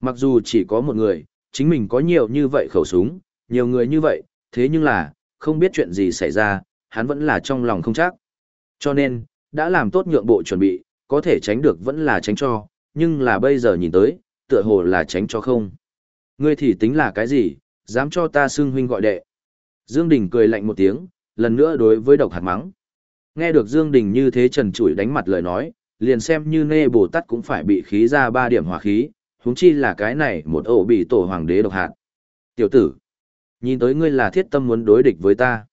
Mặc dù chỉ có một người, chính mình có nhiều như vậy khẩu súng, nhiều người như vậy, thế nhưng là, không biết chuyện gì xảy ra, hắn vẫn là trong lòng không chắc. Cho nên, đã làm tốt nhượng bộ chuẩn bị, có thể tránh được vẫn là tránh cho, nhưng là bây giờ nhìn tới, tựa hồ là tránh cho không. Ngươi thì tính là cái gì, dám cho ta xưng huynh gọi đệ. Dương Đình cười lạnh một tiếng, lần nữa đối với độc hạt mắng. Nghe được Dương Đình như thế trần trụi đánh mặt lời nói, liền xem như nê Bồ Tát cũng phải bị khí ra ba điểm hỏa khí, huống chi là cái này một ổ bị tổ hoàng đế độc hạt. Tiểu tử, nhìn tới ngươi là thiết tâm muốn đối địch với ta.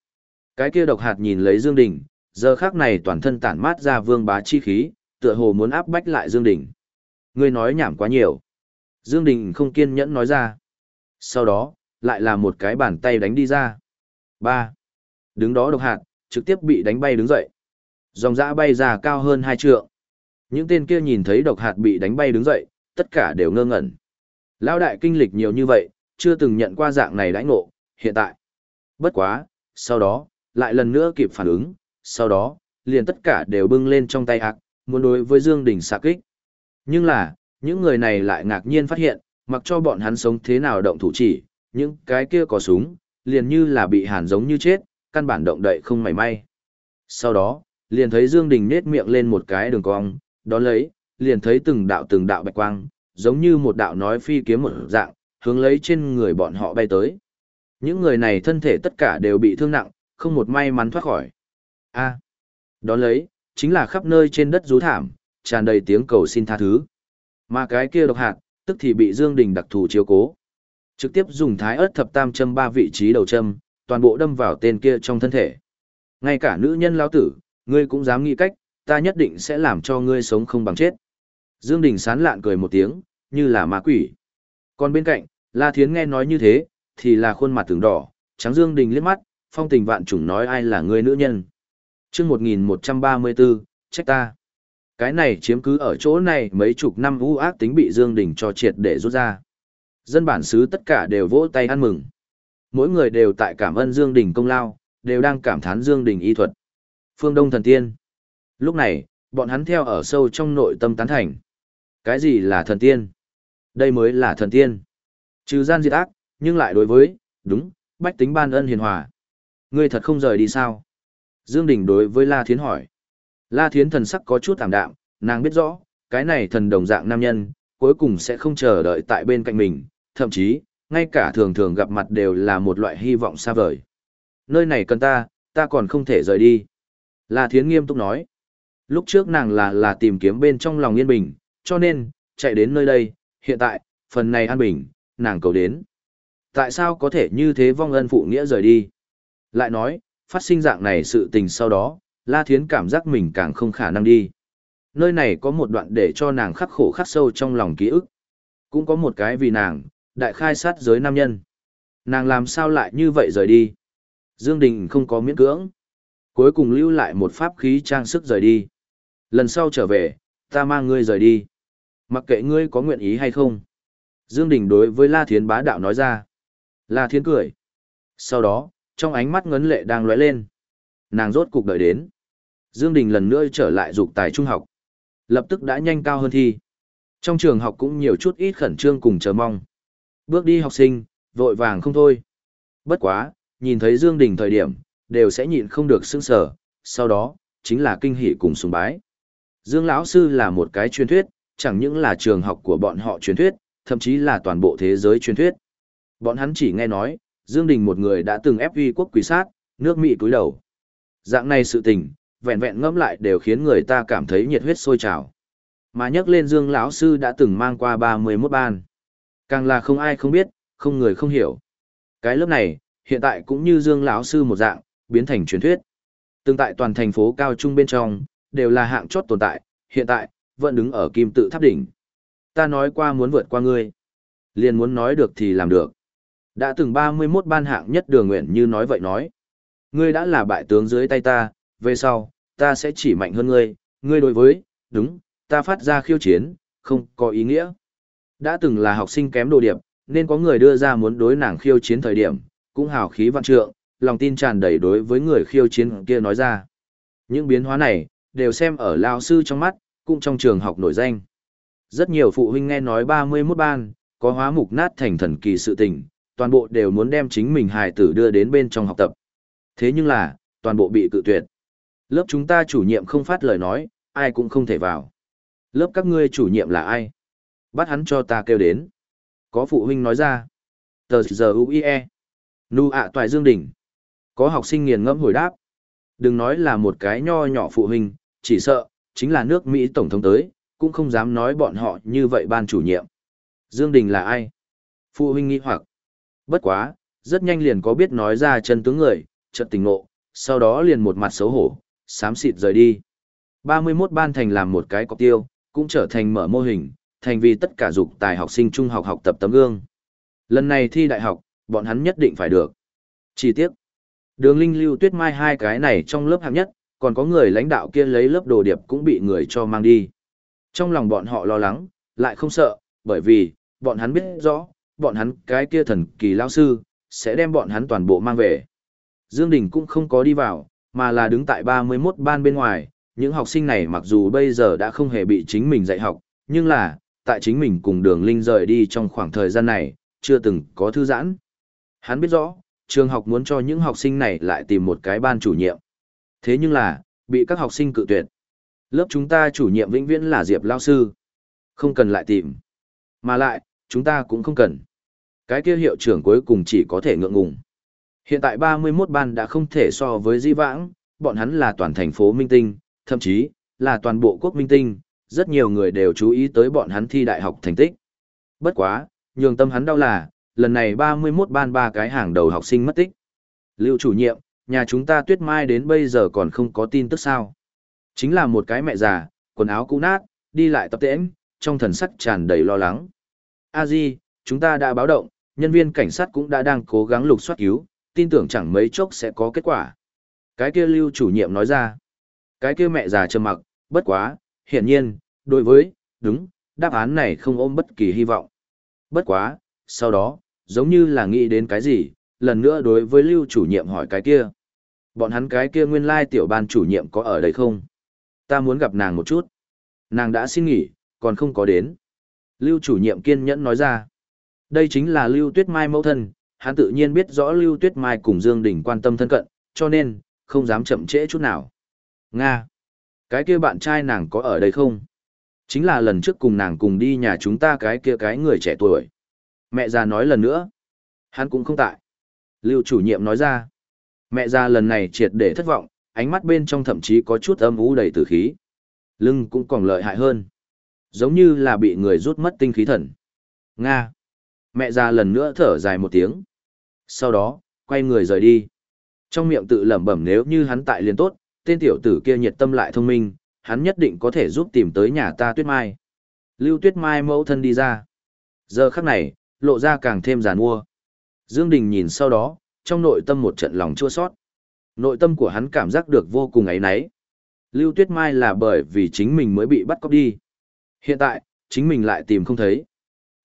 Cái kia độc hạt nhìn lấy Dương Đình, giờ khắc này toàn thân tản mát ra vương bá chi khí, tựa hồ muốn áp bách lại Dương Đình. Ngươi nói nhảm quá nhiều. Dương Đình không kiên nhẫn nói ra. Sau đó, lại là một cái bàn tay đánh đi ra. Ba. Đứng đó độc hạt, trực tiếp bị đánh bay đứng dậy. Dòng dã bay ra cao hơn hai trượng. Những tên kia nhìn thấy độc hạt bị đánh bay đứng dậy, tất cả đều ngơ ngẩn. Lão đại kinh lịch nhiều như vậy, chưa từng nhận qua dạng này đãi ngộ, hiện tại. Bất quá, sau đó, lại lần nữa kịp phản ứng, sau đó, liền tất cả đều bưng lên trong tay ác, muốn đối với Dương Đình xạ kích. Nhưng là, những người này lại ngạc nhiên phát hiện, mặc cho bọn hắn sống thế nào động thủ chỉ, những cái kia có súng, liền như là bị hàn giống như chết, căn bản động đậy không mảy may. Sau đó, liền thấy Dương Đình nết miệng lên một cái đường cong, đón lấy, liền thấy từng đạo từng đạo bạch quang, giống như một đạo nói phi kiếm một dạng, hướng lấy trên người bọn họ bay tới. Những người này thân thể tất cả đều bị thương nặng, không một may mắn thoát khỏi. A. đó lấy, chính là khắp nơi trên đất rú thảm, tràn đầy tiếng cầu xin tha thứ. Mà cái kia độc hạt, tức thì bị Dương Đình đặc thù chiếu cố. Trực tiếp dùng thái ớt thập tam châm ba vị trí đầu châm, toàn bộ đâm vào tên kia trong thân thể. Ngay cả nữ nhân lão tử, ngươi cũng dám nghĩ cách, ta nhất định sẽ làm cho ngươi sống không bằng chết. Dương Đình sán lạn cười một tiếng, như là ma quỷ. Còn bên cạnh, La Thiến nghe nói như thế, thì là khuôn mặt từng đỏ, trắng Dương Đình liếc mắt, phong tình vạn trùng nói ai là người nữ nhân. Trước 1134, trách ta. Cái này chiếm cứ ở chỗ này mấy chục năm u ác tính bị Dương Đình cho triệt để rút ra. Dân bản xứ tất cả đều vỗ tay ăn mừng. Mỗi người đều tại cảm ơn Dương Đình công lao, đều đang cảm thán Dương Đình y thuật. Phương Đông thần tiên. Lúc này, bọn hắn theo ở sâu trong nội tâm tán thành. Cái gì là thần tiên? Đây mới là thần tiên. Trừ gian diệt ác, nhưng lại đối với, đúng, bách tính ban ân hiền hòa. Ngươi thật không rời đi sao? Dương Đình đối với La Thiến hỏi. La Thiến thần sắc có chút tạm đạm, nàng biết rõ, cái này thần đồng dạng nam nhân, cuối cùng sẽ không chờ đợi tại bên cạnh mình, thậm chí, ngay cả thường thường gặp mặt đều là một loại hy vọng xa vời. Nơi này cần ta, ta còn không thể rời đi. La Thiến nghiêm túc nói. Lúc trước nàng là là tìm kiếm bên trong lòng yên bình, cho nên, chạy đến nơi đây, hiện tại, phần này an bình, nàng cầu đến. Tại sao có thể như thế vong ân phụ nghĩa rời đi? Lại nói, phát sinh dạng này sự tình sau đó, La Thiến cảm giác mình càng không khả năng đi. Nơi này có một đoạn để cho nàng khắc khổ khắc sâu trong lòng ký ức. Cũng có một cái vì nàng, đại khai sát giới nam nhân. Nàng làm sao lại như vậy rời đi? Dương Đình không có miễn cưỡng. Cuối cùng lưu lại một pháp khí trang sức rời đi. Lần sau trở về, ta mang ngươi rời đi. Mặc kệ ngươi có nguyện ý hay không. Dương Đình đối với La Thiến bá đạo nói ra. La Thiến cười. Sau đó, trong ánh mắt ngấn lệ đang lóe lên. Nàng rốt cục đợi đến. Dương Đình lần nữa trở lại dục tài trung học. Lập tức đã nhanh cao hơn thi. Trong trường học cũng nhiều chút ít khẩn trương cùng chờ mong. Bước đi học sinh, vội vàng không thôi. Bất quá, nhìn thấy Dương Đình thời điểm, đều sẽ nhịn không được sững sờ, sau đó, chính là kinh hỉ cùng sùng bái. Dương lão sư là một cái truyền thuyết, chẳng những là trường học của bọn họ truyền thuyết, thậm chí là toàn bộ thế giới truyền thuyết. Bọn hắn chỉ nghe nói, Dương Đình một người đã từng ép uy quốc quỷ sát, nước Mỹ cúi đầu. Dạng này sự tình, vẹn vẹn ngẫm lại đều khiến người ta cảm thấy nhiệt huyết sôi trào. Mà nhắc lên Dương lão sư đã từng mang qua 31 ban. Càng là không ai không biết, không người không hiểu. Cái lớp này, hiện tại cũng như Dương lão sư một dạng, biến thành truyền thuyết. Từng tại toàn thành phố cao trung bên trong, đều là hạng chót tồn tại, hiện tại, vẫn đứng ở kim tự tháp đỉnh. Ta nói qua muốn vượt qua ngươi. Liền muốn nói được thì làm được. Đã từng 31 ban hạng nhất đường nguyện như nói vậy nói. Ngươi đã là bại tướng dưới tay ta, về sau, ta sẽ chỉ mạnh hơn ngươi, ngươi đối với, đúng, ta phát ra khiêu chiến, không có ý nghĩa. Đã từng là học sinh kém đồ điệp, nên có người đưa ra muốn đối nàng khiêu chiến thời điểm, cũng hào khí văn trượng, lòng tin tràn đầy đối với người khiêu chiến kia nói ra. Những biến hóa này, đều xem ở lao sư trong mắt, cũng trong trường học nổi danh. Rất nhiều phụ huynh nghe nói 31 ban, có hóa mục nát thành thần kỳ sự tình, toàn bộ đều muốn đem chính mình hài tử đưa đến bên trong học tập. Thế nhưng là, toàn bộ bị cự tuyệt. Lớp chúng ta chủ nhiệm không phát lời nói, ai cũng không thể vào. Lớp các ngươi chủ nhiệm là ai? Bắt hắn cho ta kêu đến. Có phụ huynh nói ra. Tờ giờ UIE. Nu ạ toại dương đỉnh. Có học sinh nghiền ngẫm hồi đáp. Đừng nói là một cái nho nhỏ phụ huynh, chỉ sợ, chính là nước Mỹ Tổng thống tới, cũng không dám nói bọn họ như vậy ban chủ nhiệm. Dương Đình là ai? Phụ huynh nghi hoặc. Bất quá, rất nhanh liền có biết nói ra chân tướng người, chợt tình ngộ, sau đó liền một mặt xấu hổ, sám xịt rời đi. 31 ban thành làm một cái cọc tiêu, cũng trở thành mở mô hình, thành vì tất cả dục tài học sinh trung học học tập tấm gương. Lần này thi đại học, bọn hắn nhất định phải được. Chi tiết. Đường Linh Lưu Tuyết Mai hai cái này trong lớp hạng nhất, còn có người lãnh đạo kia lấy lớp đồ điệp cũng bị người cho mang đi. Trong lòng bọn họ lo lắng, lại không sợ, bởi vì, bọn hắn biết rõ, bọn hắn cái kia thần kỳ lao sư, sẽ đem bọn hắn toàn bộ mang về. Dương Đình cũng không có đi vào, mà là đứng tại 31 ban bên ngoài, những học sinh này mặc dù bây giờ đã không hề bị chính mình dạy học, nhưng là, tại chính mình cùng đường linh rời đi trong khoảng thời gian này, chưa từng có thư giãn. Hắn biết rõ, trường học muốn cho những học sinh này lại tìm một cái ban chủ nhiệm. Thế nhưng là, bị các học sinh cự tuyệt. Lớp chúng ta chủ nhiệm vĩnh viễn là Diệp Lao Sư. Không cần lại tìm. Mà lại, chúng ta cũng không cần. Cái kia hiệu trưởng cuối cùng chỉ có thể ngượng ngùng. Hiện tại 31 ban đã không thể so với di vãng, bọn hắn là toàn thành phố minh tinh, thậm chí, là toàn bộ quốc minh tinh, rất nhiều người đều chú ý tới bọn hắn thi đại học thành tích. Bất quá, nhường tâm hắn đau là, lần này 31 ban ba cái hàng đầu học sinh mất tích. Lưu chủ nhiệm, nhà chúng ta tuyết mai đến bây giờ còn không có tin tức sao. Chính là một cái mẹ già, quần áo cũ nát, đi lại tập tễnh, trong thần sắc tràn đầy lo lắng. A Di, chúng ta đã báo động, nhân viên cảnh sát cũng đã đang cố gắng lục soát cứu, tin tưởng chẳng mấy chốc sẽ có kết quả. Cái kia lưu chủ nhiệm nói ra. Cái kia mẹ già trầm mặc, bất quá, hiển nhiên, đối với, đúng, đáp án này không ôm bất kỳ hy vọng. Bất quá, sau đó, giống như là nghĩ đến cái gì, lần nữa đối với lưu chủ nhiệm hỏi cái kia. Bọn hắn cái kia nguyên lai tiểu ban chủ nhiệm có ở đây không? Ta muốn gặp nàng một chút. Nàng đã xin nghỉ, còn không có đến. Lưu chủ nhiệm kiên nhẫn nói ra. Đây chính là Lưu Tuyết Mai mẫu thân, hắn tự nhiên biết rõ Lưu Tuyết Mai cùng Dương Đình quan tâm thân cận, cho nên, không dám chậm trễ chút nào. Nga! Cái kia bạn trai nàng có ở đây không? Chính là lần trước cùng nàng cùng đi nhà chúng ta cái kia cái người trẻ tuổi. Mẹ già nói lần nữa. Hắn cũng không tại. Lưu chủ nhiệm nói ra. Mẹ già lần này triệt để thất vọng, ánh mắt bên trong thậm chí có chút âm u đầy tử khí. Lưng cũng còn lợi hại hơn. Giống như là bị người rút mất tinh khí thần. Nga. Mẹ già lần nữa thở dài một tiếng. Sau đó, quay người rời đi. Trong miệng tự lẩm bẩm nếu như hắn tại liền tốt, tên tiểu tử kia nhiệt tâm lại thông minh, hắn nhất định có thể giúp tìm tới nhà ta Tuyết Mai. Lưu Tuyết Mai mẫu thân đi ra. Giờ khắc này, lộ ra càng thêm giàn mua. Dương Đình nhìn sau đó, trong nội tâm một trận lòng chua sót. Nội tâm của hắn cảm giác được vô cùng ấy náy. Lưu Tuyết Mai là bởi vì chính mình mới bị bắt cóc đi. Hiện tại, chính mình lại tìm không thấy.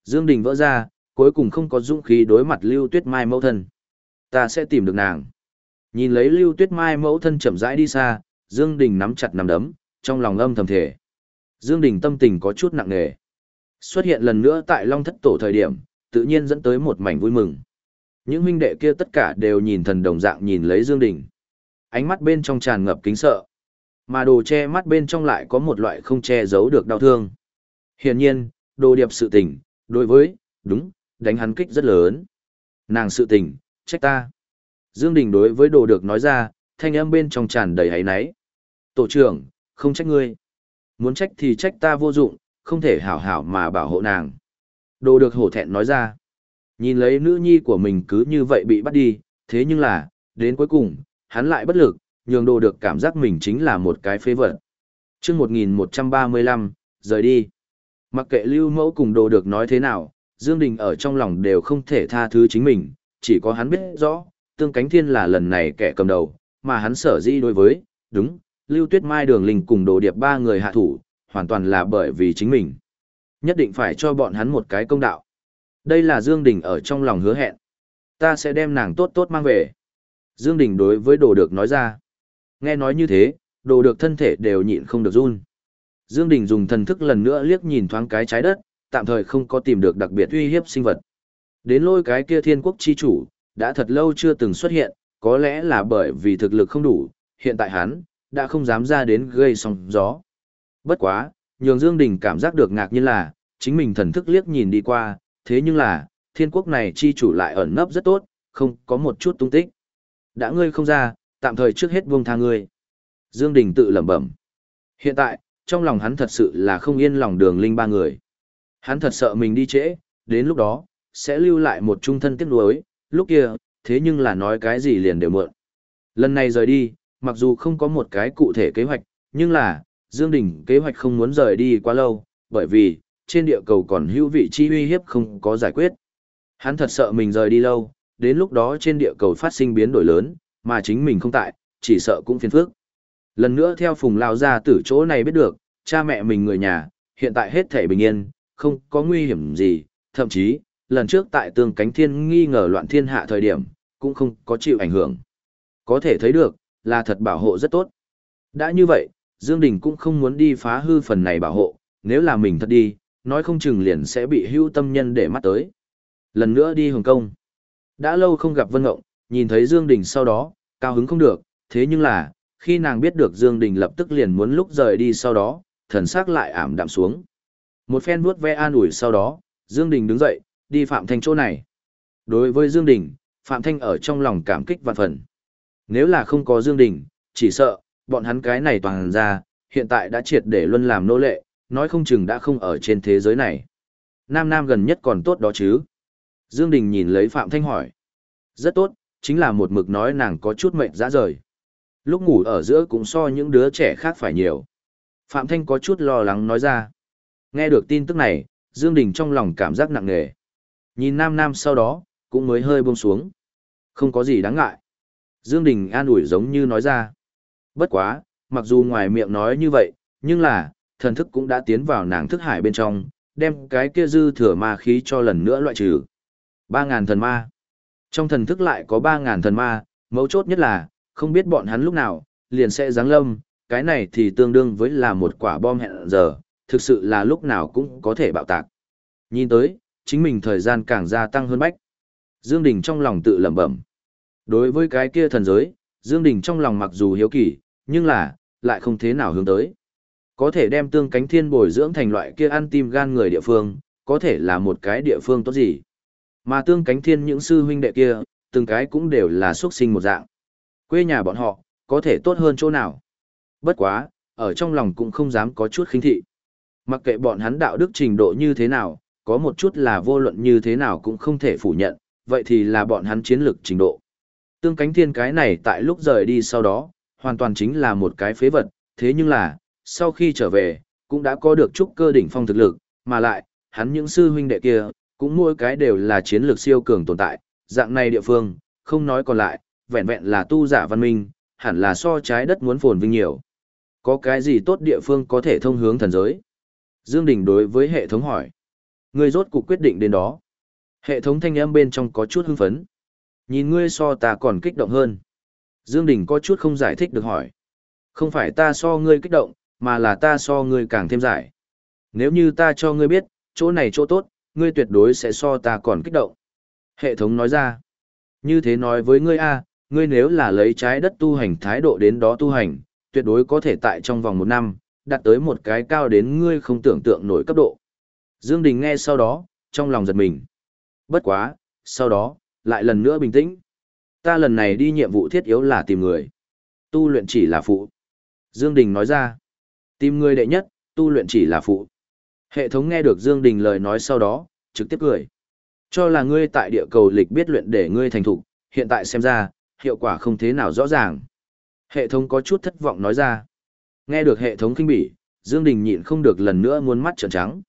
Dương Đình vỡ ra, cuối cùng không có dũng khí đối mặt Lưu Tuyết Mai mẫu thân. Ta sẽ tìm được nàng. Nhìn lấy Lưu Tuyết Mai mẫu thân chậm rãi đi xa, Dương Đình nắm chặt nắm đấm, trong lòng âm thầm thể. Dương Đình tâm tình có chút nặng nề. Xuất hiện lần nữa tại Long Thất Tổ thời điểm, tự nhiên dẫn tới một mảnh vui mừng. Những huynh đệ kia tất cả đều nhìn thần đồng dạng nhìn lấy Dương Đình. Ánh mắt bên trong tràn ngập kính sợ. Mà đồ che mắt bên trong lại có một loại không che giấu được đau thương. Hiển nhiên, đồ điệp sự tình, đối với, đúng, đánh hắn kích rất lớn. Nàng sự tình, trách ta. Dương Đình đối với đồ được nói ra, thanh âm bên trong tràn đầy hấy náy. Tổ trưởng, không trách ngươi. Muốn trách thì trách ta vô dụng, không thể hảo hảo mà bảo hộ nàng. Đồ được hổ thẹn nói ra. Nhìn lấy nữ nhi của mình cứ như vậy bị bắt đi, thế nhưng là, đến cuối cùng, hắn lại bất lực, nhường đồ được cảm giác mình chính là một cái phế vật. Trước 1135, rời đi. Mặc kệ lưu mẫu cùng đồ được nói thế nào, Dương Đình ở trong lòng đều không thể tha thứ chính mình, chỉ có hắn biết rõ, tương cánh thiên là lần này kẻ cầm đầu, mà hắn sở di đối với, đúng, Lưu Tuyết Mai Đường Linh cùng Đồ Điệp ba người hạ thủ, hoàn toàn là bởi vì chính mình. Nhất định phải cho bọn hắn một cái công đạo. Đây là Dương Đình ở trong lòng hứa hẹn. Ta sẽ đem nàng tốt tốt mang về. Dương Đình đối với Đồ Được nói ra. Nghe nói như thế, Đồ Được thân thể đều nhịn không được run. Dương Đình dùng thần thức lần nữa liếc nhìn thoáng cái trái đất, tạm thời không có tìm được đặc biệt uy hiếp sinh vật. Đến lôi cái kia thiên quốc chi chủ, đã thật lâu chưa từng xuất hiện, có lẽ là bởi vì thực lực không đủ, hiện tại hắn, đã không dám ra đến gây sóng gió. Bất quá, nhường Dương Đình cảm giác được ngạc nhiên là, chính mình thần thức liếc nhìn đi qua, thế nhưng là, thiên quốc này chi chủ lại ẩn nấp rất tốt, không có một chút tung tích. Đã ngươi không ra, tạm thời trước hết buông tha ngươi. Dương Đình tự lẩm bẩm. Hiện tại, trong lòng hắn thật sự là không yên lòng đường linh ba người. Hắn thật sợ mình đi trễ, đến lúc đó, sẽ lưu lại một trung thân tiếc nuối, lúc kia, thế nhưng là nói cái gì liền đều mượn. Lần này rời đi, mặc dù không có một cái cụ thể kế hoạch, nhưng là, Dương Đình kế hoạch không muốn rời đi quá lâu, bởi vì, trên địa cầu còn hữu vị chi uy hiếp không có giải quyết. Hắn thật sợ mình rời đi lâu, đến lúc đó trên địa cầu phát sinh biến đổi lớn, mà chính mình không tại, chỉ sợ cũng phiền phức. Lần nữa theo phùng lao ra từ chỗ này biết được, cha mẹ mình người nhà, hiện tại hết thể bình yên, không có nguy hiểm gì, thậm chí, lần trước tại tường cánh thiên nghi ngờ loạn thiên hạ thời điểm, cũng không có chịu ảnh hưởng. Có thể thấy được, là thật bảo hộ rất tốt. Đã như vậy, Dương Đình cũng không muốn đi phá hư phần này bảo hộ, nếu là mình thật đi, nói không chừng liền sẽ bị hưu tâm nhân để mắt tới. Lần nữa đi Hồng Kông. Đã lâu không gặp Vân Ngộng, nhìn thấy Dương Đình sau đó, cao hứng không được, thế nhưng là, khi nàng biết được Dương Đình lập tức liền muốn lúc rời đi sau đó, thần sắc lại ảm đạm xuống. Một phen vuốt ve an ủi sau đó, Dương Đình đứng dậy, đi Phạm Thanh chỗ này. Đối với Dương Đình, Phạm Thanh ở trong lòng cảm kích vạn phần. Nếu là không có Dương Đình, chỉ sợ, bọn hắn cái này toàn ra, hiện tại đã triệt để luân làm nô lệ, nói không chừng đã không ở trên thế giới này. Nam Nam gần nhất còn tốt đó chứ. Dương Đình nhìn lấy Phạm Thanh hỏi. Rất tốt, chính là một mực nói nàng có chút mệnh dã rời. Lúc ngủ ở giữa cũng so những đứa trẻ khác phải nhiều. Phạm Thanh có chút lo lắng nói ra. Nghe được tin tức này, Dương Đình trong lòng cảm giác nặng nề. Nhìn Nam Nam sau đó, cũng mới hơi buông xuống. Không có gì đáng ngại. Dương Đình an ủi giống như nói ra. Bất quá, mặc dù ngoài miệng nói như vậy, nhưng là, thần thức cũng đã tiến vào nàng thức hải bên trong, đem cái kia dư thừa ma khí cho lần nữa loại trừ. Ba ngàn thần ma. Trong thần thức lại có ba ngàn thần ma, mấu chốt nhất là, không biết bọn hắn lúc nào, liền sẽ giáng lâm, cái này thì tương đương với là một quả bom hẹn giờ, thực sự là lúc nào cũng có thể bạo tạc. Nhìn tới, chính mình thời gian càng gia tăng hơn bách. Dương Đình trong lòng tự lẩm bẩm. Đối với cái kia thần giới, Dương Đình trong lòng mặc dù hiếu kỳ, nhưng là, lại không thế nào hướng tới. Có thể đem tương cánh thiên bồi dưỡng thành loại kia ăn tim gan người địa phương, có thể là một cái địa phương tốt gì. Mà tương cánh thiên những sư huynh đệ kia, từng cái cũng đều là xuất sinh một dạng. Quê nhà bọn họ, có thể tốt hơn chỗ nào. Bất quá, ở trong lòng cũng không dám có chút khinh thị. Mặc kệ bọn hắn đạo đức trình độ như thế nào, có một chút là vô luận như thế nào cũng không thể phủ nhận, vậy thì là bọn hắn chiến lược trình độ. Tương cánh thiên cái này tại lúc rời đi sau đó, hoàn toàn chính là một cái phế vật, thế nhưng là, sau khi trở về, cũng đã có được chút cơ đỉnh phong thực lực, mà lại, hắn những sư huynh đệ kia, cũng mỗi cái đều là chiến lược siêu cường tồn tại, dạng này địa phương, không nói còn lại, vẹn vẹn là tu giả văn minh, hẳn là so trái đất muốn phồn vinh nhiều. Có cái gì tốt địa phương có thể thông hướng thần giới? Dương Đình đối với hệ thống hỏi. Ngươi rốt cuộc quyết định đến đó. Hệ thống thanh âm bên trong có chút hưng phấn. Nhìn ngươi so ta còn kích động hơn. Dương Đình có chút không giải thích được hỏi. Không phải ta so ngươi kích động, mà là ta so ngươi càng thêm giải. Nếu như ta cho ngươi biết, chỗ này chỗ tốt, ngươi tuyệt đối sẽ so ta còn kích động. Hệ thống nói ra. Như thế nói với ngươi a, ngươi nếu là lấy trái đất tu hành thái độ đến đó tu hành, tuyệt đối có thể tại trong vòng một năm, đạt tới một cái cao đến ngươi không tưởng tượng nổi cấp độ. Dương Đình nghe sau đó, trong lòng giật mình. Bất quá, sau đó, lại lần nữa bình tĩnh. Ta lần này đi nhiệm vụ thiết yếu là tìm người. Tu luyện chỉ là phụ. Dương Đình nói ra. Tìm người đệ nhất, tu luyện chỉ là phụ. Hệ thống nghe được Dương Đình lời nói sau đó, trực tiếp cười. Cho là ngươi tại địa cầu lịch biết luyện để ngươi thành thục, hiện tại xem ra, hiệu quả không thế nào rõ ràng. Hệ thống có chút thất vọng nói ra. Nghe được hệ thống kinh bỉ, Dương Đình nhịn không được lần nữa muốn mắt trợn trắng.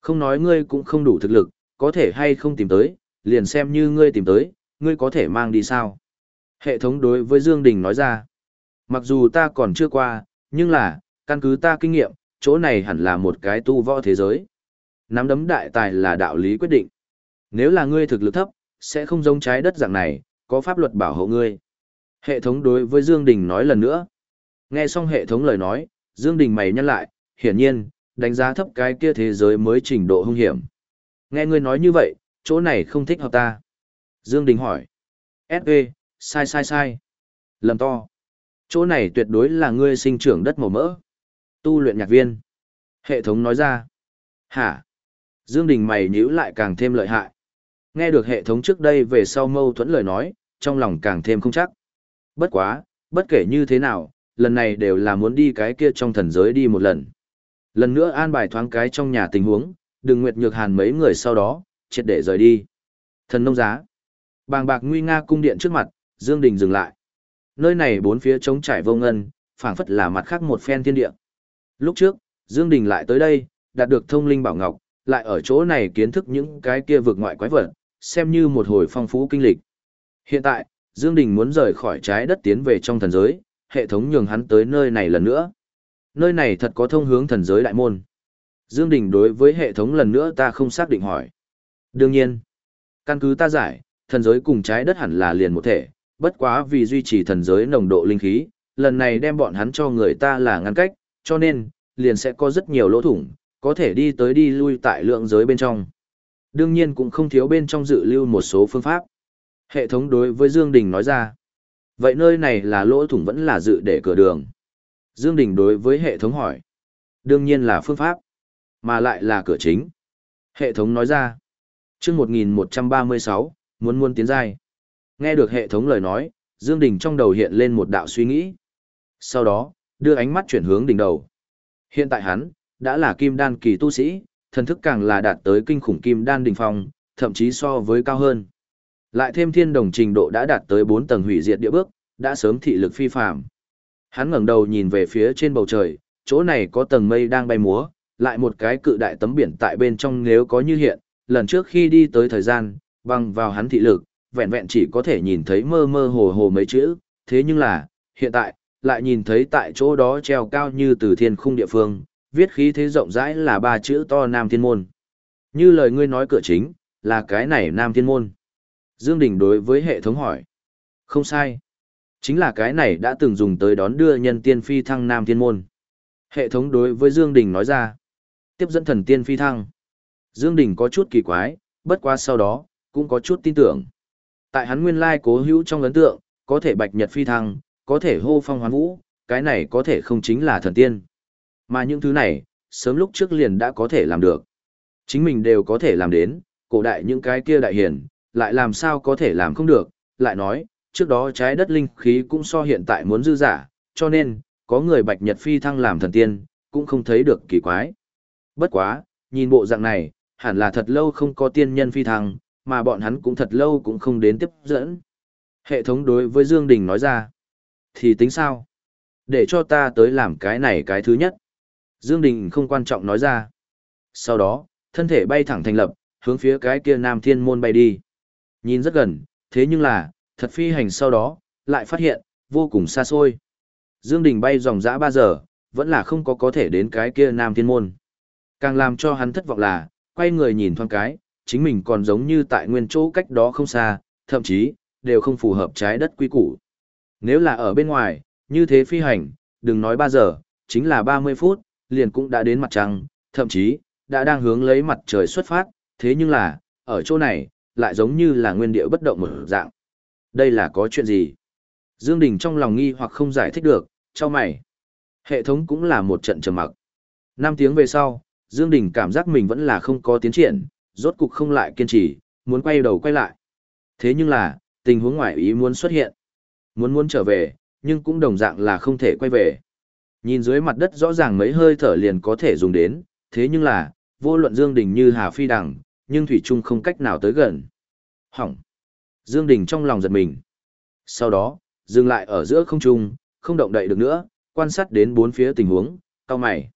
Không nói ngươi cũng không đủ thực lực, có thể hay không tìm tới, liền xem như ngươi tìm tới, ngươi có thể mang đi sao? Hệ thống đối với Dương Đình nói ra. Mặc dù ta còn chưa qua, nhưng là, căn cứ ta kinh nghiệm, chỗ này hẳn là một cái tu võ thế giới. Nắm đấm đại tài là đạo lý quyết định. Nếu là ngươi thực lực thấp, sẽ không giống trái đất dạng này, có pháp luật bảo hộ ngươi. Hệ thống đối với Dương Đình nói lần nữa. Nghe xong hệ thống lời nói, Dương Đình mày nhăn lại, hiển nhiên, đánh giá thấp cái kia thế giới mới trình độ hung hiểm. Nghe ngươi nói như vậy, chỗ này không thích hợp ta. Dương Đình hỏi. S.E. sai sai sai. Lầm to. Chỗ này tuyệt đối là ngươi sinh trưởng đất màu mỡ. Tu luyện nhạc viên. Hệ thống nói ra. Hả? Dương Đình mày nhíu lại càng thêm lợi hại. Nghe được hệ thống trước đây về sau mâu thuẫn lời nói, trong lòng càng thêm không chắc. Bất quá, bất kể như thế nào, lần này đều là muốn đi cái kia trong thần giới đi một lần. Lần nữa an bài thoáng cái trong nhà tình huống, đừng nguyệt nhược hàn mấy người sau đó, triệt để rời đi. Thần nông giá. Bàng bạc nguy nga cung điện trước mặt, Dương Đình dừng lại. Nơi này bốn phía trống trải vô ngân, phảng phất là mặt khác một phen thiên địa. Lúc trước, Dương Đình lại tới đây, đạt được thông linh bảo ngọc, lại ở chỗ này kiến thức những cái kia vực ngoại quái vật, xem như một hồi phong phú kinh lịch. Hiện tại, Dương Đình muốn rời khỏi trái đất tiến về trong thần giới, hệ thống nhường hắn tới nơi này lần nữa. Nơi này thật có thông hướng thần giới đại môn. Dương Đình đối với hệ thống lần nữa ta không xác định hỏi. Đương nhiên, căn cứ ta giải, thần giới cùng trái đất hẳn là liền một thể, bất quá vì duy trì thần giới nồng độ linh khí, lần này đem bọn hắn cho người ta là ngăn cách, cho nên, liền sẽ có rất nhiều lỗ thủng, có thể đi tới đi lui tại lượng giới bên trong. Đương nhiên cũng không thiếu bên trong dự lưu một số phương pháp. Hệ thống đối với Dương Đình nói ra. Vậy nơi này là lỗ thủng vẫn là dự để cửa đường. Dương Đình đối với hệ thống hỏi. Đương nhiên là phương pháp, mà lại là cửa chính. Hệ thống nói ra. Chương 1136, muốn muốn tiến giai. Nghe được hệ thống lời nói, Dương Đình trong đầu hiện lên một đạo suy nghĩ. Sau đó, đưa ánh mắt chuyển hướng đỉnh đầu. Hiện tại hắn, đã là kim đan kỳ tu sĩ, thần thức càng là đạt tới kinh khủng kim đan đỉnh phong, thậm chí so với cao hơn. Lại thêm thiên đồng trình độ đã đạt tới 4 tầng hủy diệt địa bước, đã sớm thị lực phi phàm. Hắn ngẩng đầu nhìn về phía trên bầu trời, chỗ này có tầng mây đang bay múa, lại một cái cự đại tấm biển tại bên trong nếu có như hiện, lần trước khi đi tới thời gian, băng vào hắn thị lực, vẹn vẹn chỉ có thể nhìn thấy mơ mơ hồ hồ mấy chữ, thế nhưng là, hiện tại, lại nhìn thấy tại chỗ đó treo cao như từ thiên khung địa phương, viết khí thế rộng rãi là ba chữ to Nam Thiên Môn. Như lời ngươi nói cửa chính, là cái này Nam Thiên Môn. Dương Đình đối với hệ thống hỏi. Không sai. Chính là cái này đã từng dùng tới đón đưa nhân tiên phi thăng Nam Thiên Môn. Hệ thống đối với Dương Đình nói ra. Tiếp dẫn thần tiên phi thăng. Dương Đình có chút kỳ quái, bất quá sau đó, cũng có chút tin tưởng. Tại hắn nguyên lai cố hữu trong ấn tượng, có thể bạch nhật phi thăng, có thể hô phong hoán vũ, cái này có thể không chính là thần tiên. Mà những thứ này, sớm lúc trước liền đã có thể làm được. Chính mình đều có thể làm đến, cổ đại những cái kia đại hiển, lại làm sao có thể làm không được, lại nói, trước đó trái đất linh khí cũng so hiện tại muốn dư giả, cho nên, có người bạch nhật phi thăng làm thần tiên, cũng không thấy được kỳ quái. Bất quá, nhìn bộ dạng này, hẳn là thật lâu không có tiên nhân phi thăng, mà bọn hắn cũng thật lâu cũng không đến tiếp dẫn. Hệ thống đối với Dương Đình nói ra, thì tính sao? Để cho ta tới làm cái này cái thứ nhất. Dương Đình không quan trọng nói ra. Sau đó, thân thể bay thẳng thành lập, hướng phía cái kia Nam Thiên Môn bay đi. Nhìn rất gần, thế nhưng là, thật phi hành sau đó, lại phát hiện, vô cùng xa xôi. Dương Đình bay dòng dã 3 giờ, vẫn là không có có thể đến cái kia Nam Thiên Môn. Càng làm cho hắn thất vọng là, quay người nhìn thoáng cái, chính mình còn giống như tại nguyên chỗ cách đó không xa, thậm chí, đều không phù hợp trái đất quy củ. Nếu là ở bên ngoài, như thế phi hành, đừng nói 3 giờ, chính là 30 phút, liền cũng đã đến mặt trăng, thậm chí, đã đang hướng lấy mặt trời xuất phát, thế nhưng là, ở chỗ này, lại giống như là nguyên địa bất động một dạng. Đây là có chuyện gì? Dương Đình trong lòng nghi hoặc không giải thích được, cho mày. Hệ thống cũng là một trận trầm mặc. Năm tiếng về sau, Dương Đình cảm giác mình vẫn là không có tiến triển, rốt cục không lại kiên trì, muốn quay đầu quay lại. Thế nhưng là, tình huống ngoại ý muốn xuất hiện. Muốn muốn trở về, nhưng cũng đồng dạng là không thể quay về. Nhìn dưới mặt đất rõ ràng mấy hơi thở liền có thể dùng đến, thế nhưng là, vô luận Dương Đình như Hà Phi Đằng, nhưng Thủy Trung không cách nào tới gần. Hỏng! Dương Đình trong lòng giật mình. Sau đó, dừng lại ở giữa không trung, không động đậy được nữa, quan sát đến bốn phía tình huống, cao mày.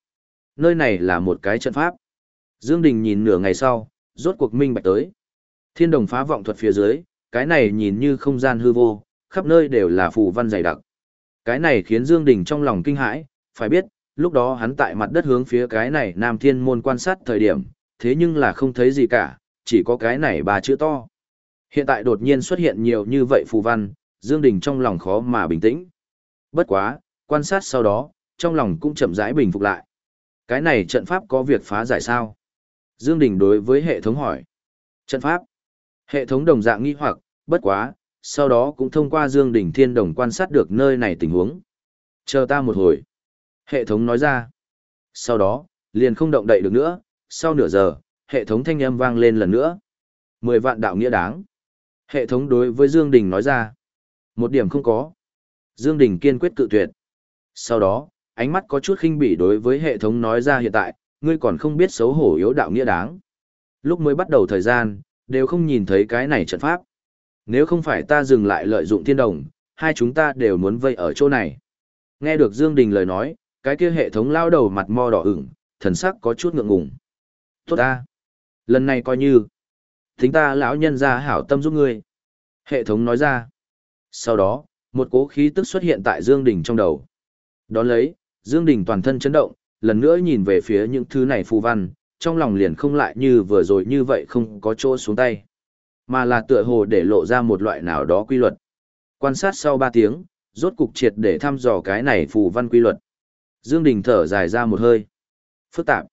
Nơi này là một cái trận pháp. Dương Đình nhìn nửa ngày sau, rốt cuộc minh bạch tới. Thiên đồng phá vọng thuật phía dưới, cái này nhìn như không gian hư vô, khắp nơi đều là phù văn dày đặc. Cái này khiến Dương Đình trong lòng kinh hãi, phải biết, lúc đó hắn tại mặt đất hướng phía cái này Nam Thiên môn quan sát thời điểm, thế nhưng là không thấy gì cả, chỉ có cái này ba chữ to. Hiện tại đột nhiên xuất hiện nhiều như vậy phù văn, Dương Đình trong lòng khó mà bình tĩnh. Bất quá, quan sát sau đó, trong lòng cũng chậm rãi bình phục lại. Cái này trận pháp có việc phá giải sao? Dương Đình đối với hệ thống hỏi. Trận pháp. Hệ thống đồng dạng nghi hoặc, bất quá, sau đó cũng thông qua Dương Đình Thiên Đồng quan sát được nơi này tình huống. Chờ ta một hồi. Hệ thống nói ra. Sau đó, liền không động đậy được nữa, sau nửa giờ, hệ thống thanh âm vang lên lần nữa. Mười vạn đạo nghĩa đáng. Hệ thống đối với Dương Đình nói ra. Một điểm không có. Dương Đình kiên quyết cự tuyệt. Sau đó, ánh mắt có chút khinh bỉ đối với hệ thống nói ra hiện tại, ngươi còn không biết xấu hổ yếu đạo nghĩa đáng. Lúc mới bắt đầu thời gian, đều không nhìn thấy cái này trận pháp. Nếu không phải ta dừng lại lợi dụng thiên đồng, hai chúng ta đều muốn vây ở chỗ này. Nghe được Dương Đình lời nói, cái kia hệ thống lao đầu mặt mo đỏ ửng, thần sắc có chút ngượng ngùng. Tốt ta. Lần này coi như. Thính ta lão nhân ra hảo tâm giúp ngươi. Hệ thống nói ra. Sau đó, một cố khí tức xuất hiện tại Dương Đình trong đầu. Đón lấy, Dương Đình toàn thân chấn động, lần nữa nhìn về phía những thứ này phù văn, trong lòng liền không lại như vừa rồi như vậy không có chỗ xuống tay. Mà là tựa hồ để lộ ra một loại nào đó quy luật. Quan sát sau 3 tiếng, rốt cục triệt để thăm dò cái này phù văn quy luật. Dương Đình thở dài ra một hơi. Phức tạp.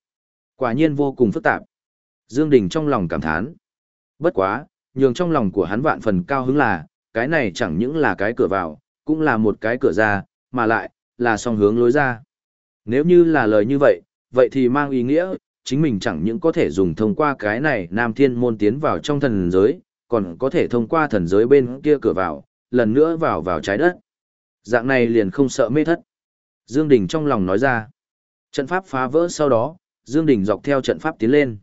Quả nhiên vô cùng phức tạp. Dương Đình trong lòng cảm thán. Bất quá, nhường trong lòng của hắn vạn phần cao hứng là, cái này chẳng những là cái cửa vào, cũng là một cái cửa ra, mà lại, là song hướng lối ra. Nếu như là lời như vậy, vậy thì mang ý nghĩa, chính mình chẳng những có thể dùng thông qua cái này Nam Thiên môn tiến vào trong thần giới, còn có thể thông qua thần giới bên kia cửa vào, lần nữa vào vào trái đất. Dạng này liền không sợ mê thất. Dương Đình trong lòng nói ra. Trận pháp phá vỡ sau đó, Dương Đình dọc theo trận pháp tiến lên.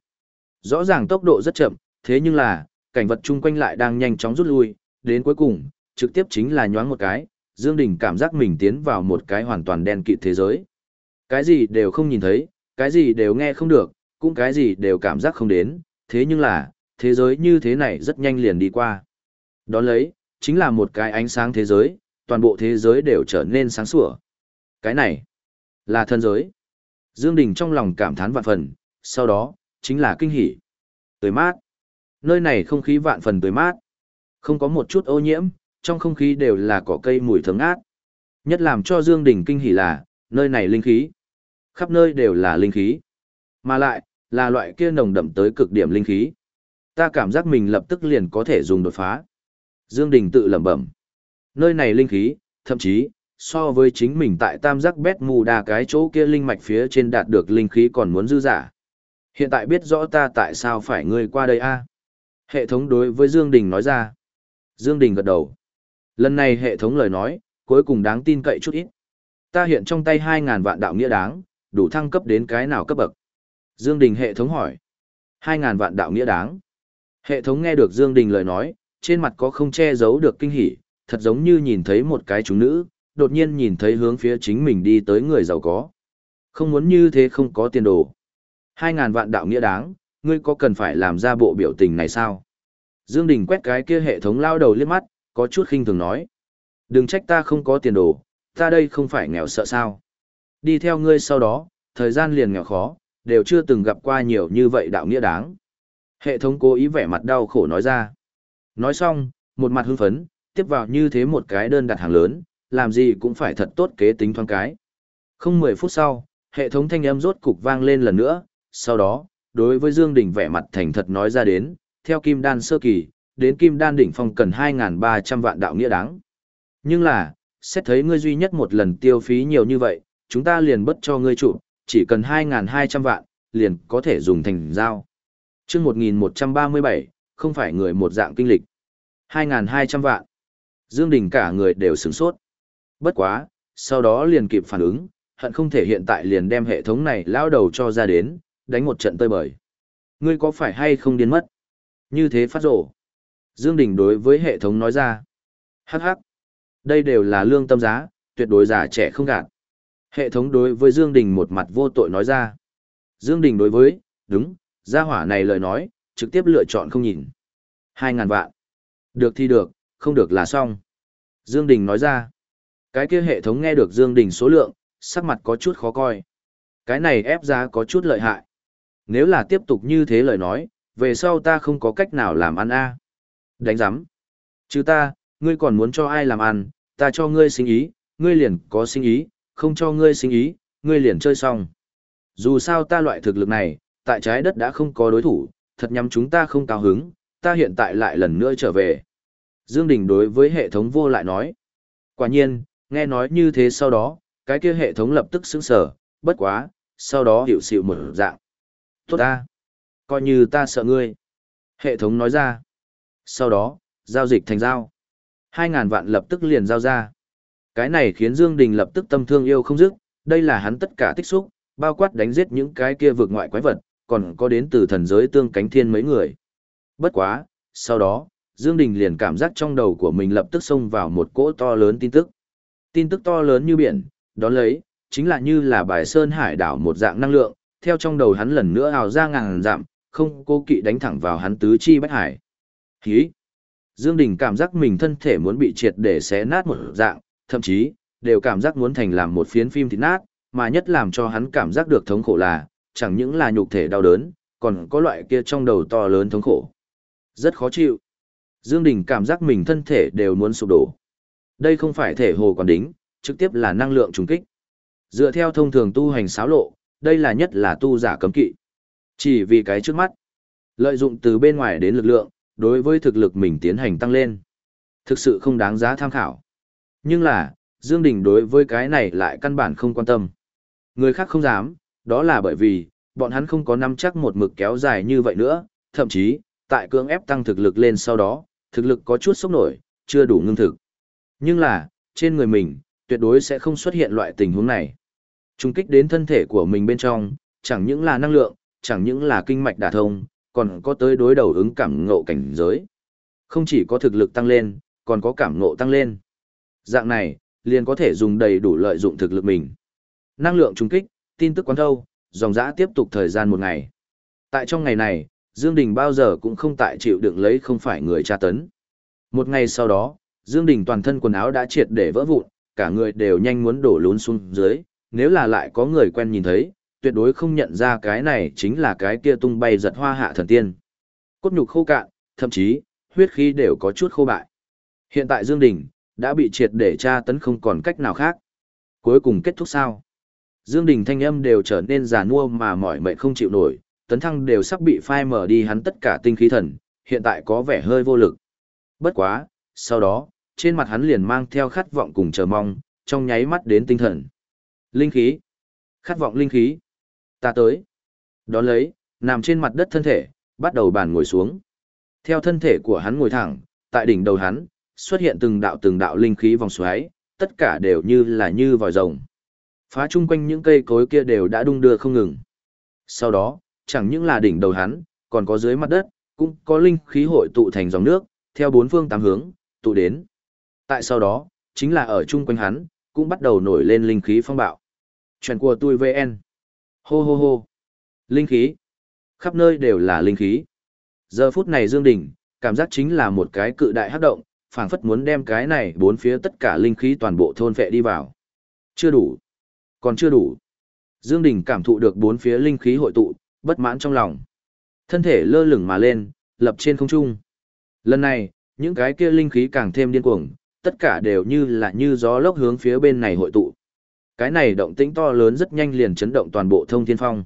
Rõ ràng tốc độ rất chậm, thế nhưng là, cảnh vật chung quanh lại đang nhanh chóng rút lui, đến cuối cùng, trực tiếp chính là nhoáng một cái, Dương Đình cảm giác mình tiến vào một cái hoàn toàn đen kịt thế giới. Cái gì đều không nhìn thấy, cái gì đều nghe không được, cũng cái gì đều cảm giác không đến, thế nhưng là, thế giới như thế này rất nhanh liền đi qua. Đón lấy, chính là một cái ánh sáng thế giới, toàn bộ thế giới đều trở nên sáng sủa. Cái này, là thần giới. Dương Đình trong lòng cảm thán vạn phần, sau đó, chính là kinh hỉ. Tươi mát. Nơi này không khí vạn phần tươi mát. Không có một chút ô nhiễm, trong không khí đều là cỏ cây mùi thơm ngát. Nhất làm cho Dương Đình kinh hỉ là, nơi này linh khí. Khắp nơi đều là linh khí. Mà lại, là loại kia nồng đậm tới cực điểm linh khí. Ta cảm giác mình lập tức liền có thể dùng đột phá. Dương Đình tự lẩm bẩm. Nơi này linh khí, thậm chí, so với chính mình tại tam giác bét mù đa cái chỗ kia linh mạch phía trên đạt được linh khí còn muốn dư giả. Hiện tại biết rõ ta tại sao phải ngươi qua đây a Hệ thống đối với Dương Đình nói ra. Dương Đình gật đầu. Lần này hệ thống lời nói, cuối cùng đáng tin cậy chút ít. Ta hiện trong tay 2.000 vạn đạo nghĩa đáng, đủ thăng cấp đến cái nào cấp bậc? Dương Đình hệ thống hỏi. 2.000 vạn đạo nghĩa đáng. Hệ thống nghe được Dương Đình lời nói, trên mặt có không che giấu được kinh hỉ, thật giống như nhìn thấy một cái chúng nữ, đột nhiên nhìn thấy hướng phía chính mình đi tới người giàu có. Không muốn như thế không có tiền đồ. hai ngàn vạn đạo nghĩa đáng, ngươi có cần phải làm ra bộ biểu tình này sao? Dương Đình quét cái kia hệ thống lao đầu liếc mắt, có chút khinh thường nói. Đừng trách ta không có tiền đồ, ta đây không phải nghèo sợ sao. Đi theo ngươi sau đó, thời gian liền nghèo khó, đều chưa từng gặp qua nhiều như vậy đạo nghĩa đáng. Hệ thống cố ý vẻ mặt đau khổ nói ra. Nói xong, một mặt hưng phấn, tiếp vào như thế một cái đơn đặt hàng lớn, làm gì cũng phải thật tốt kế tính thoáng cái. Không 10 phút sau, hệ thống thanh âm rốt cục vang lên lần nữa, sau đó, đối với Dương Đình vẻ mặt thành thật nói ra đến, theo kim đan sơ kỳ, đến kim đan đỉnh phong cần 2.300 vạn đạo nghĩa đáng. Nhưng là, xét thấy ngươi duy nhất một lần tiêu phí nhiều như vậy, chúng ta liền bất cho ngươi trụ, chỉ cần 2.200 vạn, liền có thể dùng thành giao chương 1137, không phải người một dạng kinh lịch. 2.200 vạn. Dương Đình cả người đều sửng sốt. Bất quá, sau đó liền kịp phản ứng, hận không thể hiện tại liền đem hệ thống này lao đầu cho ra đến, đánh một trận tơi bời. Ngươi có phải hay không điên mất? Như thế phát rổ. Dương Đình đối với hệ thống nói ra. Hắc hắc. Đây đều là lương tâm giá, tuyệt đối giả trẻ không gạt. Hệ thống đối với Dương Đình một mặt vô tội nói ra. Dương Đình đối với, đúng, gia hỏa này lời nói, trực tiếp lựa chọn không nhìn. Hai ngàn vạn. Được thì được, không được là xong. Dương Đình nói ra. Cái kia hệ thống nghe được Dương Đình số lượng, sắc mặt có chút khó coi. Cái này ép giá có chút lợi hại. Nếu là tiếp tục như thế lời nói, về sau ta không có cách nào làm ăn a. Đánh giám. Chứ ta, ngươi còn muốn cho ai làm ăn, ta cho ngươi sinh ý, ngươi liền có sinh ý, không cho ngươi sinh ý, ngươi liền chơi xong. Dù sao ta loại thực lực này, tại trái đất đã không có đối thủ, thật nhắm chúng ta không cao hứng, ta hiện tại lại lần nữa trở về. Dương Đình đối với hệ thống vô lại nói. Quả nhiên, nghe nói như thế sau đó, cái kia hệ thống lập tức sững sờ, bất quá, sau đó hiểu xịu một dạng. Tốt ta, coi như ta sợ ngươi. Hệ thống nói ra. Sau đó, giao dịch thành giao. Hai ngàn vạn lập tức liền giao ra. Cái này khiến Dương Đình lập tức tâm thương yêu không dứt, đây là hắn tất cả tích xúc, bao quát đánh giết những cái kia vượt ngoại quái vật, còn có đến từ thần giới tương cánh thiên mấy người. Bất quá, sau đó, Dương Đình liền cảm giác trong đầu của mình lập tức xông vào một cỗ to lớn tin tức. Tin tức to lớn như biển, đó lấy, chính là như là bài sơn hải đảo một dạng năng lượng, theo trong đầu hắn lần nữa hào ra ngàn dặm, không cố kỵ đánh thẳng vào hắn tứ chi bách hải. Hí! Dương Đình cảm giác mình thân thể muốn bị triệt để xé nát một dạng, thậm chí, đều cảm giác muốn thành làm một phiến phim thịt nát, mà nhất làm cho hắn cảm giác được thống khổ là, chẳng những là nhục thể đau đớn, còn có loại kia trong đầu to lớn thống khổ. Rất khó chịu. Dương Đình cảm giác mình thân thể đều muốn sụp đổ. Đây không phải thể hồ quản đính, trực tiếp là năng lượng trùng kích. Dựa theo thông thường tu hành xáo lộ, đây là nhất là tu giả cấm kỵ. Chỉ vì cái trước mắt, lợi dụng từ bên ngoài đến lực lượng, đối với thực lực mình tiến hành tăng lên. Thực sự không đáng giá tham khảo. Nhưng là, Dương Đình đối với cái này lại căn bản không quan tâm. Người khác không dám, đó là bởi vì, bọn hắn không có nắm chắc một mực kéo dài như vậy nữa, thậm chí, tại cưỡng ép tăng thực lực lên sau đó, thực lực có chút sốc nổi, chưa đủ ngưng thực. Nhưng là, trên người mình, tuyệt đối sẽ không xuất hiện loại tình huống này. Trung kích đến thân thể của mình bên trong, chẳng những là năng lượng, chẳng những là kinh mạch đả thông, còn có tới đối đầu ứng cảm ngộ cảnh giới. Không chỉ có thực lực tăng lên, còn có cảm ngộ tăng lên. Dạng này, liền có thể dùng đầy đủ lợi dụng thực lực mình. Năng lượng trung kích, tin tức quán thâu, dòng dã tiếp tục thời gian một ngày. Tại trong ngày này, Dương Đình bao giờ cũng không tại chịu đựng lấy không phải người tra tấn. Một ngày sau đó, Dương Đình toàn thân quần áo đã triệt để vỡ vụn, cả người đều nhanh muốn đổ lún xuống dưới, nếu là lại có người quen nhìn thấy, tuyệt đối không nhận ra cái này chính là cái kia tung bay giật hoa hạ thần tiên. Cốt nhục khô cạn, thậm chí, huyết khí đều có chút khô bại. Hiện tại Dương Đình, đã bị triệt để tra tấn không còn cách nào khác. Cuối cùng kết thúc sao? Dương Đình thanh âm đều trở nên già nua mà mỏi mệt không chịu nổi, tấn thăng đều sắp bị phai mở đi hắn tất cả tinh khí thần, hiện tại có vẻ hơi vô lực. Bất quá, sau đó, trên mặt hắn liền mang theo khát vọng cùng chờ mong, trong nháy mắt đến tinh thần. Linh khí. Khát vọng linh khí. Ta tới. Đón lấy, nằm trên mặt đất thân thể, bắt đầu bàn ngồi xuống. Theo thân thể của hắn ngồi thẳng, tại đỉnh đầu hắn, xuất hiện từng đạo từng đạo linh khí vòng xoáy, tất cả đều như là như vòi rồng. Phá chung quanh những cây cối kia đều đã đung đưa không ngừng. Sau đó, chẳng những là đỉnh đầu hắn, còn có dưới mặt đất, cũng có linh khí hội tụ thành dòng nước, theo bốn phương tám hướng, tụ đến. Tại sau đó, chính là ở chung quanh hắn, cũng bắt đầu nổi lên linh khí phong bạo. Chuyện của tôi VN. Hô hô hô. Linh khí. Khắp nơi đều là linh khí. Giờ phút này Dương Đình, cảm giác chính là một cái cự đại hấp động, phảng phất muốn đem cái này bốn phía tất cả linh khí toàn bộ thôn phệ đi vào. Chưa đủ. Còn chưa đủ. Dương Đình cảm thụ được bốn phía linh khí hội tụ, bất mãn trong lòng. Thân thể lơ lửng mà lên, lập trên không trung. Lần này, những cái kia linh khí càng thêm điên cuồng, tất cả đều như là như gió lốc hướng phía bên này hội tụ. Cái này động tĩnh to lớn rất nhanh liền chấn động toàn bộ thông thiên phong.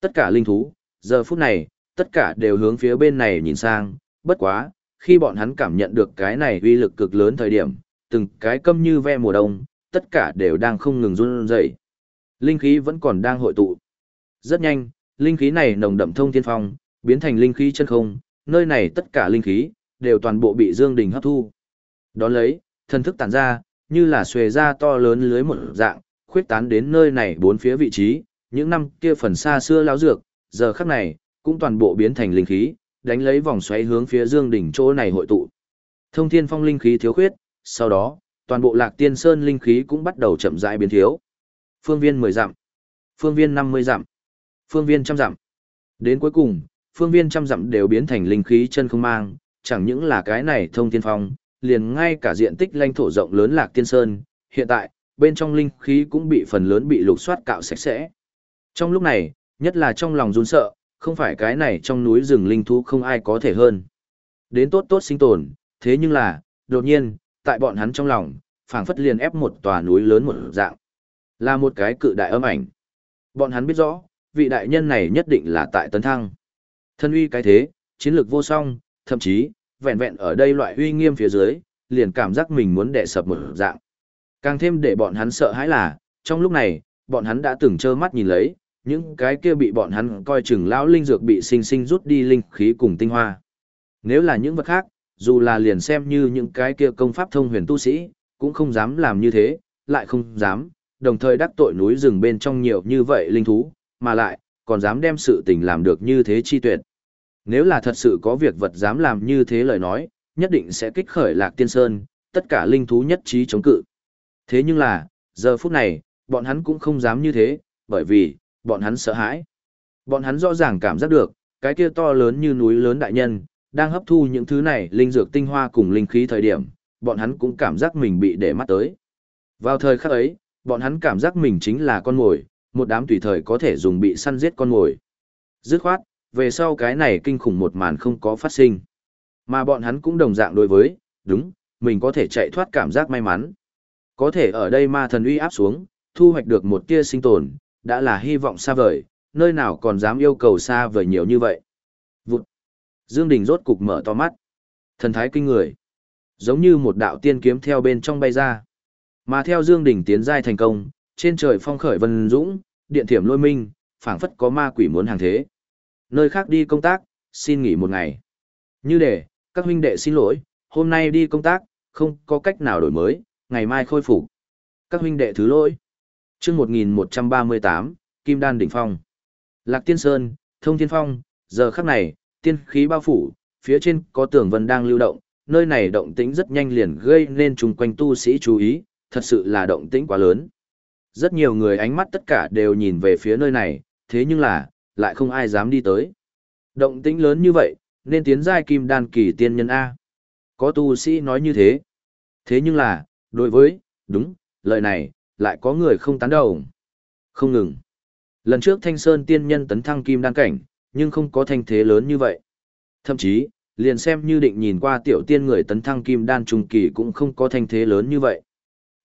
Tất cả linh thú, giờ phút này, tất cả đều hướng phía bên này nhìn sang, bất quá, khi bọn hắn cảm nhận được cái này uy lực cực lớn thời điểm, từng cái câm như ve mùa đông, tất cả đều đang không ngừng run rẩy. Linh khí vẫn còn đang hội tụ. Rất nhanh, linh khí này nồng đậm thông thiên phong, biến thành linh khí chân không, nơi này tất cả linh khí đều toàn bộ bị Dương Đình hấp thu. Đón lấy, thần thức tản ra, như là xuề ra to lớn lưới một dạng, khuyết tán đến nơi này bốn phía vị trí, những năm kia phần xa xưa lão dược, giờ khắc này, cũng toàn bộ biến thành linh khí, đánh lấy vòng xoáy hướng phía Dương đỉnh chỗ này hội tụ. Thông thiên phong linh khí thiếu khuyết, sau đó, toàn bộ Lạc Tiên Sơn linh khí cũng bắt đầu chậm rãi biến thiếu. Phương viên 10 dặm, phương viên 50 dặm, phương viên trăm dặm. Đến cuối cùng, phương viên trăm dặm đều biến thành linh khí chân không mang, chẳng những là cái này thông thiên phong, liền ngay cả diện tích lãnh thổ rộng lớn Lạc Tiên Sơn, hiện tại, bên trong linh khí cũng bị phần lớn bị lục soát cạo sạch sẽ. Trong lúc này, nhất là trong lòng run sợ, không phải cái này trong núi rừng linh thú không ai có thể hơn. Đến tốt tốt sinh tồn, thế nhưng là, đột nhiên, tại bọn hắn trong lòng, phảng phất liền ép một tòa núi lớn một dạng. Là một cái cự đại âm ảnh. Bọn hắn biết rõ, vị đại nhân này nhất định là tại tấn thăng. Thân uy cái thế, chiến lược vô song, thậm chí, vẹn vẹn ở đây loại uy nghiêm phía dưới, liền cảm giác mình muốn đè sập một dạng. Càng thêm để bọn hắn sợ hãi là, trong lúc này, bọn hắn đã từng trơ mắt nhìn lấy, những cái kia bị bọn hắn coi chừng lão linh dược bị sinh sinh rút đi linh khí cùng tinh hoa. Nếu là những vật khác, dù là liền xem như những cái kia công pháp thông huyền tu sĩ, cũng không dám làm như thế, lại không dám, đồng thời đắc tội núi rừng bên trong nhiều như vậy linh thú, mà lại, còn dám đem sự tình làm được như thế chi tuyệt. Nếu là thật sự có việc vật dám làm như thế lời nói, nhất định sẽ kích khởi lạc tiên sơn, tất cả linh thú nhất trí chống cự. Thế nhưng là, giờ phút này, bọn hắn cũng không dám như thế, bởi vì, bọn hắn sợ hãi. Bọn hắn rõ ràng cảm giác được, cái kia to lớn như núi lớn đại nhân, đang hấp thu những thứ này linh dược tinh hoa cùng linh khí thời điểm, bọn hắn cũng cảm giác mình bị để mắt tới. Vào thời khắc ấy, bọn hắn cảm giác mình chính là con mồi, một đám tùy thời có thể dùng bị săn giết con mồi. Dứt khoát, về sau cái này kinh khủng một màn không có phát sinh. Mà bọn hắn cũng đồng dạng đối với, đúng, mình có thể chạy thoát cảm giác may mắn. Có thể ở đây ma thần uy áp xuống, thu hoạch được một tia sinh tồn, đã là hy vọng xa vời, nơi nào còn dám yêu cầu xa vời nhiều như vậy. Vụt. Dương Đình rốt cục mở to mắt. Thần thái kinh người. Giống như một đạo tiên kiếm theo bên trong bay ra. Mà theo Dương Đình tiến giai thành công, trên trời phong khởi vân dũng, điện thiểm lôi minh, phảng phất có ma quỷ muốn hàng thế. Nơi khác đi công tác, xin nghỉ một ngày. Như để, các huynh đệ xin lỗi, hôm nay đi công tác, không có cách nào đổi mới, ngày mai khôi phục. Các huynh đệ thứ lỗi. Chương 1138, Kim Đan đỉnh phong. Lạc Tiên Sơn, Thông Thiên Phong, giờ khắc này, tiên khí bao phủ, phía trên có tường vân đang lưu động, nơi này động tĩnh rất nhanh liền gây nên chung quanh tu sĩ chú ý, thật sự là động tĩnh quá lớn. Rất nhiều người ánh mắt tất cả đều nhìn về phía nơi này, thế nhưng là, lại không ai dám đi tới. Động tĩnh lớn như vậy, nên tiến giai kim đan kỳ tiên nhân A. Có tu sĩ nói như thế. Thế nhưng là, đối với, đúng, lời này, lại có người không tán đầu. Không ngừng. Lần trước Thanh Sơn tiên nhân tấn thăng kim đan cảnh, nhưng không có thanh thế lớn như vậy. Thậm chí, liền xem như định nhìn qua tiểu tiên người tấn thăng kim đan trung kỳ cũng không có thanh thế lớn như vậy.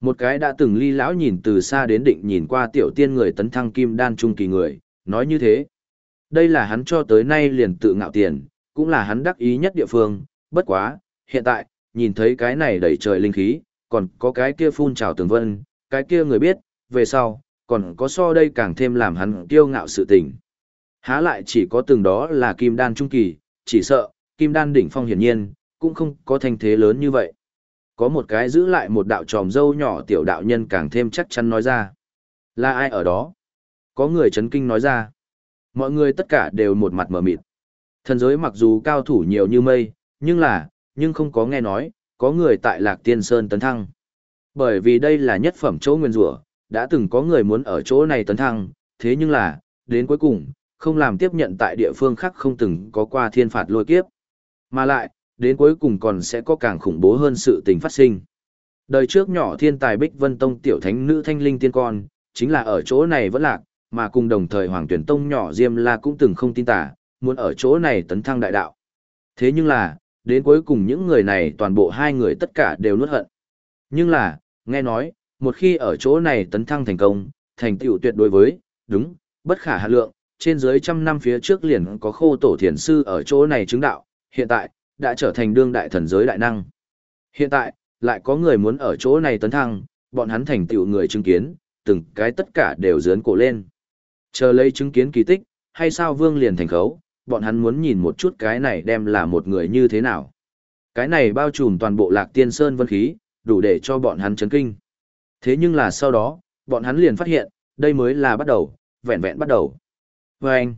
Một cái đã từng ly lão nhìn từ xa đến định nhìn qua tiểu tiên người tấn thăng kim đan trung kỳ người, nói như thế. Đây là hắn cho tới nay liền tự ngạo tiền, cũng là hắn đắc ý nhất địa phương, bất quá, hiện tại, nhìn thấy cái này đầy trời linh khí, còn có cái kia phun trào tường vân, cái kia người biết, về sau, còn có so đây càng thêm làm hắn kiêu ngạo sự tình. Há lại chỉ có từng đó là kim đan trung kỳ, chỉ sợ, kim đan đỉnh phong hiển nhiên, cũng không có thanh thế lớn như vậy. Có một cái giữ lại một đạo tròm dâu nhỏ tiểu đạo nhân càng thêm chắc chắn nói ra. Là ai ở đó? Có người chấn kinh nói ra. Mọi người tất cả đều một mặt mở mịt. Thần giới mặc dù cao thủ nhiều như mây, nhưng là, nhưng không có nghe nói, có người tại Lạc Tiên Sơn tấn thăng. Bởi vì đây là nhất phẩm chỗ nguyên rủa, đã từng có người muốn ở chỗ này tấn thăng, thế nhưng là, đến cuối cùng, không làm tiếp nhận tại địa phương khác không từng có qua thiên phạt lôi kiếp. Mà lại, đến cuối cùng còn sẽ có càng khủng bố hơn sự tình phát sinh. Đời trước nhỏ thiên tài Bích Vân Tông tiểu thánh nữ thanh linh tiên con, chính là ở chỗ này vẫn lạc, mà cùng đồng thời Hoàng Tuyển Tông nhỏ Diêm La cũng từng không tin tả, muốn ở chỗ này tấn thăng đại đạo. Thế nhưng là, đến cuối cùng những người này toàn bộ hai người tất cả đều nuốt hận. Nhưng là, nghe nói, một khi ở chỗ này tấn thăng thành công, thành tựu tuyệt đối với, đúng, bất khả hạ lượng, trên dưới trăm năm phía trước liền có khô tổ thiền sư ở chỗ này chứng đạo, hiện tại, đã trở thành đương đại thần giới đại năng. Hiện tại, lại có người muốn ở chỗ này tấn thăng, bọn hắn thành tựu người chứng kiến, từng cái tất cả đều dướn cổ lên. Chờ lấy chứng kiến kỳ tích, hay sao vương liền thành khấu, bọn hắn muốn nhìn một chút cái này đem là một người như thế nào. Cái này bao trùm toàn bộ lạc tiên sơn vân khí, đủ để cho bọn hắn chấn kinh. Thế nhưng là sau đó, bọn hắn liền phát hiện, đây mới là bắt đầu, vẹn vẹn bắt đầu. Vâng! anh,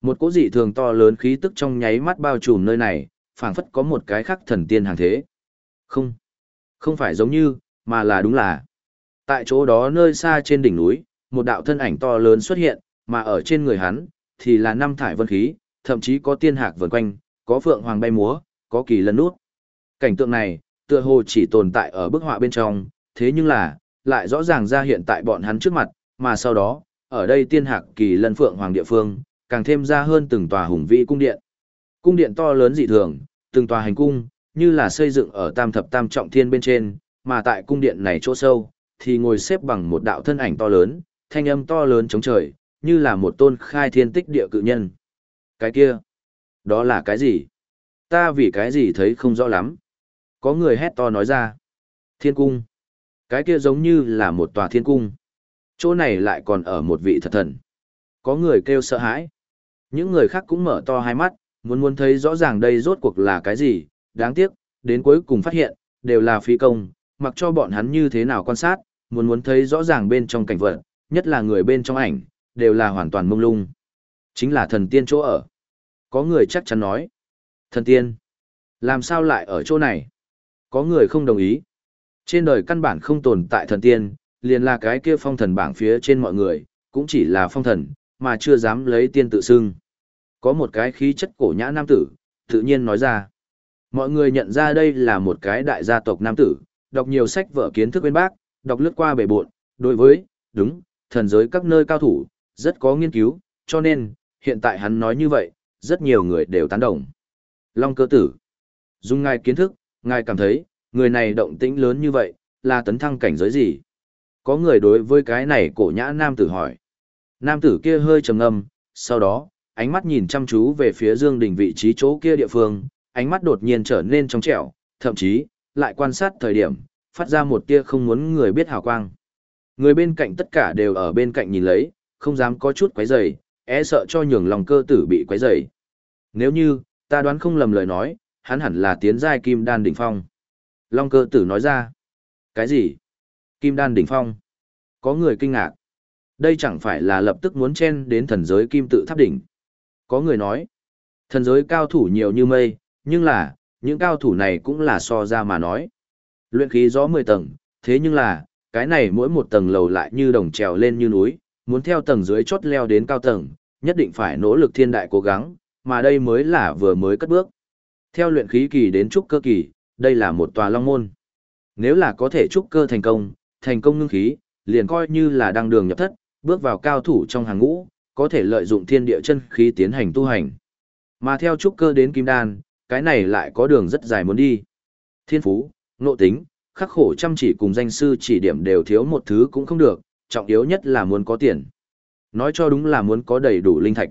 một cỗ dị thường to lớn khí tức trong nháy mắt bao trùm nơi này, phảng phất có một cái khác thần tiên hàng thế. Không, không phải giống như, mà là đúng là. Tại chỗ đó nơi xa trên đỉnh núi, một đạo thân ảnh to lớn xuất hiện, mà ở trên người hắn, thì là năm thải vân khí, thậm chí có tiên hạc vần quanh, có phượng hoàng bay múa, có kỳ lân nút. Cảnh tượng này, tựa hồ chỉ tồn tại ở bức họa bên trong, thế nhưng là, lại rõ ràng ra hiện tại bọn hắn trước mặt, mà sau đó, ở đây tiên hạc kỳ lân phượng hoàng địa phương, càng thêm ra hơn từng tòa hùng vĩ cung điện. Cung điện to lớn dị thường, từng tòa hành cung, như là xây dựng ở tam thập tam trọng thiên bên trên, mà tại cung điện này chỗ sâu, thì ngồi xếp bằng một đạo thân ảnh to lớn, thanh âm to lớn chống trời, như là một tôn khai thiên tích địa cự nhân. Cái kia, đó là cái gì? Ta vì cái gì thấy không rõ lắm. Có người hét to nói ra. Thiên cung. Cái kia giống như là một tòa thiên cung. Chỗ này lại còn ở một vị thật thần. Có người kêu sợ hãi. Những người khác cũng mở to hai mắt, muốn muốn thấy rõ ràng đây rốt cuộc là cái gì. Đáng tiếc, đến cuối cùng phát hiện, đều là phi công, mặc cho bọn hắn như thế nào quan sát, muốn muốn thấy rõ ràng bên trong cảnh vật, nhất là người bên trong ảnh, đều là hoàn toàn mông lung. Chính là thần tiên chỗ ở. Có người chắc chắn nói. Thần tiên. Làm sao lại ở chỗ này? Có người không đồng ý. Trên đời căn bản không tồn tại thần tiên, liền là cái kia phong thần bảng phía trên mọi người, cũng chỉ là phong thần, mà chưa dám lấy tiên tự xưng. Có một cái khí chất cổ nhã nam tử, tự nhiên nói ra. Mọi người nhận ra đây là một cái đại gia tộc nam tử, đọc nhiều sách vở kiến thức bên bác, đọc lướt qua bể buộn, đối với, đúng, thần giới các nơi cao thủ, rất có nghiên cứu, cho nên, hiện tại hắn nói như vậy, rất nhiều người đều tán đồng. Long cơ tử. Dùng ngài kiến thức, ngài cảm thấy, người này động tĩnh lớn như vậy, là tấn thăng cảnh giới gì? Có người đối với cái này cổ nhã nam tử hỏi. Nam tử kia hơi trầm ngâm, sau đó, ánh mắt nhìn chăm chú về phía Dương Đình vị trí chỗ kia địa phương, ánh mắt đột nhiên trở nên trong trẻo, thậm chí, lại quan sát thời điểm, phát ra một tia không muốn người biết hào quang. Người bên cạnh tất cả đều ở bên cạnh nhìn lấy, không dám có chút quấy rầy, e sợ cho nhường lòng cơ tử bị quấy rầy. Nếu như, ta đoán không lầm lời nói, hắn hẳn là tiến giai kim đan đỉnh phong. Long cơ tử nói ra. Cái gì? Kim đan đỉnh phong. Có người kinh ngạc. Đây chẳng phải là lập tức muốn chen đến thần giới kim tự tháp đỉnh. Có người nói. Thần giới cao thủ nhiều như mây, nhưng là, những cao thủ này cũng là so ra mà nói. Luyện khí gió 10 tầng, thế nhưng là, cái này mỗi một tầng lầu lại như đồng trèo lên như núi, muốn theo tầng dưới chốt leo đến cao tầng, nhất định phải nỗ lực thiên đại cố gắng, mà đây mới là vừa mới cất bước. Theo luyện khí kỳ đến trúc cơ kỳ, đây là một tòa long môn. Nếu là có thể trúc cơ thành công, thành công ngưng khí, liền coi như là đăng đường nhập thất, bước vào cao thủ trong hàng ngũ, có thể lợi dụng thiên địa chân khí tiến hành tu hành. Mà theo trúc cơ đến kim đan, cái này lại có đường rất dài muốn đi. Thiên phú, nộ tính, khắc khổ chăm chỉ cùng danh sư chỉ điểm đều thiếu một thứ cũng không được, trọng yếu nhất là muốn có tiền. Nói cho đúng là muốn có đầy đủ linh thạch.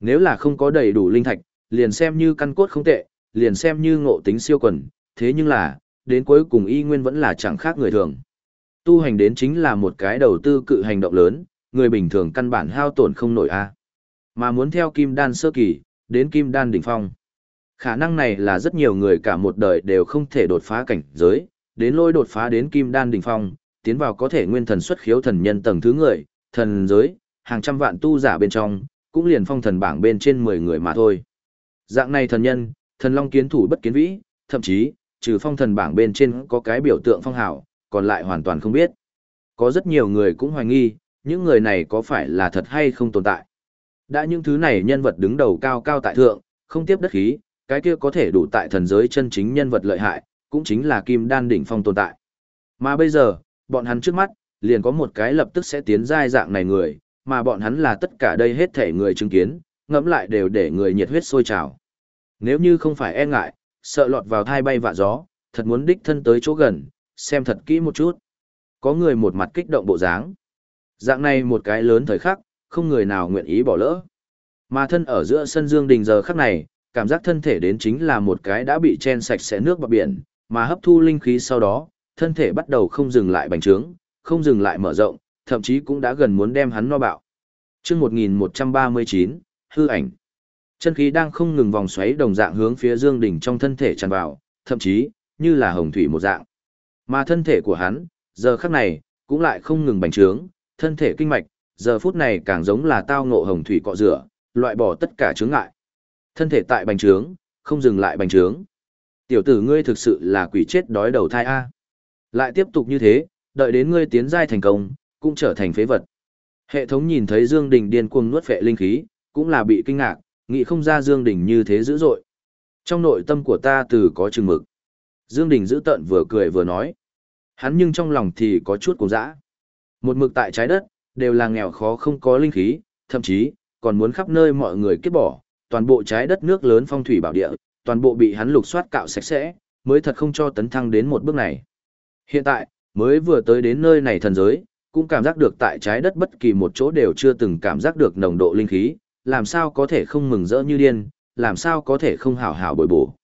Nếu là không có đầy đủ linh thạch, liền xem như căn cốt không tệ, liền xem như ngộ tính siêu quần, thế nhưng là, đến cuối cùng y nguyên vẫn là chẳng khác người thường. Tu hành đến chính là một cái đầu tư cự hành động lớn, người bình thường căn bản hao tổn không nổi a. Mà muốn theo kim đan sơ kỳ, đến kim đan đỉnh phong. Khả năng này là rất nhiều người cả một đời đều không thể đột phá cảnh giới, đến lôi đột phá đến kim đan đỉnh phong, tiến vào có thể nguyên thần xuất khiếu thần nhân tầng thứ người, thần giới, hàng trăm vạn tu giả bên trong, cũng liền phong thần bảng bên trên 10 người mà thôi. Dạng này thần nhân, thần long kiến thủ bất kiến vĩ, thậm chí, trừ phong thần bảng bên trên có cái biểu tượng phong hào, còn lại hoàn toàn không biết. Có rất nhiều người cũng hoài nghi, những người này có phải là thật hay không tồn tại. Đã những thứ này nhân vật đứng đầu cao cao tại thượng, không tiếp đất khí, cái kia có thể đủ tại thần giới chân chính nhân vật lợi hại, cũng chính là kim đan đỉnh phong tồn tại. Mà bây giờ, bọn hắn trước mắt, liền có một cái lập tức sẽ tiến giai dạng này người, mà bọn hắn là tất cả đây hết thể người chứng kiến, ngẫm lại đều để người nhiệt huyết sôi trào. Nếu như không phải e ngại, sợ lọt vào thai bay vạ gió, thật muốn đích thân tới chỗ gần, xem thật kỹ một chút. Có người một mặt kích động bộ dáng. Dạng này một cái lớn thời khắc, không người nào nguyện ý bỏ lỡ. Mà thân ở giữa sân dương đình giờ khắc này, cảm giác thân thể đến chính là một cái đã bị chen sạch sẽ nước bạc biển, mà hấp thu linh khí sau đó, thân thể bắt đầu không dừng lại bành trướng, không dừng lại mở rộng, thậm chí cũng đã gần muốn đem hắn no bạo. Chương 1139, hư ảnh. Chân khí đang không ngừng vòng xoáy đồng dạng hướng phía Dương Đình trong thân thể tràn vào, thậm chí như là hồng thủy một dạng. Mà thân thể của hắn, giờ khắc này, cũng lại không ngừng bành trướng, thân thể kinh mạch, giờ phút này càng giống là tao ngộ hồng thủy cọ rửa, loại bỏ tất cả chướng ngại. Thân thể tại bành trướng, không dừng lại bành trướng. Tiểu tử ngươi thực sự là quỷ chết đói đầu thai a. Lại tiếp tục như thế, đợi đến ngươi tiến giai thành công, cũng trở thành phế vật. Hệ thống nhìn thấy Dương Đình điên cuồng nuốt phệ linh khí, cũng là bị kinh ngạc, nghĩ không ra Dương Đình như thế dữ dội. Trong nội tâm của ta từ có chừng mực. Dương Đình giữ tận vừa cười vừa nói. Hắn nhưng trong lòng thì có chút cuồng dã. Một mực tại trái đất, đều là nghèo khó không có linh khí, thậm chí, còn muốn khắp nơi mọi người kết bỏ, toàn bộ trái đất nước lớn phong thủy bảo địa, toàn bộ bị hắn lục soát cạo sạch sẽ, mới thật không cho tấn thăng đến một bước này. Hiện tại, mới vừa tới đến nơi này thần giới, cũng cảm giác được tại trái đất bất kỳ một chỗ đều chưa từng cảm giác được nồng độ linh khí, làm sao có thể không mừng rỡ như điên, làm sao có thể không hảo hảo bồi bổ.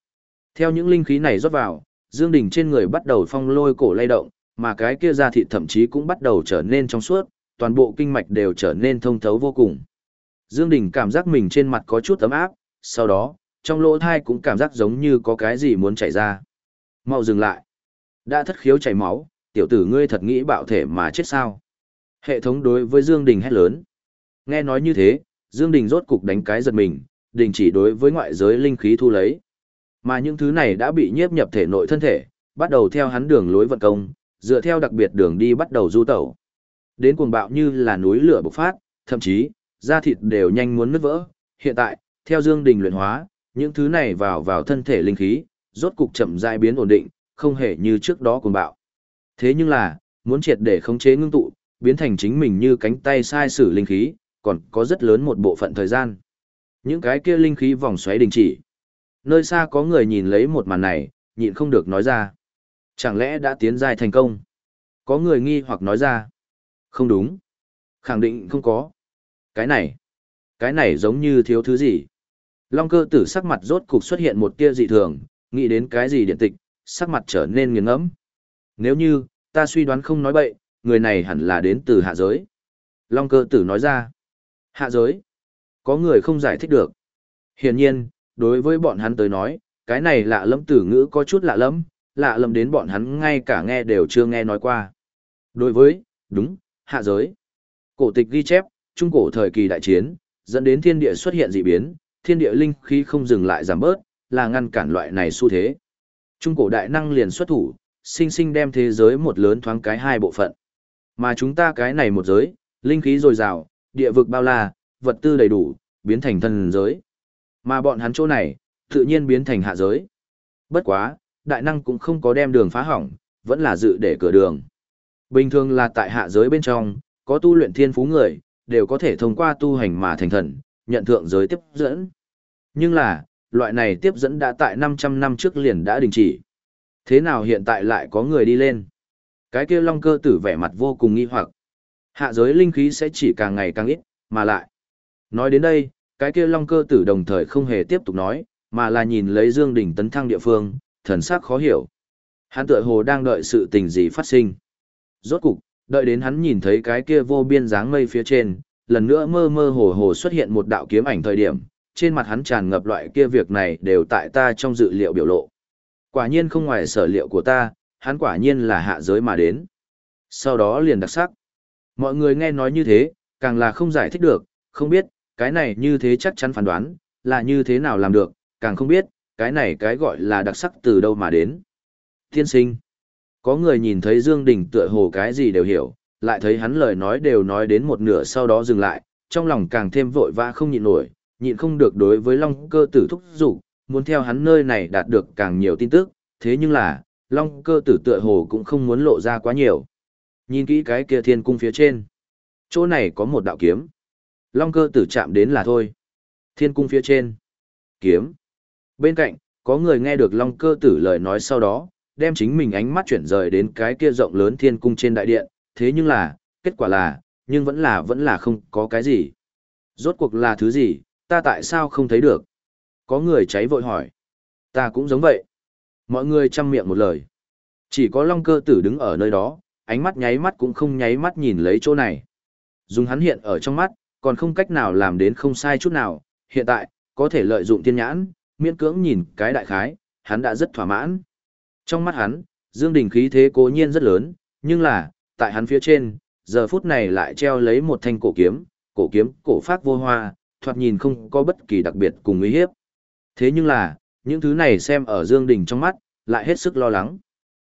Theo những linh khí này rót vào, Dương Đình trên người bắt đầu phong lôi cổ lay động, mà cái kia da thịt thậm chí cũng bắt đầu trở nên trong suốt, toàn bộ kinh mạch đều trở nên thông thấu vô cùng. Dương Đình cảm giác mình trên mặt có chút ấm áp, sau đó, trong lỗ tai cũng cảm giác giống như có cái gì muốn chảy ra. Mau dừng lại. Đã thất khiếu chảy máu, tiểu tử ngươi thật nghĩ bạo thể mà chết sao. Hệ thống đối với Dương Đình hét lớn. Nghe nói như thế, Dương Đình rốt cục đánh cái giật mình, đình chỉ đối với ngoại giới linh khí thu lấy. Mà những thứ này đã bị nhiếp nhập thể nội thân thể, bắt đầu theo hắn đường lối vận công, dựa theo đặc biệt đường đi bắt đầu du tẩu. Đến cuồng bạo như là núi lửa bộc phát, thậm chí, da thịt đều nhanh muốn nứt vỡ. Hiện tại, theo Dương Đình luyện hóa, những thứ này vào vào thân thể linh khí, rốt cục chậm rãi biến ổn định, không hề như trước đó cuồng bạo. Thế nhưng là, muốn triệt để khống chế ngưng tụ, biến thành chính mình như cánh tay sai sử linh khí, còn có rất lớn một bộ phận thời gian. Những cái kia linh khí vòng xoáy đình chỉ. Nơi xa có người nhìn lấy một màn này, nhịn không được nói ra. Chẳng lẽ đã tiến dài thành công? Có người nghi hoặc nói ra. Không đúng. Khẳng định không có. Cái này. Cái này giống như thiếu thứ gì. Long cơ tử sắc mặt rốt cục xuất hiện một tia dị thường, nghĩ đến cái gì điện tịch, sắc mặt trở nên nghiền ngẫm. Nếu như, ta suy đoán không nói bậy, người này hẳn là đến từ hạ giới. Long cơ tử nói ra. Hạ giới. Có người không giải thích được. Hiển nhiên, đối với bọn hắn tới nói, cái này lạ lẫm tử ngữ có chút lạ lẫm, lạ lẫm đến bọn hắn ngay cả nghe đều chưa nghe nói qua. Đối với, đúng, hạ giới. Cổ tịch ghi chép, trung cổ thời kỳ đại chiến, dẫn đến thiên địa xuất hiện dị biến, thiên địa linh khí không dừng lại giảm bớt, là ngăn cản loại này xu thế. Trung cổ đại năng liền xuất thủ, sinh sinh đem thế giới một lớn thoáng cái hai bộ phận. Mà chúng ta cái này một giới, linh khí dồi dào, địa vực bao la, vật tư đầy đủ, biến thành thần giới. Mà bọn hắn chỗ này, tự nhiên biến thành hạ giới. Bất quá, đại năng cũng không có đem đường phá hỏng, vẫn là dự để cửa đường. Bình thường là tại hạ giới bên trong, có tu luyện thiên phú người, đều có thể thông qua tu hành mà thành thần, nhận thượng giới tiếp dẫn. Nhưng là, loại này tiếp dẫn đã tại 500 năm trước liền đã đình chỉ. Thế nào hiện tại lại có người đi lên? Cái kia long cơ tử vẻ mặt vô cùng nghi hoặc. Hạ giới linh khí sẽ chỉ càng ngày càng ít, mà lại. Nói đến đây, cái kia long cơ tử đồng thời không hề tiếp tục nói, mà là nhìn lấy Dương Đình tấn thăng địa phương, thần sắc khó hiểu. Hắn tựa hồ đang đợi sự tình gì phát sinh. Rốt cục, đợi đến hắn nhìn thấy cái kia vô biên dáng mây phía trên, lần nữa mơ mơ hồ hồ xuất hiện một đạo kiếm ảnh thời điểm, trên mặt hắn tràn ngập loại kia việc này đều tại ta trong dự liệu biểu lộ. Quả nhiên không ngoài sở liệu của ta, hắn quả nhiên là hạ giới mà đến. Sau đó liền đặc sắc. Mọi người nghe nói như thế, càng là không giải thích được, không biết, cái này như thế chắc chắn phán đoán, là như thế nào làm được, càng không biết, cái này cái gọi là đặc sắc từ đâu mà đến. Thiên sinh. Có người nhìn thấy Dương Đình tựa hồ cái gì đều hiểu, lại thấy hắn lời nói đều nói đến một nửa sau đó dừng lại, trong lòng càng thêm vội vã không nhịn nổi, nhịn không được đối với Long cơ tử thúc giục, muốn theo hắn nơi này đạt được càng nhiều tin tức, thế nhưng là, Long cơ tử tựa hồ cũng không muốn lộ ra quá nhiều. Nhìn kỹ cái kia thiên cung phía trên. Chỗ này có một đạo kiếm. Long cơ tử chạm đến là thôi. Thiên cung phía trên. Kiếm. Bên cạnh, có người nghe được Long cơ tử lời nói sau đó, đem chính mình ánh mắt chuyển rời đến cái kia rộng lớn thiên cung trên đại điện, thế nhưng là, kết quả là, nhưng vẫn là vẫn là không có cái gì. Rốt cuộc là thứ gì, ta tại sao không thấy được? Có người cháy vội hỏi. Ta cũng giống vậy. Mọi người chăm miệng một lời. Chỉ có Long cơ tử đứng ở nơi đó, ánh mắt nháy mắt cũng không nháy mắt nhìn lấy chỗ này. Dùng hắn hiện ở trong mắt, còn không cách nào làm đến không sai chút nào, hiện tại, có thể lợi dụng thiên nhãn, miễn cưỡng nhìn cái đại khái, hắn đã rất thỏa mãn. Trong mắt hắn, Dương Đình khí thế cố nhiên rất lớn, nhưng là, tại hắn phía trên, giờ phút này lại treo lấy một thanh cổ kiếm, cổ kiếm cổ phát vô hoa, thoạt nhìn không có bất kỳ đặc biệt cùng uy hiếp. Thế nhưng là, những thứ này xem ở Dương Đình trong mắt, lại hết sức lo lắng.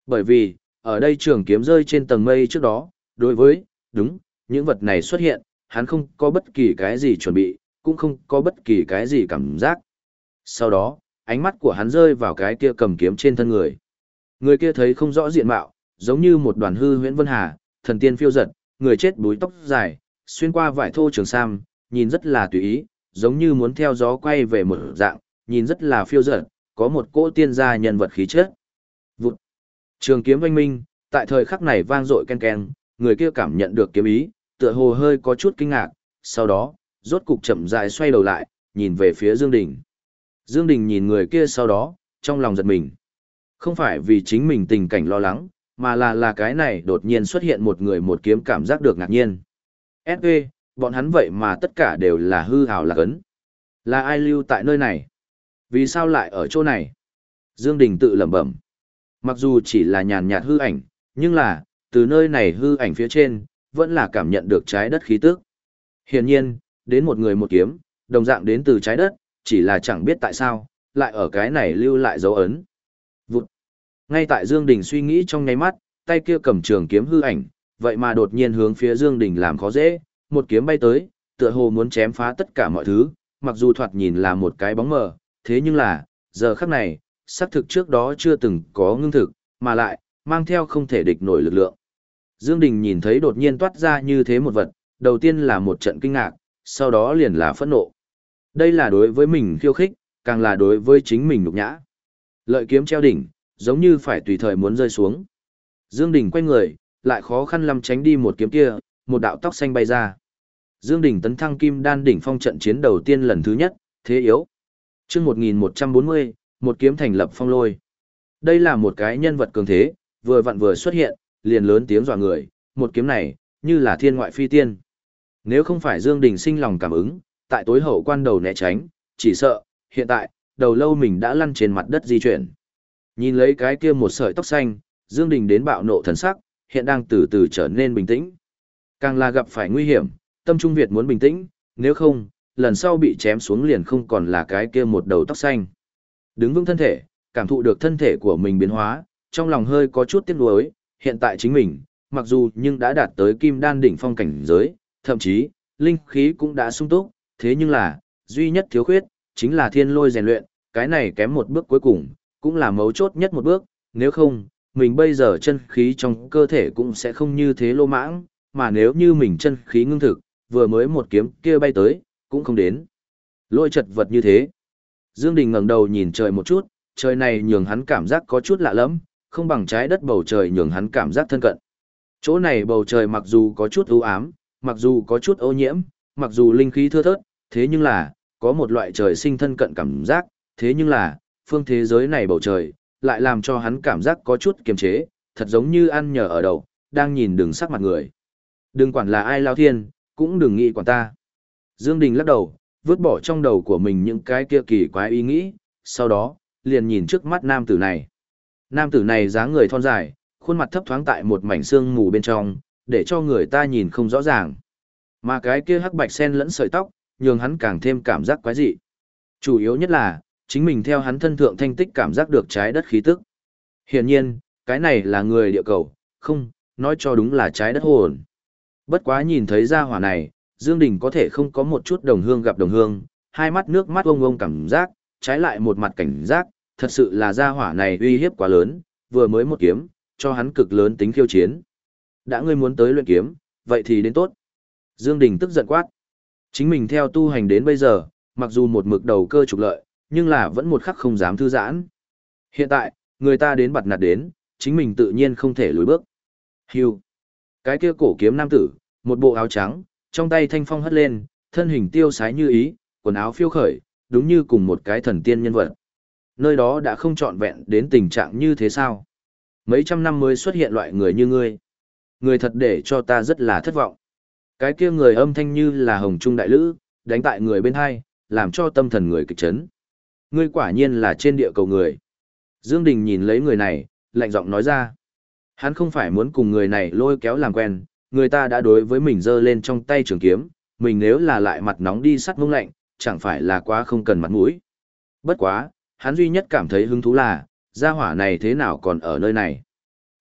Bởi vì, ở đây trường kiếm rơi trên tầng mây trước đó, đối với, đúng, những vật này xuất hiện, hắn không có bất kỳ cái gì chuẩn bị, cũng không có bất kỳ cái gì cảm giác. Sau đó, ánh mắt của hắn rơi vào cái kia cầm kiếm trên thân người. Người kia thấy không rõ diện mạo, giống như một đoàn hư huyễn vân hà, thần tiên phiêu giật, người chết búi tóc dài, xuyên qua vải thô trường sam, nhìn rất là tùy ý, giống như muốn theo gió quay về một dạng, nhìn rất là phiêu giật, có một cỗ tiên gia nhân vật khí chất. Vụt. Trường kiếm oanh minh, tại thời khắc này vang dội ken ken, người kia cảm nhận được kiếm ý, tựa hồ hơi có chút kinh ngạc, sau đó, rốt cục chậm rãi xoay đầu lại, nhìn về phía Dương Đình. Dương Đình nhìn người kia sau đó, trong lòng giật mình. Không phải vì chính mình tình cảnh lo lắng, mà là là cái này đột nhiên xuất hiện một người một kiếm cảm giác được ngạc nhiên. S.V. bọn hắn vậy mà tất cả đều là hư hào lạc ấn. Là ai lưu tại nơi này? Vì sao lại ở chỗ này? Dương Đình tự lẩm bẩm. Mặc dù chỉ là nhàn nhạt hư ảnh, nhưng là, từ nơi này hư ảnh phía trên, vẫn là cảm nhận được trái đất khí tức. Hiển nhiên, đến một người một kiếm, đồng dạng đến từ trái đất, chỉ là chẳng biết tại sao, lại ở cái này lưu lại dấu ấn. Vụt. Ngay tại Dương Đình suy nghĩ trong nháy mắt, tay kia cầm trường kiếm hư ảnh, vậy mà đột nhiên hướng phía Dương Đình làm khó dễ, một kiếm bay tới, tựa hồ muốn chém phá tất cả mọi thứ, mặc dù thoạt nhìn là một cái bóng mờ, thế nhưng là, giờ khắc này, xác thực trước đó chưa từng có ngưng thực, mà lại, mang theo không thể địch nổi lực lượng. Dương Đình nhìn thấy đột nhiên toát ra như thế một vật, đầu tiên là một trận kinh ngạc, sau đó liền là phẫn nộ. Đây là đối với mình khiêu khích, càng là đối với chính mình nhục nhã. Lợi kiếm treo đỉnh, giống như phải tùy thời muốn rơi xuống. Dương Đình quay người, lại khó khăn lắm tránh đi một kiếm kia, một đạo tóc xanh bay ra. Dương Đình tấn thăng kim đan đỉnh phong trận chiến đầu tiên lần thứ nhất, thế yếu. Trước 1140, một kiếm thành lập phong lôi. Đây là một cái nhân vật cường thế, vừa vặn vừa xuất hiện, liền lớn tiếng dọa người, một kiếm này, như là thiên ngoại phi tiên. Nếu không phải Dương Đình sinh lòng cảm ứng, tại tối hậu quan đầu né tránh, chỉ sợ, hiện tại, đầu lâu mình đã lăn trên mặt đất di chuyển. Nhìn lấy cái kia một sợi tóc xanh, Dương Đình đến bạo nộ thần sắc, hiện đang từ từ trở nên bình tĩnh. Càng là gặp phải nguy hiểm, tâm trung Việt muốn bình tĩnh, nếu không, lần sau bị chém xuống liền không còn là cái kia một đầu tóc xanh. Đứng vững thân thể, cảm thụ được thân thể của mình biến hóa, trong lòng hơi có chút tiếc nuối, hiện tại chính mình, mặc dù nhưng đã đạt tới kim đan đỉnh phong cảnh giới, thậm chí, linh khí cũng đã sung túc, thế nhưng là, duy nhất thiếu khuyết, chính là thiên lôi rèn luyện, cái này kém một bước cuối cùng, cũng là mấu chốt nhất một bước, nếu không, mình bây giờ chân khí trong cơ thể cũng sẽ không như thế lô mãng, mà nếu như mình chân khí ngưng thực, vừa mới một kiếm kia bay tới, cũng không đến. Lôi chật vật như thế. Dương Đình ngẩng đầu nhìn trời một chút, trời này nhường hắn cảm giác có chút lạ lẫm, không bằng trái đất bầu trời nhường hắn cảm giác thân cận. Chỗ này bầu trời mặc dù có chút u ám, mặc dù có chút ô nhiễm, mặc dù linh khí thưa thớt, thế nhưng là, có một loại trời sinh thân cận cảm giác, thế nhưng là, phương thế giới này bầu trời, lại làm cho hắn cảm giác có chút kiềm chế, thật giống như ăn nhờ ở đầu, đang nhìn đường sắc mặt người. Đừng quản là ai lao thiên, cũng đừng nghĩ quản ta. Dương Đình lắc đầu, vứt bỏ trong đầu của mình những cái kia kỳ quái ý nghĩ, sau đó, liền nhìn trước mắt nam tử này. Nam tử này dáng người thon dài, khuôn mặt thấp thoáng tại một mảnh xương mù bên trong, để cho người ta nhìn không rõ ràng. Mà cái kia hắc bạch sen lẫn sợi tóc, nhường hắn càng thêm cảm giác quái dị. Chủ yếu nhất là, chính mình theo hắn thân thượng thanh tích cảm giác được trái đất khí tức. Hiển nhiên, cái này là người địa cầu, không, nói cho đúng là trái đất hồn. Bất quá nhìn thấy ra hỏa này, Dương Đình có thể không có một chút đồng hương gặp đồng hương, hai mắt nước mắt ông ông cảm giác, trái lại một mặt cảnh giác, thật sự là ra hỏa này uy hiếp quá lớn, vừa mới một kiếm, cho hắn cực lớn tính khiêu chiến. Đã ngươi muốn tới luyện kiếm, vậy thì đến tốt. Dương Đình tức giận quát. Chính mình theo tu hành đến bây giờ, mặc dù một mực đầu cơ trục lợi, nhưng là vẫn một khắc không dám thư giãn. Hiện tại, người ta đến bặt nạt đến, chính mình tự nhiên không thể lùi bước. Hưu. Cái kia cổ kiếm nam tử, một bộ áo trắng, trong tay thanh phong hất lên, thân hình tiêu sái như ý, quần áo phiêu khởi, đúng như cùng một cái thần tiên nhân vật. Nơi đó đã không trọn vẹn đến tình trạng như thế sao? Mấy trăm năm mới xuất hiện loại người như ngươi. Người thật để cho ta rất là thất vọng. Cái kia người âm thanh như là hồng trung đại lữ, đánh tại người bên hai, làm cho tâm thần người kịch chấn. Ngươi quả nhiên là trên địa cầu người. Dương Đình nhìn lấy người này, lạnh giọng nói ra. Hắn không phải muốn cùng người này lôi kéo làm quen, người ta đã đối với mình giơ lên trong tay trường kiếm, mình nếu là lại mặt nóng đi sắt mông lạnh, chẳng phải là quá không cần mặt mũi. Bất quá, hắn duy nhất cảm thấy hứng thú là, gia hỏa này thế nào còn ở nơi này.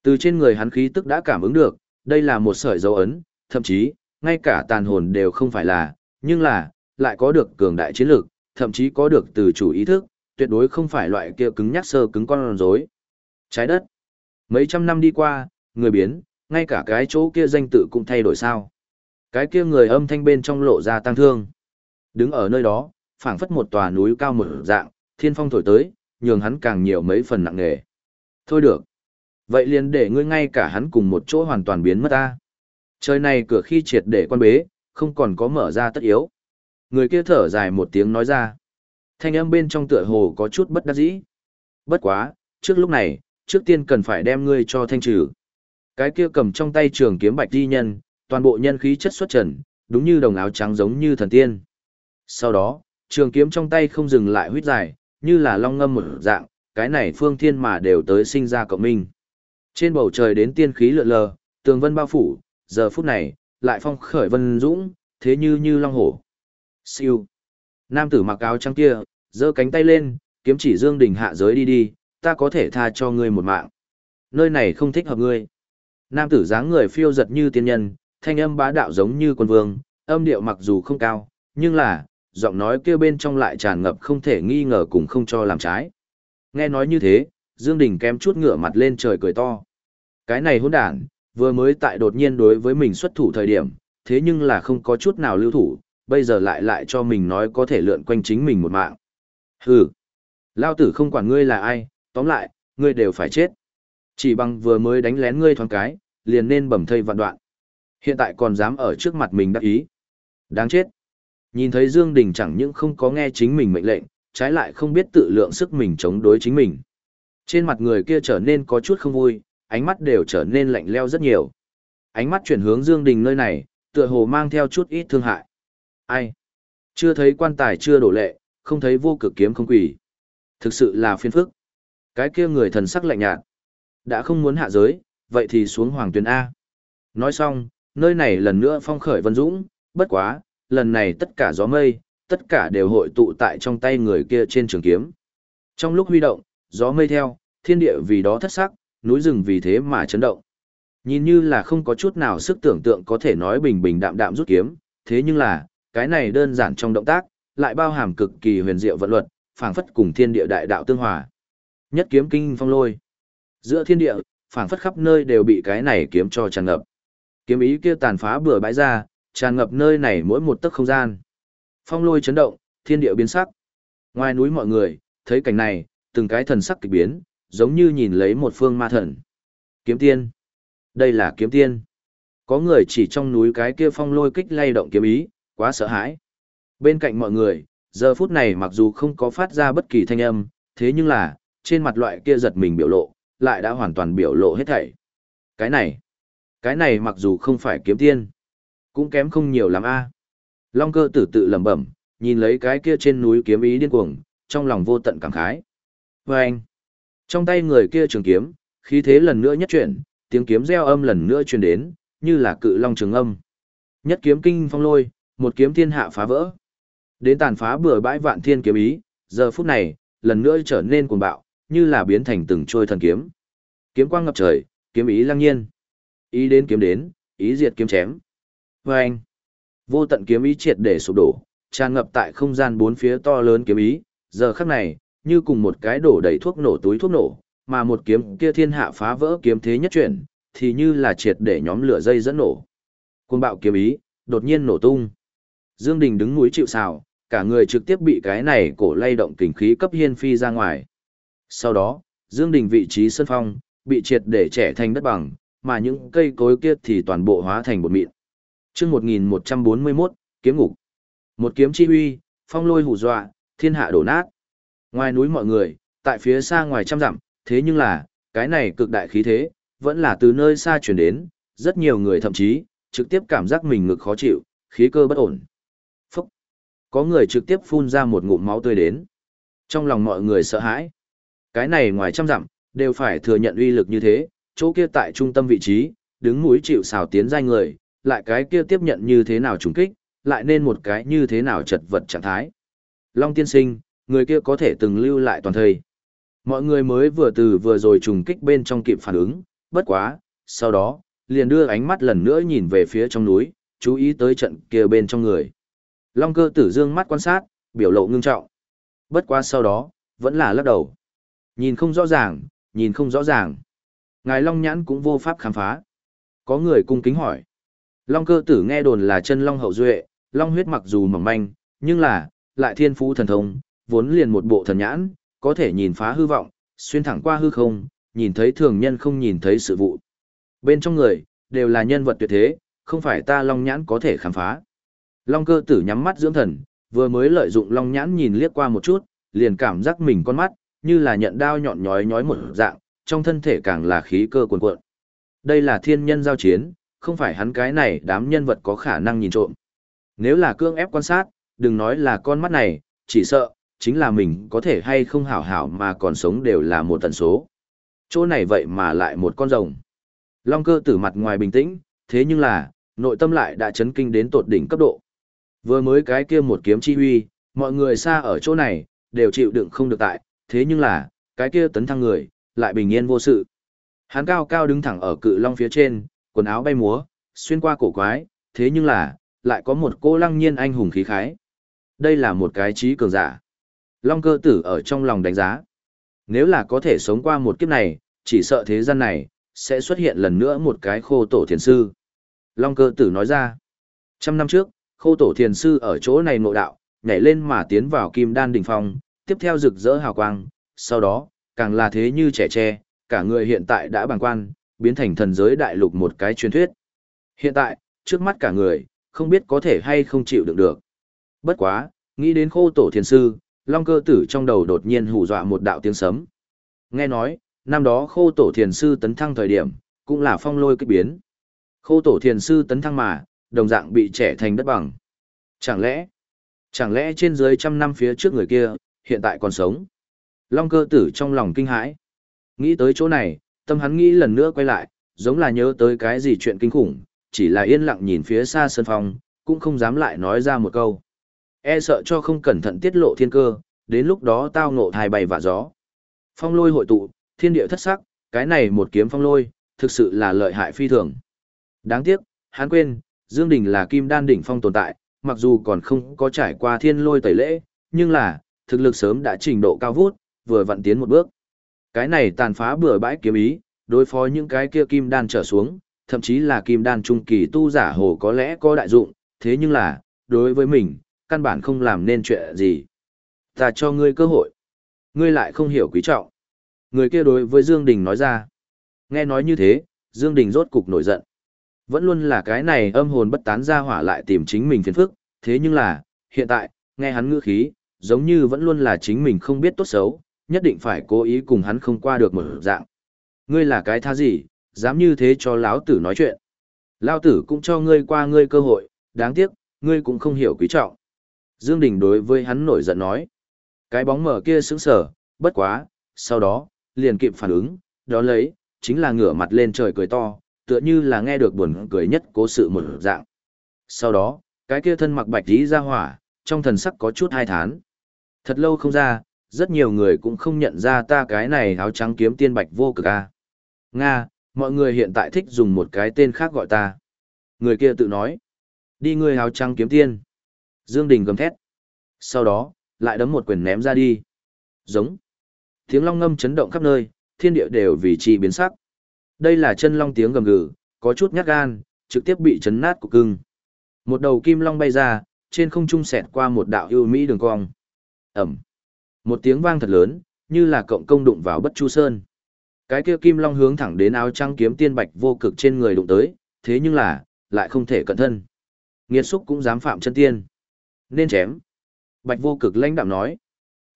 Từ trên người hắn khí tức đã cảm ứng được, đây là một sợi dấu ấn, thậm chí, ngay cả tàn hồn đều không phải là, nhưng là, lại có được cường đại chiến lược, thậm chí có được từ chủ ý thức, tuyệt đối không phải loại kia cứng nhắc sơ cứng con rối. Trái đất. Mấy trăm năm đi qua, người biến, ngay cả cái chỗ kia danh tự cũng thay đổi sao. Cái kia người âm thanh bên trong lộ ra tăng thương. Đứng ở nơi đó, phảng phất một tòa núi cao một dạng, thiên phong thổi tới, nhường hắn càng nhiều mấy phần nặng nề. Thôi được. Vậy liền để ngươi ngay cả hắn cùng một chỗ hoàn toàn biến mất ta. Trời này cửa khi triệt để quan bế, không còn có mở ra tất yếu. Người kia thở dài một tiếng nói ra. Thanh âm bên trong tựa hồ có chút bất đắc dĩ. Bất quá, trước lúc này, trước tiên cần phải đem ngươi cho thanh trừ. Cái kia cầm trong tay trường kiếm bạch di nhân, toàn bộ nhân khí chất xuất trần, đúng như đồng áo trắng giống như thần tiên. Sau đó, trường kiếm trong tay không dừng lại huyết dài, như là long ngâm một dạng, cái này phương thiên mà đều tới sinh ra cộng minh. Trên bầu trời đến tiên khí lượn lờ, tường vân bao phủ, giờ phút này, lại phong khởi vân dũng, thế như như long hổ. Siêu. Nam tử mặc áo trắng kia, giơ cánh tay lên, kiếm chỉ Dương Đình hạ giới đi đi, ta có thể tha cho ngươi một mạng. Nơi này không thích hợp ngươi. Nam tử dáng người phiêu giật như tiên nhân, thanh âm bá đạo giống như quân vương, âm điệu mặc dù không cao, nhưng là, giọng nói kia bên trong lại tràn ngập không thể nghi ngờ cùng không cho làm trái. Nghe nói như thế, Dương Đình kém chút ngửa mặt lên trời cười to. Cái này hỗn đản, vừa mới tại đột nhiên đối với mình xuất thủ thời điểm, thế nhưng là không có chút nào lưu thủ, bây giờ lại lại cho mình nói có thể lượn quanh chính mình một mạng. Hừ, lao tử không quản ngươi là ai, tóm lại, ngươi đều phải chết. Chỉ bằng vừa mới đánh lén ngươi thoáng cái, liền nên bầm thây vạn đoạn. Hiện tại còn dám ở trước mặt mình đắc ý. Đáng chết. Nhìn thấy Dương Đình chẳng những không có nghe chính mình mệnh lệnh, trái lại không biết tự lượng sức mình chống đối chính mình. Trên mặt người kia trở nên có chút không vui, ánh mắt đều trở nên lạnh leo rất nhiều. Ánh mắt chuyển hướng Dương Đình nơi này, tựa hồ mang theo chút ít thương hại. Ai? Chưa thấy quan tài chưa đổ lệ, không thấy vô cực kiếm không quỷ. Thực sự là phiền phức. Cái kia người thần sắc lạnh nhạt. Đã không muốn hạ giới, vậy thì xuống hoàng Tuyền A. Nói xong, nơi này lần nữa phong khởi vân dũng, bất quá, lần này tất cả gió mây, tất cả đều hội tụ tại trong tay người kia trên trường kiếm. Trong lúc huy động, gió mây theo, thiên địa vì đó thất sắc, núi rừng vì thế mà chấn động. Nhìn như là không có chút nào sức tưởng tượng có thể nói bình bình đạm đạm rút kiếm, thế nhưng là, cái này đơn giản trong động tác, lại bao hàm cực kỳ huyền diệu vận luật, phảng phất cùng thiên địa đại đạo tương hòa. Nhất kiếm kinh phong lôi. Giữa thiên địa, phảng phất khắp nơi đều bị cái này kiếm cho tràn ngập. Kiếm ý kia tàn phá bừa bãi ra, tràn ngập nơi này mỗi một tấc không gian. Phong lôi chấn động, thiên địa biến sắc. Ngoài núi mọi người, thấy cảnh này, từng cái thần sắc kỳ biến, giống như nhìn lấy một phương ma thần. Kiếm tiên. Đây là kiếm tiên. Có người chỉ trong núi cái kia phong lôi kích lay động kiếm ý, quá sợ hãi. Bên cạnh mọi người, giờ phút này mặc dù không có phát ra bất kỳ thanh âm, thế nhưng là, trên mặt loại kia giật mình biểu lộ, lại đã hoàn toàn biểu lộ hết thảy. Cái này, cái này mặc dù không phải kiếm tiên, cũng kém không nhiều lắm a. Long cơ tử tự lẩm bẩm, nhìn lấy cái kia trên núi kiếm ý điên cuồng, trong lòng vô tận cảm khái. Và anh, trong tay người kia trường kiếm, khí thế lần nữa nhất chuyển, tiếng kiếm reo âm lần nữa truyền đến, như là cự long trường âm. Nhất kiếm kinh phong lôi, một kiếm thiên hạ phá vỡ. Đến tàn phá bừa bãi vạn thiên kiếm ý, giờ phút này, lần nữa trở nên cuồng bạo, như là biến thành từng trôi thần kiếm. Kiếm quang ngập trời, kiếm ý lăng nhiên. Ý đến kiếm đến, ý diệt kiếm chém. Và anh, vô tận kiếm ý triệt để sụp đổ, tràn ngập tại không gian bốn phía to lớn kiếm ý, giờ khắc này, như cùng một cái đổ đầy thuốc nổ túi thuốc nổ, mà một kiếm kia thiên hạ phá vỡ kiếm thế nhất chuyển, thì như là triệt để nhóm lửa dây dẫn nổ. Cuồng bạo kiếm ý, đột nhiên nổ tung. Dương Đình đứng núi chịu sào, cả người trực tiếp bị cái này cổ lay động kình khí cấp hiên phi ra ngoài. Sau đó, Dương Đình vị trí sân phong, bị triệt để trẻ thành đất bằng, mà những cây cối kia thì toàn bộ hóa thành bột mịn. Chương 1141, kiếm ngục. Một kiếm chi huy, phong lôi hù dọa, thiên hạ đổ nát. Ngoài núi mọi người, tại phía xa ngoài trăm dặm, thế nhưng là, cái này cực đại khí thế, vẫn là từ nơi xa chuyển đến, rất nhiều người thậm chí, trực tiếp cảm giác mình ngực khó chịu, khí cơ bất ổn. Phúc! Có người trực tiếp phun ra một ngụm máu tươi đến. Trong lòng mọi người sợ hãi. Cái này ngoài trăm dặm, đều phải thừa nhận uy lực như thế, chỗ kia tại trung tâm vị trí, đứng mũi chịu xào tiến giai người, lại cái kia tiếp nhận như thế nào trùng kích, lại nên một cái như thế nào chật vật trạng thái. Long tiên sinh, người kia có thể từng lưu lại toàn thời. Mọi người mới vừa từ vừa rồi trùng kích bên trong kịp phản ứng, bất quá, sau đó, liền đưa ánh mắt lần nữa nhìn về phía trong núi, chú ý tới trận kia bên trong người. Long cơ tử dương mắt quan sát, biểu lộ ngưng trọng. Bất quá sau đó, vẫn là lắc đầu. Nhìn không rõ ràng, nhìn không rõ ràng. Ngài Long nhãn cũng vô pháp khám phá. Có người cung kính hỏi. Long cơ tử nghe đồn là chân Long hậu duệ, Long huyết mặc dù mỏng manh, nhưng là, lại thiên phú thần thông, vốn liền một bộ thần nhãn, có thể nhìn phá hư vọng, xuyên thẳng qua hư không, nhìn thấy thường nhân không nhìn thấy sự vụ. Bên trong người, đều là nhân vật tuyệt thế, không phải ta long nhãn có thể khám phá. Long cơ tử nhắm mắt dưỡng thần, vừa mới lợi dụng long nhãn nhìn liếc qua một chút, liền cảm giác mình con mắt, như là nhận đao nhọn nhói nhói một dạng, trong thân thể càng là khí cơ cuồn cuộn. Đây là thiên nhân giao chiến, không phải hắn cái này đám nhân vật có khả năng nhìn trộm. Nếu là cương ép quan sát, đừng nói là con mắt này, chỉ sợ, chính là mình có thể hay không hảo hảo mà còn sống đều là một tần số. Chỗ này vậy mà lại một con rồng. Long cơ tử mặt ngoài bình tĩnh, thế nhưng là, nội tâm lại đã chấn kinh đến tột đỉnh cấp độ. Vừa mới cái kia một kiếm chi huy, mọi người xa ở chỗ này, đều chịu đựng không được tại, thế nhưng là, cái kia tấn thăng người, lại bình yên vô sự. Hắn cao cao đứng thẳng ở cự long phía trên, quần áo bay múa, xuyên qua cổ quái, thế nhưng là, lại có một cô lăng nhiên anh hùng khí khái. Đây là một cái trí cường giả. Long cơ tử ở trong lòng đánh giá. Nếu là có thể sống qua một kiếp này, chỉ sợ thế gian này, sẽ xuất hiện lần nữa một cái khô tổ thiền sư. Long cơ tử nói ra. Trăm năm trước, khô tổ thiền sư ở chỗ này nội đạo, nhảy lên mà tiến vào kim đan đỉnh phong, tiếp theo rực rỡ hào quang, sau đó, càng là thế như trẻ tre, cả người hiện tại đã bàng quan, biến thành thần giới đại lục một cái truyền thuyết. Hiện tại, trước mắt cả người, không biết có thể hay không chịu đựng được. Bất quá, nghĩ đến khô tổ thiền sư, long cơ tử trong đầu đột nhiên hù dọa một đạo tiếng sấm. Nghe nói, năm đó khô tổ thiền sư tấn thăng thời điểm, cũng là phong lôi kích biến. Khô tổ thiền sư tấn thăng mà, đồng dạng bị trẻ thành đất bằng. Chẳng lẽ, chẳng lẽ trên dưới trăm năm phía trước người kia, hiện tại còn sống? Long cơ tử trong lòng kinh hãi. Nghĩ tới chỗ này, tâm hắn nghĩ lần nữa quay lại, giống là nhớ tới cái gì chuyện kinh khủng, chỉ là yên lặng nhìn phía xa sân phong, cũng không dám lại nói ra một câu. E sợ cho không cẩn thận tiết lộ thiên cơ, đến lúc đó tao ngộ thai bay và gió. Phong lôi hội tụ, thiên địa thất sắc, cái này một kiếm phong lôi, thực sự là lợi hại phi thường. Đáng tiếc, hắn quên, Dương Đình là kim đan đỉnh phong tồn tại, mặc dù còn không có trải qua thiên lôi tẩy lễ, nhưng là, thực lực sớm đã trình độ cao vút, vừa vặn tiến một bước. Cái này tàn phá bừa bãi kiếm ý, đối phó những cái kia kim đan trở xuống, thậm chí là kim đan trung kỳ tu giả hồ có lẽ có đại dụng, thế nhưng là, đối với mình, căn bản không làm nên chuyện gì. Ta cho ngươi cơ hội. Ngươi lại không hiểu quý trọng. Người kia đối với Dương Đình nói ra. Nghe nói như thế, Dương Đình rốt cục nổi giận. Vẫn luôn là cái này âm hồn bất tán ra hỏa lại tìm chính mình phiền phức, thế nhưng là, hiện tại, nghe hắn ngữ khí, giống như vẫn luôn là chính mình không biết tốt xấu, nhất định phải cố ý cùng hắn không qua được một dạng. Ngươi là cái tha gì, dám như thế cho lão tử nói chuyện. Lão tử cũng cho ngươi qua ngươi cơ hội, đáng tiếc, ngươi cũng không hiểu quý trọng. Dương Đình đối với hắn nổi giận nói. Cái bóng mở kia sững sờ, bất quá, sau đó, liền kịp phản ứng, đó lấy, chính là ngửa mặt lên trời cười to, tựa như là nghe được buồn cười nhất cố sự một dạng. Sau đó, cái kia thân mặc bạch tí ra hỏa, trong thần sắc có chút hai thán. Thật lâu không ra, rất nhiều người cũng không nhận ra ta cái này áo trắng kiếm tiên bạch vô cực a. Nga, mọi người hiện tại thích dùng một cái tên khác gọi ta. Người kia tự nói. Đi người áo trắng kiếm tiên. Dương Đình gầm thét. Sau đó, lại đấm một quyền ném ra đi. Giống. Tiếng long ngâm chấn động khắp nơi, thiên địa đều vì chi biến sắc. Đây là chân long tiếng gầm gừ, có chút nhát gan, trực tiếp bị chấn nát của cưng. Một đầu kim long bay ra, trên không trung xẹt qua một đạo yêu mỹ đường cong. ầm, Một tiếng vang thật lớn, như là cộng công đụng vào bất chu sơn. Cái kia kim long hướng thẳng đến áo trắng kiếm tiên bạch vô cực trên người đụng tới, thế nhưng là, lại không thể cận thân. Nghiệt xúc cũng dám phạm chân tiên. Nên chém. Bạch vô cực lãnh đạm nói.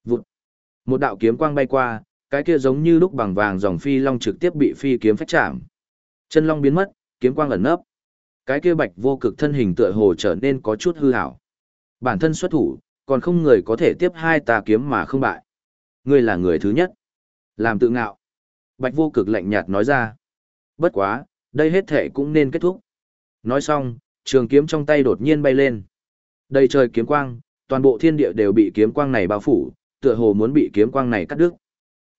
Vụt. Một đạo kiếm quang bay qua, cái kia giống như lúc bằng vàng dòng phi long trực tiếp bị phi kiếm phách chạm. Chân long biến mất, kiếm quang ẩn nấp. Cái kia bạch vô cực thân hình tựa hồ trở nên có chút hư hảo. Bản thân xuất thủ, còn không người có thể tiếp hai tà kiếm mà không bại. Ngươi là người thứ nhất. Làm tự ngạo. Bạch vô cực lạnh nhạt nói ra. Bất quá, đây hết thể cũng nên kết thúc. Nói xong, trường kiếm trong tay đột nhiên bay lên. Đầy trời kiếm quang, toàn bộ thiên địa đều bị kiếm quang này bao phủ, tựa hồ muốn bị kiếm quang này cắt đứt.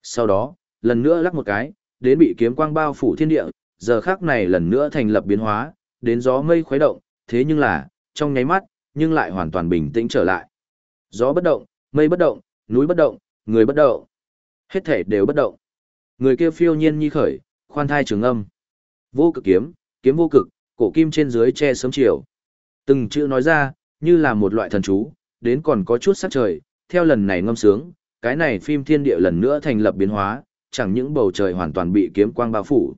Sau đó, lần nữa lắc một cái, đến bị kiếm quang bao phủ thiên địa, giờ khác này lần nữa thành lập biến hóa, đến gió mây khuấy động, thế nhưng là, trong nháy mắt, nhưng lại hoàn toàn bình tĩnh trở lại. Gió bất động, mây bất động, núi bất động, người bất động. Hết thể đều bất động. Người kia phiêu nhiên như khởi, khoan thai trường âm. Vô cực kiếm, kiếm vô cực, cổ kim trên dưới che sớm chiều. Từng chữ nói ra, như là một loại thần chú, đến còn có chút sắc trời, theo lần này ngâm sướng, cái này phim thiên địa lần nữa thành lập biến hóa, chẳng những bầu trời hoàn toàn bị kiếm quang bao phủ.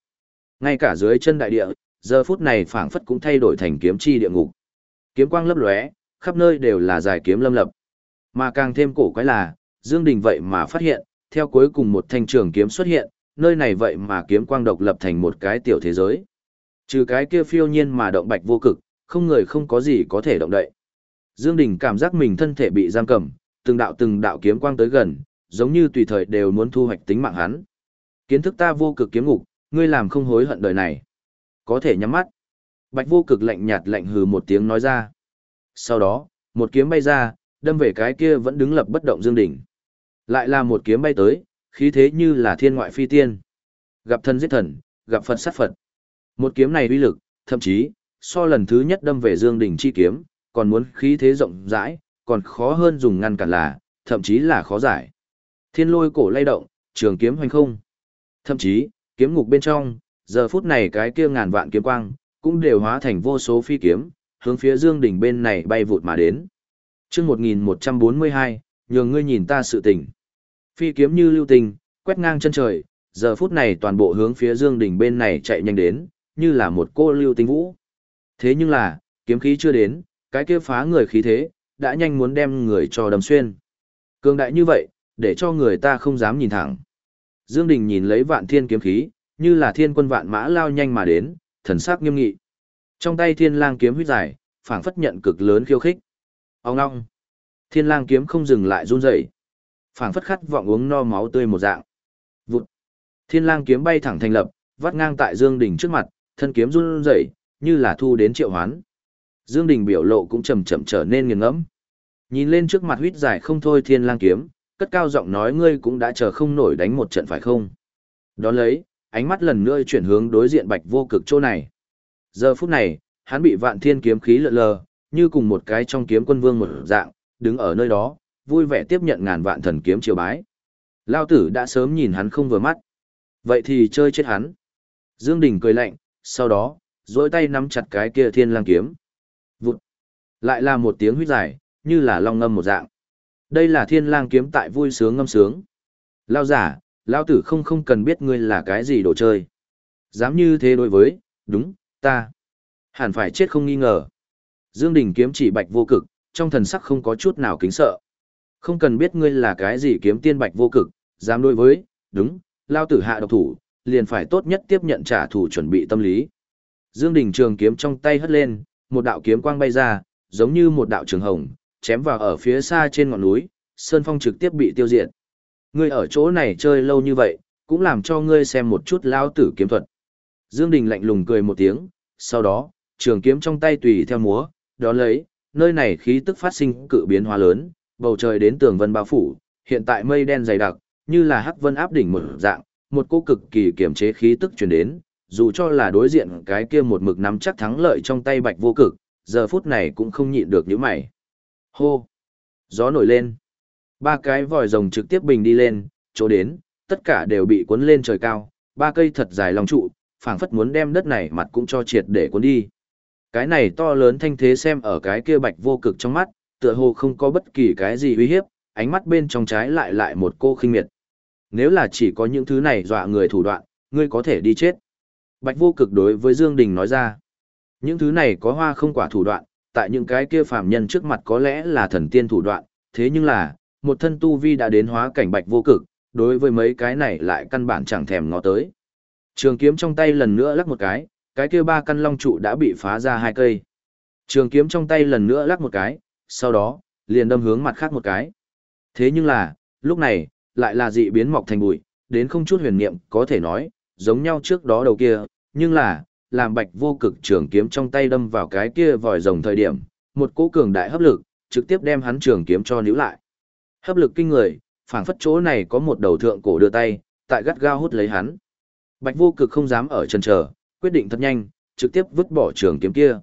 Ngay cả dưới chân đại địa, giờ phút này phảng phất cũng thay đổi thành kiếm chi địa ngục. Kiếm quang lấp lóe, khắp nơi đều là dài kiếm lâm lập. Mà càng thêm cổ quái là, Dương Đình vậy mà phát hiện, theo cuối cùng một thanh trường kiếm xuất hiện, nơi này vậy mà kiếm quang độc lập thành một cái tiểu thế giới. Trừ cái kia phiêu nhiên mà động bạch vô cực, không người không có gì có thể động đậy. Dương Đình cảm giác mình thân thể bị giam cầm, từng đạo từng đạo kiếm quang tới gần, giống như tùy thời đều muốn thu hoạch tính mạng hắn. Kiến thức ta vô cực kiếm ngục, ngươi làm không hối hận đời này. Có thể nhắm mắt. Bạch vô cực lạnh nhạt lạnh hừ một tiếng nói ra. Sau đó, một kiếm bay ra, đâm về cái kia vẫn đứng lập bất động Dương Đình. Lại là một kiếm bay tới, khí thế như là thiên ngoại phi tiên. Gặp thần giết thần, gặp Phật sát Phật. Một kiếm này uy lực, thậm chí, so lần thứ nhất đâm về Dương Đình chi kiếm, còn muốn khí thế rộng rãi, còn khó hơn dùng ngăn cản là, thậm chí là khó giải. Thiên lôi cổ lay động, trường kiếm hoành không. Thậm chí, kiếm ngục bên trong, giờ phút này cái kia ngàn vạn kiếm quang, cũng đều hóa thành vô số phi kiếm, hướng phía Dương đỉnh bên này bay vụt mà đến. Chương 1142, nhường ngươi nhìn ta sự tình. Phi kiếm như lưu tình, quét ngang chân trời, giờ phút này toàn bộ hướng phía Dương đỉnh bên này chạy nhanh đến, như là một cô lưu tinh vũ. Thế nhưng là, kiếm khí chưa đến, cái kia phá người khí thế, đã nhanh muốn đem người cho đâm xuyên. Cường đại như vậy, để cho người ta không dám nhìn thẳng. Dương Đình nhìn lấy vạn thiên kiếm khí, như là thiên quân vạn mã lao nhanh mà đến, thần sắc nghiêm nghị. Trong tay thiên lang kiếm huyết dài, phảng phất nhận cực lớn khiêu khích. Ông ngong. Thiên lang kiếm không dừng lại run rẩy, phảng phất khát vọng uống no máu tươi một dạng. Vụt. Thiên lang kiếm bay thẳng thành lập, vắt ngang tại Dương Đình trước mặt, thân kiếm run rẩy, như là thu đến triệu hoán. Dương Đình biểu lộ cũng chậm chậm trở nên nghiền ngẫm. Nhìn lên trước mặt huyết dài không thôi thiên lang kiếm, cất cao giọng nói ngươi cũng đã chờ không nổi đánh một trận phải không? Đón lấy, ánh mắt lần nữa chuyển hướng đối diện bạch vô cực chỗ này. Giờ phút này, hắn bị vạn thiên kiếm khí lượn lờ, như cùng một cái trong kiếm quân vương một dạng, đứng ở nơi đó, vui vẻ tiếp nhận ngàn vạn thần kiếm triều bái. Lao tử đã sớm nhìn hắn không vừa mắt. Vậy thì chơi chết hắn. Dương Đình cười lạnh, sau đó, duỗi tay nắm chặt cái kia thiên lang kiếm. Lại là một tiếng huyết dài, như là long ngâm một dạng. Đây là thiên lang kiếm tại vui sướng ngâm sướng. Lao giả, lao tử không không cần biết ngươi là cái gì đồ chơi. Dám như thế đối với, đúng, ta. Hẳn phải chết không nghi ngờ. Dương Đình kiếm chỉ bạch vô cực, trong thần sắc không có chút nào kính sợ. Không cần biết ngươi là cái gì kiếm tiên bạch vô cực, dám đối với, đúng, lao tử hạ độc thủ, liền phải tốt nhất tiếp nhận trả thù chuẩn bị tâm lý. Dương Đình trường kiếm trong tay hất lên, một đạo kiếm quang bay ra, giống như một đạo trường hồng, chém vào ở phía xa trên ngọn núi, Sơn Phong trực tiếp bị tiêu diệt. Ngươi ở chỗ này chơi lâu như vậy, cũng làm cho ngươi xem một chút lao tử kiếm thuật. Dương Đình lạnh lùng cười một tiếng, sau đó, trường kiếm trong tay tùy theo múa, đó lấy, nơi này khí tức phát sinh cự biến hóa lớn, bầu trời đến tường vân bao phủ, hiện tại mây đen dày đặc, như là hắc vân áp đỉnh một dạng, một cô cực kỳ kiềm chế khí tức truyền đến, dù cho là đối diện cái kia một mực nắm chắc thắng lợi trong tay bạch vô cực, giờ phút này cũng không nhịn được những mày. Hô! Gió nổi lên. Ba cái vòi rồng trực tiếp bình đi lên, chỗ đến, tất cả đều bị cuốn lên trời cao, ba cây thật dài lòng trụ, phảng phất muốn đem đất này mặt cũng cho triệt để cuốn đi. Cái này to lớn thanh thế xem ở cái kia bạch vô cực trong mắt, tựa hồ không có bất kỳ cái gì uy hiếp, ánh mắt bên trong trái lại lại một cô khinh miệt. Nếu là chỉ có những thứ này dọa người thủ đoạn, ngươi có thể đi chết. Bạch vô cực đối với Dương Đình nói ra. Những thứ này có hoa không quả thủ đoạn, tại những cái kia phàm nhân trước mặt có lẽ là thần tiên thủ đoạn, thế nhưng là, một thân tu vi đã đến hóa cảnh bạch vô cực, đối với mấy cái này lại căn bản chẳng thèm ngó tới. Trường kiếm trong tay lần nữa lắc một cái, cái kia ba căn long trụ đã bị phá ra hai cây. Trường kiếm trong tay lần nữa lắc một cái, sau đó, liền đâm hướng mặt khác một cái. Thế nhưng là, lúc này, lại là dị biến mọc thành bụi, đến không chút huyền niệm có thể nói, giống nhau trước đó đầu kia, nhưng là, làm bạch vô cực trường kiếm trong tay đâm vào cái kia vòi rồng thời điểm, một cỗ cường đại hấp lực, trực tiếp đem hắn trường kiếm cho níu lại. Hấp lực kinh người, phảng phất chỗ này có một đầu thượng cổ đưa tay, tại gắt gao hút lấy hắn. Bạch vô cực không dám ở chân chờ, quyết định thật nhanh, trực tiếp vứt bỏ trường kiếm kia.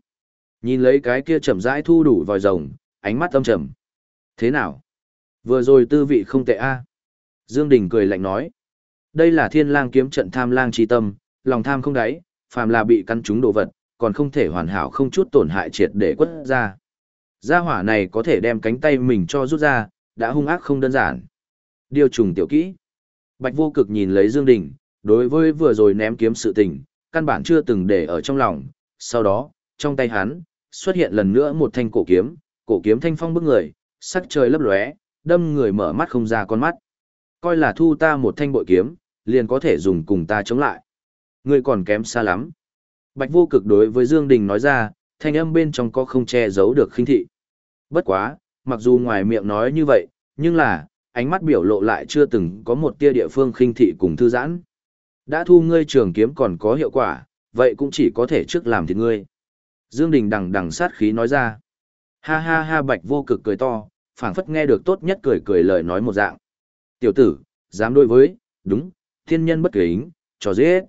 Nhìn lấy cái kia chậm rãi thu đủ vòi rồng, ánh mắt âm trầm. Thế nào? Vừa rồi tư vị không tệ a. Dương Đình cười lạnh nói. Đây là thiên lang kiếm trận tham lang chi tâm, lòng tham không đáy, phàm là bị căn trúng đồ vật, còn không thể hoàn hảo không chút tổn hại triệt để quất ra. Gia hỏa này có thể đem cánh tay mình cho rút ra, đã hung ác không đơn giản. Điều trùng tiểu kỹ. Bạch vô cực nhìn lấy Dương Đình, đối với vừa rồi ném kiếm sự tình, căn bản chưa từng để ở trong lòng. Sau đó, trong tay hắn, xuất hiện lần nữa một thanh cổ kiếm, cổ kiếm thanh phong bức người, sắc trời lấp lóe, đâm người mở mắt không ra con mắt. Coi là thu ta một thanh bội kiếm, liền có thể dùng cùng ta chống lại. Ngươi còn kém xa lắm. Bạch vô cực đối với Dương Đình nói ra, thanh âm bên trong có không che giấu được khinh thị. Bất quá, mặc dù ngoài miệng nói như vậy, nhưng là, ánh mắt biểu lộ lại chưa từng có một tia địa phương khinh thị cùng thư giãn. Đã thu ngươi trường kiếm còn có hiệu quả, vậy cũng chỉ có thể trước làm thịt ngươi. Dương Đình đằng đằng sát khí nói ra. Ha ha ha bạch vô cực cười to, phảng phất nghe được tốt nhất cười cười lời nói một dạng. Tiểu tử, dám đối với, đúng, thiên nhân bất kính, cho dễ.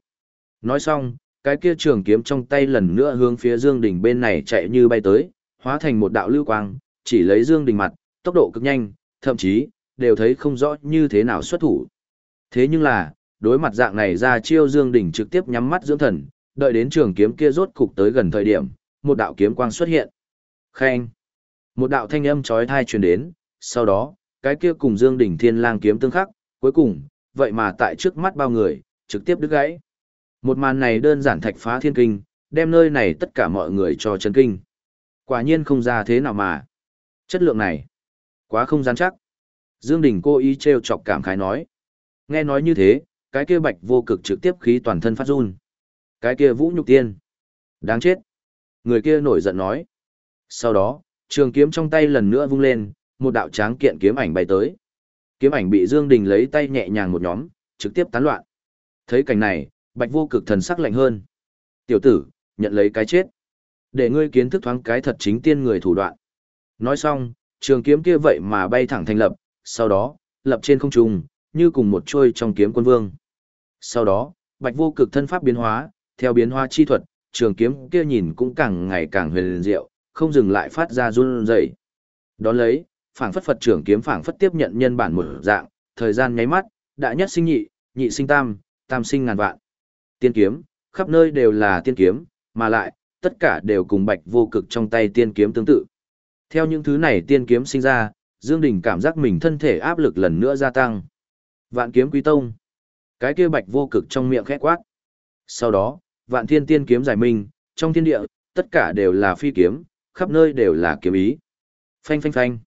Nói xong, cái kia trường kiếm trong tay lần nữa hướng phía Dương Đình bên này chạy như bay tới, hóa thành một đạo lưu quang, chỉ lấy Dương Đình mặt, tốc độ cực nhanh, thậm chí, đều thấy không rõ như thế nào xuất thủ. Thế nhưng là, đối mặt dạng này ra chiêu Dương Đình trực tiếp nhắm mắt dưỡng thần, đợi đến trường kiếm kia rốt cục tới gần thời điểm, một đạo kiếm quang xuất hiện. Khen! Một đạo thanh âm chói tai truyền đến, sau đó, cái kia cùng Dương Đình Thiên Lang kiếm tương khắc, cuối cùng, vậy mà tại trước mắt bao người, trực tiếp đứt gãy. Một màn này đơn giản thạch phá thiên kinh, đem nơi này tất cả mọi người cho chấn kinh. Quả nhiên không ra thế nào mà. Chất lượng này, quá không rắn chắc. Dương Đình cô ý treo chọc cảm khái nói. Nghe nói như thế, cái kia bạch vô cực trực tiếp khí toàn thân phát run. Cái kia vũ nhục tiên. Đáng chết. Người kia nổi giận nói. Sau đó, trường kiếm trong tay lần nữa vung lên, một đạo tráng kiện kiếm ảnh bay tới. Kiếm ảnh bị Dương Đình lấy tay nhẹ nhàng một nhóm, trực tiếp tán loạn. Thấy cảnh này, Bạch Vô Cực thần sắc lạnh hơn. "Tiểu tử, nhận lấy cái chết. Để ngươi kiến thức thoáng cái thật chính tiên người thủ đoạn." Nói xong, trường kiếm kia vậy mà bay thẳng thành lập, sau đó, lập trên không trung, như cùng một trôi trong kiếm quân vương. Sau đó, Bạch Vô Cực thân pháp biến hóa, theo biến hóa chi thuật, trường kiếm kia nhìn cũng càng ngày càng huyền diệu, không dừng lại phát ra run rẩy. Đón lấy, phảng phất Phật trưởng kiếm phảng phất tiếp nhận nhân bản một dạng, thời gian nháy mắt, đã nhất sinh nhị, nhị sinh tam, tam sinh ngàn vạn. Tiên kiếm, khắp nơi đều là tiên kiếm, mà lại, tất cả đều cùng bạch vô cực trong tay tiên kiếm tương tự. Theo những thứ này tiên kiếm sinh ra, Dương Đình cảm giác mình thân thể áp lực lần nữa gia tăng. Vạn kiếm quý tông. Cái kia bạch vô cực trong miệng khẽ quát. Sau đó, vạn thiên tiên kiếm giải minh, trong thiên địa, tất cả đều là phi kiếm, khắp nơi đều là kiếm ý. Phanh phanh phanh.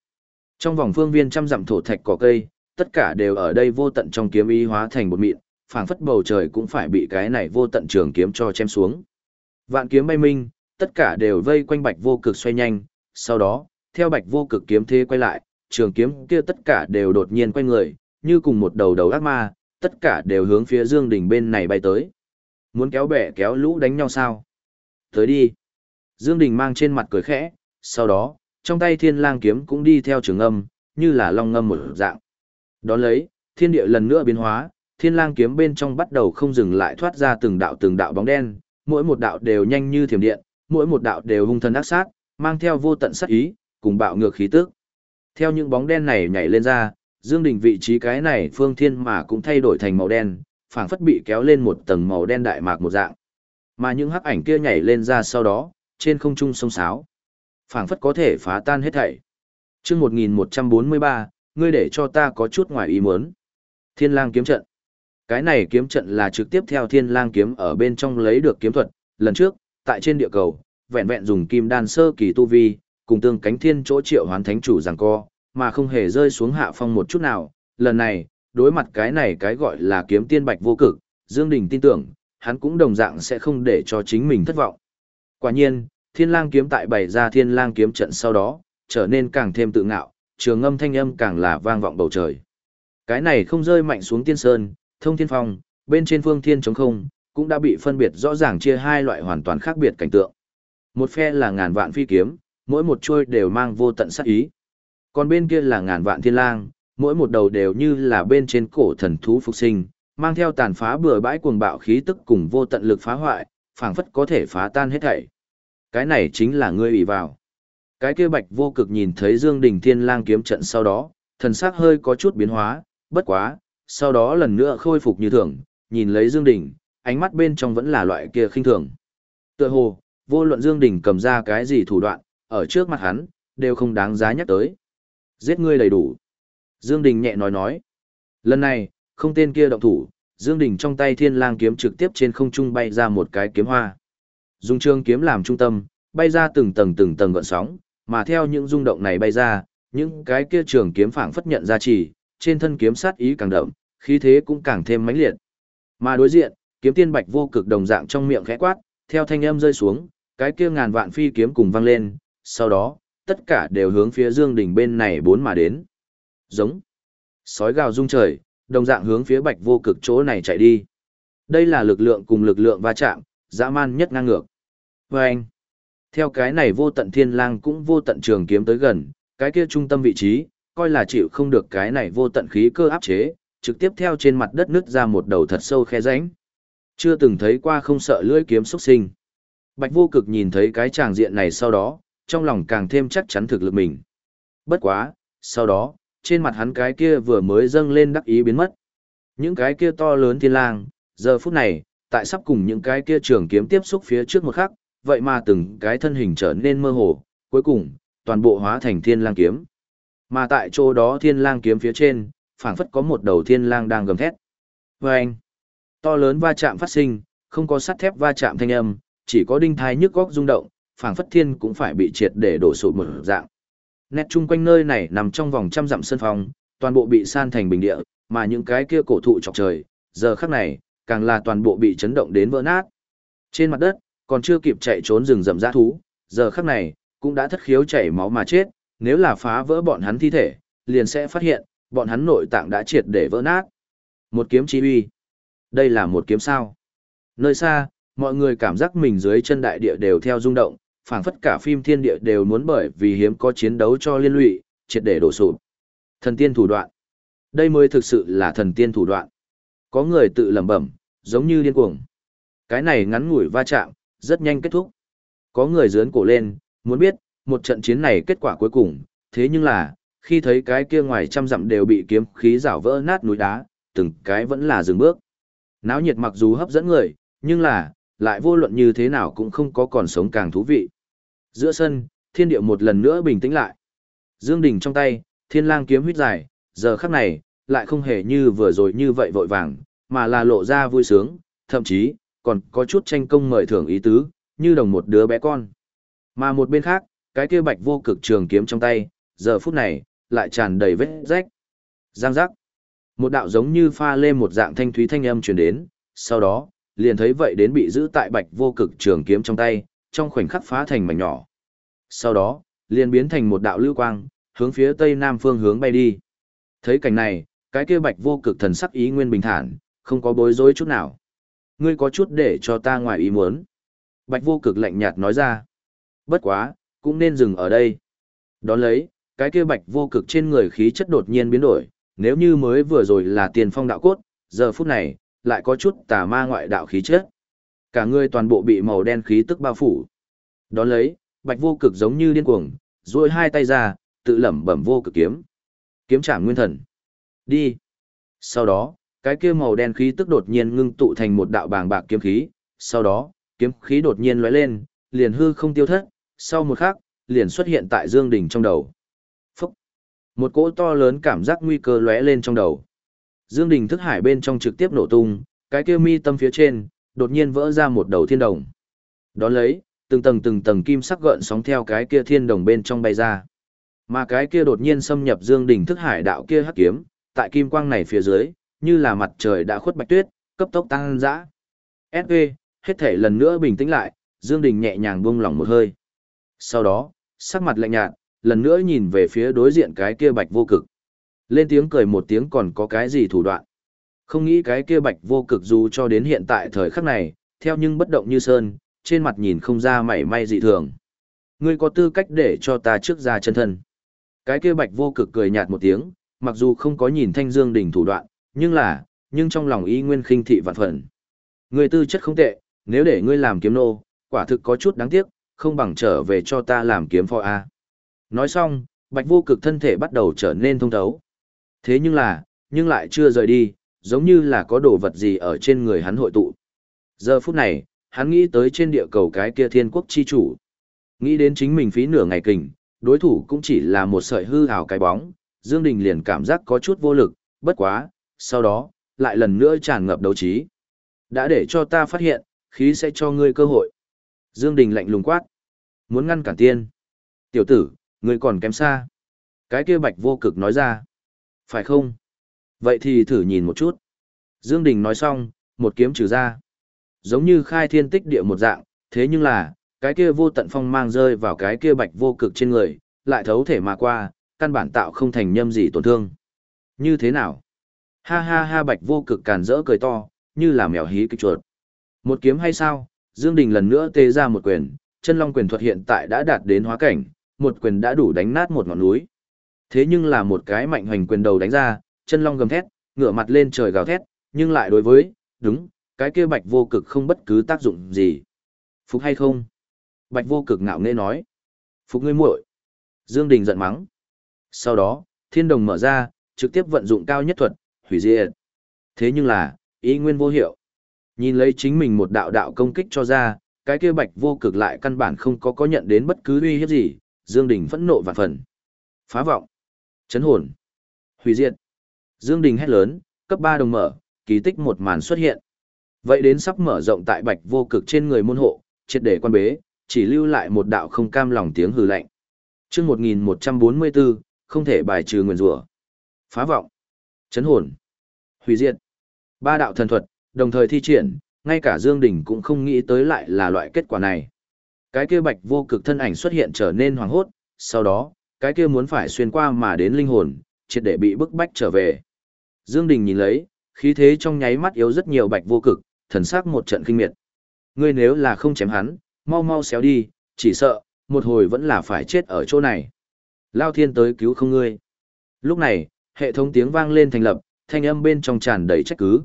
Trong vòng phương viên trăm dặm thổ thạch cỏ cây, tất cả đều ở đây vô tận trong kiếm ý hóa thành một mịn, phảng phất bầu trời cũng phải bị cái này vô tận trường kiếm cho chém xuống. Vạn kiếm bay minh, tất cả đều vây quanh bạch vô cực xoay nhanh, sau đó, theo bạch vô cực kiếm thế quay lại, trường kiếm kia tất cả đều đột nhiên quay người, như cùng một đầu đầu ác ma, tất cả đều hướng phía Dương Đình bên này bay tới. Muốn kéo bẻ kéo lũ đánh nhau sao? Tới đi. Dương Đình mang trên mặt cười khẽ, sau đó, trong tay thiên lang kiếm cũng đi theo trường âm, như là long ngâm một dạng. Đón lấy, thiên địa lần nữa biến hóa, thiên lang kiếm bên trong bắt đầu không dừng lại thoát ra từng đạo từng đạo bóng đen, mỗi một đạo đều nhanh như thiểm điện, mỗi một đạo đều hung thần ác sát, mang theo vô tận sát ý, cùng bạo ngược khí tức. Theo những bóng đen này nhảy lên ra, Dương Đình vị trí cái này phương thiên mà cũng thay đổi thành màu đen, phảng phất bị kéo lên một tầng màu đen đại mạc một dạng. Mà những hắc ảnh kia nhảy lên ra sau đó, trên không trung sông sáo, phảng phất có thể phá tan hết thảy. Trước 1143, ngươi để cho ta có chút ngoài ý muốn. Thiên Lang kiếm trận. Cái này kiếm trận là trực tiếp theo Thiên Lang kiếm ở bên trong lấy được kiếm thuật, lần trước, tại trên địa cầu, vẹn vẹn dùng kim đan sơ kỳ tu vi, cùng tương cánh thiên chỗ triệu hoán thánh chủ giằng co, mà không hề rơi xuống hạ phong một chút nào. Lần này, đối mặt cái này cái gọi là kiếm tiên bạch vô cực, Dương Đình tin tưởng, hắn cũng đồng dạng sẽ không để cho chính mình thất vọng. Quả nhiên, Thiên Lang kiếm tại bày ra Thiên Lang kiếm trận sau đó, trở nên càng thêm tự ngạo, trường âm thanh âm càng là vang vọng bầu trời. Cái này không rơi mạnh xuống tiên sơn, thông thiên phong, bên trên phương thiên trống không, cũng đã bị phân biệt rõ ràng chia hai loại hoàn toàn khác biệt cảnh tượng. Một phe là ngàn vạn phi kiếm, mỗi một chuôi đều mang vô tận sát ý. Còn bên kia là ngàn vạn thiên lang, mỗi một đầu đều như là bên trên cổ thần thú phục sinh, mang theo tàn phá bừa bãi cuồng bạo khí tức cùng vô tận lực phá hoại, phảng phất có thể phá tan hết thảy. Cái này chính là ngươi ủy vào. Cái kia bạch vô cực nhìn thấy Dương Đình Thiên Lang kiếm trận sau đó, thần sắc hơi có chút biến hóa, bất quá, sau đó lần nữa khôi phục như thường, nhìn lấy Dương Đình, ánh mắt bên trong vẫn là loại kia khinh thường. Tựa hồ, vô luận Dương Đình cầm ra cái gì thủ đoạn, ở trước mặt hắn, đều không đáng giá nhắc tới. Giết ngươi đầy đủ. Dương Đình nhẹ nói nói. Lần này, không tên kia động thủ, Dương Đình trong tay thiên lang kiếm trực tiếp trên không trung bay ra một cái kiếm hoa. Dung trường kiếm làm trung tâm, bay ra từng tầng từng tầng gợn sóng, mà theo những rung động này bay ra, những cái kia trường kiếm phảng phất nhận ra chỉ, trên thân kiếm sát ý càng đậm, khí thế cũng càng thêm mãnh liệt. Mà đối diện, kiếm tiên bạch vô cực đồng dạng trong miệng khẽ quát, theo thanh âm rơi xuống, cái kia ngàn vạn phi kiếm cùng vang lên, sau đó, tất cả đều hướng phía Dương đỉnh bên này bốn mà đến. Giống. Sói gào rung trời, đồng dạng hướng phía bạch vô cực chỗ này chạy đi. Đây là lực lượng cùng lực lượng va chạm, dã man nhất ngang ngược. Và anh. Theo cái này vô tận thiên lang cũng vô tận trường kiếm tới gần, cái kia trung tâm vị trí, coi là chịu không được cái này vô tận khí cơ áp chế, trực tiếp theo trên mặt đất nứt ra một đầu thật sâu khe rãnh. Chưa từng thấy qua không sợ lưỡi kiếm xuất sinh. Bạch vô cực nhìn thấy cái tràng diện này sau đó, trong lòng càng thêm chắc chắn thực lực mình. Bất quá, sau đó, trên mặt hắn cái kia vừa mới dâng lên đắc ý biến mất. Những cái kia to lớn thiên lang, giờ phút này, tại sắp cùng những cái kia trường kiếm tiếp xúc phía trước một khắc, vậy mà từng cái thân hình trở nên mơ hồ, cuối cùng, toàn bộ hóa thành thiên lang kiếm. Mà tại chỗ đó thiên lang kiếm phía trên, phảng phất có một đầu thiên lang đang gầm thét. Và anh, to lớn va chạm phát sinh, không có sắt thép va chạm thanh âm, chỉ có đinh thai nhức góc rung động, phảng phất thiên cũng phải bị triệt để đổ sụp một dạng. Nét chung quanh nơi này nằm trong vòng trăm dặm sân phòng, toàn bộ bị san thành bình địa, mà những cái kia cổ thụ chọc trời, giờ khắc này, càng là toàn bộ bị chấn động đến vỡ nát. Trên mặt đất, còn chưa kịp chạy trốn rừng rậm rã thú, giờ khắc này, cũng đã thất khiếu chảy máu mà chết, nếu là phá vỡ bọn hắn thi thể, liền sẽ phát hiện, bọn hắn nội tạng đã triệt để vỡ nát. Một kiếm chi uy. Đây là một kiếm sao. Nơi xa, mọi người cảm giác mình dưới chân đại địa đều theo rung động, phảng phất cả phim thiên địa đều muốn bởi vì hiếm có chiến đấu cho liên lụy, triệt để đổ sụp. Thần tiên thủ đoạn. Đây mới thực sự là thần tiên thủ đoạn. Có người tự lẩm bẩm, giống như điên cuồng. Cái này ngắn ngủi va chạm, rất nhanh kết thúc. Có người dướn cổ lên, muốn biết, một trận chiến này kết quả cuối cùng, thế nhưng là, khi thấy cái kia ngoài trăm dặm đều bị kiếm khí rảo vỡ nát núi đá, từng cái vẫn là dừng bước. Náo nhiệt mặc dù hấp dẫn người, nhưng là, lại vô luận như thế nào cũng không có còn sống càng thú vị. Giữa sân, thiên địa một lần nữa bình tĩnh lại. Dương đỉnh trong tay, thiên lang kiếm huyết dài, giờ khắc này, lại không hề như vừa rồi như vậy vội vàng, mà là lộ ra vui sướng, thậm chí, còn có chút tranh công mời thưởng ý tứ, như đồng một đứa bé con. Mà một bên khác, cái kia bạch vô cực trường kiếm trong tay, giờ phút này, lại tràn đầy vết rách. Giang giác. Một đạo giống như pha lên một dạng thanh thúy thanh âm truyền đến, sau đó, liền thấy vậy đến bị giữ tại bạch vô cực trường kiếm trong tay, trong khoảnh khắc phá thành mảnh nhỏ. Sau đó, liền biến thành một đạo lưu quang, hướng phía tây nam phương hướng bay đi. Thấy cảnh này, cái kia bạch vô cực thần sắc ý nguyên bình thản, không có bối rối chút nào. Ngươi có chút để cho ta ngoài ý muốn. Bạch vô cực lạnh nhạt nói ra. Bất quá, cũng nên dừng ở đây. Đón lấy, cái kia bạch vô cực trên người khí chất đột nhiên biến đổi, nếu như mới vừa rồi là tiền phong đạo cốt, giờ phút này, lại có chút tà ma ngoại đạo khí chất. Cả người toàn bộ bị màu đen khí tức bao phủ. Đón lấy, bạch vô cực giống như điên cuồng, duỗi hai tay ra, tự lẩm bẩm vô cực kiếm. Kiếm trảm nguyên thần. Đi. Sau đó, cái kia màu đen khí tức đột nhiên ngưng tụ thành một đạo bàng bạc kiếm khí, sau đó, kiếm khí đột nhiên lóe lên, liền hư không tiêu thất, sau một khắc, liền xuất hiện tại Dương Đình trong đầu. Phúc! Một cỗ to lớn cảm giác nguy cơ lóe lên trong đầu. Dương Đình thức hải bên trong trực tiếp nổ tung, cái kia mi tâm phía trên, đột nhiên vỡ ra một đầu thiên đồng. Đón lấy, từng tầng từng tầng kim sắc gợn sóng theo cái kia thiên đồng bên trong bay ra. Mà cái kia đột nhiên xâm nhập Dương Đình thức hải đạo kia hắc kiếm, tại kim quang này phía dưới, như là mặt trời đã khuất bạch tuyết, cấp tốc tăng dã. SV, hết thể lần nữa bình tĩnh lại, Dương Đình nhẹ nhàng buông lỏng một hơi. Sau đó, sắc mặt lạnh nhạt, lần nữa nhìn về phía đối diện cái kia bạch vô cực. Lên tiếng cười một tiếng còn có cái gì thủ đoạn. Không nghĩ cái kia bạch vô cực dù cho đến hiện tại thời khắc này, theo nhưng bất động như sơn, trên mặt nhìn không ra mảy may dị thường. Ngươi có tư cách để cho ta trước ra chân thân. Cái kia bạch vô cực cười nhạt một tiếng, mặc dù không có nhìn thanh dương đỉnh thủ đoạn, nhưng là, nhưng trong lòng ý nguyên khinh thị vạn phần. Ngươi tư chất không tệ, nếu để ngươi làm kiếm nô, quả thực có chút đáng tiếc, không bằng trở về cho ta làm kiếm phò A. Nói xong, bạch vô cực thân thể bắt đầu trở nên thông thấu. Thế nhưng là, nhưng lại chưa rời đi, giống như là có đồ vật gì ở trên người hắn hội tụ. Giờ phút này, hắn nghĩ tới trên địa cầu cái kia thiên quốc chi chủ. Nghĩ đến chính mình phí nửa ngày kình, đối thủ cũng chỉ là một sợi hư ảo cái bóng, Dương Đình liền cảm giác có chút vô lực, bất quá, sau đó, lại lần nữa tràn ngập đấu trí. Đã để cho ta phát hiện, khí sẽ cho ngươi cơ hội. Dương Đình lạnh lùng quát. Muốn ngăn cản tiên. Tiểu tử, ngươi còn kém xa. Cái kia bạch vô cực nói ra. Phải không? Vậy thì thử nhìn một chút. Dương Đình nói xong, một kiếm trừ ra. Giống như khai thiên tích địa một dạng, thế nhưng là, cái kia vô tận phong mang rơi vào cái kia bạch vô cực trên người, lại thấu thể mà qua, căn bản tạo không thành nhâm gì tổn thương. Như thế nào? Ha ha ha bạch vô cực càn rỡ cười to, như là mèo hí kích chuột. Một kiếm hay sao? Dương Đình lần nữa tê ra một quyền, chân long quyền thuật hiện tại đã đạt đến hóa cảnh, một quyền đã đủ đánh nát một ngọn núi. Thế nhưng là một cái mạnh hoành quyền đầu đánh ra, chân long gầm thét, ngửa mặt lên trời gào thét, nhưng lại đối với, đúng, cái kia bạch vô cực không bất cứ tác dụng gì. Phục hay không? Bạch vô cực ngạo nghễ nói. Phục ngươi muội. Dương Đình giận mắng. Sau đó, thiên đồng mở ra, trực tiếp vận dụng cao nhất thuật, hủy diệt. Thế nhưng là, ý nguyên vô hiệu. Nhìn lấy chính mình một đạo đạo công kích cho ra, cái kia bạch vô cực lại căn bản không có có nhận đến bất cứ uy hiếp gì, Dương Đình phẫn nộ và phần. Phá vọng. Chấn hồn. Hủy diệt. Dương Đình hét lớn, cấp 3 đồng mở, kỳ tích một màn xuất hiện. Vậy đến sắp mở rộng tại bạch vô cực trên người môn hộ, triệt để quan bế, chỉ lưu lại một đạo không cam lòng tiếng hừ lạnh. Trước 1144, không thể bài trừ nguyên rủa. Phá vọng, chấn hồn, hủy diệt. Ba đạo thần thuật, đồng thời thi triển, ngay cả Dương Đình cũng không nghĩ tới lại là loại kết quả này. Cái kia bạch vô cực thân ảnh xuất hiện trở nên hoàng hốt, sau đó, cái kia muốn phải xuyên qua mà đến linh hồn, triệt để bị bức bách trở về. Dương Đình nhìn lấy, khí thế trong nháy mắt yếu rất nhiều bạch vô cực, thần sắc một trận kinh miệt. Ngươi nếu là không chém hắn, mau mau xéo đi, chỉ sợ, một hồi vẫn là phải chết ở chỗ này. Lao thiên tới cứu không ngươi. Lúc này, hệ thống tiếng vang lên thành lập, thanh âm bên trong tràn đầy trách cứ.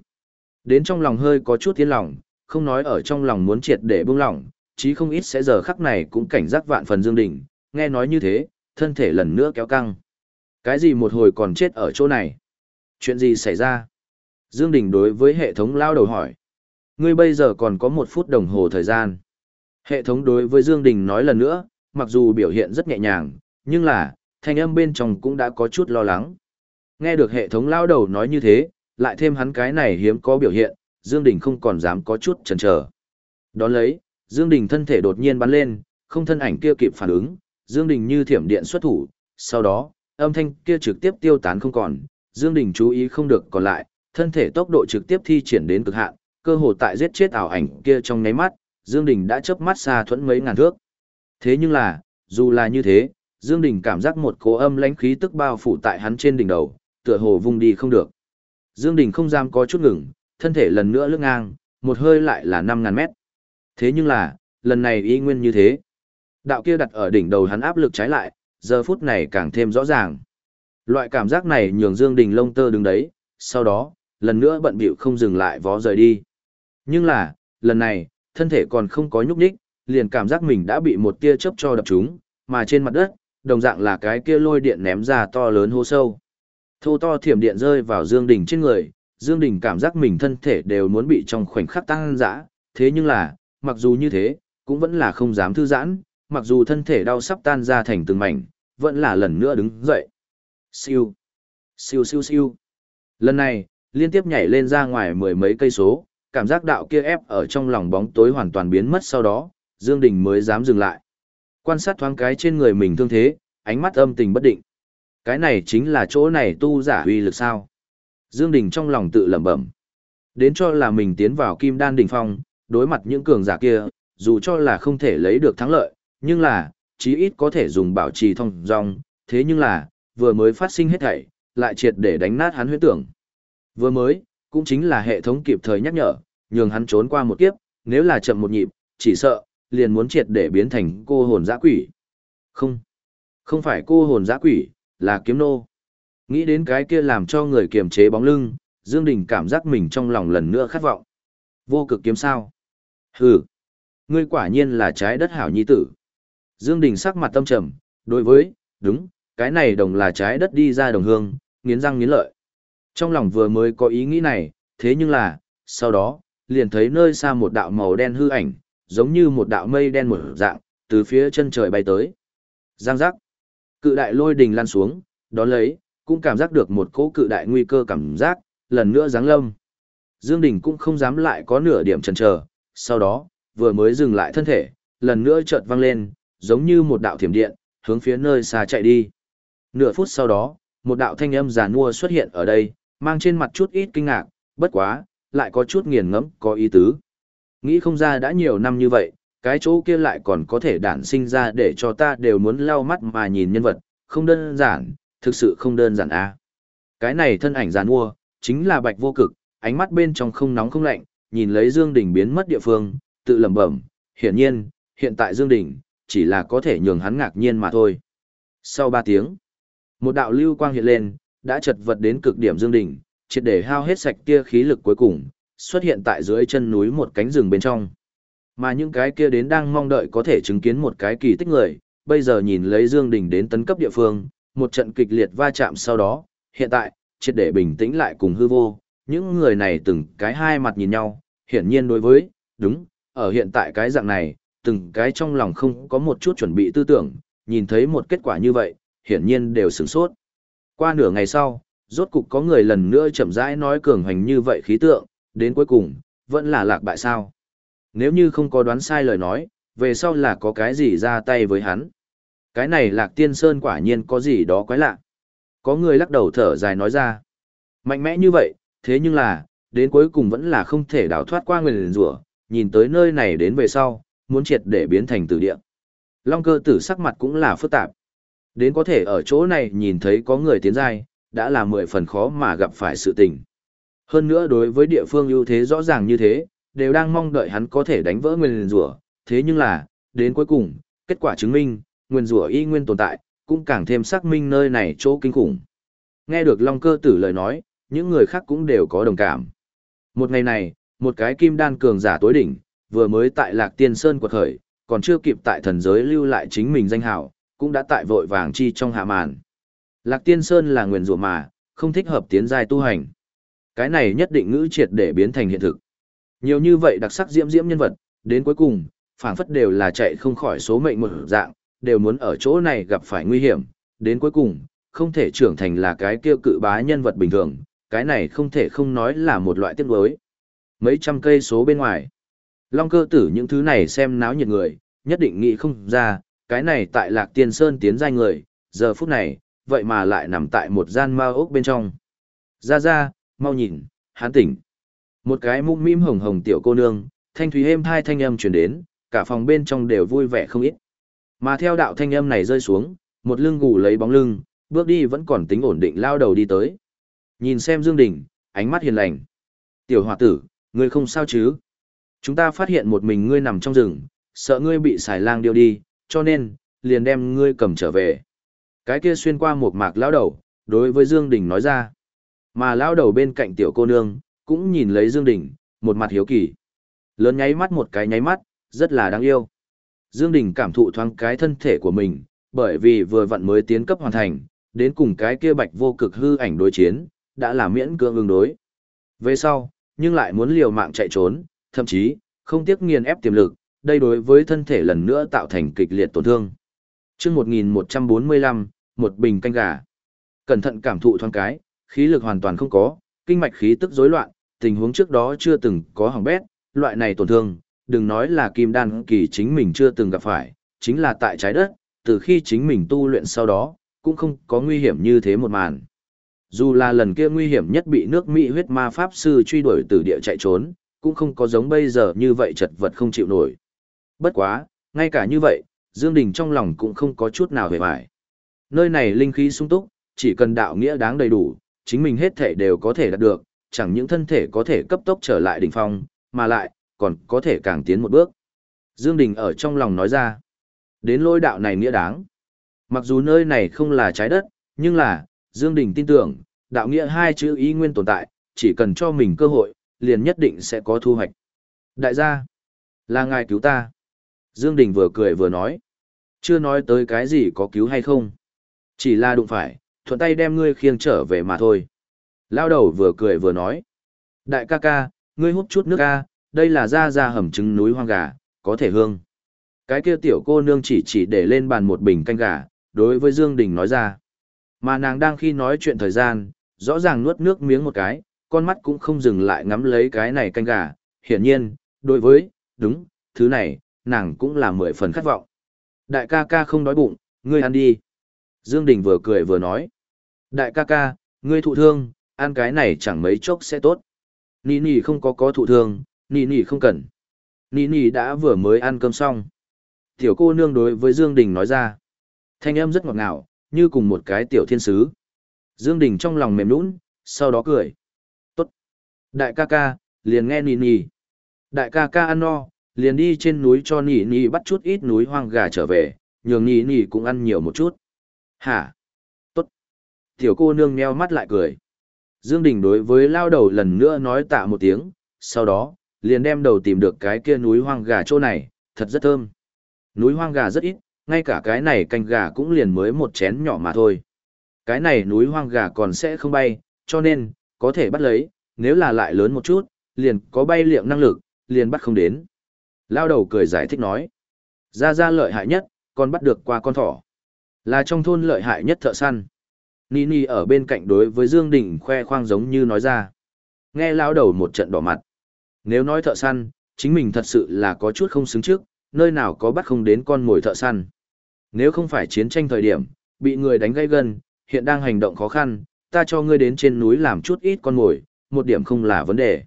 Đến trong lòng hơi có chút tiến lòng, không nói ở trong lòng muốn triệt để buông lỏng, chí không ít sẽ giờ khắc này cũng cảnh giác vạn phần dương Đình nghe nói như thế, thân thể lần nữa kéo căng. Cái gì một hồi còn chết ở chỗ này? Chuyện gì xảy ra? Dương Đình đối với hệ thống lao đầu hỏi. Ngươi bây giờ còn có một phút đồng hồ thời gian. Hệ thống đối với Dương Đình nói lần nữa, mặc dù biểu hiện rất nhẹ nhàng, nhưng là, thanh âm bên trong cũng đã có chút lo lắng. Nghe được hệ thống lao đầu nói như thế, lại thêm hắn cái này hiếm có biểu hiện, Dương Đình không còn dám có chút chần chờ. Đón lấy, Dương Đình thân thể đột nhiên bắn lên, không thân ảnh kia kịp phản ứng, Dương Đình như thiểm điện xuất thủ, sau đó, âm thanh kia trực tiếp tiêu tán không còn, Dương Đình chú ý không được còn lại, thân thể tốc độ trực tiếp thi triển đến cực hạn, cơ hồ tại giết chết ảo ảnh kia trong nháy mắt, Dương Đình đã chớp mắt xa thuẫn mấy ngàn thước. Thế nhưng là, dù là như thế, Dương Đình cảm giác một cỗ âm lãnh khí tức bao phủ tại hắn trên đỉnh đầu, tựa hồ vung đi không được. Dương Đình không dám có chút ngừng, thân thể lần nữa lướt ngang, một hơi lại là 5.000 mét. Thế nhưng là, lần này y nguyên như thế. Đạo kia đặt ở đỉnh đầu hắn áp lực trái lại, giờ phút này càng thêm rõ ràng. Loại cảm giác này nhường Dương Đình lông tơ đứng đấy, sau đó, lần nữa bận bịu không dừng lại vó rời đi. Nhưng là, lần này, thân thể còn không có nhúc nhích, liền cảm giác mình đã bị một tia chớp cho đập trúng, mà trên mặt đất, đồng dạng là cái kia lôi điện ném ra to lớn hô sâu. Thô to thiểm điện rơi vào Dương Đình trên người, Dương Đình cảm giác mình thân thể đều muốn bị trong khoảnh khắc tăng dã, thế nhưng là, mặc dù như thế, cũng vẫn là không dám thư giãn, mặc dù thân thể đau sắp tan ra thành từng mảnh, vẫn là lần nữa đứng dậy. Siêu, siêu siêu siêu. Lần này, liên tiếp nhảy lên ra ngoài mười mấy cây số, cảm giác đạo kia ép ở trong lòng bóng tối hoàn toàn biến mất sau đó, Dương Đình mới dám dừng lại. Quan sát thoáng cái trên người mình thương thế, ánh mắt âm tình bất định. Cái này chính là chỗ này tu giả uy lực sao? Dương Đình trong lòng tự lẩm bẩm. Đến cho là mình tiến vào kim đan đỉnh phong, đối mặt những cường giả kia, dù cho là không thể lấy được thắng lợi, nhưng là, chí ít có thể dùng bảo trì thông dong, thế nhưng là, vừa mới phát sinh hết thảy, lại triệt để đánh nát hắn huyễn tưởng. Vừa mới, cũng chính là hệ thống kịp thời nhắc nhở, nhường hắn trốn qua một kiếp, nếu là chậm một nhịp, chỉ sợ, liền muốn triệt để biến thành cô hồn dã quỷ. Không, không phải cô hồn dã quỷ, là kiếm nô. Nghĩ đến cái kia làm cho người kiềm chế bóng lưng, Dương Đình cảm giác mình trong lòng lần nữa khát vọng. Vô cực kiếm sao? Hừ, ngươi quả nhiên là trái đất hảo nhi tử. Dương Đình sắc mặt tâm trầm, đối với, đúng, cái này đồng là trái đất đi ra đồng hương, nghiến răng nghiến lợi. Trong lòng vừa mới có ý nghĩ này, thế nhưng là, sau đó, liền thấy nơi xa một đạo màu đen hư ảnh, giống như một đạo mây đen một dạng, từ phía chân trời bay tới. Giang giác. Cự đại lôi đình lan xuống, đón lấy, cũng cảm giác được một cỗ cự đại nguy cơ cảm giác, lần nữa giáng lâm, Dương Đình cũng không dám lại có nửa điểm chần chờ, sau đó, vừa mới dừng lại thân thể, lần nữa chợt vang lên, giống như một đạo thiểm điện, hướng phía nơi xa chạy đi. Nửa phút sau đó, một đạo thanh âm giàn mua xuất hiện ở đây, mang trên mặt chút ít kinh ngạc, bất quá, lại có chút nghiền ngẫm, có ý tứ. Nghĩ không ra đã nhiều năm như vậy, cái chỗ kia lại còn có thể đản sinh ra để cho ta đều muốn lau mắt mà nhìn nhân vật, không đơn giản, thực sự không đơn giản a. Cái này thân ảnh giàn mua, chính là bạch vô cực, ánh mắt bên trong không nóng không lạnh, nhìn lấy Dương Đình biến mất địa phương, tự lẩm bẩm, hiển nhiên, hiện tại Dương Đình, chỉ là có thể nhường hắn ngạc nhiên mà thôi. Sau 3 tiếng, một đạo lưu quang hiện lên, đã chật vật đến cực điểm Dương Đình, triệt để hao hết sạch tia khí lực cuối cùng, xuất hiện tại dưới chân núi một cánh rừng bên trong. Mà những cái kia đến đang mong đợi có thể chứng kiến một cái kỳ tích người, bây giờ nhìn lấy Dương Đình đến tấn cấp địa phương, một trận kịch liệt va chạm sau đó, hiện tại, triệt để bình tĩnh lại cùng hư vô, những người này từng cái hai mặt nhìn nhau, hiển nhiên đối với, đúng, ở hiện tại cái dạng này, từng cái trong lòng không có một chút chuẩn bị tư tưởng, nhìn thấy một kết quả như vậy, hiển nhiên đều sửng sốt. Qua nửa ngày sau, rốt cục có người lần nữa chậm rãi nói cường hành như vậy khí tượng, đến cuối cùng, vẫn là lạc bại sao. Nếu như không có đoán sai lời nói, về sau là có cái gì ra tay với hắn. Cái này lạc tiên sơn quả nhiên có gì đó quái lạ. Có người lắc đầu thở dài nói ra. Mạnh mẽ như vậy, thế nhưng là, đến cuối cùng vẫn là không thể đào thoát qua nguyền rủa nhìn tới nơi này đến về sau, muốn triệt để biến thành tử địa. Long cơ tử sắc mặt cũng là phức tạp. Đến có thể ở chỗ này nhìn thấy có người tiến giai, đã là mười phần khó mà gặp phải sự tình. Hơn nữa đối với địa phương ưu thế rõ ràng như thế, đều đang mong đợi hắn có thể đánh vỡ nguyên rủa, thế nhưng là, đến cuối cùng, kết quả chứng minh, nguyên rủa y nguyên tồn tại, cũng càng thêm xác minh nơi này chỗ kinh khủng. Nghe được Long Cơ Tử lời nói, những người khác cũng đều có đồng cảm. Một ngày này, một cái kim đan cường giả tối đỉnh, vừa mới tại Lạc Tiên Sơn quật khởi, còn chưa kịp tại thần giới lưu lại chính mình danh hào, cũng đã tại vội vàng chi trong hạ màn. Lạc Tiên Sơn là nguyên rủa mà, không thích hợp tiến giai tu hành. Cái này nhất định ngữ triệt để biến thành hiện thực. Nhiều như vậy đặc sắc diễm diễm nhân vật, đến cuối cùng, phảng phất đều là chạy không khỏi số mệnh một dạng, đều muốn ở chỗ này gặp phải nguy hiểm, đến cuối cùng, không thể trưởng thành là cái kia cự bá nhân vật bình thường, cái này không thể không nói là một loại tiếc nuối. Mấy trăm cây số bên ngoài, Long cơ tử những thứ này xem náo nhiệt người, nhất định nghĩ không ra, cái này tại Lạc Tiên Sơn tiến giai người, giờ phút này, vậy mà lại nằm tại một gian ma ốc bên trong. Ra ra, mau nhìn, hán tỉnh. Một cái mũm mĩm hồng hồng tiểu cô nương, thanh thúy êm hai thanh âm truyền đến, cả phòng bên trong đều vui vẻ không ít. Mà theo đạo thanh âm này rơi xuống, một lưng gù lấy bóng lưng, bước đi vẫn còn tính ổn định lao đầu đi tới. Nhìn xem Dương Đình, ánh mắt hiền lành. Tiểu hòa tử, ngươi không sao chứ? Chúng ta phát hiện một mình ngươi nằm trong rừng, sợ ngươi bị xài lang điêu đi, cho nên, liền đem ngươi cầm trở về. Cái kia xuyên qua một mạc lao đầu, đối với Dương Đình nói ra. Mà lao đầu bên cạnh tiểu cô nương, cũng nhìn lấy Dương Đình, một mặt hiếu kỳ. Lớn nháy mắt một cái nháy mắt, rất là đáng yêu. Dương Đình cảm thụ thoáng cái thân thể của mình, bởi vì vừa vặn mới tiến cấp hoàn thành, đến cùng cái kia bạch vô cực hư ảnh đối chiến, đã là miễn cưỡng ứng đối. Về sau, nhưng lại muốn liều mạng chạy trốn, thậm chí, không tiếc nghiền ép tiềm lực, đây đối với thân thể lần nữa tạo thành kịch liệt tổn thương. Trước 1145, một bình canh gà. Cẩn thận cảm thụ thoáng cái, khí lực hoàn toàn không có, kinh mạch khí tức rối loạn, tình huống trước đó chưa từng có hỏng bét, loại này tổn thương, đừng nói là kim đan kỳ chính mình chưa từng gặp phải, chính là tại trái đất, từ khi chính mình tu luyện sau đó, cũng không có nguy hiểm như thế một màn. Dù là lần kia nguy hiểm nhất bị nước Mỹ huyết ma pháp sư truy đuổi từ địa chạy trốn, cũng không có giống bây giờ như vậy chật vật không chịu nổi. Bất quá, ngay cả như vậy, Dương Đình trong lòng cũng không có chút nào hề bại. Nơi này linh khí sung túc, chỉ cần đạo nghĩa đáng đầy đủ, chính mình hết thể đều có thể đạt được, chẳng những thân thể có thể cấp tốc trở lại đỉnh phong, mà lại, còn có thể càng tiến một bước. Dương Đình ở trong lòng nói ra, đến lôi đạo này nghĩa đáng. Mặc dù nơi này không là trái đất, nhưng là, Dương Đình tin tưởng, đạo nghĩa hai chữ ý nguyên tồn tại, chỉ cần cho mình cơ hội, liền nhất định sẽ có thu hoạch. Đại gia, là ngài cứu ta. Dương Đình vừa cười vừa nói, chưa nói tới cái gì có cứu hay không. Chỉ là đụng phải, thuận tay đem ngươi khiêng trở về mà thôi. Lao đầu vừa cười vừa nói, đại ca ca, ngươi hút chút nước ca, đây là da da hầm trứng núi hoang gà, có thể hương. Cái kia tiểu cô nương chỉ chỉ để lên bàn một bình canh gà, đối với Dương Đình nói ra. Mà nàng đang khi nói chuyện thời gian, rõ ràng nuốt nước miếng một cái, con mắt cũng không dừng lại ngắm lấy cái này canh gà, hiển nhiên, đối với, đúng, thứ này, nàng cũng là mười phần khát vọng. Đại ca ca không đói bụng, ngươi ăn đi. Dương Đình vừa cười vừa nói. Đại ca ca, ngươi thụ thương, ăn cái này chẳng mấy chốc sẽ tốt. Nì nì không có có thụ thương, nì nì không cần. Nì nì đã vừa mới ăn cơm xong. Tiểu cô nương đối với Dương Đình nói ra. Thanh âm rất ngọt ngào, như cùng một cái tiểu thiên sứ. Dương Đình trong lòng mềm nũng, sau đó cười. Tốt. Đại ca ca, liền nghe nì nì. Đại ca ca ăn no, liền đi trên núi cho nì nì bắt chút ít núi hoang gà trở về, nhường nì nì cũng ăn nhiều một chút. Hả? Tốt. Tiểu cô nương nheo mắt lại cười. Dương Đình đối với lao đầu lần nữa nói tạ một tiếng, sau đó, liền đem đầu tìm được cái kia núi hoang gà chỗ này, thật rất thơm. Núi hoang gà rất ít, ngay cả cái này canh gà cũng liền mới một chén nhỏ mà thôi. Cái này núi hoang gà còn sẽ không bay, cho nên, có thể bắt lấy, nếu là lại lớn một chút, liền có bay liệm năng lực, liền bắt không đến. Lao đầu cười giải thích nói. Ra ra lợi hại nhất, còn bắt được qua con thỏ. Là trong thôn lợi hại nhất thợ săn. Nini ở bên cạnh đối với Dương Đình khoe khoang giống như nói ra. Nghe lão đầu một trận đỏ mặt. Nếu nói thợ săn, chính mình thật sự là có chút không xứng trước, nơi nào có bắt không đến con mồi thợ săn. Nếu không phải chiến tranh thời điểm, bị người đánh gây gân, hiện đang hành động khó khăn, ta cho ngươi đến trên núi làm chút ít con mồi, một điểm không là vấn đề.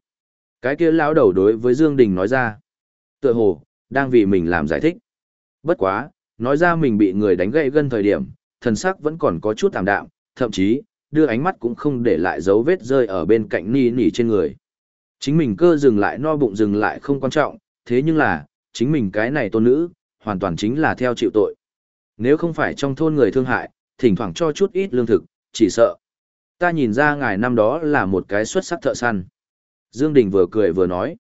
Cái kia lão đầu đối với Dương Đình nói ra. Tựa hồ, đang vì mình làm giải thích. Bất quá, nói ra mình bị người đánh gãy gân thời điểm, thần sắc vẫn còn có chút tạm đạm, thậm chí, đưa ánh mắt cũng không để lại dấu vết rơi ở bên cạnh ni nỉ trên người. Chính mình cơ dừng lại no bụng dừng lại không quan trọng, thế nhưng là, chính mình cái này tôn nữ, hoàn toàn chính là theo chịu tội. Nếu không phải trong thôn người thương hại, thỉnh thoảng cho chút ít lương thực, chỉ sợ. Ta nhìn ra ngài năm đó là một cái xuất sắc thợ săn. Dương Đình vừa cười vừa nói.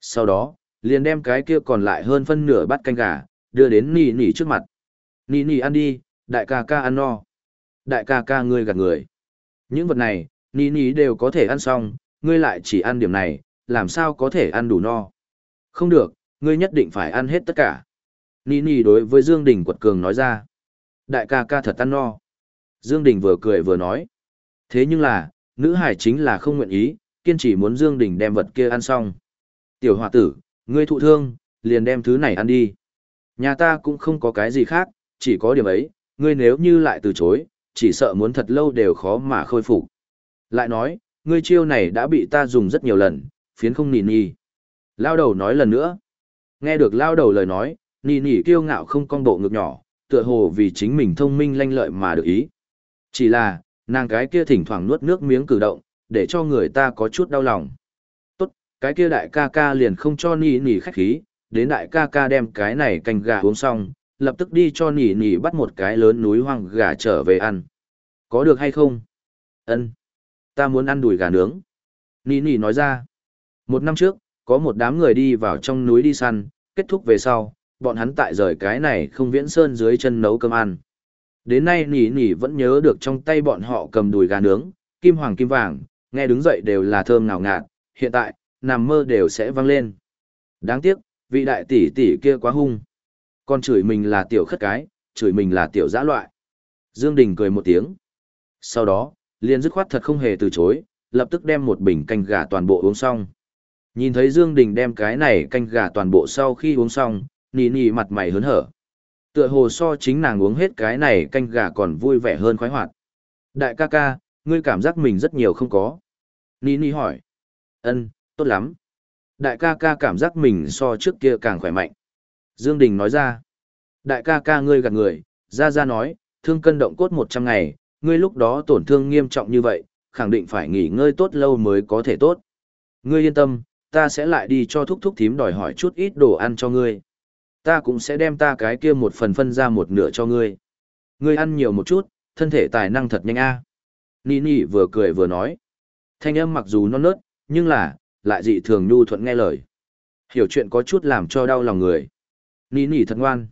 Sau đó, liền đem cái kia còn lại hơn phân nửa bát canh gà, đưa đến nỉ nỉ trước mặt. Nỉ nỉ ăn đi, đại ca ca ăn no. Đại ca ca ngươi gạt người. Những vật này, ní ní đều có thể ăn xong, ngươi lại chỉ ăn điểm này, làm sao có thể ăn đủ no. Không được, ngươi nhất định phải ăn hết tất cả. Ní ní đối với Dương Đình quật cường nói ra. Đại ca ca thật ăn no. Dương Đình vừa cười vừa nói. Thế nhưng là, nữ hải chính là không nguyện ý, kiên trì muốn Dương Đình đem vật kia ăn xong. Tiểu hòa tử, ngươi thụ thương, liền đem thứ này ăn đi. Nhà ta cũng không có cái gì khác, chỉ có điểm ấy, ngươi nếu như lại từ chối, chỉ sợ muốn thật lâu đều khó mà khôi phục. Lại nói, ngươi chiêu này đã bị ta dùng rất nhiều lần, phiến không nỉ nỉ. Lao đầu nói lần nữa. Nghe được lao đầu lời nói, nỉ nỉ kiêu ngạo không cong bộ ngực nhỏ, tựa hồ vì chính mình thông minh lanh lợi mà được ý. Chỉ là, nàng cái kia thỉnh thoảng nuốt nước miếng cử động, để cho người ta có chút đau lòng. Tốt, cái kia đại ca ca liền không cho nỉ nỉ khách khí, đến đại ca ca đem cái này canh gà uống xong, lập tức đi cho nỉ nỉ bắt một cái lớn núi hoang gà trở về ăn. Có được hay không? Ân, Ta muốn ăn đùi gà nướng. Nỉ nỉ nói ra. Một năm trước, có một đám người đi vào trong núi đi săn, kết thúc về sau, bọn hắn tại rời cái này không viễn sơn dưới chân nấu cơm ăn. Đến nay nỉ nỉ vẫn nhớ được trong tay bọn họ cầm đùi gà nướng, kim hoàng kim vàng, nghe đứng dậy đều là thơm ngào ngạt, hiện tại, nằm mơ đều sẽ vang lên. Đáng tiếc, vị đại tỷ tỷ kia quá hung. Con chửi mình là tiểu khất cái, chửi mình là tiểu dã loại. Dương Đình cười một tiếng. Sau đó, liền dứt khoát thật không hề từ chối, lập tức đem một bình canh gà toàn bộ uống xong. Nhìn thấy Dương Đình đem cái này canh gà toàn bộ sau khi uống xong, nì nì mặt mày hớn hở. Tựa hồ so chính nàng uống hết cái này canh gà còn vui vẻ hơn khoái hoạt. Đại ca ca, ngươi cảm giác mình rất nhiều không có. Nì nì hỏi. Ân, tốt lắm. Đại ca ca cảm giác mình so trước kia càng khỏe mạnh. Dương Đình nói ra. Đại ca ca ngươi gạt người, ra ra nói, thương cân động cốt 100 ngày, ngươi lúc đó tổn thương nghiêm trọng như vậy, khẳng định phải nghỉ ngơi tốt lâu mới có thể tốt. Ngươi yên tâm, ta sẽ lại đi cho thúc thúc thím đòi hỏi chút ít đồ ăn cho ngươi. Ta cũng sẽ đem ta cái kia một phần phân ra một nửa cho ngươi. Ngươi ăn nhiều một chút, thân thể tài năng thật nhanh a. Nini vừa cười vừa nói. Thanh âm mặc dù non nớt, nhưng là, lại dị thường nhu thuận nghe lời. Hiểu chuyện có chút làm cho đau lòng người nỉ nỉ thật ngoan.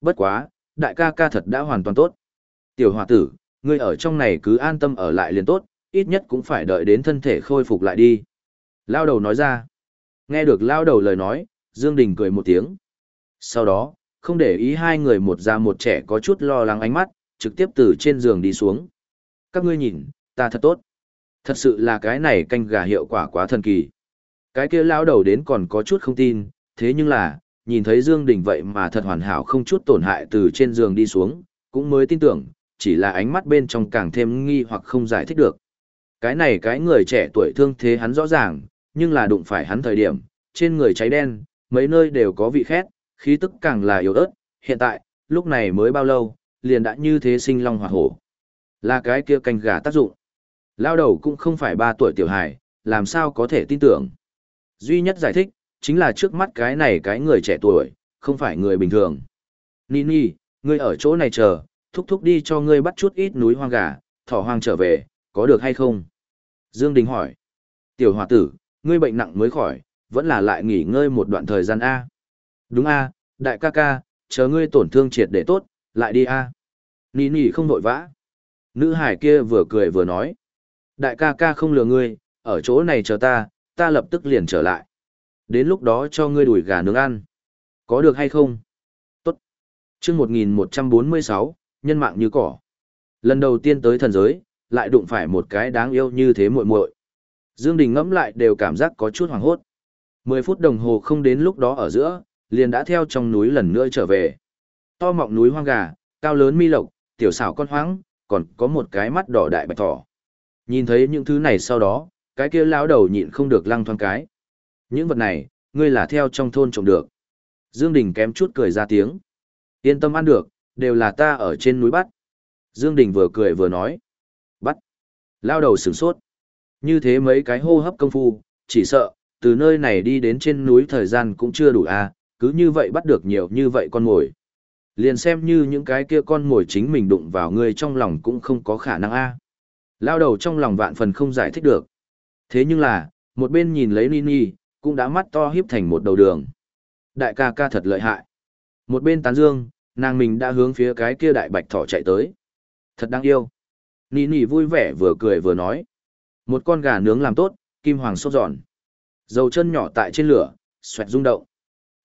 Bất quá, đại ca ca thật đã hoàn toàn tốt. Tiểu hòa tử, ngươi ở trong này cứ an tâm ở lại liền tốt, ít nhất cũng phải đợi đến thân thể khôi phục lại đi. Lao đầu nói ra. Nghe được lao đầu lời nói, Dương Đình cười một tiếng. Sau đó, không để ý hai người một già một trẻ có chút lo lắng ánh mắt, trực tiếp từ trên giường đi xuống. Các ngươi nhìn, ta thật tốt. Thật sự là cái này canh gà hiệu quả quá thần kỳ. Cái kia lao đầu đến còn có chút không tin, thế nhưng là, nhìn thấy Dương Đình vậy mà thật hoàn hảo không chút tổn hại từ trên giường đi xuống, cũng mới tin tưởng, chỉ là ánh mắt bên trong càng thêm nghi hoặc không giải thích được. Cái này cái người trẻ tuổi thương thế hắn rõ ràng, nhưng là đụng phải hắn thời điểm, trên người cháy đen, mấy nơi đều có vị khét, khí tức càng là yếu ớt, hiện tại, lúc này mới bao lâu, liền đã như thế sinh long hỏa hổ. Là cái kia canh gà tác dụng. Lao đầu cũng không phải ba tuổi tiểu hài, làm sao có thể tin tưởng. Duy nhất giải thích, chính là trước mắt cái này cái người trẻ tuổi, không phải người bình thường. Nini, ngươi ở chỗ này chờ, thúc thúc đi cho ngươi bắt chút ít núi hoang gà, thỏ hoang trở về, có được hay không? Dương Đình hỏi. Tiểu hòa tử, ngươi bệnh nặng mới khỏi, vẫn là lại nghỉ ngơi một đoạn thời gian A. Đúng A, đại ca ca, chờ ngươi tổn thương triệt để tốt, lại đi A. Nini không vội vã. Nữ hải kia vừa cười vừa nói. Đại ca ca không lừa ngươi, ở chỗ này chờ ta, ta lập tức liền trở lại. Đến lúc đó cho ngươi đuổi gà nướng ăn. Có được hay không? Tốt. chương 1146, nhân mạng như cỏ. Lần đầu tiên tới thần giới, lại đụng phải một cái đáng yêu như thế muội muội. Dương Đình ngẫm lại đều cảm giác có chút hoảng hốt. 10 phút đồng hồ không đến lúc đó ở giữa, liền đã theo trong núi lần nữa trở về. To mọng núi hoang gà, cao lớn mi lộc, tiểu xảo con hoang, còn có một cái mắt đỏ đại bạch thỏ. Nhìn thấy những thứ này sau đó, cái kia lão đầu nhịn không được lăng thoáng cái. Những vật này, ngươi là theo trong thôn trồng được. Dương Đình kém chút cười ra tiếng. Yên tâm ăn được, đều là ta ở trên núi bắt. Dương Đình vừa cười vừa nói. Bắt. Lao đầu sửng sốt. Như thế mấy cái hô hấp công phu, chỉ sợ, từ nơi này đi đến trên núi thời gian cũng chưa đủ à, cứ như vậy bắt được nhiều như vậy con mồi. Liền xem như những cái kia con mồi chính mình đụng vào ngươi trong lòng cũng không có khả năng a. À. Lao đầu trong lòng vạn phần không giải thích được. Thế nhưng là, một bên nhìn lấy Nini, cũng đã mắt to hiếp thành một đầu đường. Đại ca ca thật lợi hại. Một bên tán dương, nàng mình đã hướng phía cái kia đại bạch thỏ chạy tới. Thật đáng yêu. nỉ nỉ vui vẻ vừa cười vừa nói. Một con gà nướng làm tốt, kim hoàng sốt giòn. Dầu chân nhỏ tại trên lửa, xoẹt rung động.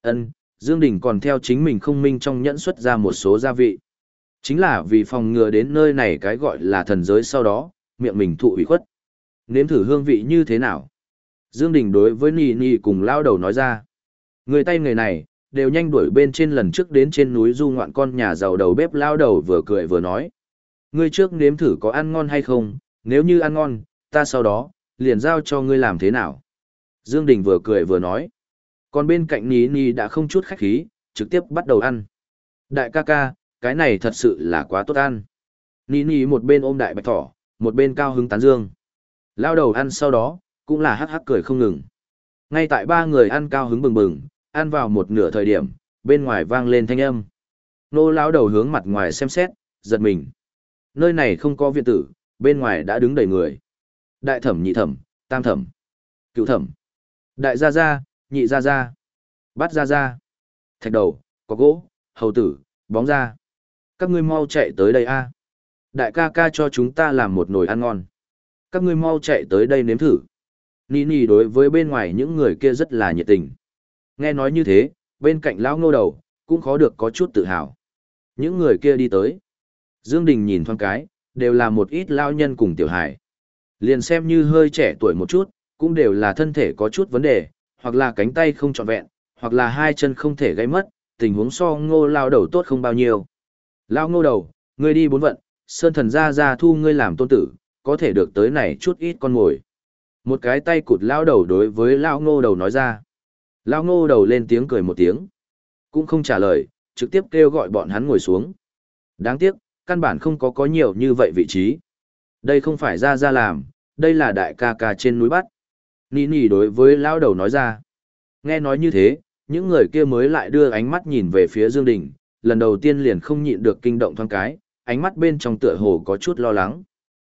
Ân, Dương Đình còn theo chính mình không minh trong nhẫn xuất ra một số gia vị. Chính là vì phòng ngừa đến nơi này cái gọi là thần giới sau đó, miệng mình thụ ủy khuất. Nếm thử hương vị như thế nào? Dương Đình đối với Nì Nì cùng lao đầu nói ra. Người tay người này, đều nhanh đuổi bên trên lần trước đến trên núi du ngoạn con nhà giàu đầu bếp lao đầu vừa cười vừa nói. Ngươi trước nếm thử có ăn ngon hay không, nếu như ăn ngon, ta sau đó, liền giao cho ngươi làm thế nào. Dương Đình vừa cười vừa nói. Còn bên cạnh Ní Ní đã không chút khách khí, trực tiếp bắt đầu ăn. Đại ca ca, cái này thật sự là quá tốt ăn. Ní Ní một bên ôm đại bạch thỏ, một bên cao hứng tán dương. Lao đầu ăn sau đó, cũng là hắc hắc cười không ngừng. Ngay tại ba người ăn cao hứng bừng bừng, ăn vào một nửa thời điểm, bên ngoài vang lên thanh âm. Nô lão đầu hướng mặt ngoài xem xét, giật mình. Nơi này không có viện tử, bên ngoài đã đứng đầy người. Đại thẩm nhị thẩm, tam thẩm, cựu thẩm, đại gia gia, nhị gia gia, bát gia gia, thạch đầu, có gỗ, hầu tử, bóng gia. Các ngươi mau chạy tới đây a. Đại ca ca cho chúng ta làm một nồi ăn ngon. Các ngươi mau chạy tới đây nếm thử. Nini đối với bên ngoài những người kia rất là nhiệt tình. Nghe nói như thế, bên cạnh lão ngô đầu, cũng khó được có chút tự hào. Những người kia đi tới. Dương Đình nhìn thoáng cái, đều là một ít lao nhân cùng tiểu hài, Liền xem như hơi trẻ tuổi một chút, cũng đều là thân thể có chút vấn đề, hoặc là cánh tay không trọn vẹn, hoặc là hai chân không thể gây mất, tình huống so ngô lao đầu tốt không bao nhiêu. Lao ngô đầu, ngươi đi bốn vận, sơn thần ra ra thu ngươi làm tôn tử, có thể được tới này chút ít con ngồi. Một cái tay cụt lao đầu đối với lao ngô đầu nói ra. Lao ngô đầu lên tiếng cười một tiếng. Cũng không trả lời, trực tiếp kêu gọi bọn hắn ngồi xuống. Đáng tiếc, căn bản không có có nhiều như vậy vị trí. Đây không phải ra ra làm, đây là đại ca ca trên núi bắt. Nỉ nỉ đối với lao đầu nói ra. Nghe nói như thế, những người kia mới lại đưa ánh mắt nhìn về phía Dương Đình, lần đầu tiên liền không nhịn được kinh động thoáng cái, ánh mắt bên trong tựa hồ có chút lo lắng.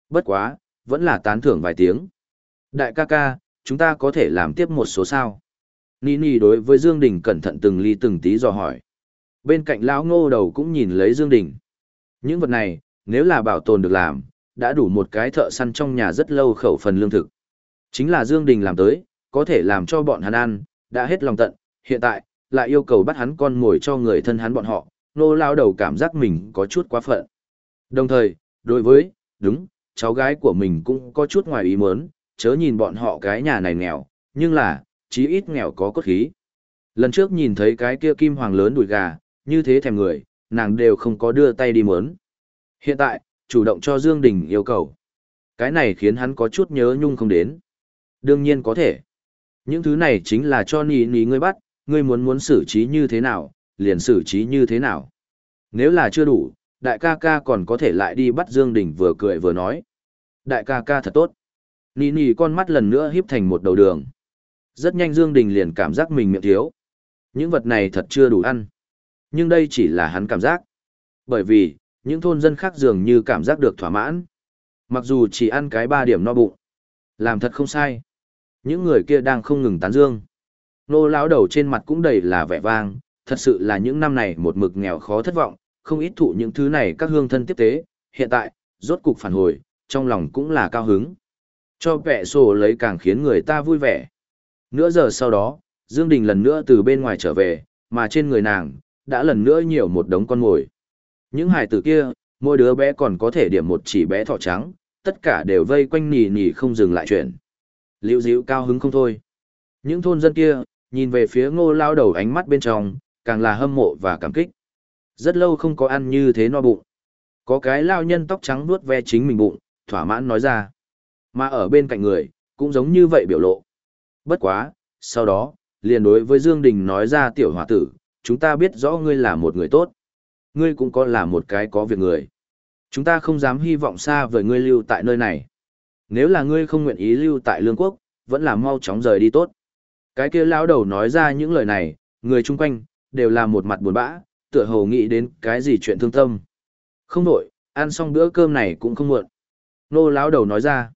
Bất quá, vẫn là tán thưởng vài tiếng. Đại ca ca, chúng ta có thể làm tiếp một số sao. Nini đối với Dương Đình cẩn thận từng ly từng tí dò hỏi. Bên cạnh lão ngô đầu cũng nhìn lấy Dương Đình. Những vật này, nếu là bảo tồn được làm, đã đủ một cái thợ săn trong nhà rất lâu khẩu phần lương thực. Chính là Dương Đình làm tới, có thể làm cho bọn hắn ăn, đã hết lòng tận, hiện tại, lại yêu cầu bắt hắn con mồi cho người thân hắn bọn họ, nô lao đầu cảm giác mình có chút quá phận. Đồng thời, đối với, đúng, cháu gái của mình cũng có chút ngoài ý muốn, chớ nhìn bọn họ cái nhà này nghèo, nhưng là, chí ít nghèo có cốt khí. Lần trước nhìn thấy cái kia kim hoàng lớn đùi gà, như thế thèm người, nàng đều không có đưa tay đi mớn. Hiện tại, chủ động cho Dương Đình yêu cầu. Cái này khiến hắn có chút nhớ nhung không đến. Đương nhiên có thể. Những thứ này chính là cho nì nì ngươi bắt, ngươi muốn muốn xử trí như thế nào, liền xử trí như thế nào. Nếu là chưa đủ, đại ca ca còn có thể lại đi bắt Dương Đình vừa cười vừa nói. Đại ca ca thật tốt. Nì nì con mắt lần nữa híp thành một đầu đường. Rất nhanh Dương Đình liền cảm giác mình miệng thiếu. Những vật này thật chưa đủ ăn. Nhưng đây chỉ là hắn cảm giác. Bởi vì, những thôn dân khác dường như cảm giác được thỏa mãn. Mặc dù chỉ ăn cái ba điểm no bụng. Làm thật không sai. Những người kia đang không ngừng tán dương. Nô lão đầu trên mặt cũng đầy là vẻ vang, thật sự là những năm này một mực nghèo khó thất vọng, không ít thụ những thứ này các hương thân tiếp tế, hiện tại, rốt cục phản hồi, trong lòng cũng là cao hứng. Cho vẹ sổ lấy càng khiến người ta vui vẻ. Nửa giờ sau đó, Dương Đình lần nữa từ bên ngoài trở về, mà trên người nàng, đã lần nữa nhiều một đống con mồi. Những hài tử kia, mỗi đứa bé còn có thể điểm một chỉ bé thỏ trắng, tất cả đều vây quanh nỉ nỉ không dừng lại chuyện. Liễu díu cao hứng không thôi. Những thôn dân kia, nhìn về phía ngô lao đầu ánh mắt bên trong, càng là hâm mộ và cảm kích. Rất lâu không có ăn như thế no bụng. Có cái lao nhân tóc trắng nuốt ve chính mình bụng, thỏa mãn nói ra. Mà ở bên cạnh người, cũng giống như vậy biểu lộ. Bất quá, sau đó, liền đối với Dương Đình nói ra tiểu hòa tử, chúng ta biết rõ ngươi là một người tốt. Ngươi cũng có là một cái có việc người. Chúng ta không dám hy vọng xa với ngươi lưu tại nơi này. Nếu là ngươi không nguyện ý lưu tại lương quốc, vẫn là mau chóng rời đi tốt. Cái kia lão đầu nói ra những lời này, người chung quanh, đều là một mặt buồn bã, tựa hồ nghĩ đến cái gì chuyện thương tâm. Không đổi, ăn xong bữa cơm này cũng không muộn. Nô lão đầu nói ra.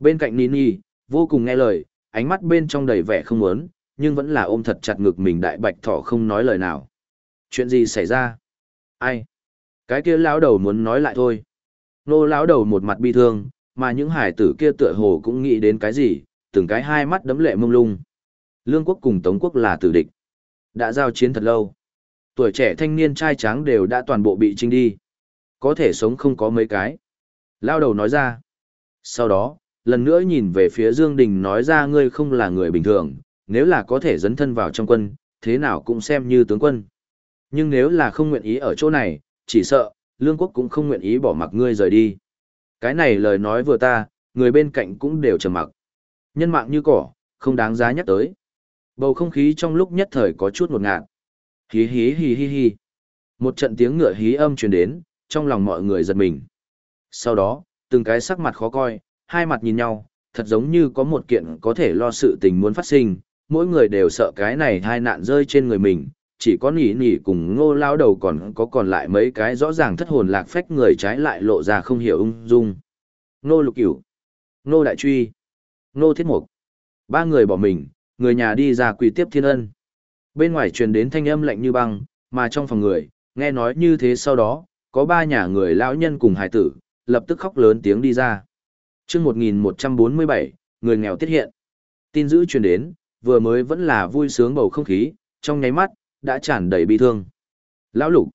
Bên cạnh Nini, vô cùng nghe lời, ánh mắt bên trong đầy vẻ không muốn, nhưng vẫn là ôm thật chặt ngực mình đại bạch thỏ không nói lời nào. Chuyện gì xảy ra? Ai? Cái kia lão đầu muốn nói lại thôi. Nô lão đầu một mặt bi thương, mà những hải tử kia tựa hồ cũng nghĩ đến cái gì, từng cái hai mắt đấm lệ mông lung. Lương quốc cùng Tống quốc là tử địch. Đã giao chiến thật lâu. Tuổi trẻ thanh niên trai tráng đều đã toàn bộ bị trinh đi. Có thể sống không có mấy cái. Lao đầu nói ra. Sau đó, lần nữa nhìn về phía Dương Đình nói ra ngươi không là người bình thường, nếu là có thể dấn thân vào trong quân, thế nào cũng xem như tướng quân. Nhưng nếu là không nguyện ý ở chỗ này, chỉ sợ, lương quốc cũng không nguyện ý bỏ mặc ngươi rời đi. Cái này lời nói vừa ta, người bên cạnh cũng đều trầm mặc. Nhân mạng như cỏ, không đáng giá nhắc tới. Bầu không khí trong lúc nhất thời có chút ngột ngạt. Hí hí hí hí hí. Một trận tiếng ngựa hí âm truyền đến, trong lòng mọi người giật mình. Sau đó, từng cái sắc mặt khó coi, hai mặt nhìn nhau, thật giống như có một kiện có thể lo sự tình muốn phát sinh, mỗi người đều sợ cái này hai nạn rơi trên người mình, chỉ có nỉ nỉ cùng ngô lao đầu còn có còn lại mấy cái rõ ràng thất hồn lạc phách người trái lại lộ ra không hiểu ung dung. Ngô lục cửu, ngô đại truy, ngô thiết mục. Ba người bỏ mình, người nhà đi ra quỳ tiếp thiên ân. Bên ngoài truyền đến thanh âm lạnh như băng, mà trong phòng người, nghe nói như thế sau đó, có ba nhà người lão nhân cùng hải tử, lập tức khóc lớn tiếng đi ra chương 1147, người nghèo tiết hiện. Tin dữ truyền đến, vừa mới vẫn là vui sướng bầu không khí, trong nháy mắt, đã tràn đầy bi thương. Lão lục,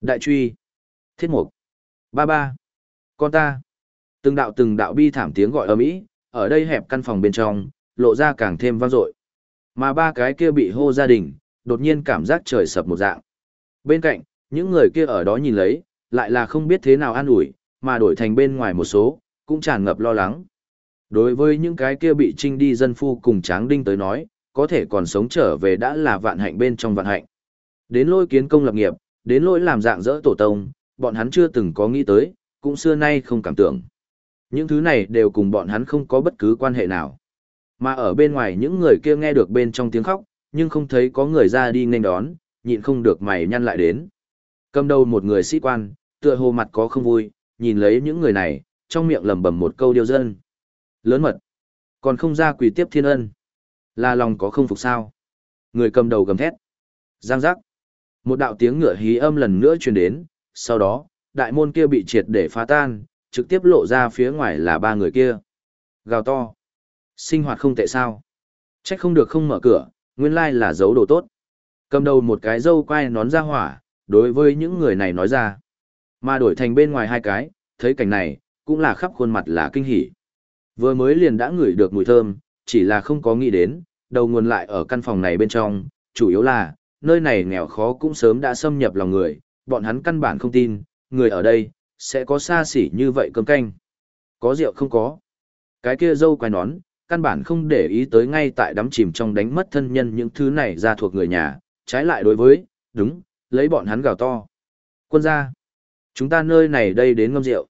đại truy, thiết mục, ba ba, con ta. Từng đạo từng đạo bi thảm tiếng gọi ở mỹ ở đây hẹp căn phòng bên trong, lộ ra càng thêm vang dội. Mà ba cái kia bị hô gia đình, đột nhiên cảm giác trời sập một dạng. Bên cạnh, những người kia ở đó nhìn lấy, lại là không biết thế nào an ủi, mà đổi thành bên ngoài một số, cũng tràn ngập lo lắng. Đối với những cái kia bị trinh đi dân phu cùng tráng đinh tới nói, có thể còn sống trở về đã là vạn hạnh bên trong vạn hạnh. Đến lôi kiến công lập nghiệp, đến lỗi làm dạng dỡ tổ tông, bọn hắn chưa từng có nghĩ tới, cũng xưa nay không cảm tưởng. Những thứ này đều cùng bọn hắn không có bất cứ quan hệ nào. Mà ở bên ngoài những người kia nghe được bên trong tiếng khóc, nhưng không thấy có người ra đi nên đón, nhịn không được mày nhăn lại đến. Cầm đầu một người sĩ quan, tựa hồ mặt có không vui, nhìn lấy những người này, trong miệng lẩm bẩm một câu điêu dân. Lớn mật. Còn không ra quỳ tiếp thiên ân. Là lòng có không phục sao. Người cầm đầu gầm thét. Giang giác. Một đạo tiếng ngựa hí âm lần nữa truyền đến, sau đó, đại môn kia bị triệt để phá tan, trực tiếp lộ ra phía ngoài là ba người kia. Gào to. Sinh hoạt không tệ sao. Trách không được không mở cửa, nguyên lai là dấu đồ tốt. Cầm đầu một cái dâu quai nón ra hỏa, đối với những người này nói ra. Mà đổi thành bên ngoài hai cái, thấy cảnh này, cũng là khắp khuôn mặt là kinh hỉ. Vừa mới liền đã ngửi được mùi thơm, chỉ là không có nghĩ đến, đầu nguồn lại ở căn phòng này bên trong, chủ yếu là, nơi này nghèo khó cũng sớm đã xâm nhập lòng người, bọn hắn căn bản không tin, người ở đây, sẽ có xa xỉ như vậy cơm canh. Có rượu không có. Cái kia dâu quai nón, căn bản không để ý tới ngay tại đắm chìm trong đánh mất thân nhân những thứ này ra thuộc người nhà, trái lại đối với, đúng, lấy bọn hắn gào to. Quân gia, chúng ta nơi này đây đến ngâm rượu.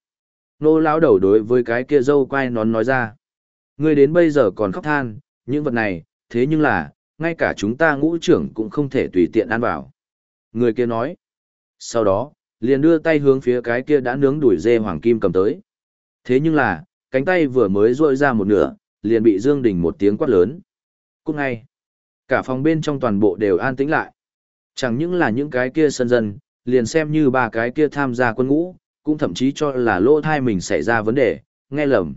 Nô lão đầu đối với cái kia dâu quai nón nói ra. Ngươi đến bây giờ còn khóc than, những vật này, thế nhưng là, ngay cả chúng ta ngũ trưởng cũng không thể tùy tiện ăn vào. Người kia nói. Sau đó, liền đưa tay hướng phía cái kia đã nướng đuổi dê hoàng kim cầm tới. Thế nhưng là, cánh tay vừa mới rội ra một nửa, liền bị Dương Đình một tiếng quát lớn. Cũng ngay, cả phòng bên trong toàn bộ đều an tĩnh lại. Chẳng những là những cái kia sân dân, liền xem như ba cái kia tham gia quân ngũ, cũng thậm chí cho là lỗ thai mình xảy ra vấn đề, nghe lầm.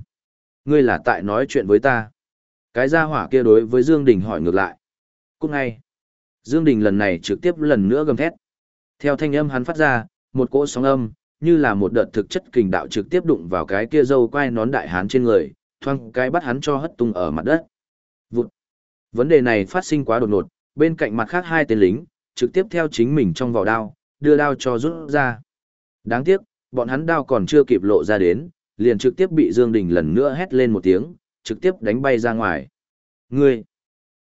Ngươi là tại nói chuyện với ta. Cái gia hỏa kia đối với Dương Đình hỏi ngược lại. Cũng ngay. Dương Đình lần này trực tiếp lần nữa gầm thét. Theo thanh âm hắn phát ra, một cỗ sóng âm, như là một đợt thực chất kình đạo trực tiếp đụng vào cái kia dâu quai nón đại hán trên người, thoang cái bắt hắn cho hất tung ở mặt đất. Vụt. Vấn đề này phát sinh quá đột ngột, bên cạnh mặt khác hai tên lính, trực tiếp theo chính mình trong vỏ đao, đưa đao cho rút ra. Đáng tiếc, bọn hắn đao còn chưa kịp lộ ra đến, liền trực tiếp bị Dương Đình lần nữa hét lên một tiếng, trực tiếp đánh bay ra ngoài. Ngươi!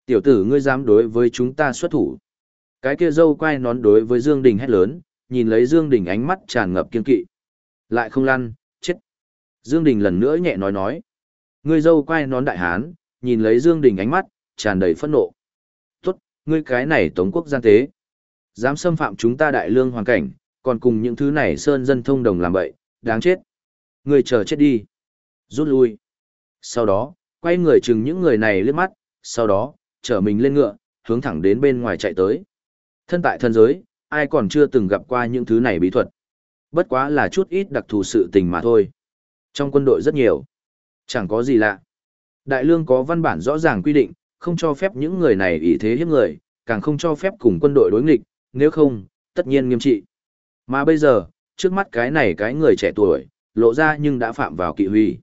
Tiểu tử ngươi dám đối với chúng ta xuất thủ. Cái kia dâu quay nón đối với Dương Đình hét lớn, nhìn lấy Dương Đình ánh mắt tràn ngập kiên kỵ. Lại không lăn, chết. Dương Đình lần nữa nhẹ nói nói. Ngươi dâu quay nón đại hán, nhìn lấy Dương Đình ánh mắt, tràn đầy phẫn nộ. Tốt, ngươi cái này tống quốc gian tế. Dám xâm phạm chúng ta đại lương hoàn cảnh, còn cùng những thứ này sơn dân thông đồng làm bậy, đáng chết. người chờ chết đi. Rút lui. Sau đó, quay người chừng những người này liếc mắt, sau đó, trở mình lên ngựa, hướng thẳng đến bên ngoài chạy tới. Thân tại thân giới, ai còn chưa từng gặp qua những thứ này bí thuật. Bất quá là chút ít đặc thù sự tình mà thôi. Trong quân đội rất nhiều. Chẳng có gì lạ. Đại lương có văn bản rõ ràng quy định, không cho phép những người này ý thế hiếp người, càng không cho phép cùng quân đội đối nghịch, nếu không, tất nhiên nghiêm trị. Mà bây giờ, trước mắt cái này cái người trẻ tuổi, lộ ra nhưng đã phạm vào kỵ huy.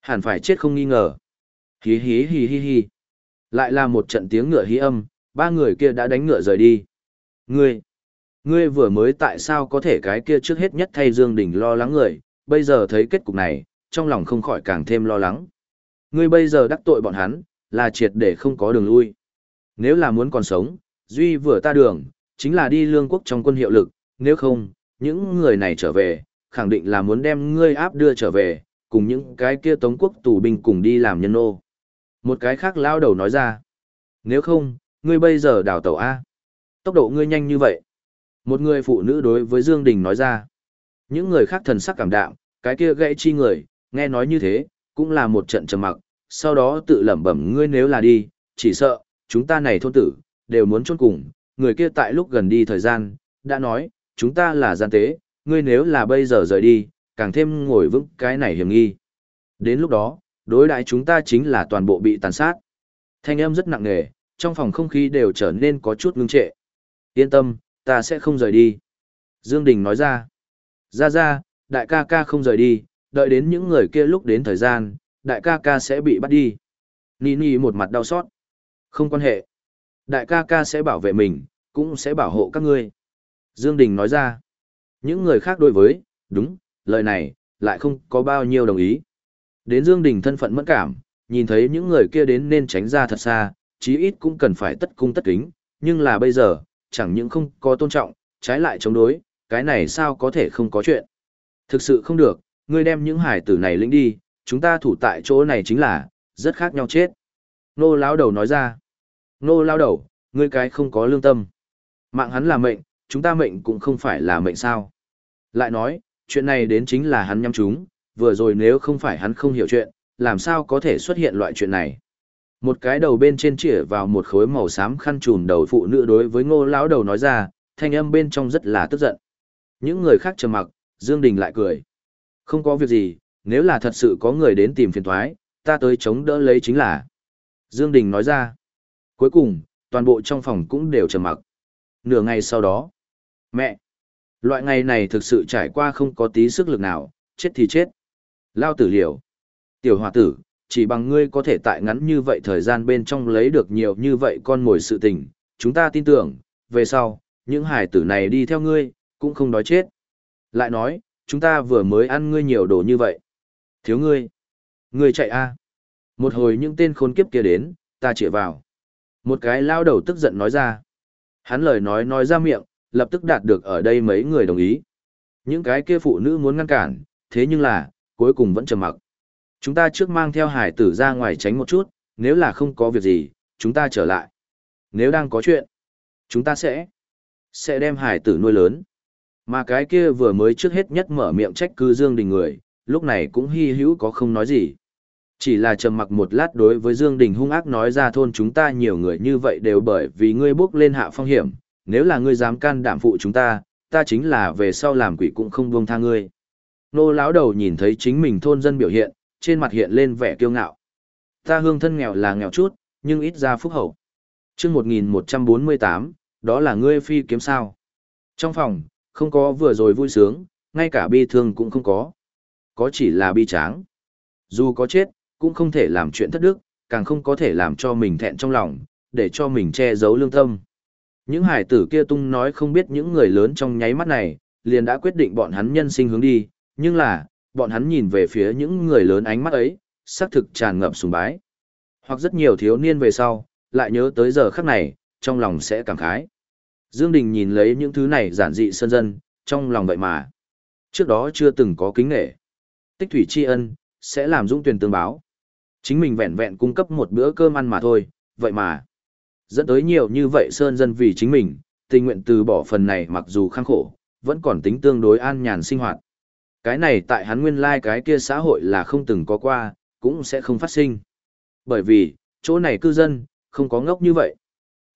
Hẳn phải chết không nghi ngờ. Hí hí hí hí hí. Lại là một trận tiếng ngựa hí âm, ba người kia đã đánh ngựa rời đi. Ngươi, ngươi vừa mới tại sao có thể cái kia trước hết nhất thay Dương Đình lo lắng người, bây giờ thấy kết cục này, trong lòng không khỏi càng thêm lo lắng. Ngươi bây giờ đắc tội bọn hắn, là triệt để không có đường lui. Nếu là muốn còn sống, Duy vừa ta đường, chính là đi lương quốc trong quân hiệu lực, nếu không, những người này trở về, khẳng định là muốn đem ngươi áp đưa trở về, cùng những cái kia tống quốc tù binh cùng đi làm nhân nô. Một cái khác lao đầu nói ra, nếu không, ngươi bây giờ đào tàu A. Tốc độ ngươi nhanh như vậy. Một người phụ nữ đối với Dương Đình nói ra, những người khác thần sắc cảm đạm, cái kia gãy chi người, nghe nói như thế, cũng là một trận trầm mặc, sau đó tự lẩm bẩm ngươi nếu là đi, chỉ sợ, chúng ta này thôn tử, đều muốn chôn cùng, người kia tại lúc gần đi thời gian, đã nói, chúng ta là gian tế, ngươi nếu là bây giờ rời đi, càng thêm ngồi vững cái này hiểm nghi. Đến lúc đó, đối đại chúng ta chính là toàn bộ bị tàn sát. Thanh âm rất nặng nề, trong phòng không khí đều trở nên có chút ngưng trệ. Yên tâm, ta sẽ không rời đi. Dương Đình nói ra. Ra ra, đại ca ca không rời đi, đợi đến những người kia lúc đến thời gian, đại ca ca sẽ bị bắt đi. Nini một mặt đau xót. Không quan hệ. Đại ca ca sẽ bảo vệ mình, cũng sẽ bảo hộ các ngươi. Dương Đình nói ra. Những người khác đối với, đúng, lời này, lại không có bao nhiêu đồng ý. Đến Dương Đình thân phận mẫn cảm, nhìn thấy những người kia đến nên tránh ra thật xa, chí ít cũng cần phải tất cung tất kính, nhưng là bây giờ, chẳng những không có tôn trọng, trái lại chống đối, cái này sao có thể không có chuyện. Thực sự không được, ngươi đem những hải tử này lĩnh đi, chúng ta thủ tại chỗ này chính là, rất khác nhau chết. Nô lão đầu nói ra. Nô lão đầu, ngươi cái không có lương tâm. Mạng hắn là mệnh, chúng ta mệnh cũng không phải là mệnh sao. Lại nói, chuyện này đến chính là hắn nhắm chúng, vừa rồi nếu không phải hắn không hiểu chuyện, làm sao có thể xuất hiện loại chuyện này. Một cái đầu bên trên chĩa vào một khối màu xám khăn trùm đầu phụ nữ đối với ngô lão đầu nói ra, thanh âm bên trong rất là tức giận. Những người khác trầm mặc, Dương Đình lại cười. Không có việc gì, nếu là thật sự có người đến tìm phiền toái, ta tới chống đỡ lấy chính là. Dương Đình nói ra. Cuối cùng, toàn bộ trong phòng cũng đều trầm mặc. Nửa ngày sau đó. Mẹ! Loại ngày này thực sự trải qua không có tí sức lực nào, chết thì chết. Lao tử liều. Tiểu hòa tử, chỉ bằng ngươi có thể tại ngắn như vậy thời gian bên trong lấy được nhiều như vậy con mồi sự tình, chúng ta tin tưởng, về sau, những hải tử này đi theo ngươi, cũng không đói chết. Lại nói, chúng ta vừa mới ăn ngươi nhiều đồ như vậy. Thiếu ngươi. Ngươi chạy a Một hồi những tên khốn kiếp kia đến, ta chĩa vào. Một cái lao đầu tức giận nói ra. Hắn lời nói nói ra miệng, lập tức đạt được ở đây mấy người đồng ý. Những cái kia phụ nữ muốn ngăn cản, thế nhưng là, cuối cùng vẫn trầm mặc. Chúng ta trước mang theo hải tử ra ngoài tránh một chút, nếu là không có việc gì, chúng ta trở lại. Nếu đang có chuyện, chúng ta sẽ sẽ đem hải tử nuôi lớn. Mà cái kia vừa mới trước hết nhất mở miệng trách cư Dương Đình người, lúc này cũng hy hữu có không nói gì. Chỉ là trầm mặc một lát đối với Dương Đình hung ác nói ra thôn chúng ta nhiều người như vậy đều bởi vì ngươi bước lên hạ phong hiểm, nếu là ngươi dám can đảm phụ chúng ta, ta chính là về sau làm quỷ cũng không buông tha ngươi. Nô lão đầu nhìn thấy chính mình thôn dân biểu hiện, trên mặt hiện lên vẻ kiêu ngạo. Ta hương thân nghèo là nghèo chút, nhưng ít ra phúc hậu. Chương 1148, đó là ngươi phi kiếm sao? Trong phòng, không có vừa rồi vui sướng, ngay cả bi thương cũng không có. Có chỉ là bi tráng. Dù có chết, cũng không thể làm chuyện thất đức, càng không có thể làm cho mình thẹn trong lòng, để cho mình che giấu lương tâm. Những hải tử kia tung nói không biết những người lớn trong nháy mắt này, liền đã quyết định bọn hắn nhân sinh hướng đi, nhưng là, bọn hắn nhìn về phía những người lớn ánh mắt ấy, xác thực tràn ngập sùng bái. Hoặc rất nhiều thiếu niên về sau, lại nhớ tới giờ khắc này, trong lòng sẽ cảm khái. Dương Đình nhìn lấy những thứ này giản dị sơn dân, trong lòng vậy mà. Trước đó chưa từng có kính nghệ. Tích thủy tri ân, sẽ làm dũng tuyển tương báo. Chính mình vẹn vẹn cung cấp một bữa cơm ăn mà thôi, vậy mà. Dẫn tới nhiều như vậy sơn dân vì chính mình, tình nguyện từ bỏ phần này mặc dù khăng khổ, vẫn còn tính tương đối an nhàn sinh hoạt. Cái này tại hắn nguyên lai like cái kia xã hội là không từng có qua, cũng sẽ không phát sinh. Bởi vì, chỗ này cư dân, không có ngốc như vậy.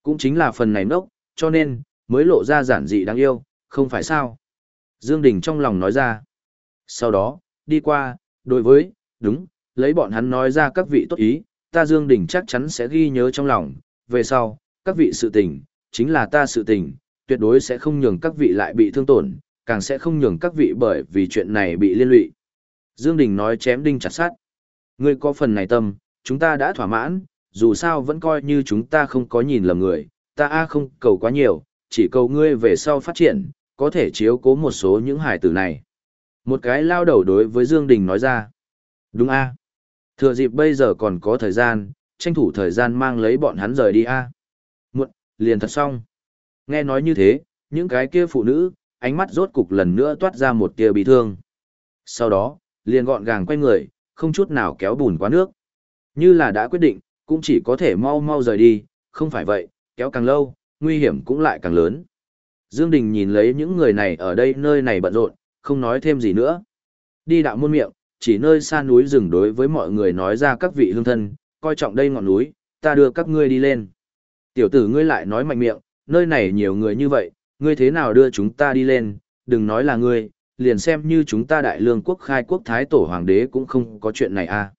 Cũng chính là phần này ngốc, cho nên, mới lộ ra giản dị đáng yêu, không phải sao. Dương Đình trong lòng nói ra. Sau đó, đi qua, đối với, đúng, lấy bọn hắn nói ra các vị tốt ý, ta Dương Đình chắc chắn sẽ ghi nhớ trong lòng, về sau, các vị sự tình, chính là ta sự tình, tuyệt đối sẽ không nhường các vị lại bị thương tổn, càng sẽ không nhường các vị bởi vì chuyện này bị liên lụy. Dương Đình nói chém đinh chặt sắt. Ngươi có phần này tâm, chúng ta đã thỏa mãn, dù sao vẫn coi như chúng ta không có nhìn lầm người, ta a không cầu quá nhiều, chỉ cầu ngươi về sau phát triển, có thể chiếu cố một số những hài tử này. Một cái lao đầu đối với Dương Đình nói ra. Đúng a. Thừa dịp bây giờ còn có thời gian, tranh thủ thời gian mang lấy bọn hắn rời đi a. À. Muộn, liền thật xong. Nghe nói như thế, những cái kia phụ nữ, ánh mắt rốt cục lần nữa toát ra một tia bị thương. Sau đó, liền gọn gàng quay người, không chút nào kéo bùn quá nước. Như là đã quyết định, cũng chỉ có thể mau mau rời đi, không phải vậy, kéo càng lâu, nguy hiểm cũng lại càng lớn. Dương Đình nhìn lấy những người này ở đây nơi này bận rộn, không nói thêm gì nữa. Đi đạo môn miệng, chỉ nơi xa núi rừng đối với mọi người nói ra các vị hương thân, coi trọng đây ngọn núi, ta đưa các ngươi đi lên. Tiểu tử ngươi lại nói mạnh miệng, nơi này nhiều người như vậy, ngươi thế nào đưa chúng ta đi lên, đừng nói là ngươi, liền xem như chúng ta đại lương quốc khai quốc thái tổ hoàng đế cũng không có chuyện này à.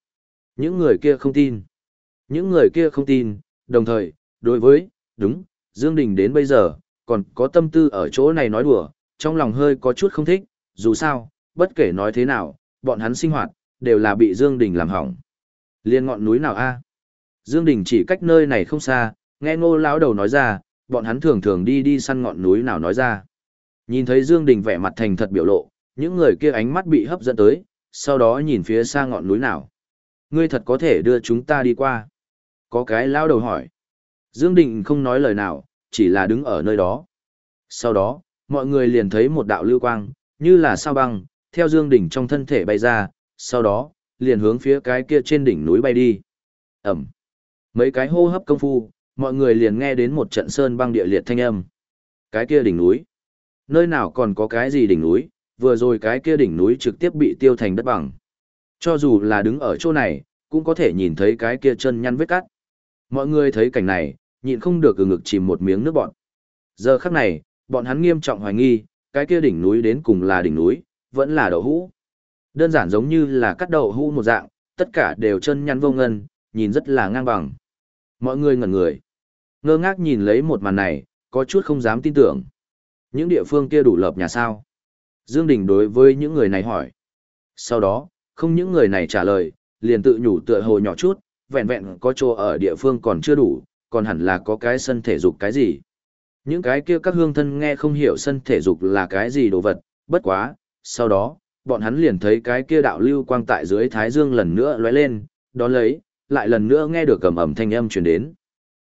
Những người kia không tin. Những người kia không tin, đồng thời, đối với, đúng, Dương Đình đến bây giờ, còn có tâm tư ở chỗ này nói đùa, trong lòng hơi có chút không thích, dù sao, bất kể nói thế nào, bọn hắn sinh hoạt, đều là bị Dương Đình làm hỏng. Liên ngọn núi nào a? Dương Đình chỉ cách nơi này không xa, nghe ngô lão đầu nói ra, bọn hắn thường thường đi đi săn ngọn núi nào nói ra. Nhìn thấy Dương Đình vẻ mặt thành thật biểu lộ, những người kia ánh mắt bị hấp dẫn tới, sau đó nhìn phía xa ngọn núi nào. Ngươi thật có thể đưa chúng ta đi qua. Có cái lão đầu hỏi. Dương Đình không nói lời nào, chỉ là đứng ở nơi đó. Sau đó, mọi người liền thấy một đạo lưu quang, như là sao băng, theo Dương Đình trong thân thể bay ra, sau đó, liền hướng phía cái kia trên đỉnh núi bay đi. Ẩm. Mấy cái hô hấp công phu, mọi người liền nghe đến một trận sơn băng địa liệt thanh âm. Cái kia đỉnh núi. Nơi nào còn có cái gì đỉnh núi, vừa rồi cái kia đỉnh núi trực tiếp bị tiêu thành đất bằng. Cho dù là đứng ở chỗ này, cũng có thể nhìn thấy cái kia chân nhăn vết cắt. Mọi người thấy cảnh này, nhịn không được ừ ngực chìm một miếng nước bọn. Giờ khắc này, bọn hắn nghiêm trọng hoài nghi, cái kia đỉnh núi đến cùng là đỉnh núi, vẫn là đậu hũ. Đơn giản giống như là cắt đậu hũ một dạng, tất cả đều chân nhăn vô ngân, nhìn rất là ngang bằng. Mọi người ngẩn người. Ngơ ngác nhìn lấy một màn này, có chút không dám tin tưởng. Những địa phương kia đủ lợp nhà sao? Dương Đình đối với những người này hỏi. Sau đó, không những người này trả lời, liền tự nhủ tựa hồ nhỏ chút, vẹn vẹn có chỗ ở địa phương còn chưa đủ, còn hẳn là có cái sân thể dục cái gì. Những cái kia các hương thân nghe không hiểu sân thể dục là cái gì đồ vật, bất quá, sau đó, bọn hắn liền thấy cái kia đạo lưu quang tại dưới thái dương lần nữa lóe lên, đón lấy, lại lần nữa nghe được cầm ẩm thanh âm truyền đến.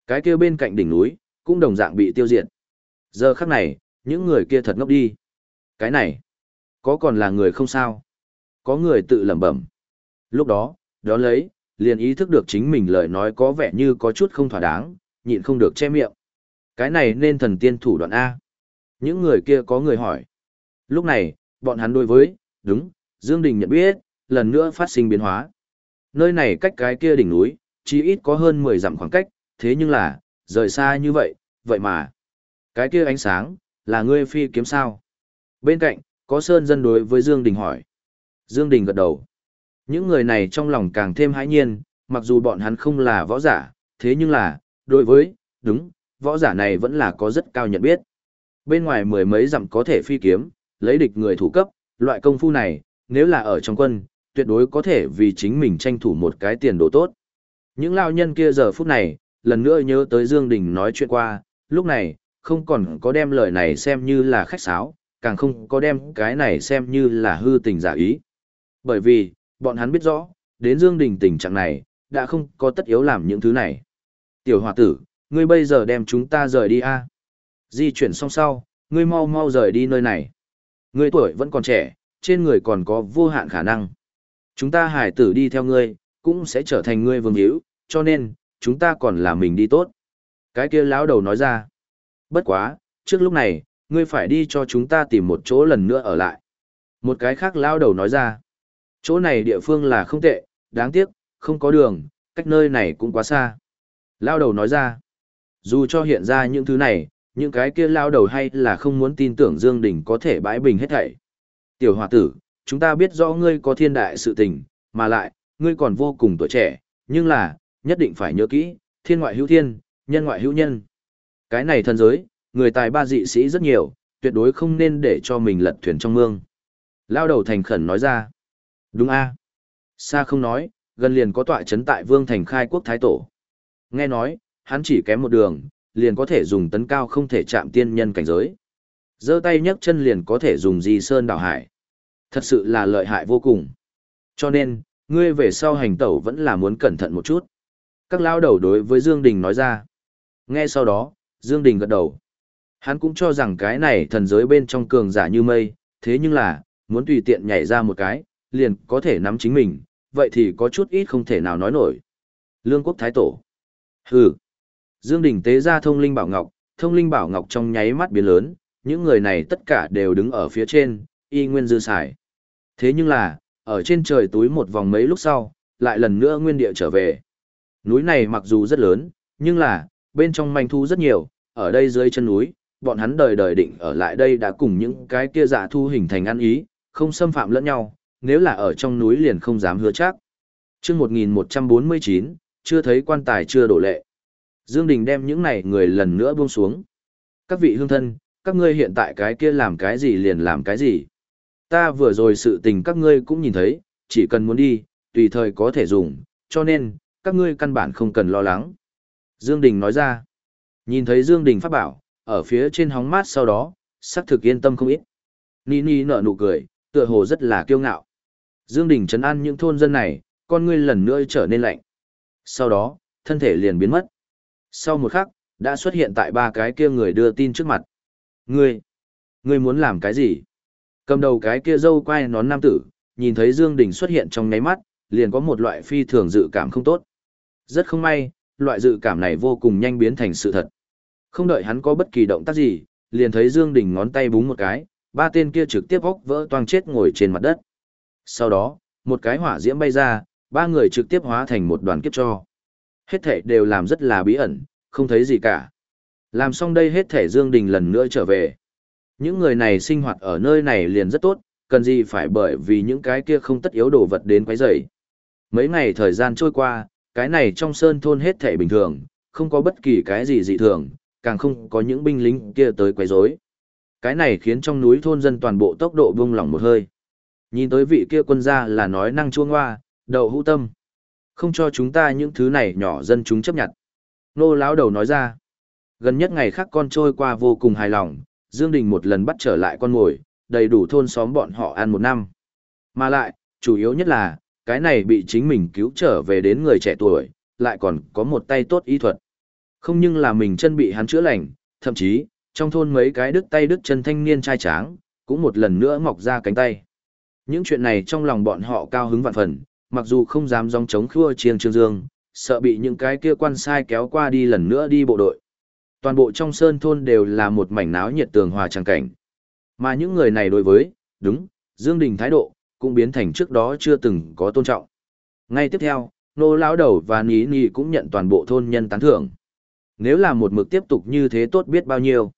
Cái kia bên cạnh đỉnh núi, cũng đồng dạng bị tiêu diệt. Giờ khắc này, những người kia thật ngốc đi. Cái này, có còn là người không sao? Có người tự lẩm bẩm. Lúc đó, đón lấy, liền ý thức được chính mình lời nói có vẻ như có chút không thỏa đáng, nhịn không được che miệng. Cái này nên thần tiên thủ đoạn A. Những người kia có người hỏi. Lúc này, bọn hắn đối với, đúng, Dương Đình nhận biết, lần nữa phát sinh biến hóa. Nơi này cách cái kia đỉnh núi, chỉ ít có hơn 10 dặm khoảng cách, thế nhưng là, rời xa như vậy, vậy mà. Cái kia ánh sáng, là ngươi phi kiếm sao? Bên cạnh, có Sơn dân đối với Dương Đình hỏi. Dương Đình gật đầu. Những người này trong lòng càng thêm hãi nhiên, mặc dù bọn hắn không là võ giả, thế nhưng là, đối với, đúng, võ giả này vẫn là có rất cao nhận biết. Bên ngoài mười mấy dặm có thể phi kiếm, lấy địch người thủ cấp, loại công phu này, nếu là ở trong quân, tuyệt đối có thể vì chính mình tranh thủ một cái tiền đồ tốt. Những lao nhân kia giờ phút này, lần nữa nhớ tới Dương Đình nói chuyện qua, lúc này, không còn có đem lời này xem như là khách sáo, càng không có đem cái này xem như là hư tình giả ý. Bởi vì, bọn hắn biết rõ, đến Dương Đình tình trạng này, đã không có tất yếu làm những thứ này. Tiểu hòa tử, ngươi bây giờ đem chúng ta rời đi a. Di chuyển xong sau, ngươi mau mau rời đi nơi này. Ngươi tuổi vẫn còn trẻ, trên người còn có vô hạn khả năng. Chúng ta hải tử đi theo ngươi, cũng sẽ trở thành ngươi vương hữu, cho nên, chúng ta còn là mình đi tốt. Cái kia lão đầu nói ra. Bất quá, trước lúc này, ngươi phải đi cho chúng ta tìm một chỗ lần nữa ở lại. Một cái khác lão đầu nói ra. Chỗ này địa phương là không tệ, đáng tiếc, không có đường, cách nơi này cũng quá xa. Lão đầu nói ra, dù cho hiện ra những thứ này, những cái kia lao đầu hay là không muốn tin tưởng Dương Đình có thể bãi bình hết thảy. Tiểu hòa tử, chúng ta biết rõ ngươi có thiên đại sự tình, mà lại, ngươi còn vô cùng tuổi trẻ, nhưng là, nhất định phải nhớ kỹ, thiên ngoại hữu thiên, nhân ngoại hữu nhân. Cái này thân giới, người tài ba dị sĩ rất nhiều, tuyệt đối không nên để cho mình lật thuyền trong mương. Lao đầu thành khẩn nói ra, đúng a Xa không nói, gần liền có tọa chấn tại vương thành khai quốc thái tổ. Nghe nói, hắn chỉ kém một đường, liền có thể dùng tấn cao không thể chạm tiên nhân cảnh giới. giơ tay nhấc chân liền có thể dùng di sơn đảo hải. Thật sự là lợi hại vô cùng. Cho nên, ngươi về sau hành tẩu vẫn là muốn cẩn thận một chút. Các lao đầu đối với Dương Đình nói ra. Nghe sau đó, Dương Đình gật đầu. Hắn cũng cho rằng cái này thần giới bên trong cường giả như mây, thế nhưng là, muốn tùy tiện nhảy ra một cái, liền có thể nắm chính mình, vậy thì có chút ít không thể nào nói nổi. Lương quốc thái tổ. Hừ. Dương Đình tế ra thông linh bảo ngọc, thông linh bảo ngọc trong nháy mắt biến lớn, những người này tất cả đều đứng ở phía trên, y nguyên dư sải. Thế nhưng là, ở trên trời túi một vòng mấy lúc sau, lại lần nữa nguyên địa trở về. Núi này mặc dù rất lớn, nhưng là, bên trong manh thu rất nhiều, ở đây dưới chân núi, bọn hắn đời đời định ở lại đây đã cùng những cái kia giả thu hình thành ăn ý, không xâm phạm lẫn nhau, nếu là ở trong núi liền không dám hứa chắc. Trước 1149, chưa thấy quan tài chưa đổ lệ. Dương Đình đem những này người lần nữa buông xuống. Các vị hương thân, các ngươi hiện tại cái kia làm cái gì liền làm cái gì. Ta vừa rồi sự tình các ngươi cũng nhìn thấy, chỉ cần muốn đi, tùy thời có thể dùng, cho nên, các ngươi căn bản không cần lo lắng. Dương Đình nói ra. Nhìn thấy Dương Đình phát bảo, ở phía trên hóng mát sau đó, sắc thực yên tâm không ít. Nini nở nụ cười, tựa hồ rất là kiêu ngạo. Dương Đình chấn an những thôn dân này, con ngươi lần nữa trở nên lạnh. Sau đó, thân thể liền biến mất. Sau một khắc, đã xuất hiện tại ba cái kia người đưa tin trước mặt. Ngươi, ngươi muốn làm cái gì? Cầm đầu cái kia dâu quay nón nam tử, nhìn thấy Dương Đình xuất hiện trong nháy mắt, liền có một loại phi thường dự cảm không tốt. Rất không may, loại dự cảm này vô cùng nhanh biến thành sự thật. Không đợi hắn có bất kỳ động tác gì, liền thấy Dương Đình ngón tay búng một cái, ba tên kia trực tiếp óc vỡ toang chết ngồi trên mặt đất. Sau đó, một cái hỏa diễm bay ra, ba người trực tiếp hóa thành một đoàn kiếp cho. Hết thể đều làm rất là bí ẩn, không thấy gì cả. Làm xong đây hết thể Dương Đình lần nữa trở về. Những người này sinh hoạt ở nơi này liền rất tốt, cần gì phải bởi vì những cái kia không tất yếu đồ vật đến quấy rầy. Mấy ngày thời gian trôi qua, cái này trong sơn thôn hết thể bình thường, không có bất kỳ cái gì dị thường, càng không có những binh lính kia tới quấy rối. Cái này khiến trong núi thôn dân toàn bộ tốc độ buông lỏng một hơi. Nhìn tới vị kia quân gia là nói năng chuông hoa, đầu hữu tâm. Không cho chúng ta những thứ này nhỏ dân chúng chấp nhận. Nô lão đầu nói ra. Gần nhất ngày khác con trôi qua vô cùng hài lòng, Dương Đình một lần bắt trở lại con ngồi, đầy đủ thôn xóm bọn họ ăn một năm. Mà lại, chủ yếu nhất là, cái này bị chính mình cứu trở về đến người trẻ tuổi, lại còn có một tay tốt y thuật. Không nhưng là mình chân bị hắn chữa lành, thậm chí, trong thôn mấy cái đứt tay đứt chân thanh niên trai tráng, cũng một lần nữa mọc ra cánh tay. Những chuyện này trong lòng bọn họ cao hứng vạn phần, mặc dù không dám dòng chống khua chiêng trương dương, sợ bị những cái kia quan sai kéo qua đi lần nữa đi bộ đội. Toàn bộ trong sơn thôn đều là một mảnh náo nhiệt tường hòa trang cảnh. Mà những người này đối với, đúng, Dương Đình thái độ, cũng biến thành trước đó chưa từng có tôn trọng. Ngay tiếp theo, nô lão đầu và ní ní cũng nhận toàn bộ thôn nhân tán thưởng. Nếu là một mực tiếp tục như thế tốt biết bao nhiêu.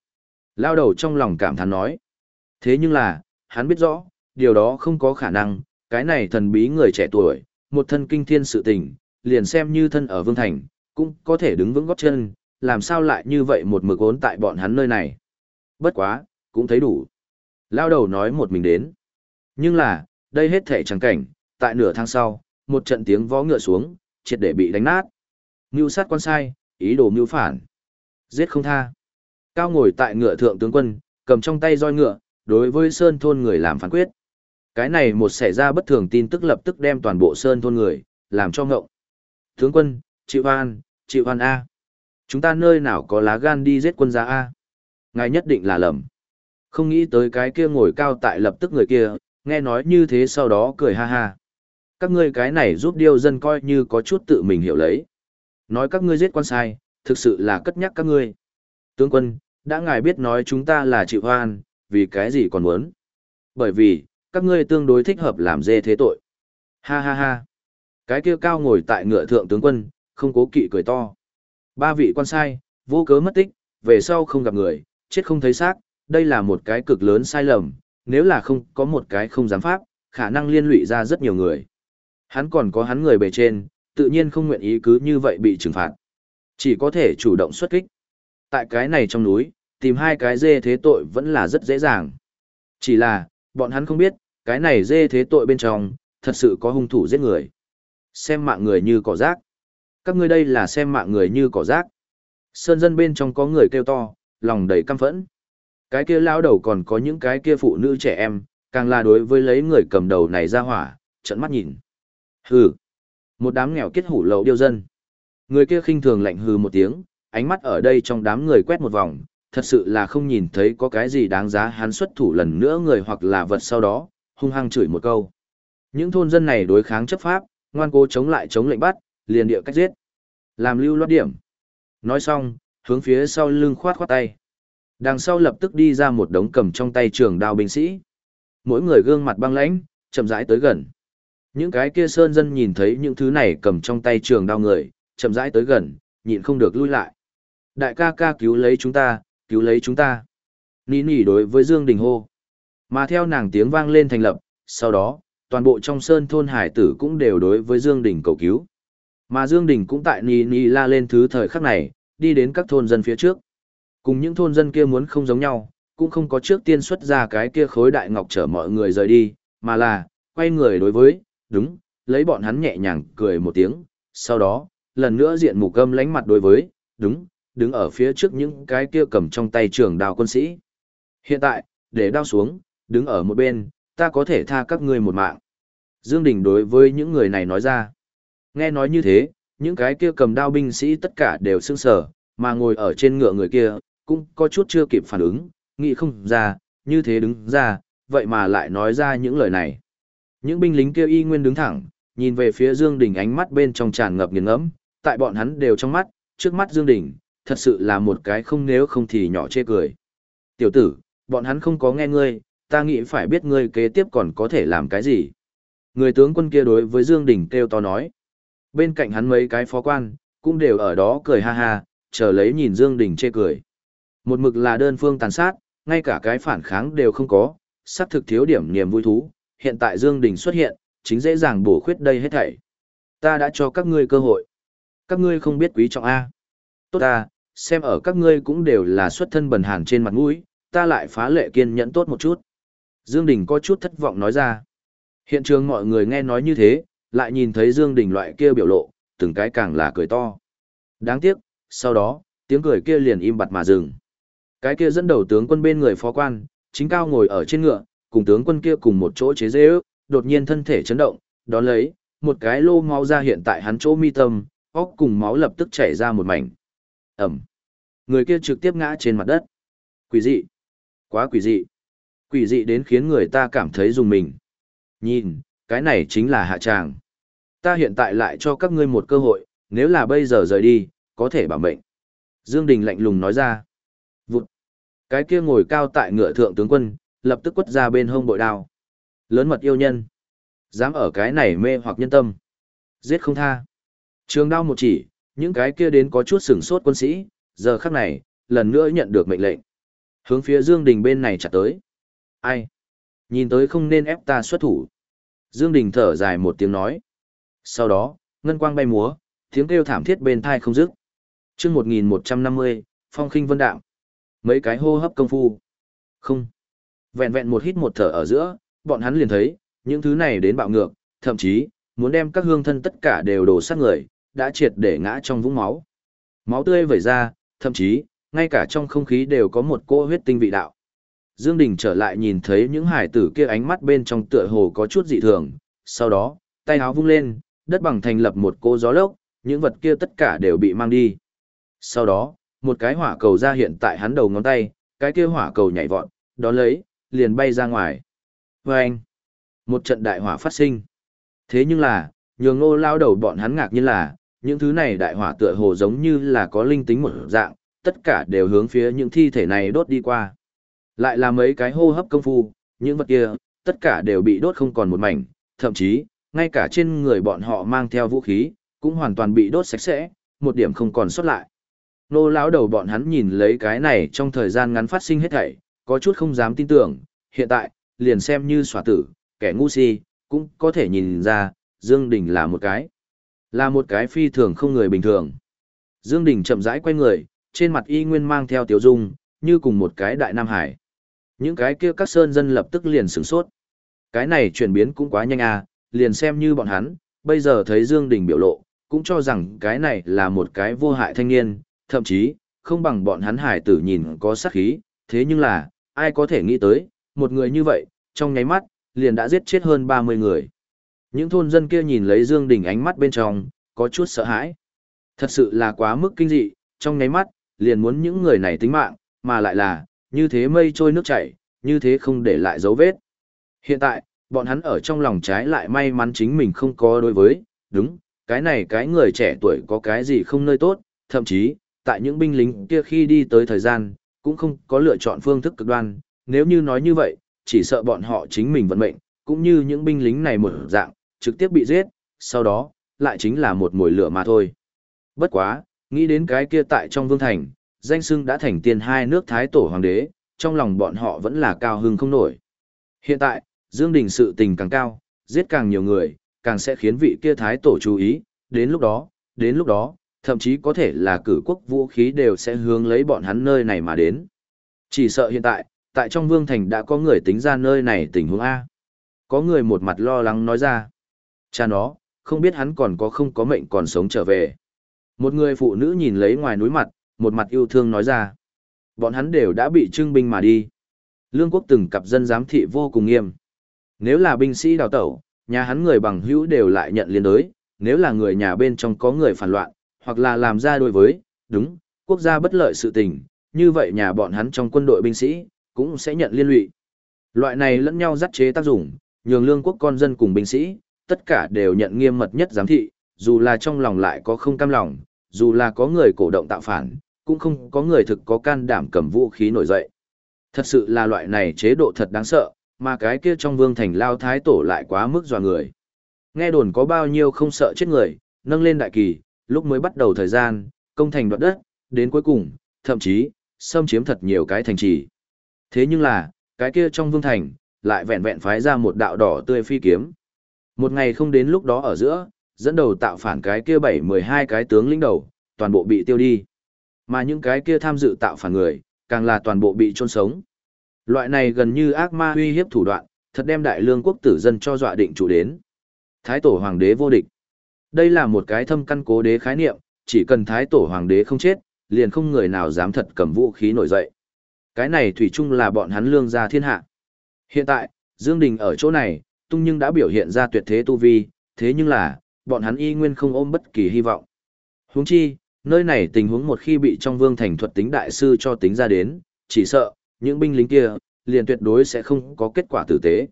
Lão đầu trong lòng cảm thán nói. Thế nhưng là, hắn biết rõ, điều đó không có khả năng, cái này thần bí người trẻ tuổi, một thân kinh thiên sự tình, liền xem như thân ở Vương Thành, cũng có thể đứng vững gót chân, làm sao lại như vậy một mực ốn tại bọn hắn nơi này. Bất quá, cũng thấy đủ. Lao đầu nói một mình đến. Nhưng là, đây hết thể chẳng cảnh, tại nửa tháng sau, một trận tiếng vó ngựa xuống, triệt để bị đánh nát. Mưu sát quan sai, ý đồ mưu phản. Giết không tha. Cao ngồi tại ngựa thượng tướng quân, cầm trong tay roi ngựa, đối với sơn thôn người làm phán quyết. Cái này một xảy ra bất thường tin tức lập tức đem toàn bộ sơn thôn người, làm cho ngộng. Tướng quân, chịu hoan, chịu hoan A. Chúng ta nơi nào có lá gan đi giết quân gia A. Ngài nhất định là lầm. Không nghĩ tới cái kia ngồi cao tại lập tức người kia, nghe nói như thế sau đó cười ha ha. Các ngươi cái này giúp điêu dân coi như có chút tự mình hiểu lấy. Nói các ngươi giết quan sai, thực sự là cất nhắc các ngươi. Tướng quân, đã ngài biết nói chúng ta là chịu hoan, vì cái gì còn muốn. Bởi vì, các ngươi tương đối thích hợp làm dê thế tội. Ha ha ha. Cái kia cao ngồi tại ngựa thượng tướng quân, không cố kỵ cười to. Ba vị quan sai, vô cớ mất tích, về sau không gặp người, chết không thấy xác, đây là một cái cực lớn sai lầm, nếu là không có một cái không dám pháp, khả năng liên lụy ra rất nhiều người. Hắn còn có hắn người bề trên, tự nhiên không nguyện ý cứ như vậy bị trừng phạt. Chỉ có thể chủ động xuất kích. Tại cái này trong núi, tìm hai cái dê thế tội vẫn là rất dễ dàng. Chỉ là, bọn hắn không biết, cái này dê thế tội bên trong, thật sự có hung thủ giết người. Xem mạng người như cỏ rác. Các ngươi đây là xem mạng người như cỏ rác. Sơn dân bên trong có người kêu to, lòng đầy căm phẫn. Cái kia lao đầu còn có những cái kia phụ nữ trẻ em, càng là đối với lấy người cầm đầu này ra hỏa, trận mắt nhìn. Hừ. Một đám nghèo kết hủ lậu điêu dân. Người kia khinh thường lạnh hừ một tiếng, ánh mắt ở đây trong đám người quét một vòng, thật sự là không nhìn thấy có cái gì đáng giá hắn xuất thủ lần nữa người hoặc là vật sau đó, hung hăng chửi một câu. Những thôn dân này đối kháng chấp pháp, ngoan cố chống lại chống lệnh bắt, liền địa cách giết. Làm lưu loát điểm. Nói xong, hướng phía sau lưng khoát khoát tay. Đằng sau lập tức đi ra một đống cầm trong tay trường đao binh sĩ. Mỗi người gương mặt băng lãnh, chậm rãi tới gần. Những cái kia sơn dân nhìn thấy những thứ này cầm trong tay trường đao người, chậm rãi tới gần, nhịn không được lui lại. Đại ca ca cứu lấy chúng ta, cứu lấy chúng ta. Ní nỉ đối với Dương Đình hô. Mà theo nàng tiếng vang lên thành lập, sau đó, toàn bộ trong sơn thôn hải tử cũng đều đối với Dương Đình cầu cứu. Mà Dương Đình cũng tại Ní Ní la lên thứ thời khắc này, đi đến các thôn dân phía trước. Cùng những thôn dân kia muốn không giống nhau, cũng không có trước tiên xuất ra cái kia khối đại ngọc chở mọi người rời đi, mà là, quay người đối với, đúng, lấy bọn hắn nhẹ nhàng cười một tiếng, sau đó, lần nữa diện mục gâm lánh mặt đối với, đúng, đứng ở phía trước những cái kia cầm trong tay trường đào quân sĩ. Hiện tại, để đao xuống, đứng ở một bên, ta có thể tha các ngươi một mạng. Dương Đình đối với những người này nói ra. Nghe nói như thế, những cái kia cầm đao binh sĩ tất cả đều sững sờ, mà ngồi ở trên ngựa người kia, cũng có chút chưa kịp phản ứng, nghĩ không ra, như thế đứng ra, vậy mà lại nói ra những lời này. Những binh lính kia y nguyên đứng thẳng, nhìn về phía Dương Đình ánh mắt bên trong tràn ngập nghiền ngẫm, tại bọn hắn đều trong mắt, trước mắt Dương Đình, thật sự là một cái không nếu không thì nhỏ chê cười. Tiểu tử, bọn hắn không có nghe ngươi, ta nghĩ phải biết ngươi kế tiếp còn có thể làm cái gì. Người tướng quân kia đối với Dương Đình kêu to nói. Bên cạnh hắn mấy cái phó quan, cũng đều ở đó cười ha ha, chờ lấy nhìn Dương Đình chê cười. Một mực là đơn phương tàn sát, ngay cả cái phản kháng đều không có, sắp thực thiếu điểm niềm vui thú, hiện tại Dương Đình xuất hiện, chính dễ dàng bổ khuyết đây hết thảy. Ta đã cho các ngươi cơ hội. Các ngươi không biết quý trọng A. Tốt ta, xem ở các ngươi cũng đều là xuất thân bần hàn trên mặt mũi, ta lại phá lệ kiên nhẫn tốt một chút. Dương Đình có chút thất vọng nói ra. Hiện trường mọi người nghe nói như thế, lại nhìn thấy Dương Đình loại kia biểu lộ, từng cái càng là cười to. Đáng tiếc, sau đó, tiếng cười kia liền im bặt mà dừng. Cái kia dẫn đầu tướng quân bên người phó quan, chính cao ngồi ở trên ngựa, cùng tướng quân kia cùng một chỗ chế dễ ước, đột nhiên thân thể chấn động, đón lấy, một cái lô máu ra hiện tại hắn chỗ mi tâm, óc cùng máu lập tức chảy ra một mảnh. Ẩm. Người kia trực tiếp ngã trên mặt đất. Quỷ dị. Quá quỷ dị. Quỷ dị đến khiến người ta cảm thấy dùng mình. Nhìn, cái này chính là hạ tràng. Ta hiện tại lại cho các ngươi một cơ hội, nếu là bây giờ rời đi, có thể bảo mệnh. Dương Đình lạnh lùng nói ra. Vụt. Cái kia ngồi cao tại ngựa thượng tướng quân, lập tức quất ra bên hông bội đao. Lớn mật yêu nhân. Dám ở cái này mê hoặc nhân tâm. Giết không tha. Trường đao một chỉ, những cái kia đến có chút sửng sốt quân sĩ, giờ khắc này, lần nữa nhận được mệnh lệnh. Hướng phía Dương Đình bên này chặt tới. Ai? Nhìn tới không nên ép ta xuất thủ. Dương Đình thở dài một tiếng nói. Sau đó, ngân quang bay múa, tiếng kêu thảm thiết bên thai không dứt. Trước 1150, Phong khinh vân đạm. Mấy cái hô hấp công phu. Không. Vẹn vẹn một hít một thở ở giữa, bọn hắn liền thấy, những thứ này đến bạo ngược, thậm chí, muốn đem các hương thân tất cả đều đổ sát người, đã triệt để ngã trong vũng máu. Máu tươi vẩy ra, thậm chí, ngay cả trong không khí đều có một cỗ huyết tinh vị đạo. Dương Đình trở lại nhìn thấy những hải tử kia ánh mắt bên trong tựa hồ có chút dị thường, sau đó, tay áo vung lên, đất bằng thành lập một cô gió lốc, những vật kia tất cả đều bị mang đi. Sau đó, một cái hỏa cầu ra hiện tại hắn đầu ngón tay, cái kia hỏa cầu nhảy vọt, đó lấy, liền bay ra ngoài. Vâng! Một trận đại hỏa phát sinh. Thế nhưng là, nhường ngô lao đầu bọn hắn ngạc nhiên là, những thứ này đại hỏa tựa hồ giống như là có linh tính một dạng, tất cả đều hướng phía những thi thể này đốt đi qua. Lại là mấy cái hô hấp công phu, những vật kia, tất cả đều bị đốt không còn một mảnh, thậm chí, ngay cả trên người bọn họ mang theo vũ khí, cũng hoàn toàn bị đốt sạch sẽ, một điểm không còn sót lại. Nô lão đầu bọn hắn nhìn lấy cái này trong thời gian ngắn phát sinh hết thảy, có chút không dám tin tưởng, hiện tại, liền xem như xòa tử, kẻ ngu si, cũng có thể nhìn ra, Dương Đình là một cái, là một cái phi thường không người bình thường. Dương Đình chậm rãi quay người, trên mặt y nguyên mang theo tiểu dung, như cùng một cái đại nam hải. Những cái kia các sơn dân lập tức liền sửng sốt. Cái này chuyển biến cũng quá nhanh à, liền xem như bọn hắn, bây giờ thấy Dương Đình biểu lộ, cũng cho rằng cái này là một cái vô hại thanh niên, thậm chí, không bằng bọn hắn hải tử nhìn có sát khí, thế nhưng là, ai có thể nghĩ tới, một người như vậy, trong nháy mắt, liền đã giết chết hơn 30 người. Những thôn dân kia nhìn lấy Dương Đình ánh mắt bên trong, có chút sợ hãi. Thật sự là quá mức kinh dị, trong nháy mắt, liền muốn những người này tính mạng, mà lại là, như thế mây trôi nước chảy, như thế không để lại dấu vết. Hiện tại, bọn hắn ở trong lòng trái lại may mắn chính mình không có đối với, đúng, cái này cái người trẻ tuổi có cái gì không nơi tốt, thậm chí, tại những binh lính kia khi đi tới thời gian, cũng không có lựa chọn phương thức cực đoan, nếu như nói như vậy, chỉ sợ bọn họ chính mình vận mệnh, cũng như những binh lính này một dạng, trực tiếp bị giết, sau đó, lại chính là một mùi lửa mà thôi. Bất quá, nghĩ đến cái kia tại trong vương thành, danh xưng đã thành tiền hai nước thái tổ hoàng đế, trong lòng bọn họ vẫn là cao hưng không nổi. Hiện tại, Dương Đình sự tình càng cao, giết càng nhiều người, càng sẽ khiến vị kia thái tổ chú ý, đến lúc đó, đến lúc đó, thậm chí có thể là cử quốc vũ khí đều sẽ hướng lấy bọn hắn nơi này mà đến. Chỉ sợ hiện tại, tại trong vương thành đã có người tính ra nơi này tình huống A. Có người một mặt lo lắng nói ra. Cha nó, không biết hắn còn có không có mệnh còn sống trở về. Một người phụ nữ nhìn lấy ngoài núi mặt, một mặt yêu thương nói ra. Bọn hắn đều đã bị trưng binh mà đi. Lương quốc từng cặp dân giám thị vô cùng nghiêm. Nếu là binh sĩ đào tẩu, nhà hắn người bằng hữu đều lại nhận liên đối, nếu là người nhà bên trong có người phản loạn, hoặc là làm ra đối với, đúng, quốc gia bất lợi sự tình, như vậy nhà bọn hắn trong quân đội binh sĩ, cũng sẽ nhận liên lụy. Loại này lẫn nhau dắt chế tác dụng, nhường lương quốc con dân cùng binh sĩ, tất cả đều nhận nghiêm mật nhất giám thị, dù là trong lòng lại có không cam lòng, dù là có người cổ động tạo phản, cũng không có người thực có can đảm cầm vũ khí nổi dậy. Thật sự là loại này chế độ thật đáng sợ, mà cái kia trong vương thành lao thái tổ lại quá mức dọa người. Nghe đồn có bao nhiêu không sợ chết người, nâng lên đại kỳ, lúc mới bắt đầu thời gian, công thành đoạt đất, đến cuối cùng, thậm chí, xâm chiếm thật nhiều cái thành trì. Thế nhưng là, cái kia trong vương thành, lại vẹn vẹn phái ra một đạo đỏ tươi phi kiếm. Một ngày không đến lúc đó ở giữa, dẫn đầu tạo phản cái kia bảy mười hai cái tướng lĩnh đầu, toàn bộ bị tiêu đi. Mà những cái kia tham dự tạo phản người, càng là toàn bộ bị chôn sống. Loại này gần như ác ma uy hiếp thủ đoạn, thật đem đại lương quốc tử dân cho dọa định chủ đến. Thái tổ hoàng đế vô địch. Đây là một cái thâm căn cố đế khái niệm, chỉ cần thái tổ hoàng đế không chết, liền không người nào dám thật cầm vũ khí nổi dậy. Cái này thủy chung là bọn hắn lương gia thiên hạ. Hiện tại, Dương Đình ở chỗ này, tung nhưng đã biểu hiện ra tuyệt thế tu vi, thế nhưng là, bọn hắn y nguyên không ôm bất kỳ hy vọng. Huống chi, nơi này tình huống một khi bị trong vương thành thuật tính đại sư cho tính ra đến, chỉ sợ, những binh lính kia, liền tuyệt đối sẽ không có kết quả tử tế.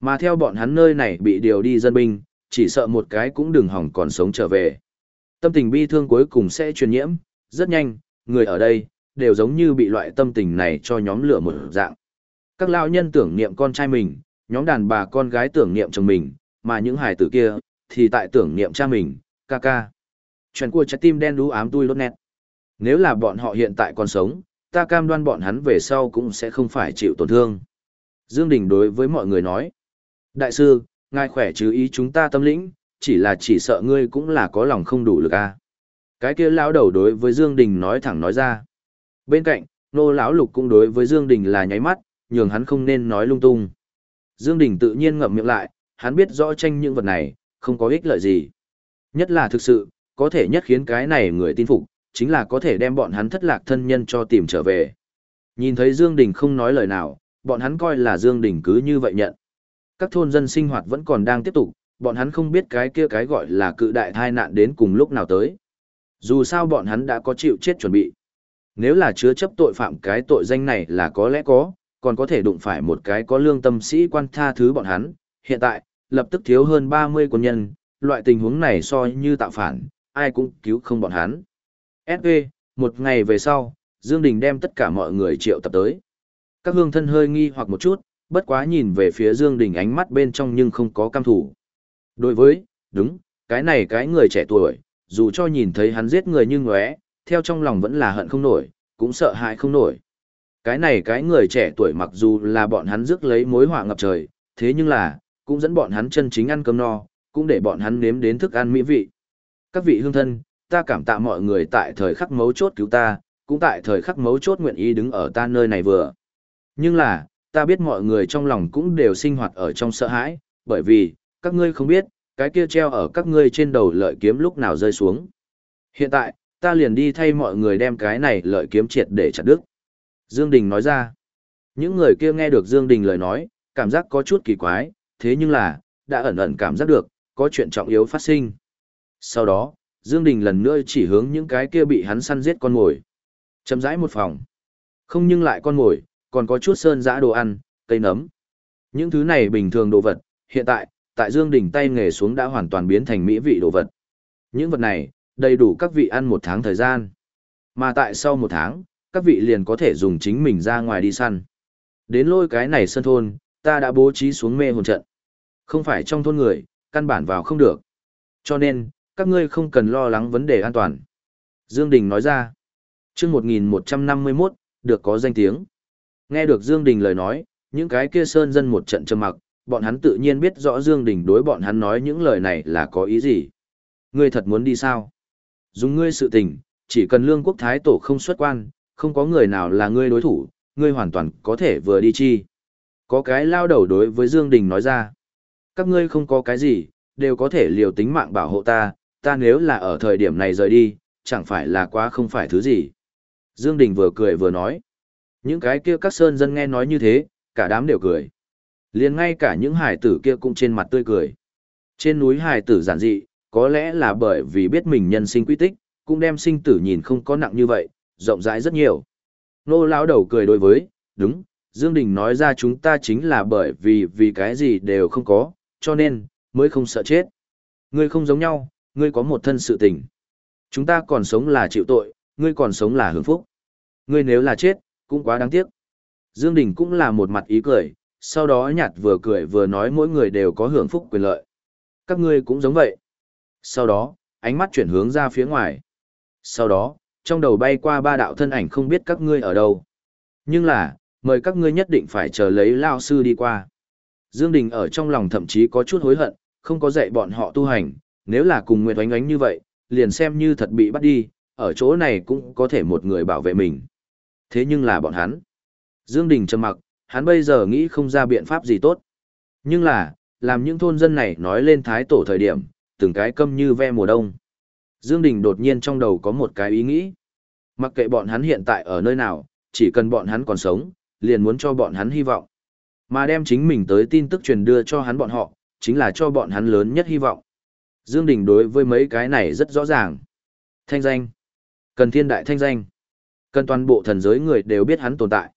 Mà theo bọn hắn nơi này bị điều đi dân binh, chỉ sợ một cái cũng đừng hỏng còn sống trở về. Tâm tình bi thương cuối cùng sẽ truyền nhiễm, rất nhanh, người ở đây, đều giống như bị loại tâm tình này cho nhóm lửa một dạng. Các lao nhân tưởng niệm con trai mình, nhóm đàn bà con gái tưởng niệm chồng mình, mà những hài tử kia, thì tại tưởng niệm cha mình, ca ca. Chuyện của trái tim đen đú ám tui lốt nét. Nếu là bọn họ hiện tại còn sống, ta cam đoan bọn hắn về sau cũng sẽ không phải chịu tổn thương. Dương Đình đối với mọi người nói. Đại sư, ngài khỏe chứ ý chúng ta tâm lĩnh, chỉ là chỉ sợ ngươi cũng là có lòng không đủ lực a. À. Cái kia lão đầu đối với Dương Đình nói thẳng nói ra. Bên cạnh, nô lão lục cũng đối với Dương Đình là nháy mắt, nhường hắn không nên nói lung tung. Dương Đình tự nhiên ngậm miệng lại, hắn biết rõ tranh những vật này, không có ích lợi gì. Nhất là thực sự, có thể nhất khiến cái này người tin phục, chính là có thể đem bọn hắn thất lạc thân nhân cho tìm trở về. Nhìn thấy Dương Đình không nói lời nào, bọn hắn coi là Dương Đình cứ như vậy nhận. Các thôn dân sinh hoạt vẫn còn đang tiếp tục, bọn hắn không biết cái kia cái gọi là cự đại tai nạn đến cùng lúc nào tới. Dù sao bọn hắn đã có chịu chết chuẩn bị. Nếu là chứa chấp tội phạm cái tội danh này là có lẽ có, còn có thể đụng phải một cái có lương tâm sĩ quan tha thứ bọn hắn. Hiện tại, lập tức thiếu hơn 30 quân nhân, loại tình huống này so như tạo phản, ai cũng cứu không bọn hắn. SV, một ngày về sau, Dương Đình đem tất cả mọi người triệu tập tới. Các hương thân hơi nghi hoặc một chút, bất quá nhìn về phía Dương Đình ánh mắt bên trong nhưng không có cam thủ. Đối với, đúng, cái này cái người trẻ tuổi, dù cho nhìn thấy hắn giết người như ngóe, theo trong lòng vẫn là hận không nổi, cũng sợ hãi không nổi. Cái này cái người trẻ tuổi mặc dù là bọn hắn rước lấy mối họa ngập trời, thế nhưng là, cũng dẫn bọn hắn chân chính ăn cơm no, cũng để bọn hắn nếm đến thức ăn mỹ vị. Các vị hương thân, ta cảm tạ mọi người tại thời khắc mấu chốt cứu ta, cũng tại thời khắc mấu chốt nguyện ý đứng ở ta nơi này vừa. Nhưng là, ta biết mọi người trong lòng cũng đều sinh hoạt ở trong sợ hãi, bởi vì, các ngươi không biết, cái kia treo ở các ngươi trên đầu lợi kiếm lúc nào rơi xuống. Hiện tại, ta liền đi thay mọi người đem cái này lợi kiếm triệt để chặt đứt. Dương Đình nói ra. Những người kia nghe được Dương Đình lời nói, cảm giác có chút kỳ quái, thế nhưng là, đã ẩn ẩn cảm giác được, có chuyện trọng yếu phát sinh. Sau đó, Dương Đình lần nữa chỉ hướng những cái kia bị hắn săn giết con mồi. Chậm rãi một phòng. Không nhưng lại con mồi, còn có chút sơn giã đồ ăn, cây nấm. Những thứ này bình thường đồ vật, hiện tại, tại Dương Đình tay nghề xuống đã hoàn toàn biến thành mỹ vị đồ vật. Những vật này, đầy đủ các vị ăn một tháng thời gian. Mà tại sau một tháng, các vị liền có thể dùng chính mình ra ngoài đi săn. Đến lôi cái này sân thôn, ta đã bố trí xuống mê hồn trận. Không phải trong thôn người, căn bản vào không được. Cho nên, các ngươi không cần lo lắng vấn đề an toàn. Dương Đình nói ra. Trước 1151, được có danh tiếng. Nghe được Dương Đình lời nói, những cái kia sơn dân một trận trầm mặc, bọn hắn tự nhiên biết rõ Dương Đình đối bọn hắn nói những lời này là có ý gì. Ngươi thật muốn đi sao? Dùng ngươi sự tình, chỉ cần lương quốc thái tổ không xuất quan, không có người nào là ngươi đối thủ, ngươi hoàn toàn có thể vừa đi chi. Có cái lao đầu đối với Dương Đình nói ra. Các ngươi không có cái gì, đều có thể liều tính mạng bảo hộ ta, ta nếu là ở thời điểm này rời đi, chẳng phải là quá không phải thứ gì. Dương Đình vừa cười vừa nói. Những cái kia các sơn dân nghe nói như thế, cả đám đều cười. liền ngay cả những hải tử kia cũng trên mặt tươi cười. Trên núi hải tử giản dị, có lẽ là bởi vì biết mình nhân sinh quy tích, cũng đem sinh tử nhìn không có nặng như vậy, rộng rãi rất nhiều. Nô lão đầu cười đối với, đúng, Dương Đình nói ra chúng ta chính là bởi vì vì cái gì đều không có, cho nên, mới không sợ chết. Ngươi không giống nhau, ngươi có một thân sự tình. Chúng ta còn sống là chịu tội, ngươi còn sống là hưởng phúc. Ngươi nếu là chết, cũng quá đáng tiếc. Dương Đình cũng là một mặt ý cười, sau đó nhạt vừa cười vừa nói mỗi người đều có hưởng phúc quyền lợi. Các ngươi cũng giống vậy. Sau đó, ánh mắt chuyển hướng ra phía ngoài. Sau đó, trong đầu bay qua ba đạo thân ảnh không biết các ngươi ở đâu. Nhưng là, mời các ngươi nhất định phải chờ lấy lao sư đi qua. Dương Đình ở trong lòng thậm chí có chút hối hận, không có dạy bọn họ tu hành, nếu là cùng Nguyệt Oánh Oánh như vậy, liền xem như thật bị bắt đi, ở chỗ này cũng có thể một người bảo vệ mình. Thế nhưng là bọn hắn. Dương Đình trầm mặc, hắn bây giờ nghĩ không ra biện pháp gì tốt. Nhưng là, làm những thôn dân này nói lên thái tổ thời điểm, từng cái câm như ve mùa đông. Dương Đình đột nhiên trong đầu có một cái ý nghĩ. Mặc kệ bọn hắn hiện tại ở nơi nào, chỉ cần bọn hắn còn sống, liền muốn cho bọn hắn hy vọng. Mà đem chính mình tới tin tức truyền đưa cho hắn bọn họ, chính là cho bọn hắn lớn nhất hy vọng. Dương Đình đối với mấy cái này rất rõ ràng. Thanh danh. Cần thiên đại thanh danh. Cần toàn bộ thần giới người đều biết hắn tồn tại.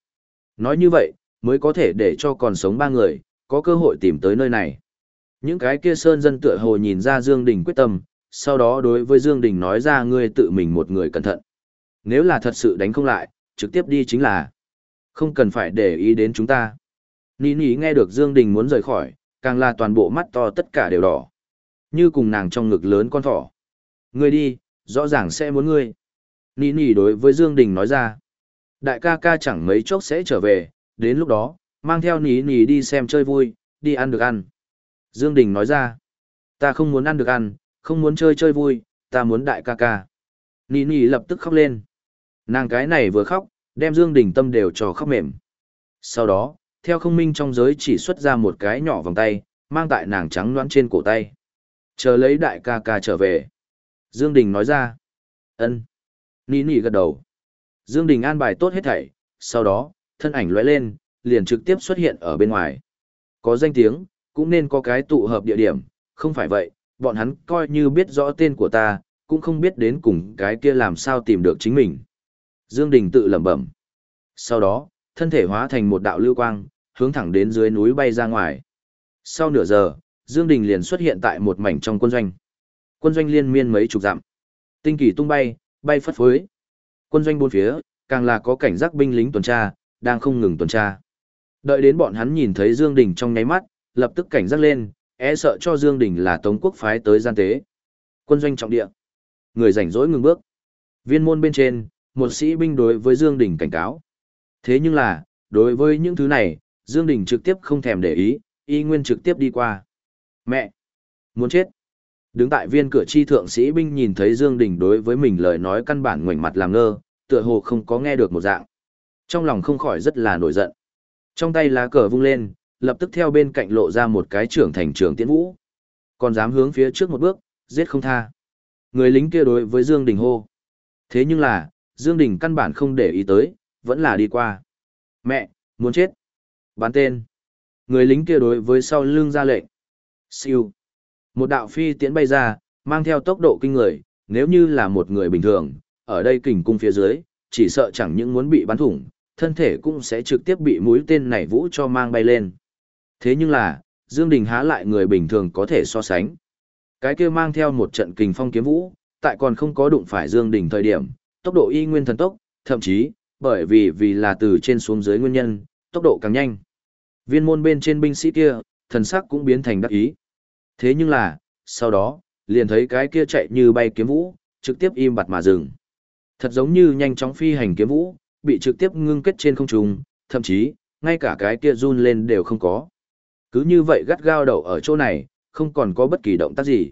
Nói như vậy, mới có thể để cho còn sống ba người, có cơ hội tìm tới nơi này. Những cái kia sơn dân tựa hồ nhìn ra Dương Đình quyết tâm, sau đó đối với Dương Đình nói ra ngươi tự mình một người cẩn thận. Nếu là thật sự đánh không lại, trực tiếp đi chính là. Không cần phải để ý đến chúng ta. Ní ní nghe được Dương Đình muốn rời khỏi, càng là toàn bộ mắt to tất cả đều đỏ. Như cùng nàng trong ngực lớn con thỏ. Ngươi đi, rõ ràng sẽ muốn ngươi. nỉ nỉ đối với Dương Đình nói ra. Đại ca ca chẳng mấy chốc sẽ trở về, đến lúc đó, mang theo nỉ nỉ đi xem chơi vui, đi ăn được ăn. Dương Đình nói ra. Ta không muốn ăn được ăn, không muốn chơi chơi vui, ta muốn đại ca ca. nỉ nỉ lập tức khóc lên. Nàng cái này vừa khóc, đem Dương Đình tâm đều cho khóc mềm. Sau đó, theo không minh trong giới chỉ xuất ra một cái nhỏ vòng tay, mang tại nàng trắng loãng trên cổ tay. Chờ lấy đại ca ca trở về. Dương Đình nói ra. ân. nỉ nỉ gật đầu. Dương Đình an bài tốt hết thảy, sau đó, thân ảnh lóe lên, liền trực tiếp xuất hiện ở bên ngoài. Có danh tiếng, cũng nên có cái tụ hợp địa điểm, không phải vậy, bọn hắn coi như biết rõ tên của ta, cũng không biết đến cùng cái kia làm sao tìm được chính mình. Dương Đình tự lẩm bẩm. Sau đó, thân thể hóa thành một đạo lưu quang, hướng thẳng đến dưới núi bay ra ngoài. Sau nửa giờ, Dương Đình liền xuất hiện tại một mảnh trong quân doanh. Quân doanh liên miên mấy chục dặm. Tinh kỳ tung bay, bay phất phới. Quân doanh bốn phía, càng là có cảnh giác binh lính tuần tra, đang không ngừng tuần tra. Đợi đến bọn hắn nhìn thấy Dương Đình trong nháy mắt, lập tức cảnh giác lên, e sợ cho Dương Đình là Tống quốc phái tới gian tế. Quân doanh trọng địa. Người rảnh rỗi ngừng bước. Viên môn bên trên, một sĩ binh đối với Dương Đình cảnh cáo. Thế nhưng là, đối với những thứ này, Dương Đình trực tiếp không thèm để ý, y nguyên trực tiếp đi qua. Mẹ! Muốn chết! Đứng tại viên cửa chi thượng sĩ binh nhìn thấy Dương Đình đối với mình lời nói căn bản ngoảnh mặt làm ngơ, tựa hồ không có nghe được một dạng. Trong lòng không khỏi rất là nổi giận. Trong tay lá cờ vung lên, lập tức theo bên cạnh lộ ra một cái trưởng thành trưởng tiễn vũ. Còn dám hướng phía trước một bước, giết không tha. Người lính kia đối với Dương Đình hô. Thế nhưng là, Dương Đình căn bản không để ý tới, vẫn là đi qua. Mẹ, muốn chết. Bán tên. Người lính kia đối với sau lưng ra lệnh. Siêu. Một đạo phi tiễn bay ra, mang theo tốc độ kinh người, nếu như là một người bình thường, ở đây kình cung phía dưới, chỉ sợ chẳng những muốn bị bắn thủng, thân thể cũng sẽ trực tiếp bị mũi tên này vũ cho mang bay lên. Thế nhưng là, Dương Đình há lại người bình thường có thể so sánh. Cái kia mang theo một trận kình phong kiếm vũ, tại còn không có đụng phải Dương Đình thời điểm, tốc độ y nguyên thần tốc, thậm chí, bởi vì vì là từ trên xuống dưới nguyên nhân, tốc độ càng nhanh. Viên môn bên trên binh sĩ kia, thần sắc cũng biến thành đắc ý. Thế nhưng là, sau đó, liền thấy cái kia chạy như bay kiếm vũ, trực tiếp im bặt mà dừng. Thật giống như nhanh chóng phi hành kiếm vũ, bị trực tiếp ngưng kết trên không trung, thậm chí, ngay cả cái kia run lên đều không có. Cứ như vậy gắt gao đầu ở chỗ này, không còn có bất kỳ động tác gì.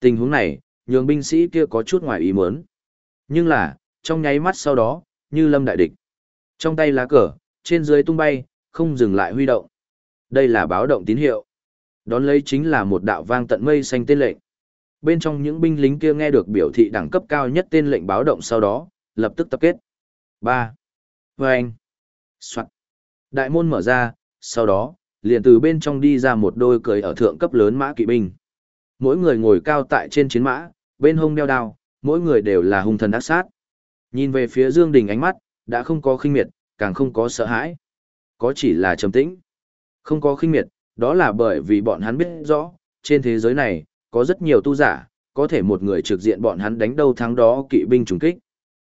Tình huống này, nhường binh sĩ kia có chút ngoài ý muốn. Nhưng là, trong nháy mắt sau đó, như lâm đại địch. Trong tay lá cờ, trên dưới tung bay, không dừng lại huy động. Đây là báo động tín hiệu. Đón lấy chính là một đạo vang tận mây xanh tên lệnh. Bên trong những binh lính kia nghe được biểu thị đẳng cấp cao nhất tên lệnh báo động sau đó, lập tức tập kết. 3. Vâng. Soạn. Đại môn mở ra, sau đó, liền từ bên trong đi ra một đôi cười ở thượng cấp lớn mã kỵ binh. Mỗi người ngồi cao tại trên chiến mã, bên hông đeo đao, mỗi người đều là hung thần ác sát. Nhìn về phía Dương Đình ánh mắt, đã không có khinh miệt, càng không có sợ hãi. Có chỉ là trầm tĩnh. Không có khinh miệt, đó là bởi vì bọn hắn biết rõ, trên thế giới này, có rất nhiều tu giả, có thể một người trực diện bọn hắn đánh đâu thắng đó kỵ binh trùng kích.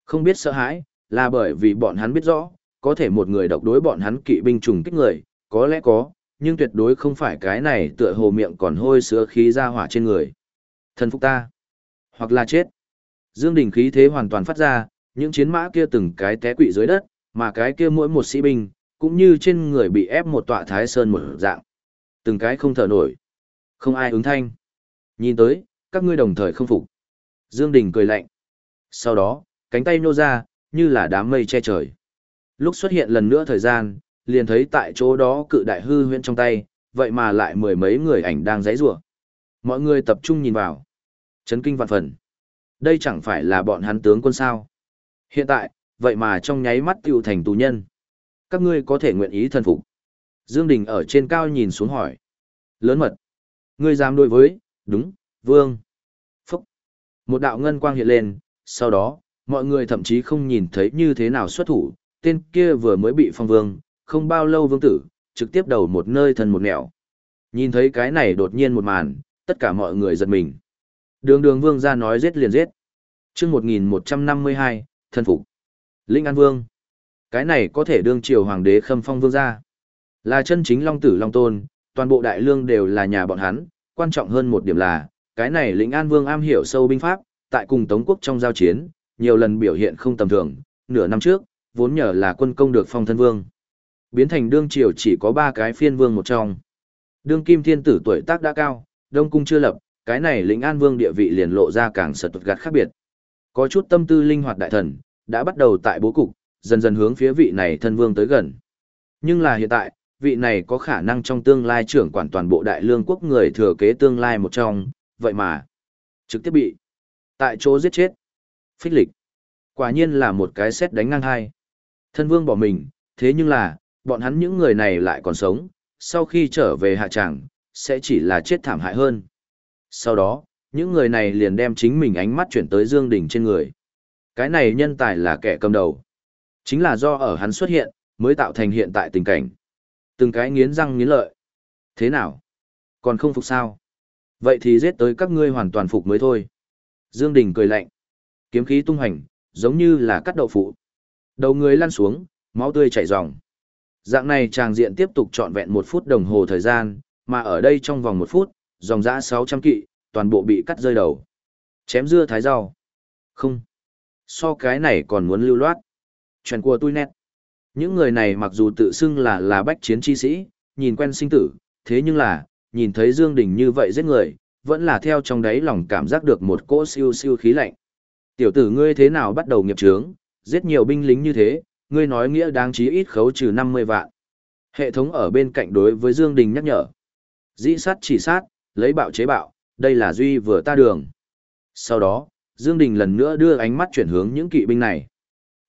Không biết sợ hãi, là bởi vì bọn hắn biết rõ, có thể một người độc đối bọn hắn kỵ binh trùng kích người, có lẽ có, nhưng tuyệt đối không phải cái này tựa hồ miệng còn hôi sữa khí ra hỏa trên người. Thần phục ta, hoặc là chết. Dương đỉnh khí thế hoàn toàn phát ra, những chiến mã kia từng cái té quỵ dưới đất, mà cái kia mỗi một sĩ binh, cũng như trên người bị ép một tọa thái sơn một dạng. Từng cái không thở nổi. Không ai ứng thanh. Nhìn tới, các ngươi đồng thời không phục. Dương Đình cười lạnh. Sau đó, cánh tay nô ra, như là đám mây che trời. Lúc xuất hiện lần nữa thời gian, liền thấy tại chỗ đó cự đại hư huyễn trong tay, vậy mà lại mười mấy người ảnh đang giãy giụa. Mọi người tập trung nhìn vào. Chấn kinh vạn phần. Đây chẳng phải là bọn hắn tướng quân sao? Hiện tại, vậy mà trong nháy mắt tiêu thành tù nhân. Các ngươi có thể nguyện ý thần phục. Dương Đình ở trên cao nhìn xuống hỏi. Lớn mật. Ngươi dám đối với, đúng, vương. Phúc. Một đạo ngân quang hiện lên, sau đó, mọi người thậm chí không nhìn thấy như thế nào xuất thủ, tên kia vừa mới bị phong vương, không bao lâu vương tử, trực tiếp đầu một nơi thần một nẻo. Nhìn thấy cái này đột nhiên một màn, tất cả mọi người giật mình. Đường đường vương ra nói giết liền giết. chương 1152, thần phục. Linh An Vương. Cái này có thể đương triều hoàng đế khâm phong vương gia Là chân chính long tử long tôn, toàn bộ đại lương đều là nhà bọn hắn, quan trọng hơn một điểm là, cái này lĩnh An Vương am hiểu sâu binh pháp, tại cùng Tống quốc trong giao chiến, nhiều lần biểu hiện không tầm thường, nửa năm trước, vốn nhờ là quân công được phong thân vương. Biến thành đương triều chỉ có ba cái phiên vương một trong. Đương kim thiên tử tuổi tác đã cao, đông cung chưa lập, cái này lĩnh An Vương địa vị liền lộ ra càng sật gạt khác biệt. Có chút tâm tư linh hoạt đại thần, đã bắt đầu tại bố cục, dần dần hướng phía vị này thân vương tới gần. Nhưng là hiện tại, vị này có khả năng trong tương lai trưởng quản toàn bộ đại lương quốc người thừa kế tương lai một trong, vậy mà trực tiếp bị tại chỗ giết chết. Phích lịch. Quả nhiên là một cái xét đánh ngang hai. Thân vương bỏ mình, thế nhưng là, bọn hắn những người này lại còn sống, sau khi trở về hạ tràng, sẽ chỉ là chết thảm hại hơn. Sau đó, những người này liền đem chính mình ánh mắt chuyển tới Dương Đình trên người. Cái này nhân tài là kẻ cầm đầu. Chính là do ở hắn xuất hiện, mới tạo thành hiện tại tình cảnh. Từng cái nghiến răng nghiến lợi. Thế nào? Còn không phục sao? Vậy thì giết tới các ngươi hoàn toàn phục mới thôi. Dương Đình cười lạnh. Kiếm khí tung hành, giống như là cắt đậu phụ. Đầu người lăn xuống, máu tươi chảy ròng. Dạng này tràng diện tiếp tục trọn vẹn một phút đồng hồ thời gian, mà ở đây trong vòng một phút, dòng dã 600 kỵ, toàn bộ bị cắt rơi đầu. Chém dưa thái rau. Không. So cái này còn muốn lưu loát. Chuyện của tôi nét. Những người này mặc dù tự xưng là là bách chiến chi sĩ, nhìn quen sinh tử, thế nhưng là, nhìn thấy Dương Đình như vậy giết người, vẫn là theo trong đáy lòng cảm giác được một cỗ siêu siêu khí lạnh. Tiểu tử ngươi thế nào bắt đầu nghiệp trướng, giết nhiều binh lính như thế, ngươi nói nghĩa đáng chí ít khấu trừ 50 vạn. Hệ thống ở bên cạnh đối với Dương Đình nhắc nhở. Dĩ sát chỉ sát, lấy bạo chế bạo, đây là duy vừa ta đường. Sau đó, Dương Đình lần nữa đưa ánh mắt chuyển hướng những kỵ binh này.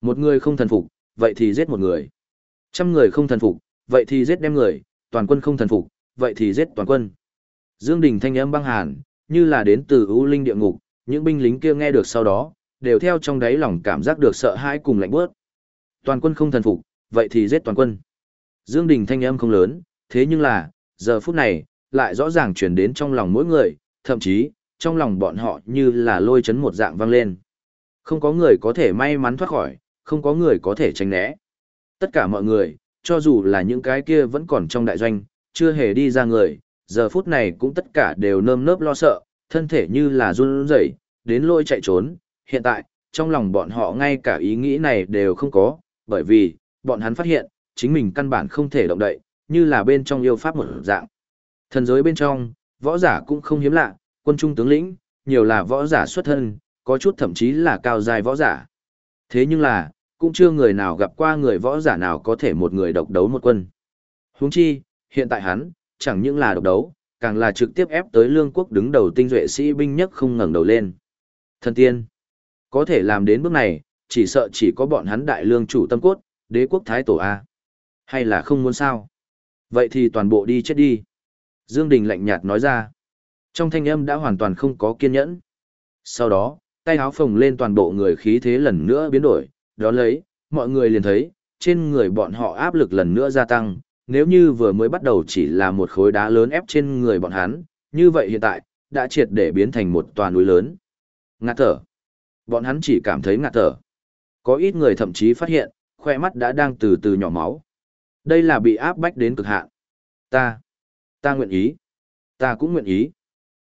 Một người không thần phục, vậy thì giết một người. Trăm người không thần phục, vậy thì giết đem người, toàn quân không thần phục, vậy thì giết toàn quân. Dương Đình thanh âm băng hàn, như là đến từ ưu linh địa ngục, những binh lính kia nghe được sau đó, đều theo trong đáy lòng cảm giác được sợ hãi cùng lạnh bước. Toàn quân không thần phục, vậy thì giết toàn quân. Dương Đình thanh âm không lớn, thế nhưng là, giờ phút này, lại rõ ràng truyền đến trong lòng mỗi người, thậm chí, trong lòng bọn họ như là lôi chấn một dạng vang lên. Không có người có thể may mắn thoát khỏi, không có người có thể tránh né. Tất cả mọi người, cho dù là những cái kia vẫn còn trong đại doanh, chưa hề đi ra người, giờ phút này cũng tất cả đều nơm nớp lo sợ, thân thể như là run rẩy, đến lôi chạy trốn. Hiện tại, trong lòng bọn họ ngay cả ý nghĩ này đều không có, bởi vì, bọn hắn phát hiện, chính mình căn bản không thể động đậy, như là bên trong yêu pháp một dạng. Thần giới bên trong, võ giả cũng không hiếm lạ, quân trung tướng lĩnh, nhiều là võ giả xuất thân, có chút thậm chí là cao dài võ giả. Thế nhưng là, cũng chưa người nào gặp qua người võ giả nào có thể một người độc đấu một quân. Huống chi, hiện tại hắn, chẳng những là độc đấu, càng là trực tiếp ép tới lương quốc đứng đầu tinh duệ sĩ binh nhất không ngẩng đầu lên. Thần tiên, có thể làm đến bước này, chỉ sợ chỉ có bọn hắn đại lương chủ tâm cốt, đế quốc thái tổ A. Hay là không muốn sao? Vậy thì toàn bộ đi chết đi. Dương Đình lạnh nhạt nói ra. Trong thanh âm đã hoàn toàn không có kiên nhẫn. Sau đó, tay áo phồng lên toàn bộ người khí thế lần nữa biến đổi, đó lấy, mọi người liền thấy, trên người bọn họ áp lực lần nữa gia tăng, nếu như vừa mới bắt đầu chỉ là một khối đá lớn ép trên người bọn hắn, như vậy hiện tại, đã triệt để biến thành một tòa núi lớn. Ngạt thở. Bọn hắn chỉ cảm thấy ngạt thở. Có ít người thậm chí phát hiện, khoe mắt đã đang từ từ nhỏ máu. Đây là bị áp bách đến cực hạn. Ta, ta nguyện ý. Ta cũng nguyện ý.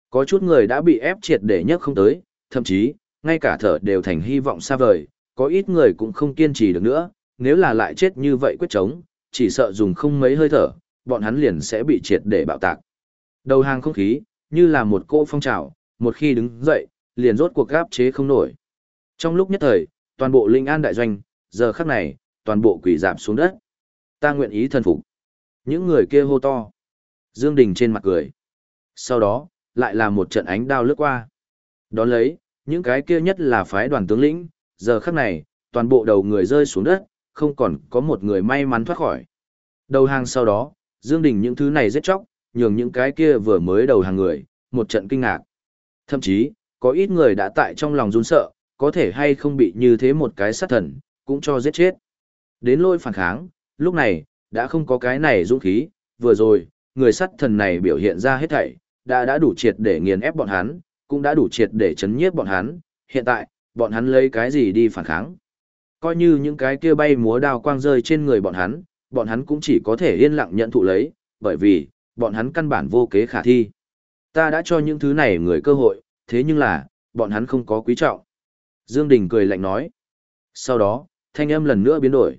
Có chút người đã bị ép triệt để nhất không tới, thậm chí, ngay cả thở đều thành hy vọng xa vời, có ít người cũng không kiên trì được nữa, nếu là lại chết như vậy quyết chống, chỉ sợ dùng không mấy hơi thở, bọn hắn liền sẽ bị triệt để bạo tạc. Đầu hàng không khí, như là một cỗ phong trào, một khi đứng dậy, liền rốt cuộc gáp chế không nổi. Trong lúc nhất thời, toàn bộ linh an đại doanh, giờ khắc này, toàn bộ quỷ giảm xuống đất. Ta nguyện ý thần phục. Những người kia hô to. Dương Đình trên mặt cười. Sau đó, lại là một trận ánh đao lướt qua. Đón lấy, những cái kia nhất là phái đoàn tướng lĩnh, giờ khắc này, toàn bộ đầu người rơi xuống đất, không còn có một người may mắn thoát khỏi. Đầu hàng sau đó, Dương Đình những thứ này rất chóc, nhường những cái kia vừa mới đầu hàng người, một trận kinh ngạc. Thậm chí, có ít người đã tại trong lòng run sợ, có thể hay không bị như thế một cái sát thần, cũng cho giết chết. Đến lôi phản kháng, lúc này, đã không có cái này dũng khí, vừa rồi, người sát thần này biểu hiện ra hết thảy, đã đã đủ triệt để nghiền ép bọn hắn, cũng đã đủ triệt để chấn nhiếp bọn hắn, hiện tại, bọn hắn lấy cái gì đi phản kháng. Coi như những cái kia bay múa đao quang rơi trên người bọn hắn, bọn hắn cũng chỉ có thể yên lặng nhận thụ lấy, bởi vì, bọn hắn căn bản vô kế khả thi. Ta đã cho những thứ này người cơ hội, thế nhưng là, bọn hắn không có quý trọng. Dương Đình cười lạnh nói. Sau đó, thanh âm lần nữa biến đổi.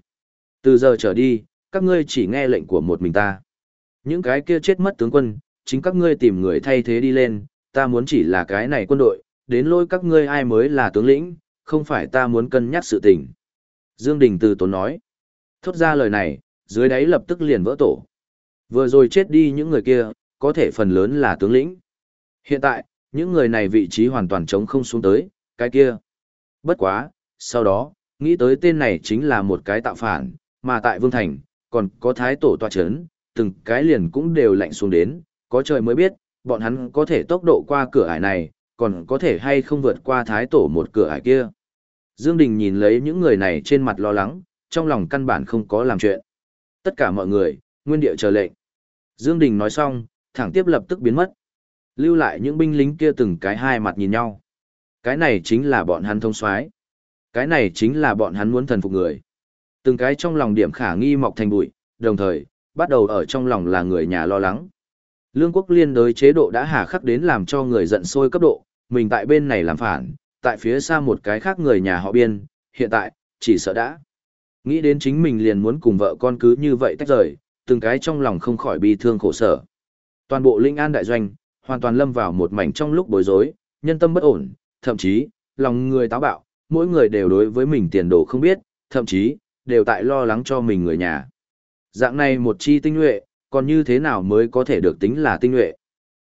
Từ giờ trở đi, các ngươi chỉ nghe lệnh của một mình ta. Những cái kia chết mất tướng quân, chính các ngươi tìm người thay thế đi lên, ta muốn chỉ là cái này quân đội, đến lôi các ngươi ai mới là tướng lĩnh, không phải ta muốn cân nhắc sự tình. Dương Đình từ tốn nói. Thốt ra lời này, dưới đáy lập tức liền vỡ tổ. Vừa rồi chết đi những người kia, có thể phần lớn là tướng lĩnh. Hiện tại, những người này vị trí hoàn toàn trống không xuống tới, cái kia. Bất quá, sau đó, nghĩ tới tên này chính là một cái tạo phản, mà tại Vương Thành, còn có thái tổ tòa chấn, từng cái liền cũng đều lạnh xuống đến, có trời mới biết, bọn hắn có thể tốc độ qua cửa ải này, còn có thể hay không vượt qua thái tổ một cửa ải kia. Dương Đình nhìn lấy những người này trên mặt lo lắng, trong lòng căn bản không có làm chuyện. Tất cả mọi người, nguyên địa chờ lệnh. Dương Đình nói xong, thẳng tiếp lập tức biến mất. Lưu lại những binh lính kia từng cái hai mặt nhìn nhau. Cái này chính là bọn hắn thông soái. Cái này chính là bọn hắn muốn thần phục người. Từng cái trong lòng điểm khả nghi mọc thành bụi, đồng thời, bắt đầu ở trong lòng là người nhà lo lắng. Lương quốc liên đối chế độ đã hà khắc đến làm cho người giận sôi cấp độ, mình tại bên này làm phản, tại phía xa một cái khác người nhà họ biên, hiện tại, chỉ sợ đã. Nghĩ đến chính mình liền muốn cùng vợ con cứ như vậy tách rời, từng cái trong lòng không khỏi bi thương khổ sở. Toàn bộ linh an đại doanh, hoàn toàn lâm vào một mảnh trong lúc bối rối, nhân tâm bất ổn, thậm chí, lòng người táo bạo, mỗi người đều đối với mình tiền đồ không biết, thậm chí, đều tại lo lắng cho mình người nhà. Dạng này một chi tinh nhuệ, còn như thế nào mới có thể được tính là tinh nhuệ?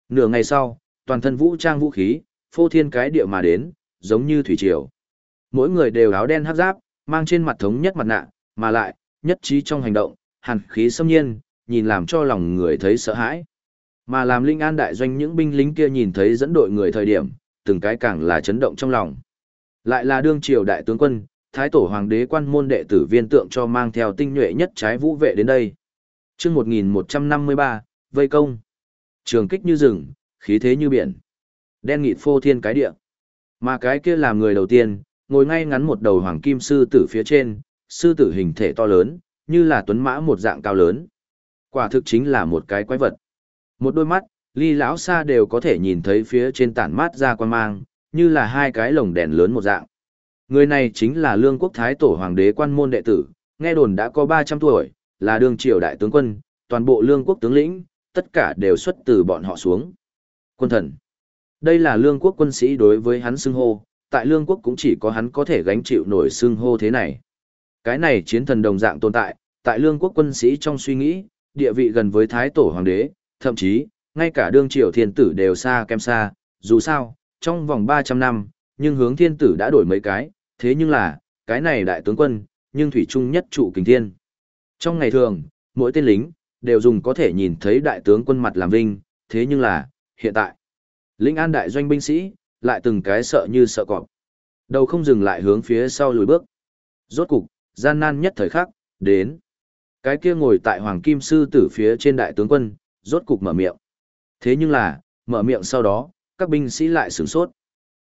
Nửa ngày sau, toàn thân vũ trang vũ khí, phô thiên cái địa mà đến, giống như thủy triều. Mỗi người đều áo đen hắc giáp, mang trên mặt thống nhất mặt nạ, mà lại, nhất trí trong hành động, hàn khí xâm nhiên, nhìn làm cho lòng người thấy sợ hãi. Mà làm linh an đại doanh những binh lính kia nhìn thấy dẫn đội người thời điểm, từng cái càng là chấn động trong lòng. Lại là đương triều đại tướng quân, thái tổ hoàng đế quan môn đệ tử viên tượng cho mang theo tinh nhuệ nhất trái vũ vệ đến đây. chương 1153, vây công. Trường kích như rừng, khí thế như biển. Đen nghịt phô thiên cái địa. Mà cái kia làm người đầu tiên, ngồi ngay ngắn một đầu hoàng kim sư tử phía trên, sư tử hình thể to lớn, như là tuấn mã một dạng cao lớn. Quả thực chính là một cái quái vật. Một đôi mắt, ly lão xa đều có thể nhìn thấy phía trên tản mát ra quan mang, như là hai cái lồng đèn lớn một dạng. Người này chính là lương quốc thái tổ hoàng đế quan môn đệ tử, nghe đồn đã có 300 tuổi, là đương triều đại tướng quân, toàn bộ lương quốc tướng lĩnh, tất cả đều xuất từ bọn họ xuống. Quân thần. Đây là lương quốc quân sĩ đối với hắn xưng hô, tại lương quốc cũng chỉ có hắn có thể gánh chịu nổi xưng hô thế này. Cái này chiến thần đồng dạng tồn tại, tại lương quốc quân sĩ trong suy nghĩ, địa vị gần với thái tổ hoàng đế, thậm chí, ngay cả đương triều thiên tử đều xa kem xa, dù sao, trong vòng 300 năm, nhưng hướng thiên tử đã đổi mấy cái, thế nhưng là, cái này đại tướng quân, nhưng thủy trung nhất trụ kình thiên. Trong ngày thường, mỗi tên lính, đều dùng có thể nhìn thấy đại tướng quân mặt làm vinh, thế nhưng là, hiện tại, Linh an đại doanh binh sĩ, lại từng cái sợ như sợ cọp. Đầu không dừng lại hướng phía sau lùi bước. Rốt cục, gian nan nhất thời khắc, đến. Cái kia ngồi tại Hoàng Kim Sư tử phía trên đại tướng quân, rốt cục mở miệng. Thế nhưng là, mở miệng sau đó, các binh sĩ lại sửng sốt.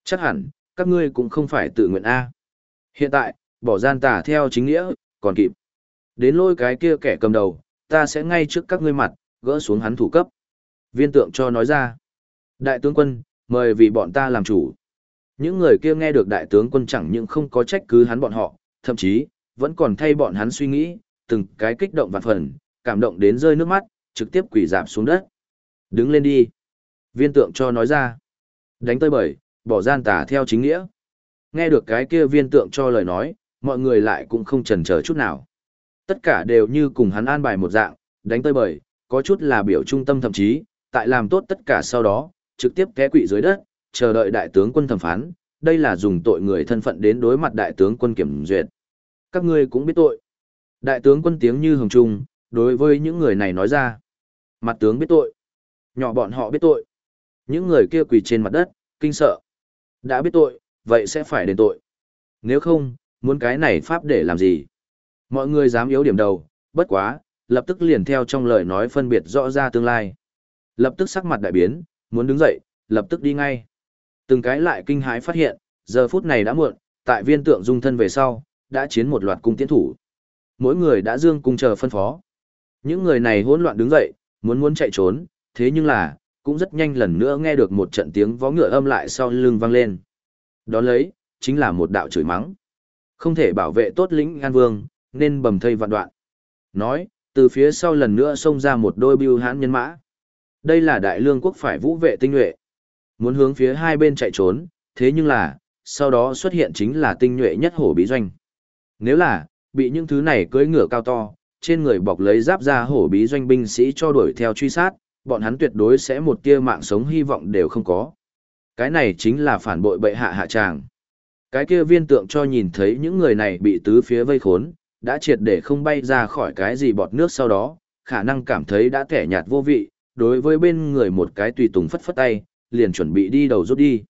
Chắc hẳn, các ngươi cũng không phải tự nguyện A. Hiện tại, bỏ gian tà theo chính nghĩa, còn kịp. Đến lôi cái kia kẻ cầm đầu, ta sẽ ngay trước các ngươi mặt, gỡ xuống hắn thủ cấp. Viên tượng cho nói ra. Đại tướng quân, mời vì bọn ta làm chủ. Những người kia nghe được đại tướng quân chẳng những không có trách cứ hắn bọn họ, thậm chí, vẫn còn thay bọn hắn suy nghĩ, từng cái kích động vạn phần, cảm động đến rơi nước mắt, trực tiếp quỳ dạp xuống đất. Đứng lên đi. Viên tượng cho nói ra. Đánh tơi bời, bỏ gian tà theo chính nghĩa. Nghe được cái kia viên tượng cho lời nói, mọi người lại cũng không chần chờ chút nào. Tất cả đều như cùng hắn an bài một dạng, đánh tơi bời, có chút là biểu trung tâm thậm chí, tại làm tốt tất cả sau đó, trực tiếp té quỵ dưới đất, chờ đợi đại tướng quân thẩm phán, đây là dùng tội người thân phận đến đối mặt đại tướng quân kiểm duyệt. Các ngươi cũng biết tội. Đại tướng quân tiếng như hồng trung, đối với những người này nói ra. Mặt tướng biết tội. Nhỏ bọn họ biết tội. Những người kia quỳ trên mặt đất, kinh sợ. Đã biết tội, vậy sẽ phải đền tội. Nếu không, muốn cái này pháp để làm gì? Mọi người dám yếu điểm đầu, bất quá, lập tức liền theo trong lời nói phân biệt rõ ra tương lai. Lập tức sắc mặt đại biến, muốn đứng dậy, lập tức đi ngay. Từng cái lại kinh hãi phát hiện, giờ phút này đã muộn, tại viên tượng dung thân về sau, đã chiến một loạt cung tiến thủ. Mỗi người đã dương cung chờ phân phó. Những người này hỗn loạn đứng dậy, muốn muốn chạy trốn, thế nhưng là, cũng rất nhanh lần nữa nghe được một trận tiếng vó ngựa âm lại sau lưng vang lên. Đó lấy, chính là một đạo chửi mắng. Không thể bảo vệ tốt lĩnh An Vương, nên bầm thây vạn đoạn. Nói, từ phía sau lần nữa xông ra một đôi bưu hãn nhân mã. Đây là đại lương quốc phải vũ vệ tinh nhuệ. Muốn hướng phía hai bên chạy trốn, thế nhưng là, sau đó xuất hiện chính là tinh nhuệ nhất hổ bí doanh. Nếu là, bị những thứ này cưỡi ngựa cao to, trên người bọc lấy giáp ra hổ bí doanh binh sĩ cho đuổi theo truy sát, bọn hắn tuyệt đối sẽ một tia mạng sống hy vọng đều không có. Cái này chính là phản bội bệ hạ hạ tràng. Cái kia viên tượng cho nhìn thấy những người này bị tứ phía vây khốn, đã triệt để không bay ra khỏi cái gì bọt nước sau đó, khả năng cảm thấy đã kẻ nhạt vô vị, đối với bên người một cái tùy tùng phất phất tay, liền chuẩn bị đi đầu rút đi.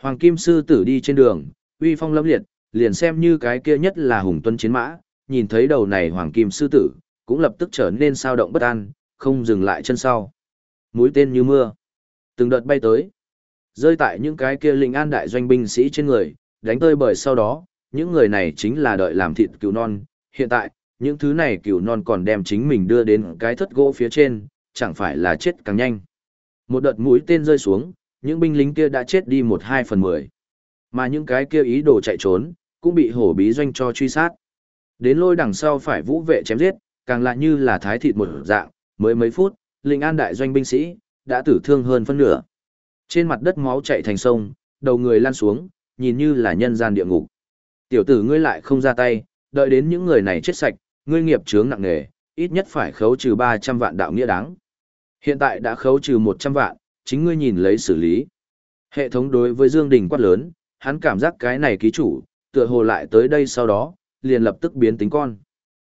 Hoàng Kim Sư tử đi trên đường, uy phong lâm liệt, liền xem như cái kia nhất là hùng tuân chiến mã, nhìn thấy đầu này Hoàng Kim Sư tử, cũng lập tức trở nên sao động bất an, không dừng lại chân sau. Mũi tên như mưa, từng đợt bay tới, rơi tại những cái kia linh an đại doanh binh sĩ trên người, đánh tơi bởi sau đó, những người này chính là đợi làm thịt cừu non, hiện tại, những thứ này cừu non còn đem chính mình đưa đến cái thất gỗ phía trên, chẳng phải là chết càng nhanh. Một đợt mũi tên rơi xuống, những binh lính kia đã chết đi một hai phần mười. Mà những cái kia ý đồ chạy trốn, cũng bị hổ bí doanh cho truy sát. Đến lôi đằng sau phải vũ vệ chém giết, càng lại như là thái thịt một dạng, mới mấy phút, linh an đại doanh binh sĩ, đã tử thương hơn phân nửa. Trên mặt đất máu chạy thành sông, đầu người lan xuống, nhìn như là nhân gian địa ngục. Tiểu tử ngươi lại không ra tay, đợi đến những người này chết sạch, ngươi nghiệp chướng nặng nề, ít nhất phải khấu trừ 300 vạn đạo nghĩa đáng. Hiện tại đã khấu trừ 100 vạn, chính ngươi nhìn lấy xử lý. Hệ thống đối với Dương Đình quát lớn, hắn cảm giác cái này ký chủ, tựa hồ lại tới đây sau đó, liền lập tức biến tính con.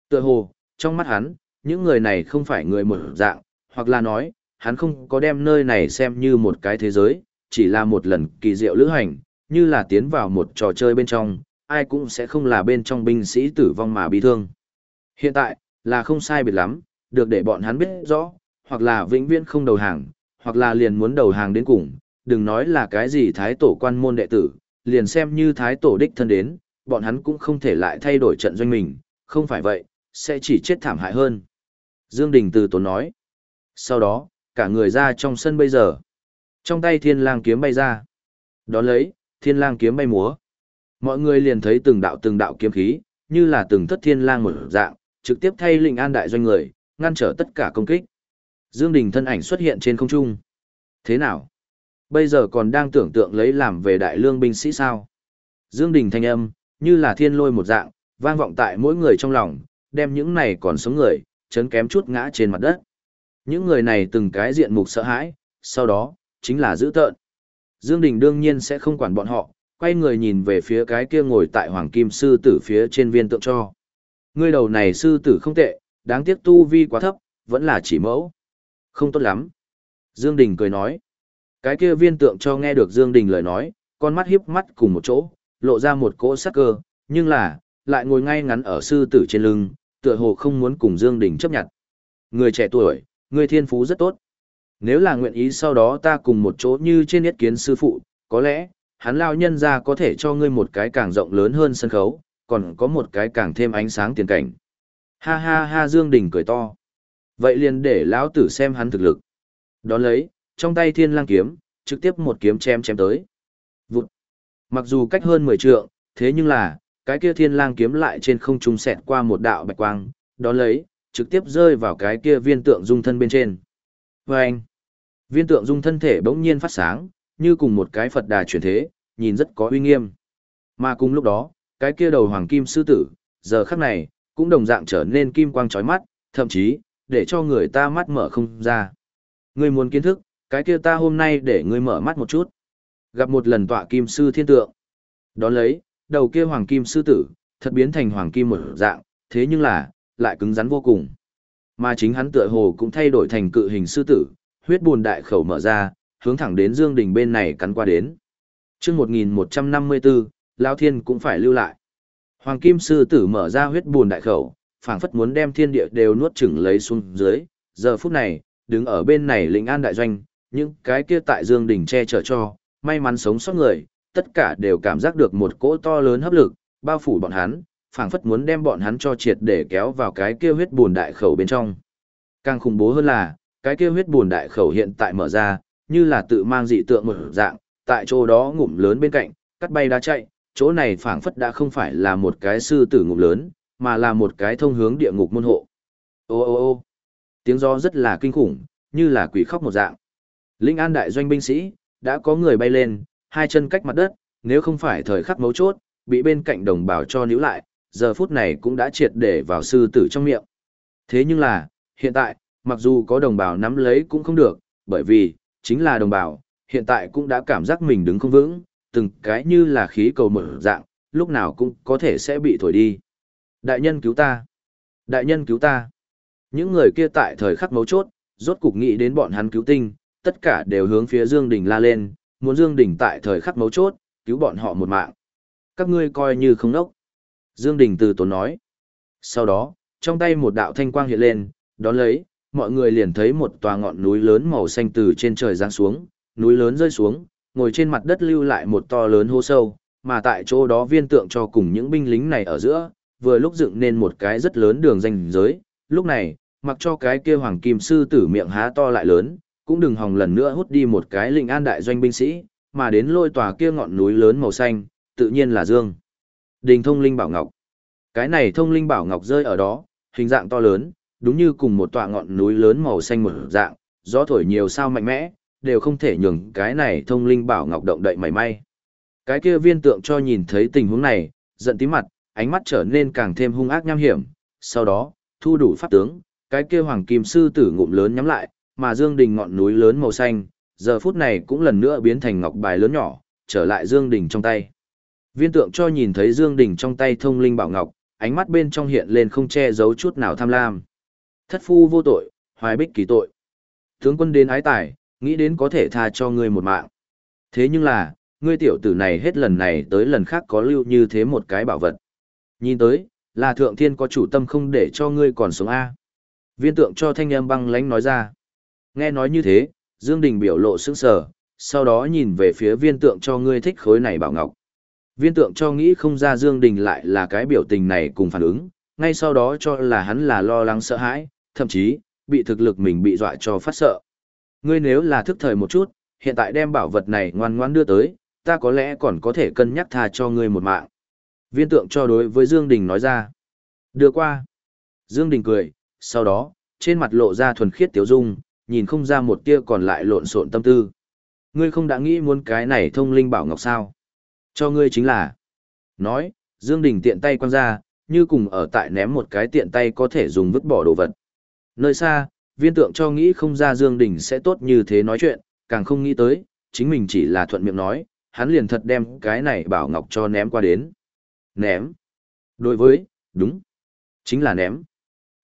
Tựa hồ, trong mắt hắn, những người này không phải người một dạng, hoặc là nói, hắn không có đem nơi này xem như một cái thế giới, chỉ là một lần kỳ diệu lữ hành, như là tiến vào một trò chơi bên trong, ai cũng sẽ không là bên trong binh sĩ tử vong mà bị thương. Hiện tại, là không sai biệt lắm, được để bọn hắn biết rõ, hoặc là vĩnh viễn không đầu hàng, hoặc là liền muốn đầu hàng đến cùng, đừng nói là cái gì thái tổ quan môn đệ tử, liền xem như thái tổ đích thân đến, bọn hắn cũng không thể lại thay đổi trận doanh mình, không phải vậy, sẽ chỉ chết thảm hại hơn. Dương Đình từ tốn nói. Sau đó, cả người ra trong sân bây giờ. Trong tay thiên lang kiếm bay ra. Đón lấy, thiên lang kiếm bay múa. Mọi người liền thấy từng đạo từng đạo kiếm khí, như là từng thất thiên lang một dạng, trực tiếp thay lĩnh an đại doanh người, ngăn trở tất cả công kích. Dương Đình thân ảnh xuất hiện trên không trung. Thế nào? Bây giờ còn đang tưởng tượng lấy làm về đại lương binh sĩ sao? Dương Đình thanh âm, như là thiên lôi một dạng, vang vọng tại mỗi người trong lòng, đem những này còn sống người, chấn kém chút ngã trên mặt đất. Những người này từng cái diện mục sợ hãi, sau đó, chính là giữ tợn. Dương Đình đương nhiên sẽ không quản bọn họ, quay người nhìn về phía cái kia ngồi tại Hoàng Kim Sư Tử phía trên viên tượng cho. Ngươi đầu này sư tử không tệ, đáng tiếc tu vi quá thấp, vẫn là chỉ mẫu. Không tốt lắm. Dương Đình cười nói. Cái kia viên tượng cho nghe được Dương Đình lời nói, con mắt hiếp mắt cùng một chỗ, lộ ra một cỗ sắc cơ, nhưng là, lại ngồi ngay ngắn ở sư tử trên lưng, tựa hồ không muốn cùng Dương Đình chấp nhận. Người trẻ tuổi, người thiên phú rất tốt. Nếu là nguyện ý sau đó ta cùng một chỗ như trên yết kiến sư phụ, có lẽ, hắn lao nhân ra có thể cho ngươi một cái càng rộng lớn hơn sân khấu, còn có một cái càng thêm ánh sáng tiền cảnh. Ha ha ha Dương Đình cười to. Vậy liền để lão tử xem hắn thực lực. Đón lấy, trong tay thiên lang kiếm, trực tiếp một kiếm chém chém tới. Vụt. Mặc dù cách hơn 10 trượng, thế nhưng là, cái kia thiên lang kiếm lại trên không trung xẹt qua một đạo bạch quang, đón lấy, trực tiếp rơi vào cái kia viên tượng dung thân bên trên. Vâng! Viên tượng dung thân thể bỗng nhiên phát sáng, như cùng một cái Phật đà chuyển thế, nhìn rất có uy nghiêm. Mà cùng lúc đó, cái kia đầu hoàng kim sư tử, giờ khắc này, cũng đồng dạng trở nên kim quang chói mắt, thậm chí, để cho người ta mắt mở không ra. Ngươi muốn kiến thức, cái kia ta hôm nay để ngươi mở mắt một chút. Gặp một lần tọa kim sư thiên tượng. Đón lấy, đầu kia hoàng kim sư tử, thật biến thành hoàng kim một dạng, thế nhưng là, lại cứng rắn vô cùng. Mà chính hắn tựa hồ cũng thay đổi thành cự hình sư tử, huyết buồn đại khẩu mở ra, hướng thẳng đến Dương Đình bên này cắn qua đến. Trước 1154, Lão Thiên cũng phải lưu lại. Hoàng kim sư tử mở ra huyết buồn đại khẩu, phảng phất muốn đem thiên địa đều nuốt chửng lấy xuống dưới. Giờ phút này, đứng ở bên này lĩnh an đại doanh, những cái kia tại Dương Đỉnh che chở cho, may mắn sống sót người, tất cả đều cảm giác được một cỗ to lớn hấp lực, bao phủ bọn hắn, phảng phất muốn đem bọn hắn cho triệt để kéo vào cái kia huyết buồn đại khẩu bên trong. Càng khủng bố hơn là, cái kia huyết buồn đại khẩu hiện tại mở ra, như là tự mang dị tượng một dạng, tại chỗ đó ngụm lớn bên cạnh, cắt bay đá chạy, chỗ này phảng phất đã không phải là một cái sư tử ngụm lớn, mà là một cái thông hướng địa ngục môn hộ. Ô ô ô tiếng gió rất là kinh khủng, như là quỷ khóc một dạng. Linh an đại doanh binh sĩ, đã có người bay lên, hai chân cách mặt đất, nếu không phải thời khắc mấu chốt, bị bên cạnh đồng bào cho níu lại, giờ phút này cũng đã triệt để vào sư tử trong miệng. Thế nhưng là, hiện tại, mặc dù có đồng bào nắm lấy cũng không được, bởi vì, chính là đồng bào, hiện tại cũng đã cảm giác mình đứng không vững, từng cái như là khí cầu mở dạng, lúc nào cũng có thể sẽ bị thổi đi. Đại nhân cứu ta! Đại nhân cứu ta! Những người kia tại thời khắc mấu chốt, rốt cục nghĩ đến bọn hắn cứu tinh, tất cả đều hướng phía Dương Đình la lên, muốn Dương Đình tại thời khắc mấu chốt, cứu bọn họ một mạng. Các ngươi coi như không nốc. Dương Đình từ tốn nói. Sau đó, trong tay một đạo thanh quang hiện lên, đón lấy, mọi người liền thấy một tòa ngọn núi lớn màu xanh từ trên trời giáng xuống, núi lớn rơi xuống, ngồi trên mặt đất lưu lại một to lớn hố sâu, mà tại chỗ đó viên tượng cho cùng những binh lính này ở giữa, vừa lúc dựng nên một cái rất lớn đường danh giới, lúc này, mặc cho cái kia hoàng kim sư tử miệng há to lại lớn, cũng đừng hòng lần nữa hút đi một cái linh an đại doanh binh sĩ, mà đến lôi tòa kia ngọn núi lớn màu xanh, tự nhiên là Dương. Đình thông linh bảo ngọc. Cái này thông linh bảo ngọc rơi ở đó, hình dạng to lớn, đúng như cùng một tòa ngọn núi lớn màu xanh một dạng, gió thổi nhiều sao mạnh mẽ, đều không thể nhường cái này thông linh bảo ngọc động đậy mảy may. Cái kia viên tượng cho nhìn thấy tình huống này, giận tí mặt, ánh mắt trở nên càng thêm hung ác nham hiểm, sau đó, thu đủ pháp tướng, cái kia hoàng kim sư tử ngụm lớn nhắm lại, mà Dương Đình ngọn núi lớn màu xanh, giờ phút này cũng lần nữa biến thành ngọc bài lớn nhỏ, trở lại Dương Đình trong tay. Viên tượng cho nhìn thấy Dương Đình trong tay thông linh bảo ngọc, ánh mắt bên trong hiện lên không che giấu chút nào tham lam. Thất phu vô tội, hoài bích kỳ tội. Tướng quân đến ái tài, nghĩ đến có thể tha cho ngươi một mạng. Thế nhưng là, ngươi tiểu tử này hết lần này tới lần khác có lưu như thế một cái bảo vật. Nhìn tới, là thượng thiên có chủ tâm không để cho ngươi còn sống A. Viên tượng cho thanh âm băng lánh nói ra. Nghe nói như thế, Dương Đình biểu lộ sững sờ, sau đó nhìn về phía viên tượng cho ngươi thích khối này bảo ngọc. Viên tượng cho nghĩ không ra Dương Đình lại là cái biểu tình này cùng phản ứng, ngay sau đó cho là hắn là lo lắng sợ hãi, thậm chí, bị thực lực mình bị dọa cho phát sợ. Ngươi nếu là thức thời một chút, hiện tại đem bảo vật này ngoan ngoan đưa tới, ta có lẽ còn có thể cân nhắc tha cho ngươi một mạng. Viên tượng cho đối với Dương Đình nói ra. Đưa qua. Dương Đình cười, sau đó, trên mặt lộ ra thuần khiết tiếu dung, nhìn không ra một tia còn lại lộn xộn tâm tư. Ngươi không đã nghĩ muốn cái này thông linh bảo ngọc sao? Cho ngươi chính là. Nói, Dương Đình tiện tay quăng ra, như cùng ở tại ném một cái tiện tay có thể dùng vứt bỏ đồ vật. Nơi xa, viên tượng cho nghĩ không ra Dương Đình sẽ tốt như thế nói chuyện, càng không nghĩ tới, chính mình chỉ là thuận miệng nói, hắn liền thật đem cái này bảo ngọc cho ném qua đến. Ném. Đối với, đúng. Chính là ném.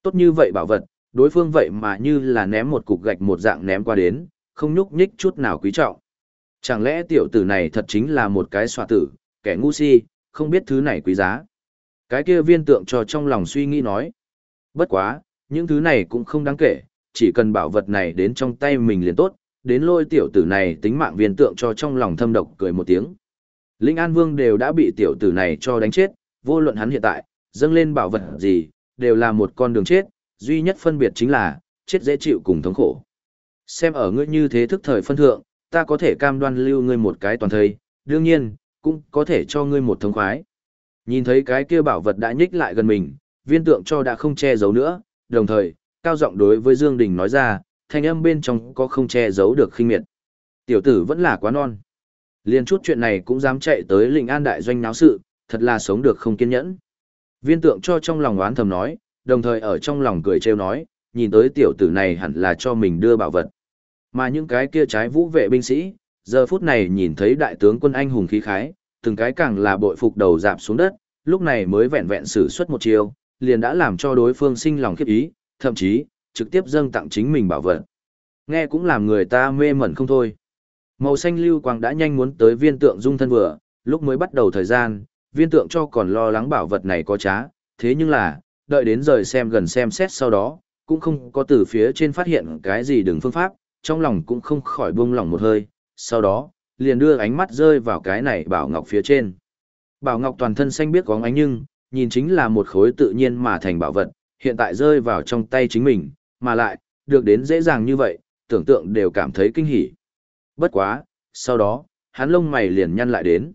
Tốt như vậy bảo vật, đối phương vậy mà như là ném một cục gạch một dạng ném qua đến, không nhúc nhích chút nào quý trọng. Chẳng lẽ tiểu tử này thật chính là một cái xoa tử, kẻ ngu si, không biết thứ này quý giá. Cái kia viên tượng cho trong lòng suy nghĩ nói. Bất quá, những thứ này cũng không đáng kể, chỉ cần bảo vật này đến trong tay mình liền tốt, đến lôi tiểu tử này tính mạng viên tượng cho trong lòng thâm độc cười một tiếng. Linh An Vương đều đã bị tiểu tử này cho đánh chết, vô luận hắn hiện tại, dâng lên bảo vật gì, đều là một con đường chết, duy nhất phân biệt chính là, chết dễ chịu cùng thống khổ. Xem ở ngươi như thế thức thời phân thượng, ta có thể cam đoan lưu ngươi một cái toàn thời, đương nhiên, cũng có thể cho ngươi một thống khoái. Nhìn thấy cái kia bảo vật đã nhích lại gần mình, viên tượng cho đã không che giấu nữa, đồng thời, cao giọng đối với Dương Đình nói ra, thanh âm bên trong có không che giấu được khinh miệt. Tiểu tử vẫn là quá non. Liên chút chuyện này cũng dám chạy tới lĩnh an đại doanh náo sự, thật là sống được không kiên nhẫn. Viên tượng cho trong lòng oán thầm nói, đồng thời ở trong lòng cười trêu nói, nhìn tới tiểu tử này hẳn là cho mình đưa bảo vật. Mà những cái kia trái vũ vệ binh sĩ, giờ phút này nhìn thấy đại tướng quân anh hùng khí khái, từng cái càng là bội phục đầu dạp xuống đất, lúc này mới vẹn vẹn sử xuất một chiêu, liền đã làm cho đối phương sinh lòng khiếp ý, thậm chí, trực tiếp dâng tặng chính mình bảo vật. Nghe cũng làm người ta mê mẩn không thôi. Màu xanh lưu quang đã nhanh muốn tới viên tượng dung thân vừa, lúc mới bắt đầu thời gian, viên tượng cho còn lo lắng bảo vật này có trá, thế nhưng là, đợi đến rời xem gần xem xét sau đó, cũng không có từ phía trên phát hiện cái gì đừng phương pháp, trong lòng cũng không khỏi buông lỏng một hơi, sau đó, liền đưa ánh mắt rơi vào cái này bảo ngọc phía trên. Bảo ngọc toàn thân xanh biết có ánh nhưng, nhìn chính là một khối tự nhiên mà thành bảo vật, hiện tại rơi vào trong tay chính mình, mà lại, được đến dễ dàng như vậy, tưởng tượng đều cảm thấy kinh hỉ. Bất quá, sau đó, hắn lông mày liền nhăn lại đến.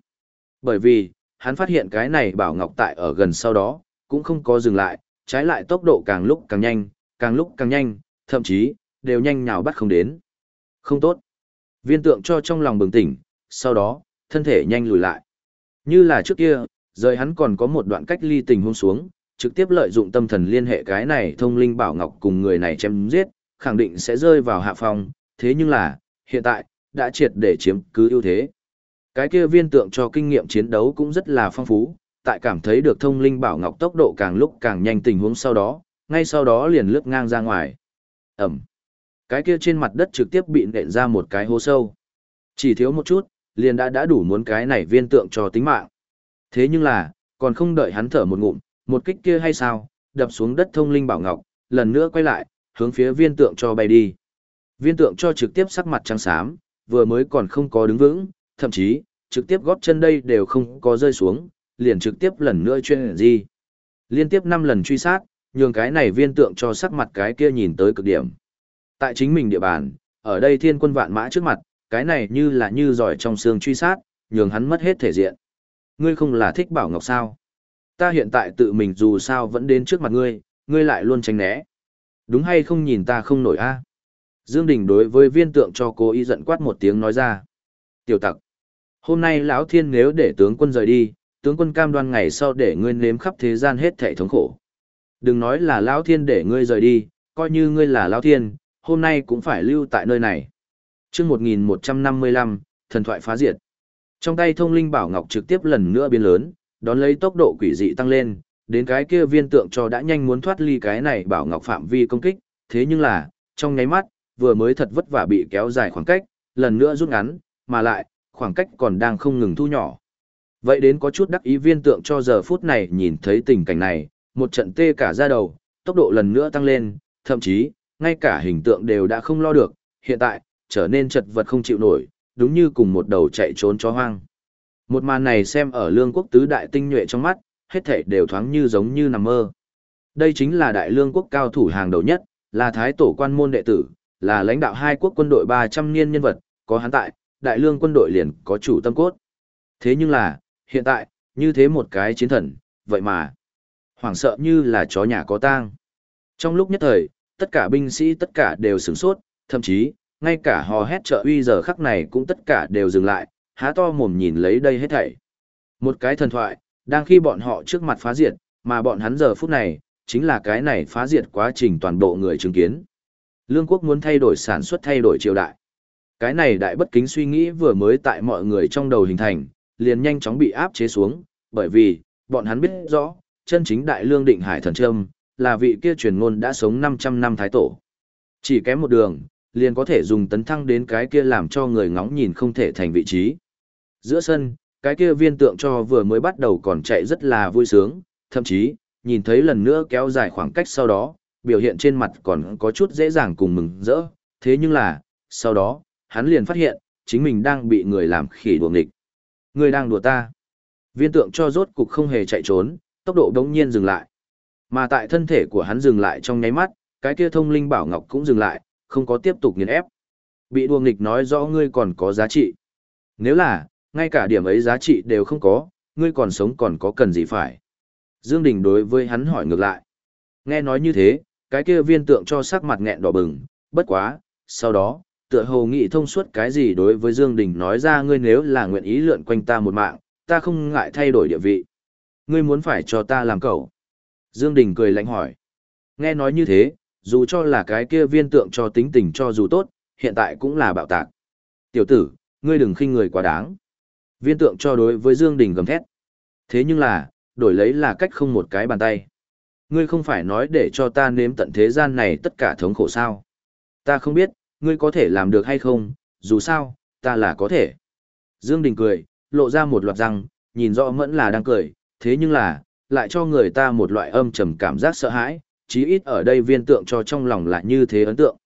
Bởi vì, hắn phát hiện cái này bảo ngọc tại ở gần sau đó, cũng không có dừng lại, trái lại tốc độ càng lúc càng nhanh, càng lúc càng nhanh, thậm chí, đều nhanh nhào bắt không đến. Không tốt. Viên tượng cho trong lòng bừng tỉnh, sau đó, thân thể nhanh lùi lại. Như là trước kia, rời hắn còn có một đoạn cách ly tình huống xuống, trực tiếp lợi dụng tâm thần liên hệ cái này thông linh bảo ngọc cùng người này chém giết, khẳng định sẽ rơi vào hạ phòng, thế nhưng là, hiện tại, đã triệt để chiếm cứ ưu thế. Cái kia viên tượng cho kinh nghiệm chiến đấu cũng rất là phong phú, tại cảm thấy được thông linh bảo ngọc tốc độ càng lúc càng nhanh tình huống sau đó, ngay sau đó liền lướt ngang ra ngoài. Ẩm. Cái kia trên mặt đất trực tiếp bị nện ra một cái hố sâu. Chỉ thiếu một chút, liền đã đã đủ muốn cái này viên tượng cho tính mạng. Thế nhưng là, còn không đợi hắn thở một ngụm, một kích kia hay sao, đập xuống đất thông linh bảo ngọc, lần nữa quay lại, hướng phía viên tượng cho bay đi. Viên tượng cho trực tiếp sắc mặt trắng xám, vừa mới còn không có đứng vững, thậm chí, trực tiếp góp chân đây đều không có rơi xuống, liền trực tiếp lần nữa chuyên gì. Liên tiếp 5 lần truy sát, nhường cái này viên tượng cho sắc mặt cái kia nhìn tới cực điểm. Tại chính mình địa bàn, ở đây thiên quân vạn mã trước mặt, cái này như là như giỏi trong xương truy sát, nhường hắn mất hết thể diện. Ngươi không là thích bảo ngọc sao? Ta hiện tại tự mình dù sao vẫn đến trước mặt ngươi, ngươi lại luôn tránh né. Đúng hay không nhìn ta không nổi a? Dương Đình đối với viên tượng cho cô y giận quát một tiếng nói ra. Tiểu tặc. Hôm nay lão thiên nếu để tướng quân rời đi, tướng quân cam đoan ngày sau để ngươi nếm khắp thế gian hết thảy thống khổ. Đừng nói là lão thiên để ngươi rời đi, coi như ngươi là lão thiên, hôm nay cũng phải lưu tại nơi này. Chương 1155, thần thoại phá diệt. Trong tay thông linh bảo ngọc trực tiếp lần nữa biến lớn, đón lấy tốc độ quỷ dị tăng lên, đến cái kia viên tượng cho đã nhanh muốn thoát ly cái này bảo ngọc phạm vi công kích, thế nhưng là, trong nháy mắt, vừa mới thật vất vả bị kéo dài khoảng cách, lần nữa rút ngắn, mà lại, khoảng cách còn đang không ngừng thu nhỏ. Vậy đến có chút đắc ý viên tượng cho giờ phút này nhìn thấy tình cảnh này, một trận tê cả ra đầu, tốc độ lần nữa tăng lên, thậm chí, ngay cả hình tượng đều đã không lo được, hiện tại, trở nên chật vật không chịu nổi, đúng như cùng một đầu chạy trốn chó hoang. Một màn này xem ở lương quốc tứ đại tinh nhuệ trong mắt, hết thảy đều thoáng như giống như nằm mơ. Đây chính là đại lương quốc cao thủ hàng đầu nhất, là thái tổ quan môn đệ tử, là lãnh đạo hai quốc quân đội 300 niên nhân vật, có hắn tại, đại lương quân đội liền có chủ tâm cốt. Thế nhưng là, hiện tại, như thế một cái chiến thần, vậy mà, hoảng sợ như là chó nhà có tang. Trong lúc nhất thời, tất cả binh sĩ tất cả đều sửng sốt, thậm chí, ngay cả hò hét trợ uy giờ khắc này cũng tất cả đều dừng lại, há to mồm nhìn lấy đây hết thảy. Một cái thần thoại, đang khi bọn họ trước mặt phá diệt, mà bọn hắn giờ phút này, chính là cái này phá diệt quá trình toàn bộ người chứng kiến. Lương quốc muốn thay đổi sản xuất thay đổi triều đại. Cái này đại bất kính suy nghĩ vừa mới tại mọi người trong đầu hình thành, liền nhanh chóng bị áp chế xuống, bởi vì, bọn hắn biết rõ, chân chính đại lương định hải thần trâm, là vị kia truyền ngôn đã sống 500 năm thái tổ. Chỉ kém một đường, liền có thể dùng tấn thăng đến cái kia làm cho người ngóng nhìn không thể thành vị trí. Giữa sân, cái kia viên tượng cho vừa mới bắt đầu còn chạy rất là vui sướng, thậm chí, nhìn thấy lần nữa kéo dài khoảng cách sau đó, biểu hiện trên mặt còn có chút dễ dàng cùng mừng rỡ, thế nhưng là, sau đó, hắn liền phát hiện, chính mình đang bị người làm khỉ đùa nghịch. Người đang đùa ta. Viên tượng cho rốt cục không hề chạy trốn, tốc độ đống nhiên dừng lại. Mà tại thân thể của hắn dừng lại trong nháy mắt, cái kia thông linh bảo ngọc cũng dừng lại, không có tiếp tục nghiền ép. Bị đùa nghịch nói rõ ngươi còn có giá trị. Nếu là, ngay cả điểm ấy giá trị đều không có, ngươi còn sống còn có cần gì phải. Dương Đình đối với hắn hỏi ngược lại. Nghe nói như thế, cái kia viên tượng cho sắc mặt nghẹn đỏ bừng, bất quá, sau đó, tựa hồ nghị thông suốt cái gì đối với Dương Đình nói ra ngươi nếu là nguyện ý lượn quanh ta một mạng, ta không ngại thay đổi địa vị. Ngươi muốn phải cho ta làm cậu. Dương Đình cười lạnh hỏi. Nghe nói như thế, dù cho là cái kia viên tượng cho tính tình cho dù tốt, hiện tại cũng là bạo tạc. Tiểu tử, ngươi đừng khinh người quá đáng. Viên tượng cho đối với Dương Đình gầm thét. Thế nhưng là, đổi lấy là cách không một cái bàn tay. Ngươi không phải nói để cho ta nếm tận thế gian này tất cả thống khổ sao. Ta không biết, ngươi có thể làm được hay không, dù sao, ta là có thể. Dương Đình cười, lộ ra một loạt răng, nhìn rõ mẫn là đang cười, thế nhưng là, lại cho người ta một loại âm trầm cảm giác sợ hãi, chí ít ở đây viên tượng cho trong lòng là như thế ấn tượng.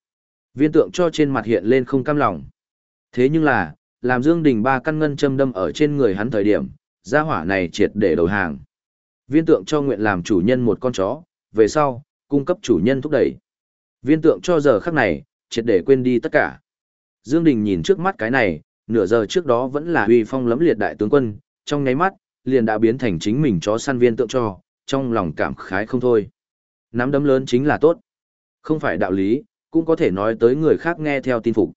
Viên tượng cho trên mặt hiện lên không cam lòng. Thế nhưng là, làm Dương Đình ba căn ngân châm đâm ở trên người hắn thời điểm, gia hỏa này triệt để đầu hàng. Viên tượng cho nguyện làm chủ nhân một con chó, về sau, cung cấp chủ nhân thúc đẩy. Viên tượng cho giờ khắc này, triệt để quên đi tất cả. Dương Đình nhìn trước mắt cái này, nửa giờ trước đó vẫn là uy phong lẫm liệt đại tướng quân, trong nháy mắt, liền đã biến thành chính mình chó săn viên tượng cho, trong lòng cảm khái không thôi. Nắm đấm lớn chính là tốt. Không phải đạo lý, cũng có thể nói tới người khác nghe theo tin phục.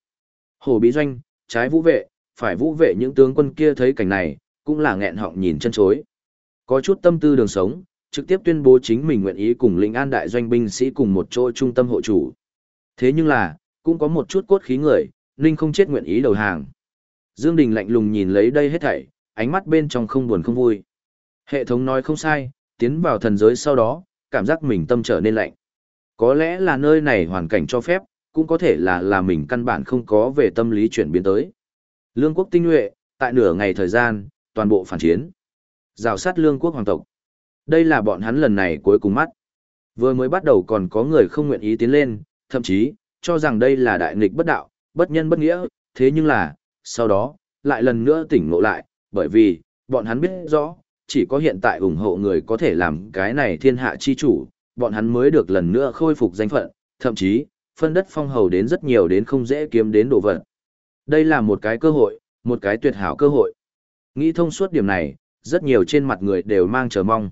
Hồ Bí Doanh, trái vũ vệ, phải vũ vệ những tướng quân kia thấy cảnh này, cũng là nghẹn họng nhìn chân chối. Có chút tâm tư đường sống, trực tiếp tuyên bố chính mình nguyện ý cùng lĩnh an đại doanh binh sĩ cùng một chỗ trung tâm hộ chủ. Thế nhưng là, cũng có một chút cốt khí người, Ninh không chết nguyện ý đầu hàng. Dương Đình lạnh lùng nhìn lấy đây hết thảy, ánh mắt bên trong không buồn không vui. Hệ thống nói không sai, tiến vào thần giới sau đó, cảm giác mình tâm trở nên lạnh. Có lẽ là nơi này hoàn cảnh cho phép, cũng có thể là là mình căn bản không có về tâm lý chuyển biến tới. Lương quốc tinh nhuệ, tại nửa ngày thời gian, toàn bộ phản chiến. Rào sát lương quốc hoàng tộc. Đây là bọn hắn lần này cuối cùng mắt. Vừa mới bắt đầu còn có người không nguyện ý tiến lên, thậm chí, cho rằng đây là đại nghịch bất đạo, bất nhân bất nghĩa, thế nhưng là, sau đó, lại lần nữa tỉnh ngộ lại, bởi vì, bọn hắn biết rõ, chỉ có hiện tại ủng hộ người có thể làm cái này thiên hạ chi chủ, bọn hắn mới được lần nữa khôi phục danh phận, thậm chí, phân đất phong hầu đến rất nhiều đến không dễ kiếm đến đồ vật. Đây là một cái cơ hội, một cái tuyệt hảo cơ hội. Nghĩ thông suốt điểm này, rất nhiều trên mặt người đều mang chờ mong.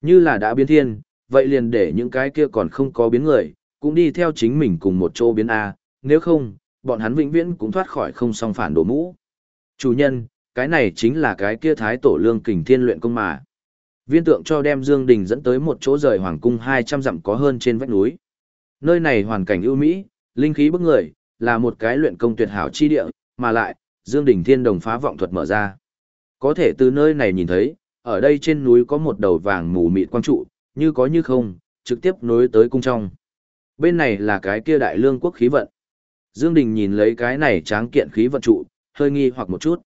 Như là đã biến thiên, vậy liền để những cái kia còn không có biến người, cũng đi theo chính mình cùng một chỗ biến A, nếu không, bọn hắn vĩnh viễn cũng thoát khỏi không song phản đổ mũ. Chủ nhân, cái này chính là cái kia thái tổ lương kình thiên luyện công mà. Viên tượng cho đem Dương Đình dẫn tới một chỗ rời hoàng cung 200 dặm có hơn trên vách núi. Nơi này hoàn cảnh ưu mỹ, linh khí bức người, là một cái luyện công tuyệt hảo chi địa, mà lại, Dương Đình Thiên Đồng phá vọng thuật mở ra. Có thể từ nơi này nhìn thấy, ở đây trên núi có một đầu vàng mù mịt quang trụ, như có như không, trực tiếp nối tới cung trong. Bên này là cái kia đại lương quốc khí vận. Dương Đình nhìn lấy cái này tráng kiện khí vận trụ, hơi nghi hoặc một chút.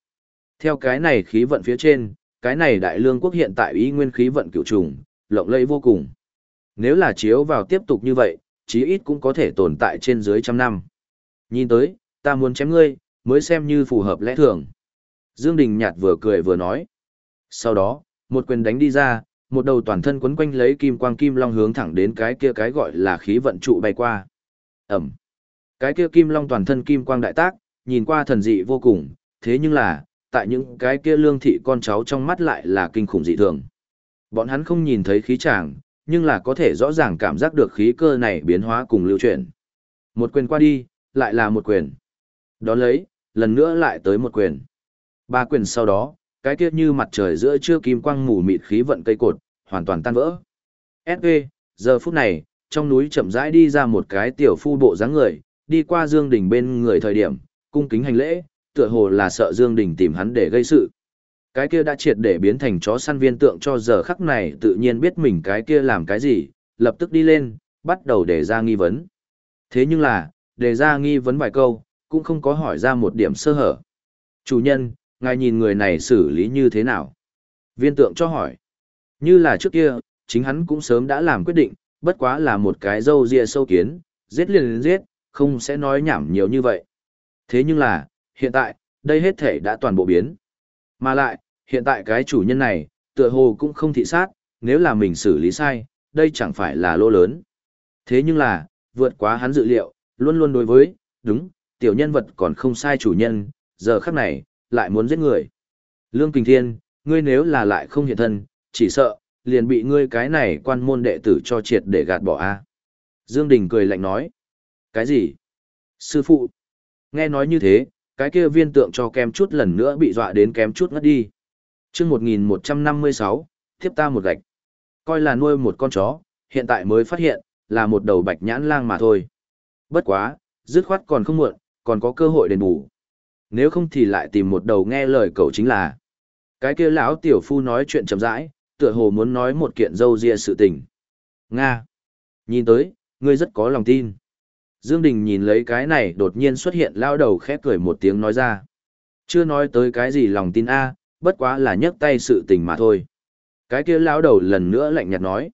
Theo cái này khí vận phía trên, cái này đại lương quốc hiện tại ý nguyên khí vận cựu trùng, lộng lẫy vô cùng. Nếu là chiếu vào tiếp tục như vậy, chí ít cũng có thể tồn tại trên dưới trăm năm. Nhìn tới, ta muốn chém ngươi, mới xem như phù hợp lẽ thường. Dương Đình nhạt vừa cười vừa nói. Sau đó, một quyền đánh đi ra, một đầu toàn thân quấn quanh lấy kim quang kim long hướng thẳng đến cái kia cái gọi là khí vận trụ bay qua. Ẩm. Cái kia kim long toàn thân kim quang đại tác, nhìn qua thần dị vô cùng, thế nhưng là, tại những cái kia lương thị con cháu trong mắt lại là kinh khủng dị thường. Bọn hắn không nhìn thấy khí tràng, nhưng là có thể rõ ràng cảm giác được khí cơ này biến hóa cùng lưu chuyển. Một quyền qua đi, lại là một quyền. Đón lấy, lần nữa lại tới một quyền. Ba quyền sau đó, cái kia như mặt trời giữa trưa kim quang mù mịt khí vận cây cột, hoàn toàn tan vỡ. SV, giờ phút này, trong núi chậm rãi đi ra một cái tiểu phu bộ dáng người, đi qua Dương Đình bên người thời điểm, cung kính hành lễ, tựa hồ là sợ Dương Đình tìm hắn để gây sự. Cái kia đã triệt để biến thành chó săn viên tượng cho giờ khắc này tự nhiên biết mình cái kia làm cái gì, lập tức đi lên, bắt đầu để ra nghi vấn. Thế nhưng là, để ra nghi vấn vài câu, cũng không có hỏi ra một điểm sơ hở. Chủ nhân, ngài nhìn người này xử lý như thế nào? Viên tượng cho hỏi. Như là trước kia, chính hắn cũng sớm đã làm quyết định, bất quá là một cái dâu ria sâu kiến, giết liền giết, không sẽ nói nhảm nhiều như vậy. Thế nhưng là, hiện tại, đây hết thể đã toàn bộ biến. Mà lại, hiện tại cái chủ nhân này, tựa hồ cũng không thị sát, nếu là mình xử lý sai, đây chẳng phải là lô lớn. Thế nhưng là, vượt quá hắn dự liệu, luôn luôn đối với, đúng, tiểu nhân vật còn không sai chủ nhân, giờ khắc này, lại muốn giết người. Lương Kình Thiên, ngươi nếu là lại không hiện thân, chỉ sợ, liền bị ngươi cái này quan môn đệ tử cho triệt để gạt bỏ a. Dương Đình cười lạnh nói. Cái gì? Sư phụ. Nghe nói như thế, cái kia viên tượng cho kém chút lần nữa bị dọa đến kém chút ngất đi. Trước 1156, tiếp ta một gạch. Coi là nuôi một con chó, hiện tại mới phát hiện, là một đầu bạch nhãn lang mà thôi. Bất quá, dứt khoát còn không muộn, còn có cơ hội đền bù. Nếu không thì lại tìm một đầu nghe lời cậu chính là. Cái kia lão tiểu phu nói chuyện chậm rãi, tựa hồ muốn nói một kiện dâu ria sự tình. Nga. Nhìn tới, ngươi rất có lòng tin. Dương Đình nhìn lấy cái này đột nhiên xuất hiện lao đầu khẽ cười một tiếng nói ra. Chưa nói tới cái gì lòng tin a, bất quá là nhấc tay sự tình mà thôi. Cái kia lao đầu lần nữa lạnh nhạt nói.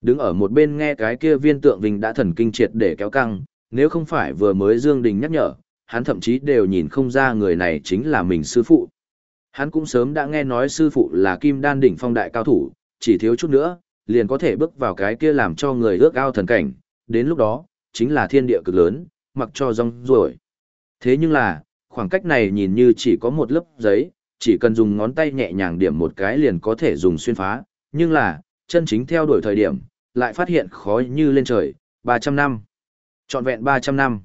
Đứng ở một bên nghe cái kia viên tượng vinh đã thần kinh triệt để kéo căng, nếu không phải vừa mới Dương Đình nhắc nhở, hắn thậm chí đều nhìn không ra người này chính là mình sư phụ. Hắn cũng sớm đã nghe nói sư phụ là kim đan đỉnh phong đại cao thủ, chỉ thiếu chút nữa, liền có thể bước vào cái kia làm cho người ước ao thần cảnh, đến lúc đó, chính là thiên địa cực lớn, mặc cho rong ruổi. Thế nhưng là, khoảng cách này nhìn như chỉ có một lớp giấy, chỉ cần dùng ngón tay nhẹ nhàng điểm một cái liền có thể dùng xuyên phá, nhưng là, chân chính theo đuổi thời điểm, lại phát hiện khó như lên trời, 300 năm. Trọn vẹn 300 năm.